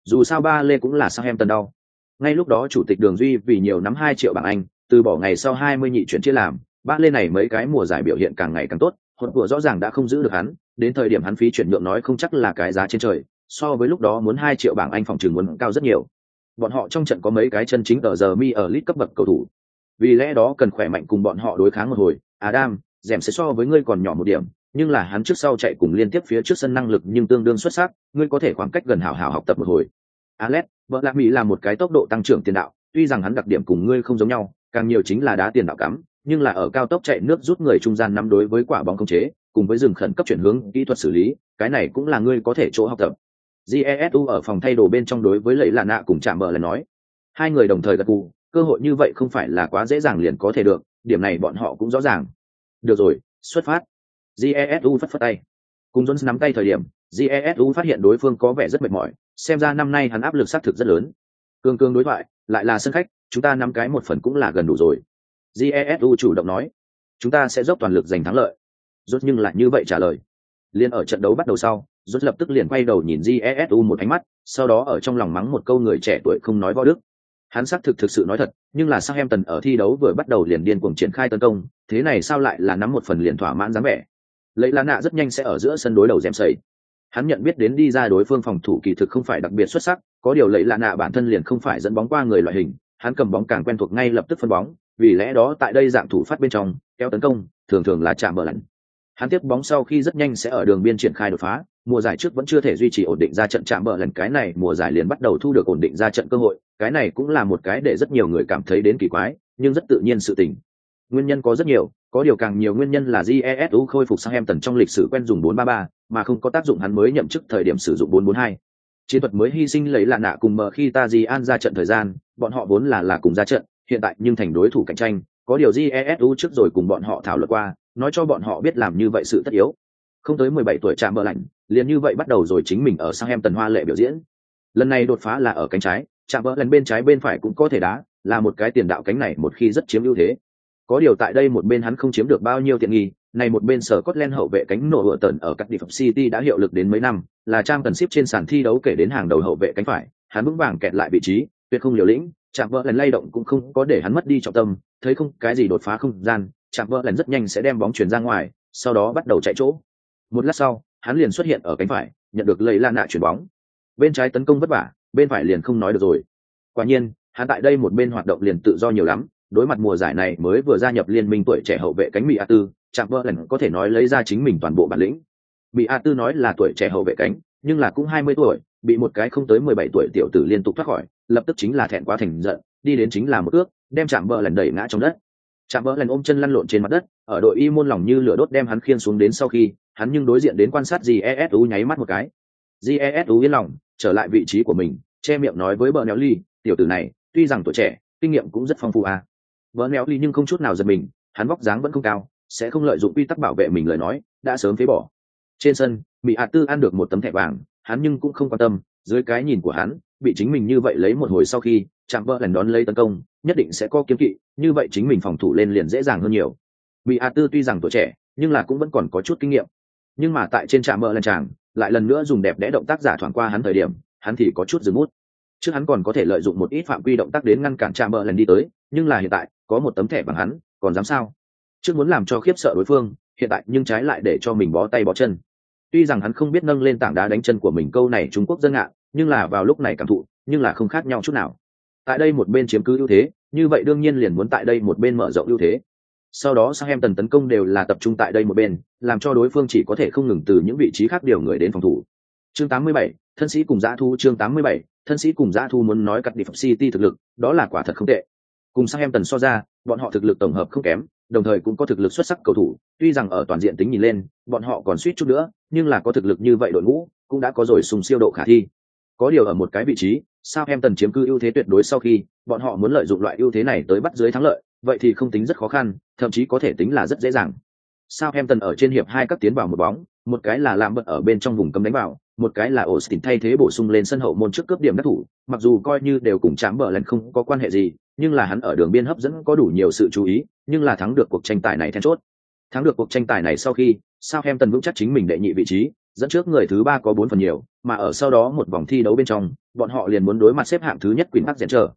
dù sao ba lê cũng là sang em tần đau. Ngay lúc đó chủ tịch đường duy vì nhiều nắm hai triệu bảng anh, từ bỏ ngày sau hai mươi nhị chuyển chia làm, ba lê này mấy cái mùa giải biểu hiện càng ngày càng tốt hột của rõ ràng đã không giữ được hắn, đến thời điểm hắn phí chuyển nhượng nói không chắc là cái giá trên trời, so với lúc đó muốn hai triệu bảng anh phòng trường muốn cao rất nhiều. Bọn họ trong trận có mấy cái chân chính ở giờ mi ở lit cấp bậc cầu thủ. Vì lẽ đó cần khỏe mạnh cùng bọn họ đối kháng một hồi, adam, dèm sẽ so với ngươi còn nhỏ một điểm nhưng là hắn trước sau chạy cùng liên tiếp phía trước sân năng lực nhưng tương đương xuất sắc, ngươi có thể khoảng cách gần hảo hảo học tập một hồi. Alex, vợ lạc Mỹ là một cái tốc độ tăng trưởng tiền đạo, tuy rằng hắn đặc điểm cùng ngươi không giống nhau, càng nhiều chính là đá tiền đạo cắm, nhưng là ở cao tốc chạy nước rút người trung gian nắm đối với quả bóng không chế, cùng với dừng khẩn cấp chuyển hướng, kỹ thuật xử lý, cái này cũng là ngươi có thể chỗ học tập. Jesu ở phòng thay đồ bên trong đối với lẫy lạ nạ cùng chạm bờ là nói. Hai người đồng thời gật gù, cơ hội như vậy không phải là quá dễ dàng liền có thể được, điểm này bọn họ cũng rõ ràng. Được rồi, xuất phát jesu phất phất tay. Cùng jones nắm tay thời điểm jesu phát hiện đối phương có vẻ rất mệt mỏi, xem ra năm nay hắn áp lực xác thực rất lớn. Cương cương đối thoại, lại là sân khách, chúng ta nắm cái một phần cũng là gần đủ rồi. Jesu chủ động nói, chúng ta sẽ dốc toàn lực giành thắng lợi. Rốt nhưng lại như vậy trả lời. Liên ở trận đấu bắt đầu sau, rốt lập tức liền quay đầu nhìn jesu một ánh mắt, sau đó ở trong lòng mắng một câu người trẻ tuổi không nói võ đức. Hắn xác thực thực sự nói thật, nhưng là sao em tần ở thi đấu vừa bắt đầu liền điên cuồng triển khai tấn công, thế này sao lại là nắm một phần liền thỏa mãn dáng vẻ? Lấy lá nạ rất nhanh sẽ ở giữa sân đối đầu dèm sầy. Hắn nhận biết đến đi ra đối phương phòng thủ kỳ thực không phải đặc biệt xuất sắc, có điều lấy lá nạ bản thân liền không phải dẫn bóng qua người loại hình, hắn cầm bóng càng quen thuộc ngay lập tức phân bóng, vì lẽ đó tại đây dạng thủ phát bên trong, kéo tấn công, thường thường là chạm bờ lạnh. Hắn tiếp bóng sau khi rất nhanh sẽ ở đường biên triển khai đột phá, mùa giải trước vẫn chưa thể duy trì ổn định ra trận chạm bờ lần cái này mùa giải liền bắt đầu thu được ổn định ra trận cơ hội, cái này cũng là một cái để rất nhiều người cảm thấy đến kỳ quái, nhưng rất tự nhiên sự tình. Nguyên nhân có rất nhiều có điều càng nhiều nguyên nhân là jesu khôi phục sang em tần trong lịch sử quen dùng 433, mà không có tác dụng hắn mới nhậm chức thời điểm sử dụng 442. chiến thuật mới hy sinh lấy lạ nạ cùng mờ khi ta di an ra trận thời gian bọn họ vốn là là cùng ra trận hiện tại nhưng thành đối thủ cạnh tranh. Có điều jesu trước rồi cùng bọn họ thảo luận qua nói cho bọn họ biết làm như vậy sự tất yếu. Không tới 17 tuổi chạm bờ lạnh liền như vậy bắt đầu rồi chính mình ở sang em tần hoa lệ biểu diễn. Lần này đột phá là ở cánh trái chạm bờ lần bên trái bên phải cũng có thể đá là một cái tiền đạo cánh này một khi rất chiếm ưu thế có điều tại đây một bên hắn không chiếm được bao nhiêu tiện nghi, này một bên sở Scotland hậu vệ cánh nổ vựa tần ở các địa phẩm City đã hiệu lực đến mấy năm, là trang tần ship trên sàn thi đấu kể đến hàng đầu hậu vệ cánh phải, hắn vững vàng kẹt lại vị trí, tuyệt không liều lĩnh, chạm vợ lần lay động cũng không có để hắn mất đi trọng tâm, thấy không cái gì đột phá không gian, chạm vợ lần rất nhanh sẽ đem bóng chuyển ra ngoài, sau đó bắt đầu chạy chỗ. Một lát sau, hắn liền xuất hiện ở cánh phải, nhận được lấy lan nạ chuyển bóng. Bên trái tấn công vất vả, bên phải liền không nói được rồi. Quả nhiên, hắn tại đây một bên hoạt động liền tự do nhiều lắm, đối mặt mùa giải này mới vừa gia nhập liên minh tuổi trẻ hậu vệ cánh mỹ a tư chạm Bơ lần có thể nói lấy ra chính mình toàn bộ bản lĩnh. Mỹ a tư nói là tuổi trẻ hậu vệ cánh, nhưng là cũng hai mươi tuổi, bị một cái không tới mười bảy tuổi tiểu tử liên tục thoát khỏi, lập tức chính là thẹn quá thành giận, đi đến chính là một ước, đem chạm Bơ lần đẩy ngã trong đất. Chạm Bơ lần ôm chân lăn lộn trên mặt đất, ở đội y môn lòng như lửa đốt đem hắn khiên xuống đến sau khi, hắn nhưng đối diện đến quan sát jesu nháy mắt một cái. Jesu yên lòng, trở lại vị trí của mình, che miệng nói với bờ néo ly tiểu tử này, tuy rằng tuổi trẻ, kinh nghiệm cũng rất phong phú à vỡ néo ly nhưng không chút nào giật mình, hắn vóc dáng vẫn không cao, sẽ không lợi dụng quy tắc bảo vệ mình lời nói, đã sớm phế bỏ. Trên sân bị hạ tư ăn được một tấm thẻ vàng, hắn nhưng cũng không quan tâm, dưới cái nhìn của hắn, bị chính mình như vậy lấy một hồi sau khi, chạm vỡ lần đón lấy tấn công, nhất định sẽ có kiếm kỵ, như vậy chính mình phòng thủ lên liền dễ dàng hơn nhiều. Bị hạ tư tuy rằng tuổi trẻ, nhưng là cũng vẫn còn có chút kinh nghiệm. Nhưng mà tại trên trạm vợ lần tràng lại lần nữa dùng đẹp đẽ động tác giả thoảng qua hắn thời điểm, hắn thì có chút dừng mút trước hắn còn có thể lợi dụng một ít phạm quy động tác đến ngăn cản cha bờ lần đi tới nhưng là hiện tại có một tấm thẻ bằng hắn còn dám sao? Trước muốn làm cho khiếp sợ đối phương hiện tại nhưng trái lại để cho mình bó tay bó chân. Tuy rằng hắn không biết nâng lên tảng đá đánh chân của mình câu này trung quốc dân ngạn nhưng là vào lúc này cảm thụ nhưng là không khác nhau chút nào. Tại đây một bên chiếm cứ ưu thế như vậy đương nhiên liền muốn tại đây một bên mở rộng ưu thế. Sau đó sang em tần tấn công đều là tập trung tại đây một bên làm cho đối phương chỉ có thể không ngừng từ những vị trí khác điều người đến phòng thủ. Chương 87, thân sĩ cùng giã thu chương 87, thân sĩ cùng giã thu muốn nói cắt đi phẩm city thực lực đó là quả thật không tệ. Cùng sang em tần so ra bọn họ thực lực tổng hợp không kém đồng thời cũng có thực lực xuất sắc cầu thủ. Tuy rằng ở toàn diện tính nhìn lên bọn họ còn suýt chút nữa nhưng là có thực lực như vậy đội ngũ cũng đã có rồi sùng siêu độ khả thi. Có điều ở một cái vị trí sao em tần chiếm cư ưu thế tuyệt đối sau khi bọn họ muốn lợi dụng loại ưu thế này tới bắt dưới thắng lợi vậy thì không tính rất khó khăn thậm chí có thể tính là rất dễ dàng sao em tần ở trên hiệp hai các tiến vào một bóng một cái là làm bật ở bên trong vùng cấm đánh vào một cái là Austin thay thế bổ sung lên sân hậu môn trước cướp điểm đắc thủ, mặc dù coi như đều cùng chạm bờ lần không có quan hệ gì, nhưng là hắn ở đường biên hấp dẫn có đủ nhiều sự chú ý, nhưng là thắng được cuộc tranh tài này then chốt. Thắng được cuộc tranh tài này sau khi, Southampton vững chắc chính mình đệ nhị vị trí, dẫn trước người thứ ba có bốn phần nhiều, mà ở sau đó một vòng thi đấu bên trong, bọn họ liền muốn đối mặt xếp hạng thứ nhất Queen Park Rangers.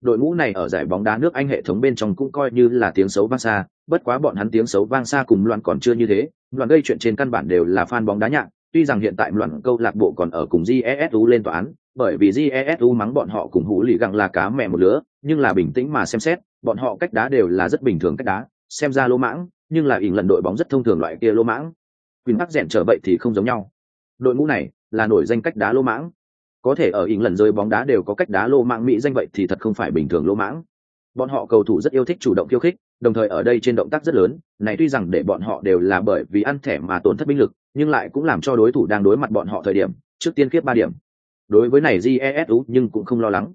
Đội ngũ này ở giải bóng đá nước Anh hệ thống bên trong cũng coi như là tiếng xấu vang xa, bất quá bọn hắn tiếng xấu vang xa cùng loạn còn chưa như thế, loạn gây chuyện trên căn bản đều là fan bóng đá nhạc, tuy rằng hiện tại loạn câu lạc bộ còn ở cùng jesu lên tòa án bởi vì jesu mắng bọn họ cùng hũ lì gặng là cá mẹ một lứa nhưng là bình tĩnh mà xem xét bọn họ cách đá đều là rất bình thường cách đá xem ra lỗ mãng nhưng là ỉn lần đội bóng rất thông thường loại kia lỗ mãng. Quyền tắc rèn trở vậy thì không giống nhau. Đội ngũ này là nổi danh cách đá lỗ mãng. Có thể ở ỉn lần rơi bóng đá đều có cách đá lỗ mãng mỹ danh vậy thì thật không phải bình thường lỗ mãng. Bọn họ cầu thủ rất yêu thích chủ động khiêu khích đồng thời ở đây trên động tác rất lớn, này tuy rằng để bọn họ đều là bởi vì ăn thẻ mà tổn thất binh lực, nhưng lại cũng làm cho đối thủ đang đối mặt bọn họ thời điểm, trước tiên khiếp ba điểm. Đối với này jesu nhưng cũng không lo lắng.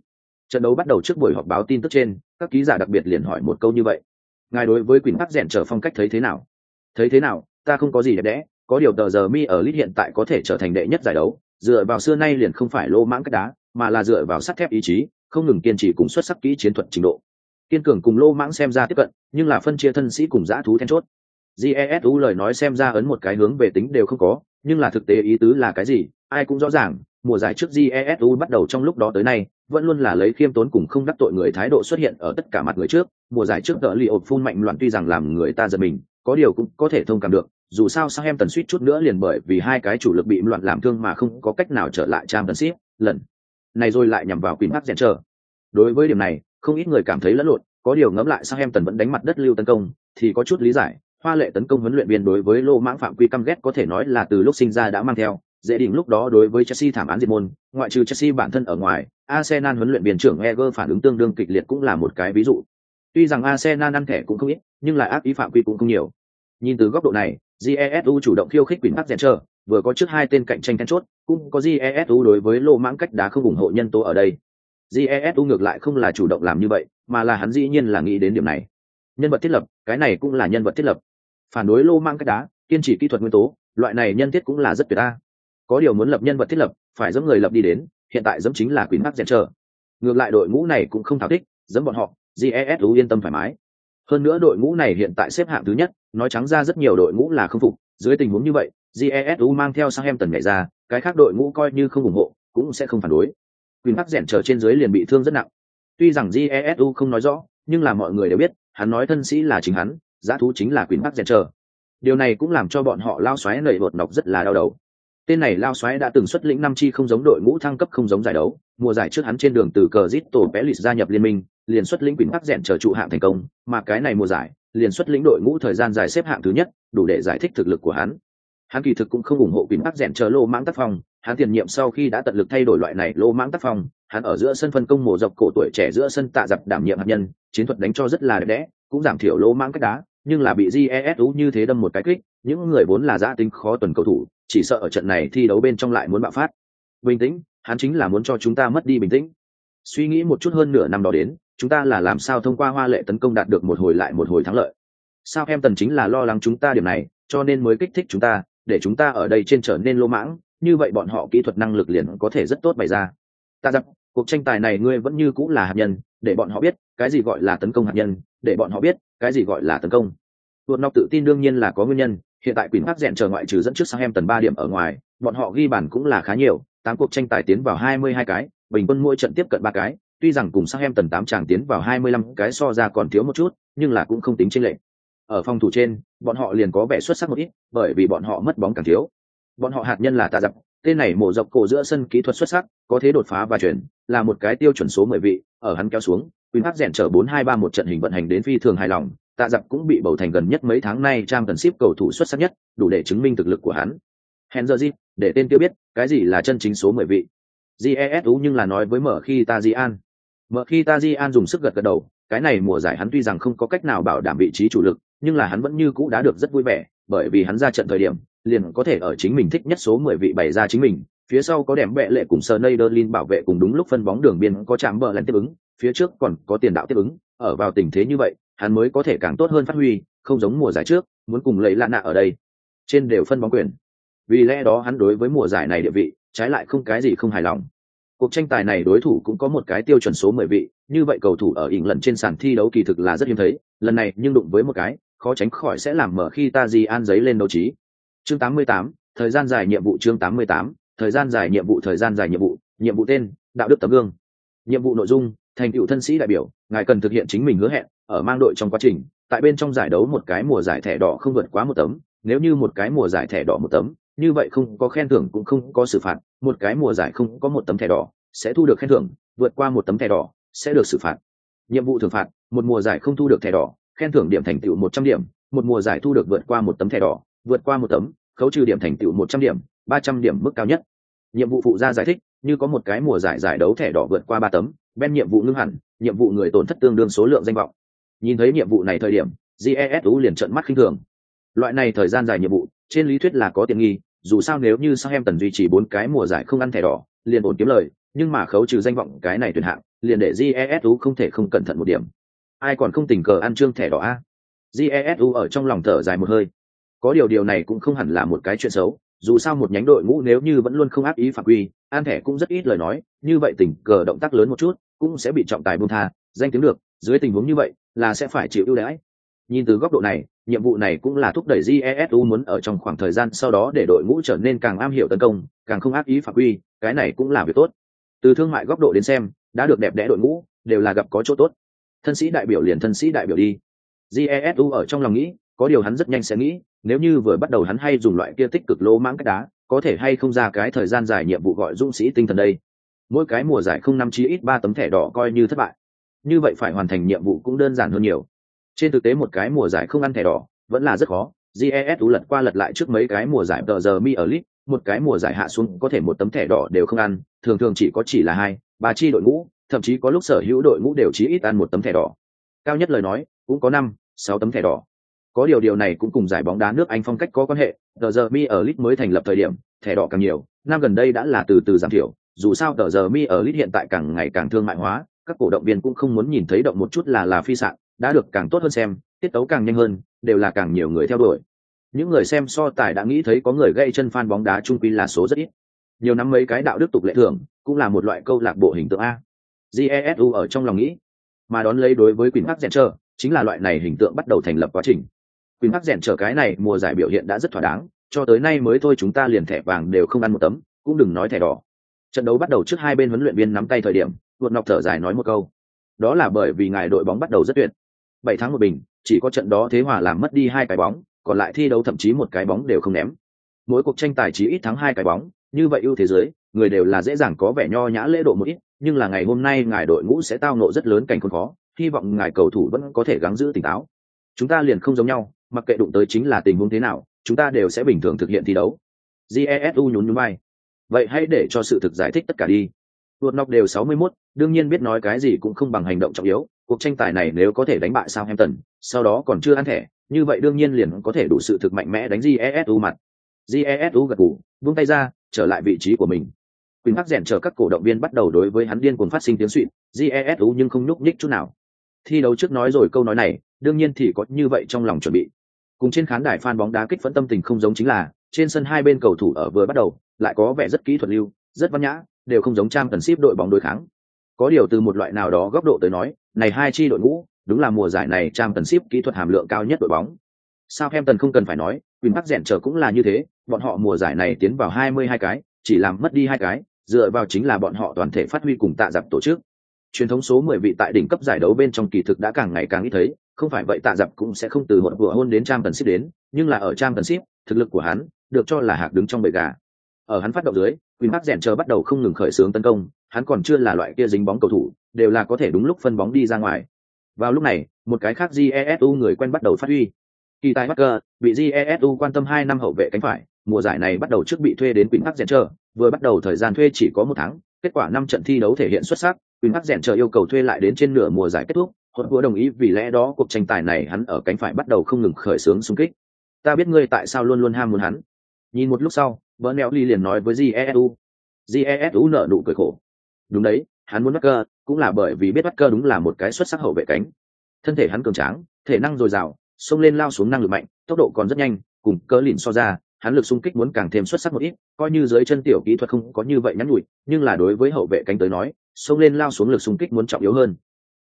Trận đấu bắt đầu trước buổi họp báo tin tức trên, các ký giả đặc biệt liền hỏi một câu như vậy. Ngài đối với quyền tắc rèn trở phong cách thấy thế nào? Thấy thế nào? Ta không có gì đẹp đẽ, có điều tờ giờ mi ở lit hiện tại có thể trở thành đệ nhất giải đấu, dựa vào xưa nay liền không phải lô mãng cách đá, mà là dựa vào sắt thép ý chí, không ngừng kiên trì cùng xuất sắc kỹ chiến thuật trình độ kiên cường cùng lô mãng xem ra tiếp cận, nhưng là phân chia thân sĩ cùng dã thú then chốt. Jesu lời nói xem ra ấn một cái hướng về tính đều không có, nhưng là thực tế ý tứ là cái gì, ai cũng rõ ràng, mùa giải trước jesu bắt đầu trong lúc đó tới nay, vẫn luôn là lấy khiêm tốn cùng không đắc tội người thái độ xuất hiện ở tất cả mặt người trước. Mùa giải trước tờ li ột phun mạnh loạn tuy rằng làm người ta giật mình, có điều cũng có thể thông cảm được, dù sao sang em tần suýt chút nữa liền bởi vì hai cái chủ lực bị loạn làm thương mà không có cách nào trở lại trang tần ship lần này rồi lại nhằm vào quyền bắc rèn trở đối với điểm này không ít người cảm thấy lẫn lộn, có điều ngẫm lại sang em tần vẫn đánh mặt đất lưu tấn công, thì có chút lý giải, hoa lệ tấn công huấn luyện viên đối với lô mãng phạm quy căm ghét có thể nói là từ lúc sinh ra đã mang theo, dễ đỉnh lúc đó đối với chelsea thảm án diệt môn, ngoại trừ chelsea bản thân ở ngoài, arsenal huấn luyện viên trưởng eger phản ứng tương đương kịch liệt cũng là một cái ví dụ. Tuy rằng arsenal ăn thẻ cũng không ít, nhưng lại ác ý phạm quy cũng không nhiều. Nhìn từ góc độ này jesu chủ động khiêu khích quyền bắc chờ, vừa có trước hai tên cạnh tranh then chốt, cũng có jesu đối với lô mãng cách đá không ủng hộ nhân tố ở đây jesu ngược lại không là chủ động làm như vậy, mà là hắn dĩ nhiên là nghĩ đến điểm này. Nhân vật thiết lập, cái này cũng là nhân vật thiết lập. Phản đối lô mang cách đá, kiên trì kỹ thuật nguyên tố, loại này nhân thiết cũng là rất tuyệt ta có điều muốn lập nhân vật thiết lập, phải giống người lập đi đến, hiện tại giống chính là quyến mắc dẹn chờ ngược lại đội ngũ này cũng không thảo thích giống bọn họ jesu yên tâm thoải mái. Hơn nữa đội ngũ này hiện tại xếp hạng thứ nhất, nói trắng ra rất nhiều đội ngũ là không phục. Dưới tình huống như vậy jesu mang theo sang em tần nhảy ra, cái khác đội ngũ coi như không ủng hộ, cũng sẽ không phản đối quyền mắc rèn chờ trên dưới liền bị thương rất nặng. Tuy rằng jesu không nói rõ, nhưng là mọi người đều biết, hắn nói thân sĩ là chính hắn, giá thú chính là quyền bắc rèn chờ điều này cũng làm cho bọn họ lao xoáy nầy bột nọc rất là đau đầu. Tên này lao xoáy đã từng xuất lĩnh năm chi không giống đội ngũ thăng cấp không giống giải đấu, mùa giải trước hắn trên đường từ cờ zit tổ bé pelis gia nhập liên minh, liền xuất lĩnh quyền bắc rèn chờ trụ hạng thành công, mà cái này mùa giải, liền xuất lĩnh đội ngũ thời gian dài xếp hạng thứ nhất, đủ để giải thích thực lực của hắn. Hắn kỳ thực cũng không ủng hộ quyền bắc rèn chờ lô mãng tác phong hắn tiền nhiệm sau khi đã tận lực thay đổi loại này lô mãng tác phong, hắn ở giữa sân phân công mổ dọc cổ tuổi trẻ giữa sân tạ dập đảm nhiệm hạt nhân, chiến thuật đánh cho rất là đẹp đẽ, cũng giảm thiểu lô mãng cách đá, nhưng là bị jesu như thế đâm một cái kích, những người vốn là giã tính khó tuần cầu thủ, chỉ sợ ở trận này thi đấu bên trong lại muốn bạo phát. Bình tĩnh, hắn chính là muốn cho chúng ta mất đi bình tĩnh. Suy nghĩ một chút hơn nửa năm đó đến, chúng ta là làm sao thông qua hoa lệ tấn công đạt được một hồi lại một hồi thắng lợi. Sao em tần chính là lo lắng chúng ta điểm này, cho nên mới kích thích chúng ta, để chúng ta ở đây trên trở nên lô mãng như vậy bọn họ kỹ thuật năng lực liền có thể rất tốt bày ra ta giặc cuộc tranh tài này ngươi vẫn như cũng là hạt nhân để bọn họ biết cái gì gọi là tấn công hạt nhân để bọn họ biết cái gì gọi là tấn công tuột nọc tự tin đương nhiên là có nguyên nhân hiện tại quỷ mắt rèn chờ ngoại trừ dẫn trước sang em tần ba điểm ở ngoài bọn họ ghi bàn cũng là khá nhiều tám cuộc tranh tài tiến vào hai mươi hai cái bình quân mỗi trận tiếp cận ba cái, tuy rằng cùng sang em tần tám chàng tiến vào 25 cái so ra còn thiếu một chút, nhưng là cũng không tính chênh lệch. Ở phòng thủ trên, bọn họ liền có vẻ xuất sắc một ít, bởi vì bọn họ mất bóng càng thiếu. Bọn họ hạt nhân là Tạ Dập, tên này mổ dọc cổ giữa sân kỹ thuật xuất sắc, có thế đột phá và chuyển, là một cái tiêu chuẩn số 10 vị, ở hắn kéo xuống, Quỳnh Hắc rèn trở 423 một trận hình vận hành đến phi thường hài lòng, Tạ Dập cũng bị bầu thành gần nhất mấy tháng nay trang cần ship cầu thủ xuất sắc nhất, đủ để chứng minh thực lực của hắn. hen giờ di để tên tiêu biết, cái gì là chân chính số 10 vị. Jesu nhưng là nói với mở khi ta jian Mở khi ta jian dùng sức gật gật đầu, cái này mùa giải hắn tuy rằng không có cách nào bảo đảm vị trí chủ lực, nhưng là hắn vẫn như cũ đã được rất vui vẻ, bởi vì hắn ra trận thời điểm, liền có thể ở chính mình thích nhất số 10 vị bày ra chính mình, phía sau có đệm bệ lệ cùng Sneijderlin bảo vệ cùng đúng lúc phân bóng đường biên có chạm bờ lần tiếp ứng, phía trước còn có tiền đạo tiếp ứng, ở vào tình thế như vậy, hắn mới có thể càng tốt hơn phát huy, không giống mùa giải trước, muốn cùng lấy lạ nạ ở đây. Trên đều phân bóng quyền. Vì lẽ đó hắn đối với mùa giải này địa vị, trái lại không cái gì không hài lòng. Cuộc tranh tài này đối thủ cũng có một cái tiêu chuẩn số 10 vị, như vậy cầu thủ ở ỉn lần trên sàn thi đấu kỳ thực là rất hiếm thấy, lần này nhưng đụng với một cái, khó tránh khỏi sẽ làm mở khi ta gì an giấy lên đấu trí. Chương 88, thời gian dài nhiệm vụ chương 88, thời gian dài nhiệm vụ thời gian dài nhiệm vụ, nhiệm vụ tên, đạo đức tấm gương. Nhiệm vụ nội dung, thành tựu thân sĩ đại biểu, ngài cần thực hiện chính mình hứa hẹn, ở mang đội trong quá trình, tại bên trong giải đấu một cái mùa giải thẻ đỏ không vượt quá một tấm, nếu như một cái mùa giải thẻ đỏ một tấm, như vậy không có khen thưởng cũng không có xử phạt, một cái mùa giải không có một tấm thẻ đỏ, sẽ thu được khen thưởng, vượt qua một tấm thẻ đỏ, sẽ được xử phạt. Nhiệm vụ thưởng phạt, một mùa giải không thu được thẻ đỏ, khen thưởng điểm thành tựu một trăm điểm, một mùa giải thu được vượt qua một tấm thẻ đỏ, vượt qua một tấm, khấu trừ điểm thành tựu một trăm điểm, ba trăm điểm mức cao nhất. Nhiệm vụ phụ gia giải thích, như có một cái mùa giải giải đấu thẻ đỏ vượt qua ba tấm, bên nhiệm vụ ngưng hẳn, nhiệm vụ người tổn thất tương đương số lượng danh vọng. Nhìn thấy nhiệm vụ này thời điểm, GESU liền trợn mắt khinh thường. Loại này thời gian dài nhiệm vụ, trên lý thuyết là có tiện nghi, dù sao nếu như sau em tần duy trì bốn cái mùa giải không ăn thẻ đỏ, liền ổn kiếm lời, nhưng mà khấu trừ danh vọng cái này tuyển hạng, liền để GESU không thể không cẩn thận một điểm. Ai còn không tình cờ ăn trương thẻ đỏ a? GESU ở trong lòng thở dài một hơi. Có điều điều này cũng không hẳn là một cái chuyện xấu, dù sao một nhánh đội ngũ nếu như vẫn luôn không áp ý phạm quy, an thẻ cũng rất ít lời nói, như vậy tình cờ động tác lớn một chút, cũng sẽ bị trọng tài buông tha, danh tiếng được, dưới tình huống như vậy, là sẽ phải chịu ưu đãi. Nhìn từ góc độ này, nhiệm vụ này cũng là thúc đẩy jesu muốn ở trong khoảng thời gian sau đó để đội ngũ trở nên càng am hiểu tấn công càng không áp ý phạm quy cái này cũng là việc tốt. Từ thương mại góc độ đến xem đã được đẹp đẽ đội ngũ đều là gặp có chỗ tốt. Thân sĩ đại biểu liền thân sĩ đại biểu đi. Jesu ở trong lòng nghĩ có điều hắn rất nhanh sẽ nghĩ nếu như vừa bắt đầu hắn hay dùng loại kia tích cực lỗ mãng cách đá, có thể hay không ra cái thời gian dài nhiệm vụ gọi dũng sĩ tinh thần đây? Mỗi cái mùa giải không năm chí ít ba tấm thẻ đỏ coi như thất bại. Như vậy phải hoàn thành nhiệm vụ cũng đơn giản hơn nhiều. Trên thực tế một cái mùa giải không ăn thẻ đỏ vẫn là rất khó. Jesu lật qua lật lại trước mấy cái mùa giải tờ giờ mi ở lit một cái mùa giải hạ xuống có thể một tấm thẻ đỏ đều không ăn, thường thường chỉ có chỉ là hai, ba chi đội ngũ, thậm chí có lúc sở hữu đội ngũ đều chỉ ít ăn một tấm thẻ đỏ. Cao nhất lời nói, cũng có năm, sáu tấm thẻ đỏ có điều điều này cũng cùng giải bóng đá nước anh phong cách có quan hệ. Tờ giờ mi ở lit mới thành lập thời điểm, thẻ đỏ càng nhiều, năm gần đây đã là từ từ giảm thiểu. Dù sao tờ giờ mi ở lit hiện tại càng ngày càng thương mại hóa, các cổ động viên cũng không muốn nhìn thấy động một chút là là phi sạn, đã được càng tốt hơn xem, tiết tấu càng nhanh hơn, đều là càng nhiều người theo đuổi. Những người xem so tài đã nghĩ thấy có người gây chân fan bóng đá trung quy là số rất ít. Nhiều năm mấy cái đạo đức tục lệ thường cũng là một loại câu lạc bộ hình tượng a. Jesu ở trong lòng nghĩ, mà đón lấy đối với quỳnh hắc rèn trơ chính là loại này hình tượng bắt đầu thành lập quá trình quỳnh hắc rèn trở cái này, mùa giải biểu hiện đã rất thỏa đáng, cho tới nay mới thôi chúng ta liền thẻ vàng đều không ăn một tấm, cũng đừng nói thẻ đỏ. Trận đấu bắt đầu trước hai bên huấn luyện viên nắm tay thời điểm vượt nọc thở dài nói một câu. Đó là bởi vì ngài đội bóng bắt đầu rất tuyệt. Bảy tháng một bình, chỉ có trận đó thế hòa làm mất đi hai cái bóng, còn lại thi đấu thậm chí một cái bóng đều không ném. Mỗi cuộc tranh tài chỉ ít thắng hai cái bóng, như vậy ưu thế giới, người đều là dễ dàng có vẻ nho nhã lễ độ một ít, nhưng là ngày hôm nay ngài đội ngũ sẽ tao nộ rất lớn cảnh khốn khó, hy vọng ngài cầu thủ vẫn có thể gắng giữ tỉnh táo. Chúng ta liền không giống nhau mặc kệ đụng tới chính là tình huống thế nào chúng ta đều sẽ bình thường thực hiện thi đấu jesu nhún nhún vai vậy hãy để cho sự thực giải thích tất cả đi vượt nóc đều 61, đương nhiên biết nói cái gì cũng không bằng hành động trọng yếu cuộc tranh tài này nếu có thể đánh bại Southampton, sau đó còn chưa ăn thẻ, như vậy đương nhiên liền có thể đủ sự thực mạnh mẽ đánh Jesu mặt. Jesu gật gù, buông tay ra, trở lại vị trí của mình. Quỳnh Hắc rèn chờ các cổ động viên bắt đầu đối với hắn điên cuồng phát sinh tiếng xuýt, Jesu nhưng không nhúc nhích chút nào. Thi đấu trước nói rồi câu nói này, đương nhiên thì có như vậy trong lòng chuẩn bị. Cùng trên khán đài fan bóng đá kích phấn tâm tình không giống chính là, trên sân hai bên cầu thủ ở vừa bắt đầu, lại có vẻ rất kỹ thuật lưu, rất văn nhã, đều không giống trang cần ship đội bóng đối kháng. Có điều từ một loại nào đó góc độ tới nói, này hai chi đội ngũ, đúng là mùa giải này trang cần ship kỹ thuật hàm lượng cao nhất đội bóng. Sao Southampton không cần phải nói, quyền bắc rèn trở cũng là như thế, bọn họ mùa giải này tiến vào 22 cái, chỉ làm mất đi hai cái, dựa vào chính là bọn họ toàn thể phát huy cùng tạ dập tổ chức truyền thống số mười vị tại đỉnh cấp giải đấu bên trong kỳ thực đã càng ngày càng ít thấy không phải vậy tạ dập cũng sẽ không từ hỗn vừa hôn đến trang tần ship đến nhưng là ở trang tần ship thực lực của hắn được cho là hạc đứng trong bầy gà ở hắn phát động dưới Queen Park rèn chờ bắt đầu không ngừng khởi xướng tấn công, hắn còn chưa là loại kia dính bóng cầu thủ, đều là có thể đúng lúc phân bóng đi ra ngoài. Vào lúc này, một cái khác Jesu người quen bắt đầu phát huy. Kỳ tài Parker bị Jesu quan tâm hai năm hậu vệ cánh phải, mùa giải này bắt đầu trước bị thuê đến Queen Park rèn chờ, vừa bắt đầu thời gian thuê chỉ có một tháng, kết quả năm trận thi đấu thể hiện xuất sắc, quyền hắc rèn chờ yêu cầu thuê lại đến trên nửa mùa giải kết thúc, Hốt vừa đồng ý vì lẽ đó cuộc tranh tài này hắn ở cánh phải bắt đầu không ngừng khởi xướng xung kích. Ta biết ngươi tại sao luôn luôn ham muốn hắn. Nhìn một lúc sau, Bernelli liền nói với Jesu. Jesu nở nụ cười khổ. Đúng đấy, hắn muốn bắt cơ cũng là bởi vì biết bắt cơ đúng là một cái xuất sắc hậu vệ cánh. Thân thể hắn cường tráng, thể năng dồi dào, xông lên lao xuống năng lực mạnh, tốc độ còn rất nhanh, cùng cơ lìn so ra, hắn lực xung kích muốn càng thêm xuất sắc một ít, coi như dưới chân tiểu kỹ thuật không có như vậy nhắn nhủi, nhưng là đối với hậu vệ cánh tới nói, xông lên lao xuống lực xung kích muốn trọng yếu hơn.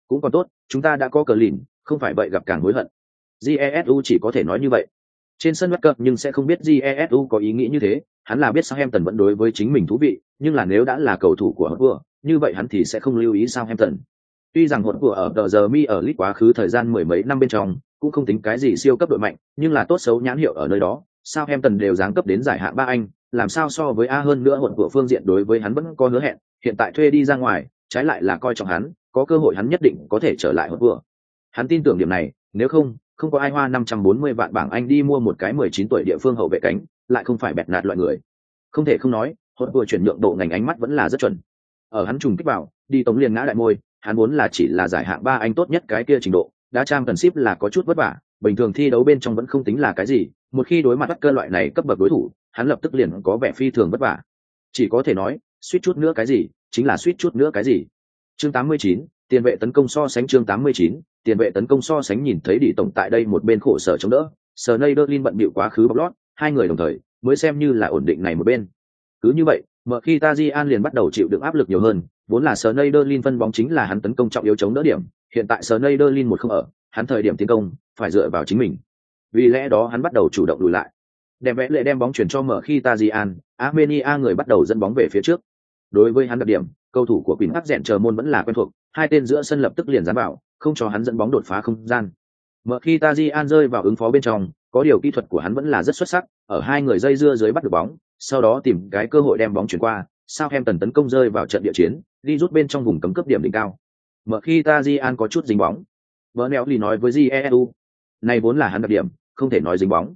Cũng còn tốt, chúng ta đã có cờ lìn, không phải vậy gặp càng hối hận. Jesu chỉ có thể nói như vậy. Trên sân Walker nhưng sẽ không biết Jesu có ý nghĩ như thế, hắn là biết Southampton vẫn đối với chính mình thú vị, nhưng là nếu đã là cầu thủ của vừa, như vậy hắn thì sẽ không lưu ý Southampton. Tuy rằng Hotspur ở tờ giờ mi ở League quá khứ thời gian mười mấy năm bên trong, cũng không tính cái gì siêu cấp đội mạnh, nhưng là tốt xấu nhãn hiệu ở nơi đó, Southampton đều giáng cấp đến giải hạng ba Anh, làm sao so với A hơn nữa Hotspur phương diện đối với hắn vẫn có hứa hẹn, hiện tại thuê đi ra ngoài, trái lại là coi trọng hắn, có cơ hội hắn nhất định có thể trở lại Hotspur. Hắn tin tưởng điểm này, nếu không, không có ai hoa 540 vạn bảng Anh đi mua một cái 19 tuổi địa phương hậu vệ cánh, lại không phải bẹt nạt loại người không thể không nói hồn vừa chuyển nhượng độ ngành ánh mắt vẫn là rất chuẩn ở hắn trùng kích vào đi tống liền ngã đại môi hắn muốn là chỉ là giải hạng ba anh tốt nhất cái kia trình độ đã trang cần ship là có chút vất vả bình thường thi đấu bên trong vẫn không tính là cái gì một khi đối mặt các cơ loại này cấp bậc đối thủ hắn lập tức liền có vẻ phi thường vất vả. Chỉ có thể nói suýt chút nữa cái gì chính là suýt chút nữa cái gì. Chương 89, tiền vệ tấn công so sánh chương 89, tiền vệ tấn công so sánh nhìn thấy đi tổng tại đây một bên khổ sở chống đỡ sờ nây đơ bận bịu quá khứ bóc lót hai người đồng thời mới xem như là ổn định này một bên. Cứ như vậy mở khi Tajian liền bắt đầu chịu được áp lực nhiều hơn vốn là Sneijderlin phân bóng chính là hắn tấn công trọng yếu chống đỡ điểm hiện tại Sneijderlin một không ở hắn thời điểm tiến công phải dựa vào chính mình. Vì lẽ đó hắn bắt đầu chủ động lùi lại đem vẽ lệ đem bóng chuyển cho mở khi Tajian Armenia người bắt đầu dẫn bóng về phía trước đối với hắn đặc điểm cầu thủ của Quỳnh Hắc dẹn chờ môn vẫn là quen thuộc hai tên giữa sân lập tức liền dán vào không cho hắn dẫn bóng đột phá không gian mở khi Tajian rơi vào ứng phó bên trong có điều kỹ thuật của hắn vẫn là rất xuất sắc, ở hai người dây dưa dưới bắt được bóng, sau đó tìm cái cơ hội đem bóng chuyển qua, sao em tần tấn công rơi vào trận địa chiến, đi rút bên trong vùng cấm cấp điểm đỉnh cao. Mở khi Tajian có chút dính bóng. bờ neo lì nói với Jesu, này vốn là hắn đặc điểm, không thể nói dính bóng.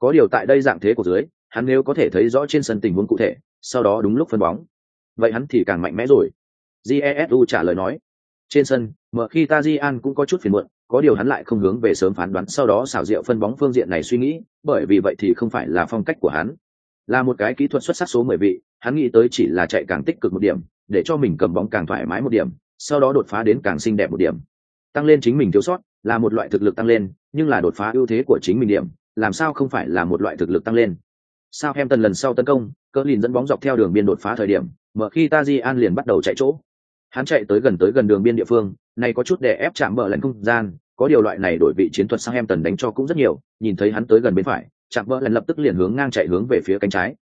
Có điều tại đây dạng thế của dưới, hắn nếu có thể thấy rõ trên sân tình huống cụ thể, sau đó đúng lúc phân bóng, vậy hắn thì càng mạnh mẽ rồi. Jesu trả lời nói. Trên sân, mở khi Tajian cũng có chút phiền muộn, có điều hắn lại không hướng về sớm phán đoán sau đó xảo diệu phân bóng phương diện này suy nghĩ bởi vì vậy thì không phải là phong cách của hắn là một cái kỹ thuật xuất sắc số mười vị hắn nghĩ tới chỉ là chạy càng tích cực một điểm để cho mình cầm bóng càng thoải mái một điểm sau đó đột phá đến càng xinh đẹp một điểm tăng lên chính mình thiếu sót là một loại thực lực tăng lên nhưng là đột phá ưu thế của chính mình điểm làm sao không phải là một loại thực lực tăng lên? Sao em tần lần sau tấn công cỡ lìn dẫn bóng dọc theo đường biên đột phá thời điểm, mở khi taji an liền bắt đầu chạy chỗ. Hắn chạy tới gần tới gần đường biên địa phương, này có chút để ép chạm bờ lần không gian, có điều loại này đổi vị chiến thuật sang em tần đánh cho cũng rất nhiều, nhìn thấy hắn tới gần bên phải, chạm bờ lần lập tức liền hướng ngang chạy hướng về phía cánh trái.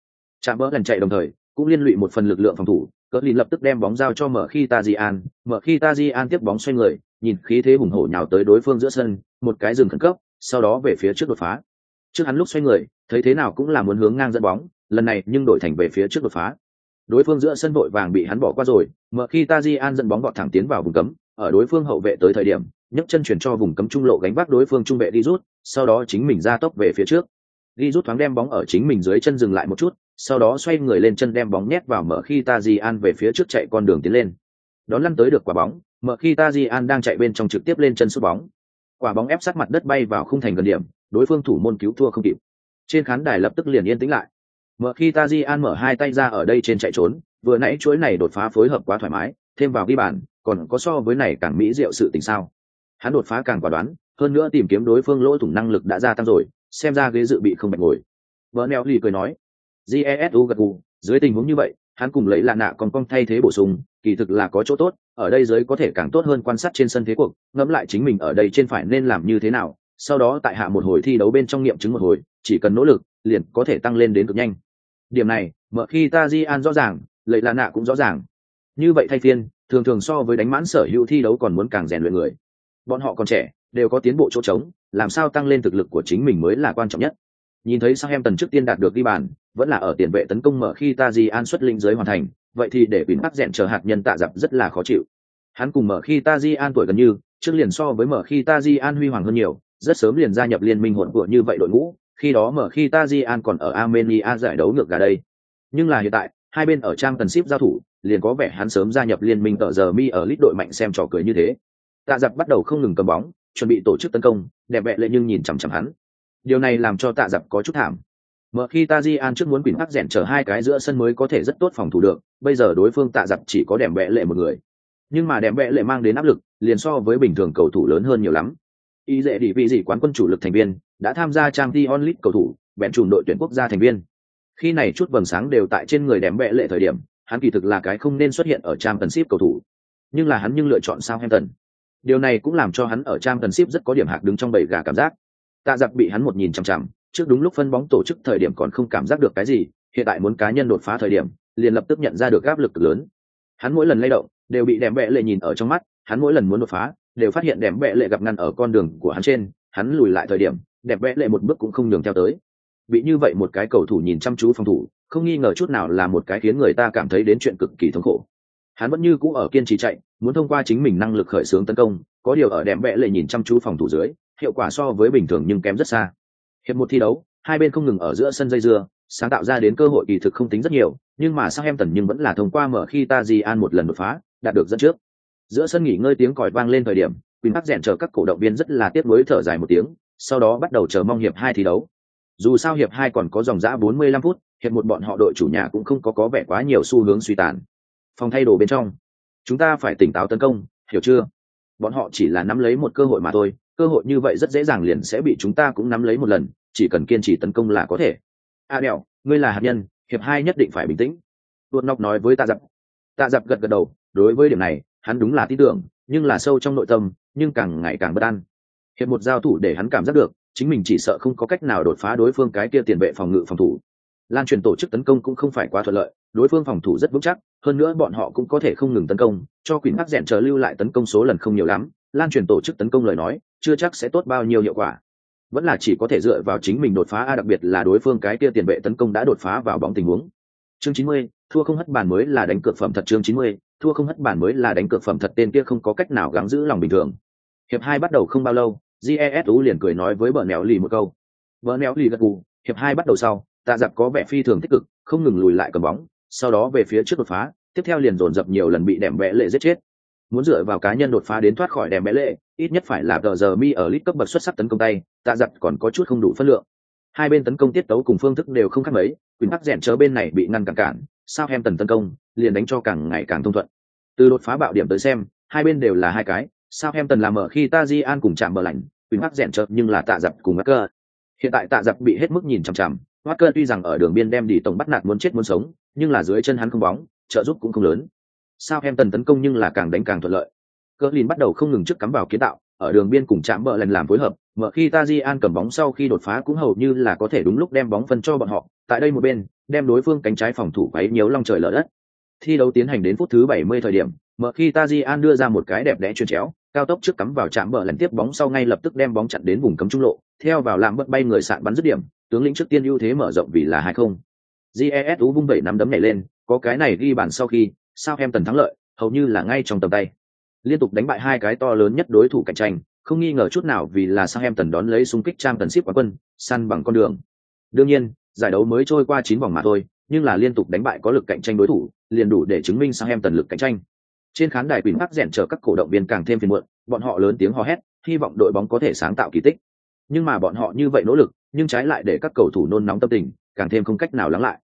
Chạm bờ lần chạy đồng thời, cũng liên lụy một phần lực lượng phòng thủ cỡ lìn lập tức đem bóng giao cho mở khi tajian mở khi tajian tiếp bóng xoay người, nhìn khí thế hùng hổ nhào tới đối phương giữa sân, một cái dừng khẩn cấp, sau đó về phía trước đột phá trước hắn lúc xoay người, thấy thế nào cũng là muốn hướng ngang dẫn bóng, lần này nhưng đổi thành về phía trước đột phá. Đối phương giữa sân vội vàng bị hắn bỏ qua rồi mở khi tajian dẫn bóng gọn thẳng tiến vào vùng cấm, ở đối phương hậu vệ tới thời điểm, nhấc chân chuyển cho vùng cấm trung lộ gánh vác đối phương trung vệ đi rút, sau đó chính mình ra tốc về phía trước. Đi rút thoáng đem bóng ở chính mình dưới chân dừng lại một chút, sau đó xoay người lên chân đem bóng nhét vào mở khi Taji An về phía trước chạy con đường tiến lên. Đón lăn tới được quả bóng, mở khi Taji An đang chạy bên trong trực tiếp lên chân sút bóng. Quả bóng ép sát mặt đất bay vào khung thành gần điểm đối phương thủ môn cứu thua không kịp. Trên khán đài lập tức liền yên tĩnh lại. Mở khi Taji An mở hai tay ra ở đây trên chạy trốn, vừa nãy chuỗi này đột phá phối hợp quá thoải mái, thêm vào ghi bàn, còn có so với này càng mỹ diệu sự tình sao. Hắn đột phá càng quả đoán, hơn nữa tìm kiếm đối phương lỗ thủng năng lực đã gia tăng rồi, xem ra ghế dự bị không bạch ngồi. Vợ neo lì cười nói jesu gật gù, dưới tình huống như vậy, hắn cùng lấy lạ nạ còn con thay thế bổ sung, kỳ thực là có chỗ tốt, ở đây giới có thể càng tốt hơn quan sát trên sân thế cuộc, ngẫm lại chính mình ở đây trên phải nên làm như thế nào sau đó tại hạ một hồi thi đấu bên trong nghiệm chứng một hồi, chỉ cần nỗ lực, liền có thể tăng lên đến cực nhanh. Điểm này, mở khi ta di an rõ ràng, lệ là nạ cũng rõ ràng. Như vậy thay phiên, thường thường so với đánh mãn sở hữu thi đấu còn muốn càng rèn luyện người. Bọn họ còn trẻ, đều có tiến bộ chỗ trống, làm sao tăng lên thực lực của chính mình mới là quan trọng nhất. Nhìn thấy sang em tần trước tiên đạt được đi bàn, vẫn là ở tiền vệ tấn công mở khi ta di an xuất linh giới hoàn thành, vậy thì để quyền bắc rèn chờ hạt nhân tạ dập rất là khó chịu. Hắn cùng mở khi ta di an tuổi gần như, trước liền so với mở khi ta di an huy hoàng hơn nhiều rất sớm liền gia nhập liên minh hỗn của như vậy đội ngũ, khi đó mở khi Tajian còn ở armenia giải đấu ngược gà đây. Nhưng là hiện tại, hai bên ở trang tần ship giao thủ, liền có vẻ hắn sớm gia nhập liên minh tờ giờ mi ở lít đội mạnh xem trò cười như thế. Tạ giặc bắt đầu không ngừng cầm bóng, chuẩn bị tổ chức tấn công, đẹp vẹ lệ nhưng nhìn chằm chằm hắn. Điều này làm cho tạ giặc có chút thảm. Mở khi Tajian trước muốn quỳnh hắc rèn chở hai cái giữa sân mới có thể rất tốt phòng thủ được, bây giờ đối phương tạ giặc chỉ có đẹp vẻ lệ một người. Nhưng mà đẹp vẻ lệ mang đến áp lực, liền so với bình thường cầu thủ lớn hơn nhiều lắm y dễ đi vị gì quán quân chủ lực thành viên, đã tham gia trang t onlit cầu thủ, bèn chùm đội tuyển quốc gia thành viên. Khi này chút vầng sáng đều tại trên người đèm vẽ lệ thời điểm, hắn kỳ thực là cái không nên xuất hiện ở trang tần ship cầu thủ. Nhưng là hắn nhưng lựa chọn sao Hampton. điều này cũng làm cho hắn ở trang tần ship rất có điểm hạc đứng trong bầy gà cảm giác. Tạ giặc bị hắn một nhìn chằm chằm, trước đúng lúc phân bóng tổ chức thời điểm còn không cảm giác được cái gì, hiện tại muốn cá nhân đột phá thời điểm, liền lập tức nhận ra được áp lực lớn. Hắn mỗi lần lay động, đều bị đèm bẹ lệ nhìn ở trong mắt, hắn mỗi lần muốn đột phá đều phát hiện đẹp vẽ lệ gặp ngăn ở con đường của hắn trên, hắn lùi lại thời điểm đẹp vẽ lệ một bước cũng không nhường theo tới. Bị như vậy một cái cầu thủ nhìn chăm chú phòng thủ, không nghi ngờ chút nào là một cái khiến người ta cảm thấy đến chuyện cực kỳ thống khổ. Hắn vẫn như cũ ở kiên trì chạy, muốn thông qua chính mình năng lực khởi xướng tấn công, có điều ở đẹp vẽ lệ nhìn chăm chú phòng thủ dưới, hiệu quả so với bình thường nhưng kém rất xa. Hiệp một thi đấu, hai bên không ngừng ở giữa sân dây dưa, sáng tạo ra đến cơ hội kỳ thực không tính rất nhiều, nhưng mà sang em tần nhưng vẫn là thông qua mở khi ta di an một lần đột phá, đạt được dẫn trước giữa sân nghỉ ngơi tiếng còi vang lên thời điểm, quỳnh hắc rèn chờ các cổ động viên rất là tiếc nuối thở dài một tiếng, sau đó bắt đầu chờ mong hiệp hai thi đấu. Dù sao hiệp hai còn có dòng giã 45 phút, hiệp một bọn họ đội chủ nhà cũng không có có vẻ quá nhiều xu hướng suy tàn. Phòng thay đồ bên trong, chúng ta phải tỉnh táo tấn công, hiểu chưa? Bọn họ chỉ là nắm lấy một cơ hội mà thôi, cơ hội như vậy rất dễ dàng liền sẽ bị chúng ta cũng nắm lấy một lần, chỉ cần kiên trì tấn công là có thể. A à đèo, ngươi là hạt nhân, hiệp hai nhất định phải bình tĩnh. Tuột nóc nói với tạ dập. Tạ dập gật gật đầu, đối với điểm này hắn đúng là tin tưởng, nhưng là sâu trong nội tâm, nhưng càng ngày càng bất an. Hiện một giao thủ để hắn cảm giác được, chính mình chỉ sợ không có cách nào đột phá đối phương cái kia tiền vệ phòng ngự phòng thủ. Lan truyền tổ chức tấn công cũng không phải quá thuận lợi, đối phương phòng thủ rất vững chắc, hơn nữa bọn họ cũng có thể không ngừng tấn công, cho quỷ hắc rèn chờ lưu lại tấn công số lần không nhiều lắm, lan truyền tổ chức tấn công lời nói, chưa chắc sẽ tốt bao nhiêu hiệu quả. Vẫn là chỉ có thể dựa vào chính mình đột phá, a đặc biệt là đối phương cái kia tiền vệ tấn công đã đột phá vào bóng tình huống. Chương chín mươi, thua không hất bàn mới là đánh cược phẩm thật chương chín mươi thua không hất bàn mới là đánh cược phẩm thật tên kia không có cách nào gắng giữ lòng bình thường. Hiệp hai bắt đầu không bao lâu jesu liền cười nói với bờ nẻo lì một câu. Bờ nẻo lì gật gù, hiệp hai bắt đầu sau, tạ giặc có vẻ phi thường tích cực, không ngừng lùi lại cầm bóng, sau đó về phía trước đột phá, tiếp theo liền dồn dập nhiều lần bị đẻm vẽ lệ giết chết. Muốn dựa vào cá nhân đột phá đến thoát khỏi đèm vẽ lệ, ít nhất phải là tờ giờ mi ở lít cấp bậc xuất sắc tấn công tay, tạ giặc còn có chút không đủ phân lượng. Hai bên tấn công tiết tấu cùng phương thức đều không khác mấy quyền tắc rèn chớ bên này bị ngăn cản cản sao em tần tấn công liền đánh cho càng ngày càng thông thuận. Từ đột phá bạo điểm tới xem, hai bên đều là hai cái, sao em tần làm mở khi Tajian an cùng chạm bờ lạnh, Quỳnh Hắc rèn chợt nhưng là tạ dập cùng Walker. hiện tại tạ dập bị hết mức nhìn chằm chằm Walker tuy rằng ở đường biên đem đi tổng bắt nạt muốn chết muốn sống, nhưng là dưới chân hắn không bóng, trợ giúp cũng không lớn. Sao em tần tấn công nhưng là càng đánh càng thuận lợi. Cơ Lin bắt đầu không ngừng trước cắm vào kiến tạo, ở đường biên cùng chạm bờ lần làm phối hợp, mở khi Taji An cầm bóng sau khi đột phá cũng hầu như là có thể đúng lúc đem bóng phân cho bọn họ, tại đây một bên, đem đối phương cánh trái phòng thủ quấy nhiều long trời lở đất thi đấu tiến hành đến phút thứ 70 thời điểm, mở khi Tajian đưa ra một cái đẹp đẽ chuyền chéo, cao tốc trước cắm vào chạm bờ lần tiếp bóng sau ngay lập tức đem bóng chặn đến vùng cấm trung lộ, theo vào làm bật bay người sạn bắn dứt điểm, tướng lĩnh trước tiên ưu thế mở rộng vì là hai không. Ú vung bảy nắm đấm này lên, có cái này ghi bàn sau khi, sao em tần thắng lợi, hầu như là ngay trong tầm tay. Liên tục đánh bại hai cái to lớn nhất đối thủ cạnh tranh, không nghi ngờ chút nào vì là sao em tần đón lấy xung kích trang tần ship quán quân, săn bằng con đường. Đương nhiên, giải đấu mới trôi qua chín vòng mà thôi, nhưng là liên tục đánh bại có lực cạnh tranh đối thủ liền đủ để chứng minh sang em tần lực cạnh tranh. Trên khán đài quỳnh bắc rèn chờ các cổ động viên càng thêm phiền muộn, bọn họ lớn tiếng hò hét, hy vọng đội bóng có thể sáng tạo kỳ tích. Nhưng mà bọn họ như vậy nỗ lực, nhưng trái lại để các cầu thủ nôn nóng tâm tình, càng thêm không cách nào lắng lại.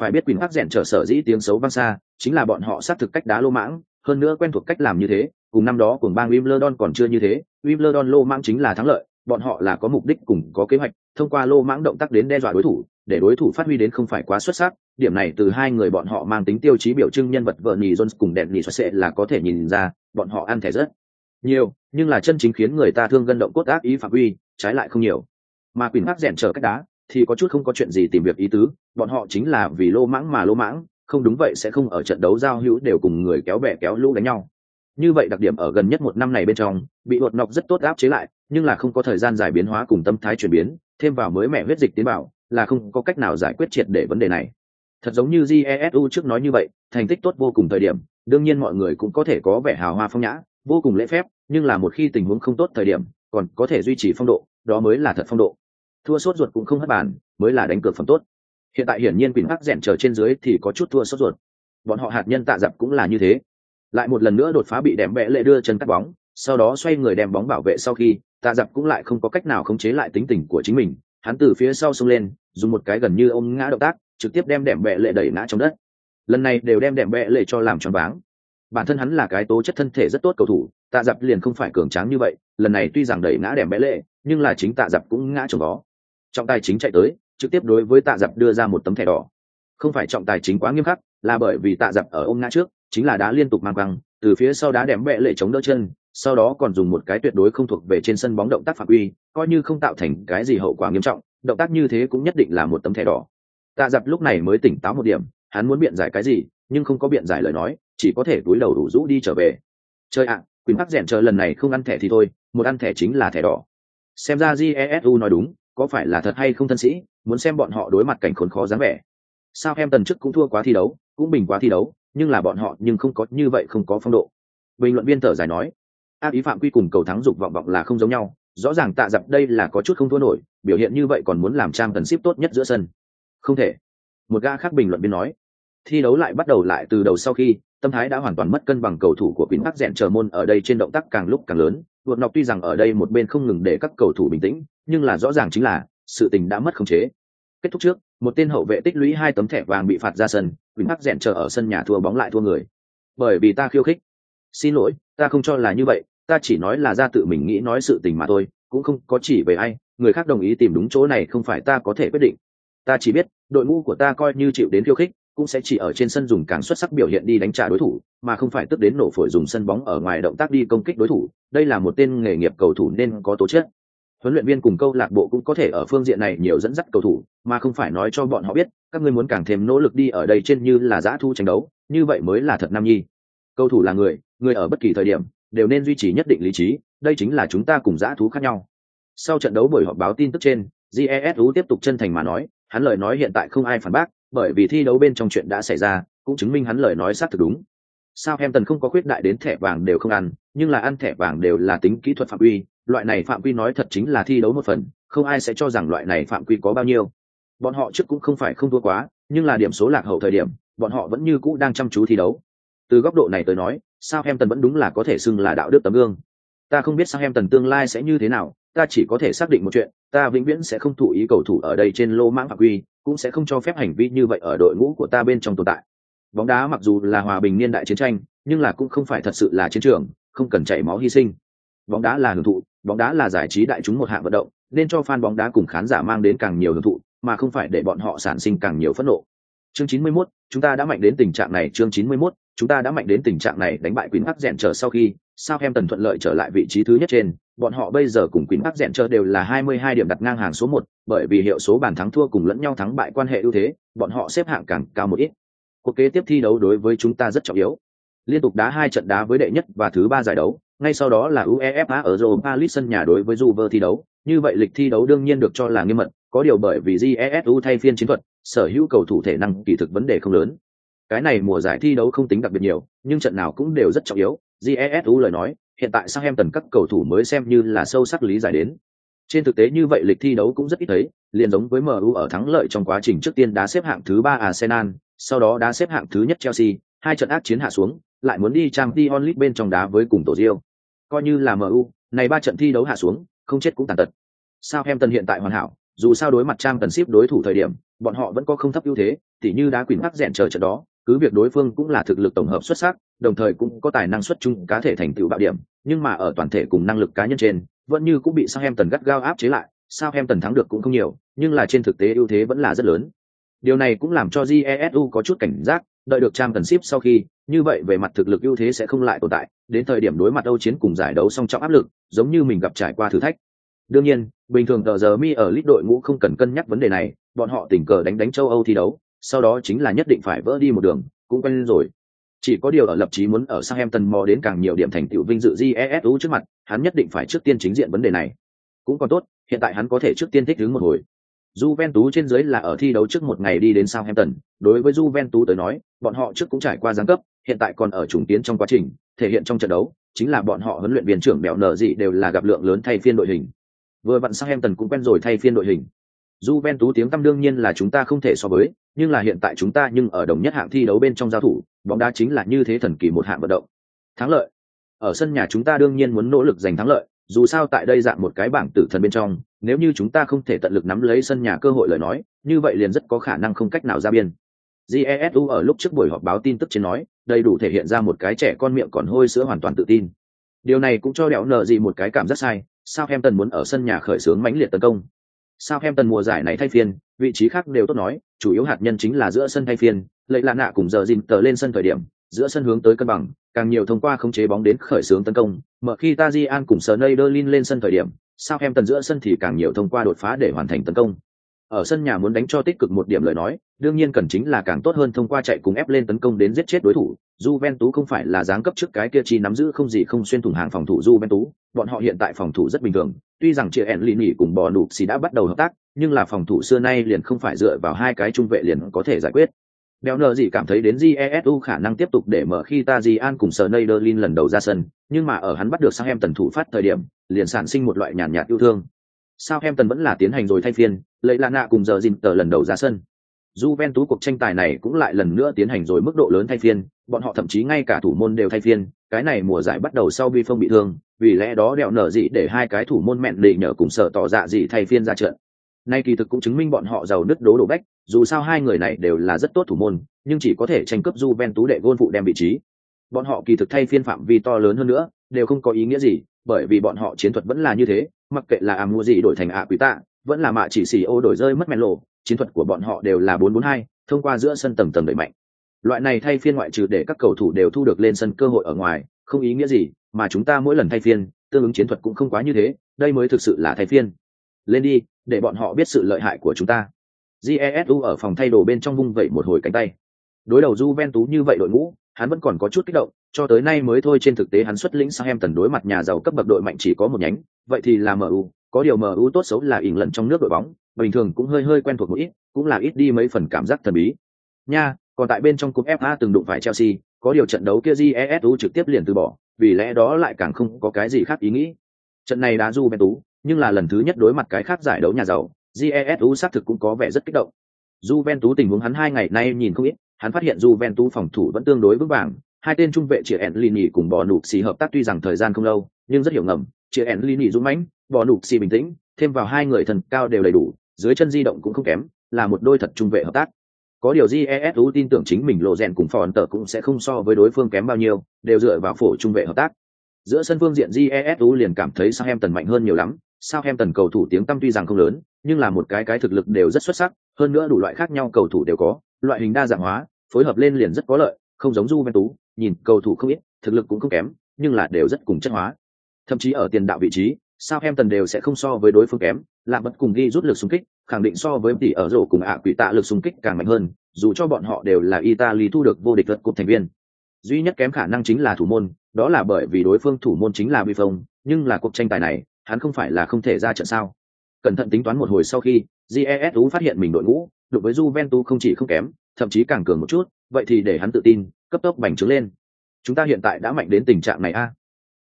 Phải biết quỳnh bắc rèn trở sở dĩ tiếng xấu vang xa, chính là bọn họ xác thực cách đá lô mãng, hơn nữa quen thuộc cách làm như thế, cùng năm đó cùng bang Wimbledon còn chưa như thế. Wimbledon lô mãng chính là thắng lợi, bọn họ là có mục đích cùng có kế hoạch, thông qua lô mãng động tác đến đe dọa đối thủ, để đối thủ phát huy đến không phải quá xuất sắc điểm này từ hai người bọn họ mang tính tiêu chí biểu trưng nhân vật vợ nhì jones cùng đèn nhì xoa xệ là có thể nhìn ra, bọn họ ăn thẻ rất nhiều, nhưng là chân chính khiến người ta thương gân động cốt ác ý phạm uy trái lại không nhiều. Mà quyền mắc rèn trở cách đá, thì có chút không có chuyện gì tìm việc ý tứ, bọn họ chính là vì lô mãng mà lô mãng, không đúng vậy sẽ không ở trận đấu giao hữu đều cùng người kéo bè kéo lũ đánh nhau. Như vậy đặc điểm ở gần nhất một năm này bên trong, bị bột nọc rất tốt áp chế lại, nhưng là không có thời gian giải biến hóa cùng tâm thái chuyển biến, thêm vào mới mẹ huyết dịch tiến bảo, là không có cách nào giải quyết triệt để vấn đề này thật giống như jesu trước nói như vậy, thành tích tốt vô cùng thời điểm, đương nhiên mọi người cũng có thể có vẻ hào hoa phong nhã, vô cùng lễ phép, nhưng là một khi tình huống không tốt thời điểm, còn có thể duy trì phong độ, đó mới là thật phong độ. Thua sốt ruột cũng không hất bàn, mới là đánh cược phẩm tốt. Hiện tại hiển nhiên quỳnh hắc rèn trở trên dưới thì có chút thua sốt ruột. Bọn họ hạt nhân tạ dập cũng là như thế. Lại một lần nữa đột phá bị đèm bẽ lệ đưa chân cắt bóng, sau đó xoay người đem bóng bảo vệ sau khi, tạ dập cũng lại không có cách nào khống chế lại tính tình của chính mình. Hắn từ phía sau xông lên, dùng một cái gần như ôm ngã động tác trực tiếp đem đệm bẹ lệ đẩy ngã trong đất. Lần này đều đem đệm bẹ lệ cho làm choáng váng. Bản thân hắn là cái tố chất thân thể rất tốt cầu thủ, tạ dập liền không phải cường tráng như vậy, lần này tuy rằng đẩy ngã đệm bẹ lệ, nhưng là chính tạ dập cũng ngã trong vó trọng tài chính chạy tới, trực tiếp đối với tạ dập đưa ra một tấm thẻ đỏ. Không phải trọng tài chính quá nghiêm khắc, là bởi vì tạ dập ở ôm ngã trước, chính là đá liên tục mang băng từ phía sau đá đệm bẹ lệ chống đỡ chân, sau đó còn dùng một cái tuyệt đối không thuộc về trên sân bóng động tác phạm uy coi như không tạo thành cái gì hậu quả nghiêm trọng, động tác như thế cũng nhất định là một tấm thẻ đỏ tạ dập lúc này mới tỉnh táo một điểm hắn muốn biện giải cái gì nhưng không có biện giải lời nói chỉ có thể túi đầu đủ rũ đi trở về. Chơi ạ à, quỳnh hắc rèn chờ lần này không ăn thẻ thì thôi một ăn thẻ chính là thẻ đỏ. Xem ra jesu nói đúng có phải là thật hay không thân sĩ muốn xem bọn họ đối mặt cảnh khốn khó dáng vẻ. Sao em tần chức cũng thua quá thi đấu cũng bình quá thi đấu nhưng là bọn họ nhưng không có như vậy không có phong độ. Bình luận viên thở dài nói ác ý phạm quy cùng cầu thắng dục vọng vọng là không giống nhau rõ ràng tạ dập đây là có chút không thua nổi biểu hiện như vậy còn muốn làm trang tần ship tốt nhất giữa sân không thể. Một ga khác bình luận viên nói, thi đấu lại bắt đầu lại từ đầu sau khi, tâm thái đã hoàn toàn mất cân bằng cầu thủ của quýnh bắc rèn chờ môn ở đây trên động tác càng lúc càng lớn. Vượt nọc tuy rằng ở đây một bên không ngừng để các cầu thủ bình tĩnh, nhưng là rõ ràng chính là, sự tình đã mất khống chế. Kết thúc trước, một tên hậu vệ tích lũy hai tấm thẻ vàng bị phạt ra sân quýnh bắc rèn chờ ở sân nhà thua bóng lại thua người. Bởi vì ta khiêu khích. Xin lỗi, ta không cho là như vậy, ta chỉ nói là ra tự mình nghĩ nói sự tình mà thôi, cũng không có chỉ về ai, người khác đồng ý tìm đúng chỗ này không phải ta có thể quyết định ta chỉ biết, đội ngũ của ta coi như chịu đến khiêu khích, cũng sẽ chỉ ở trên sân dùng càng xuất sắc biểu hiện đi đánh trả đối thủ, mà không phải tức đến nổ phổi dùng sân bóng ở ngoài động tác đi công kích đối thủ. Đây là một tên nghề nghiệp cầu thủ nên có tố chất. Huấn luyện viên cùng câu lạc bộ cũng có thể ở phương diện này nhiều dẫn dắt cầu thủ, mà không phải nói cho bọn họ biết, các ngươi muốn càng thêm nỗ lực đi ở đây trên như là giã thu tranh đấu, như vậy mới là thật nam nhi. Cầu thủ là người người ở bất kỳ thời điểm, đều nên duy trì nhất định lý trí, đây chính là chúng ta cùng giã thú khác nhau. Sau trận đấu buổi họp báo tin tức trên jesu tiếp tục chân thành mà nói hắn lời nói hiện tại không ai phản bác, bởi vì thi đấu bên trong chuyện đã xảy ra, cũng chứng minh hắn lời nói xác thực đúng. Sao em tần không có khuyết đại đến thẻ vàng đều không ăn, nhưng là ăn thẻ vàng đều là tính kỹ thuật phạm quy loại này phạm quy nói thật chính là thi đấu một phần, không ai sẽ cho rằng loại này phạm quy có bao nhiêu. Bọn họ trước cũng không phải không thua quá, nhưng là điểm số lạc hậu thời điểm, bọn họ vẫn như cũ đang chăm chú thi đấu. Từ góc độ này tới nói, sao em tần vẫn đúng là có thể xưng là đạo đức tấm gương. Ta không biết sao em tần tương lai sẽ như thế nào ta chỉ có thể xác định một chuyện ta vĩnh viễn sẽ không thụ ý cầu thủ ở đây trên lô mãng phạm quy cũng sẽ không cho phép hành vi như vậy ở đội ngũ của ta bên trong tồn tại. Bóng đá mặc dù là hòa bình niên đại chiến tranh nhưng là cũng không phải thật sự là chiến trường không cần chảy máu hy sinh. Bóng đá là hưởng thụ bóng đá là giải trí đại chúng một hạng vận động nên cho fan bóng đá cùng khán giả mang đến càng nhiều hưởng thụ mà không phải để bọn họ sản sinh càng nhiều phẫn nộ. Chương 91, chúng ta đã mạnh đến tình trạng này. Chương 91, chúng ta đã mạnh đến tình trạng này. Đánh bại Queen Hắc rèn trở sau khi sao em thuận lợi trở lại vị trí thứ nhất trên bọn họ bây giờ cùng Queen Park rèn chờ đều là 22 điểm đặt ngang hàng số 1, bởi vì hiệu số bàn thắng thua cùng lẫn nhau thắng bại quan hệ ưu thế bọn họ xếp hạng càng cao một ít. Cuộc kế tiếp thi đấu đối với chúng ta rất trọng yếu. Liên tục đá hai trận đá với đệ nhất và thứ ba giải đấu ngay sau đó là uefa ở europa league sân nhà đối với juve thi đấu. Như vậy lịch thi đấu đương nhiên được cho là nghiêm mật có điều bởi vì GESU thay phiên chiến thuật sở hữu cầu thủ thể năng kỳ thực vấn đề không lớn. Cái này mùa giải thi đấu không tính đặc biệt nhiều nhưng trận nào cũng đều rất trọng yếu. GESU lời nói hiện tại sang em tần các cầu thủ mới xem như là sâu sắc lý giải đến. Trên thực tế như vậy lịch thi đấu cũng rất ít thấy, liền giống với mu ở thắng lợi trong quá trình trước tiên đá xếp hạng thứ ba arsenal, sau đó đá xếp hạng thứ nhất chelsea, hai trận ác chiến hạ xuống, lại muốn đi trang t onlit bên trong đá với cùng tổ Rio. coi như là mu này ba trận thi đấu hạ xuống, không chết cũng tàn tật. Sao em tần hiện tại hoàn hảo, dù sao đối mặt trang tần ship đối thủ thời điểm, bọn họ vẫn có không thấp ưu thế, tỉ như đá quỳnh mắc rèn chờ trận đó, cứ việc đối phương cũng là thực lực tổng hợp xuất sắc, đồng thời cũng có tài năng xuất chung cá thể thành tựu bạo điểm nhưng mà ở toàn thể cùng năng lực cá nhân trên vẫn như cũng bị Southampton gắt gao áp chế lại Southampton thắng được cũng không nhiều nhưng là trên thực tế ưu thế vẫn là rất lớn điều này cũng làm cho jesu có chút cảnh giác đợi được trang cần ship sau khi như vậy về mặt thực lực ưu thế sẽ không lại tồn tại đến thời điểm đối mặt âu chiến cùng giải đấu song trọng áp lực giống như mình gặp trải qua thử thách đương nhiên bình thường tờ giờ mi ở lít đội ngũ không cần cân nhắc vấn đề này bọn họ tình cờ đánh đánh châu âu thi đấu sau đó chính là nhất định phải vỡ đi một đường, cũng quen rồi. Chỉ có điều ở lập chí muốn ở Southampton mò đến càng nhiều điểm thành tựu vinh dự GESU trước mặt, hắn nhất định phải trước tiên chính diện vấn đề này. Cũng còn tốt, hiện tại hắn có thể trước tiên thích ứng một hồi. Juventus trên dưới là ở thi đấu trước một ngày đi đến Southampton, đối với Juventus tới nói, bọn họ trước cũng trải qua giáng cấp, hiện tại còn ở trùng tiến trong quá trình, thể hiện trong trận đấu, chính là bọn họ huấn luyện viên trưởng bèo nở gì đều là gặp lượng lớn thay phiên đội hình. Vừa vặn Southampton cũng quen rồi thay phiên đội hình. Juventus tiếng tăm đương nhiên là chúng ta không thể so với, nhưng là hiện tại chúng ta nhưng ở đồng nhất hạng thi đấu bên trong giao thủ, bóng đá chính là như thế thần kỳ một hạng vận động. Thắng lợi. Ở sân nhà chúng ta đương nhiên muốn nỗ lực giành thắng lợi, dù sao tại đây dạng một cái bảng tử thần bên trong, nếu như chúng ta không thể tận lực nắm lấy sân nhà cơ hội lời nói, như vậy liền rất có khả năng không cách nào ra biên. Jesu ở lúc trước buổi họp báo tin tức trên nói, đầy đủ thể hiện ra một cái trẻ con miệng còn hôi sữa hoàn toàn tự tin. Điều này cũng cho đẹo nợ gì một cái cảm giác sai, sao em tần muốn ở sân nhà khởi xướng mãnh liệt tấn công. Sao em tần mùa giải này thay phiên, vị trí khác đều tốt nói, chủ yếu hạt nhân chính là giữa sân thay phiên, lệ lạ nạ cùng giờ dìm tờ lên sân thời điểm, giữa sân hướng tới cân bằng, càng nhiều thông qua khống chế bóng đến khởi xướng tấn công, mở khi Tajian cùng Sneijderlin lên sân thời điểm, sao em tần giữa sân thì càng nhiều thông qua đột phá để hoàn thành tấn công. Ở sân nhà muốn đánh cho tích cực một điểm lời nói, đương nhiên cần chính là càng tốt hơn thông qua chạy cùng ép lên tấn công đến giết chết đối thủ. Juventus không phải là dáng cấp trước cái kia chi nắm giữ không gì không xuyên thủng hàng phòng thủ Juventus, bọn họ hiện tại phòng thủ rất bình thường, tuy rằng chia Enlini cùng bò nụp xì đã bắt đầu hợp tác, nhưng là phòng thủ xưa nay liền không phải dựa vào hai cái trung vệ liền có thể giải quyết. Béo nờ gì cảm thấy đến Jesu khả năng tiếp tục để mở khi Tajian cùng Sneijderlin lần đầu ra sân, nhưng mà ở hắn bắt được sang em tần thủ phát thời điểm, liền sản sinh một loại nhàn nhạt yêu thương. Sao em tần vẫn là tiến hành rồi thay phiên, lấy là nạ cùng giờ Jin tờ lần đầu ra sân. Juventus cuộc tranh tài này cũng lại lần nữa tiến hành rồi mức độ lớn thay phiên, bọn họ thậm chí ngay cả thủ môn đều thay phiên, cái này mùa giải bắt đầu sau bi phong bị thương, vì lẽ đó đẹo nở dị để hai cái thủ môn mẹn lì nhờ cùng sở tỏ dạ dị thay phiên ra trận. Nay kỳ thực cũng chứng minh bọn họ giàu nứt đố đổ bách, dù sao hai người này đều là rất tốt thủ môn, nhưng chỉ có thể tranh cướp Juventus đệ gôn phụ đem vị trí. Bọn họ kỳ thực thay phiên phạm vi to lớn hơn nữa, đều không có ý nghĩa gì, bởi vì bọn họ chiến thuật vẫn là như thế, mặc kệ là mua gì đổi thành ạ quý tạ, vẫn là mạ chỉ xì ô đổi rơi mất mẹn lộ, chiến thuật của bọn họ đều là 442, thông qua giữa sân tầng tầng đẩy mạnh. Loại này thay phiên ngoại trừ để các cầu thủ đều thu được lên sân cơ hội ở ngoài, không ý nghĩa gì, mà chúng ta mỗi lần thay phiên, tương ứng chiến thuật cũng không quá như thế, đây mới thực sự là thay phiên. Lên đi, để bọn họ biết sự lợi hại của chúng ta. Jesu ở phòng thay đồ bên trong vung vẩy một hồi cánh tay. Đối đầu Juventus như vậy đội ngũ, hắn vẫn còn có chút kích động, cho tới nay mới thôi trên thực tế hắn xuất lĩnh sang em tần đối mặt nhà giàu cấp bậc đội mạnh chỉ có một nhánh, vậy thì là MU, có điều MU tốt xấu là ỉn lận trong nước đội bóng, bình thường cũng hơi hơi quen thuộc một ít, cũng là ít đi mấy phần cảm giác thần bí. Nha, còn tại bên trong cúp FA từng đụng phải Chelsea, có điều trận đấu kia Jesu trực tiếp liền từ bỏ, vì lẽ đó lại càng không có cái gì khác ý nghĩ. Trận này đá tú nhưng là lần thứ nhất đối mặt cái khác giải đấu nhà giàu, Jesu xác thực cũng có vẻ rất kích động. Juventus tình huống hắn hai ngày nay nhìn không ít, hắn phát hiện Juventus phòng thủ vẫn tương đối vững vàng, hai tên trung vệ chỉ Enlini cùng bò nụp xì hợp tác tuy rằng thời gian không lâu, nhưng rất hiểu ngầm, chỉ Enlini dũng mãnh, bò nụp xì bình tĩnh, thêm vào hai người thần cao đều đầy đủ, dưới chân di động cũng không kém, là một đôi thật trung vệ hợp tác. Có điều Jesu tin tưởng chính mình lộ rèn cùng phòn tờ cũng sẽ không so với đối phương kém bao nhiêu, đều dựa vào phổ trung vệ hợp tác. Giữa sân phương diện Jesu liền cảm thấy Southampton mạnh hơn nhiều lắm, Sao em tần cầu thủ tiếng tăm tuy rằng không lớn, nhưng là một cái cái thực lực đều rất xuất sắc, hơn nữa đủ loại khác nhau cầu thủ đều có, loại hình đa dạng hóa, phối hợp lên liền rất có lợi, không giống Juventus, nhìn cầu thủ không ít, thực lực cũng không kém, nhưng là đều rất cùng chất hóa. Thậm chí ở tiền đạo vị trí, sao em tần đều sẽ không so với đối phương kém, là bất cùng ghi rút lực xung kích, khẳng định so với tỷ ở rổ cùng ạ quỷ tạ lực xung kích càng mạnh hơn, dù cho bọn họ đều là Italy thu được vô địch vật cục thành viên. Duy nhất kém khả năng chính là thủ môn, đó là bởi vì đối phương thủ môn chính là Buffon, nhưng là cuộc tranh tài này, hắn không phải là không thể ra trận sao? Cẩn thận tính toán một hồi sau khi, jesu phát hiện mình đội ngũ, đối với Juventus không chỉ không kém, thậm chí càng cường một chút, vậy thì để hắn tự tin, cấp tốc bành trướng lên. Chúng ta hiện tại đã mạnh đến tình trạng này a.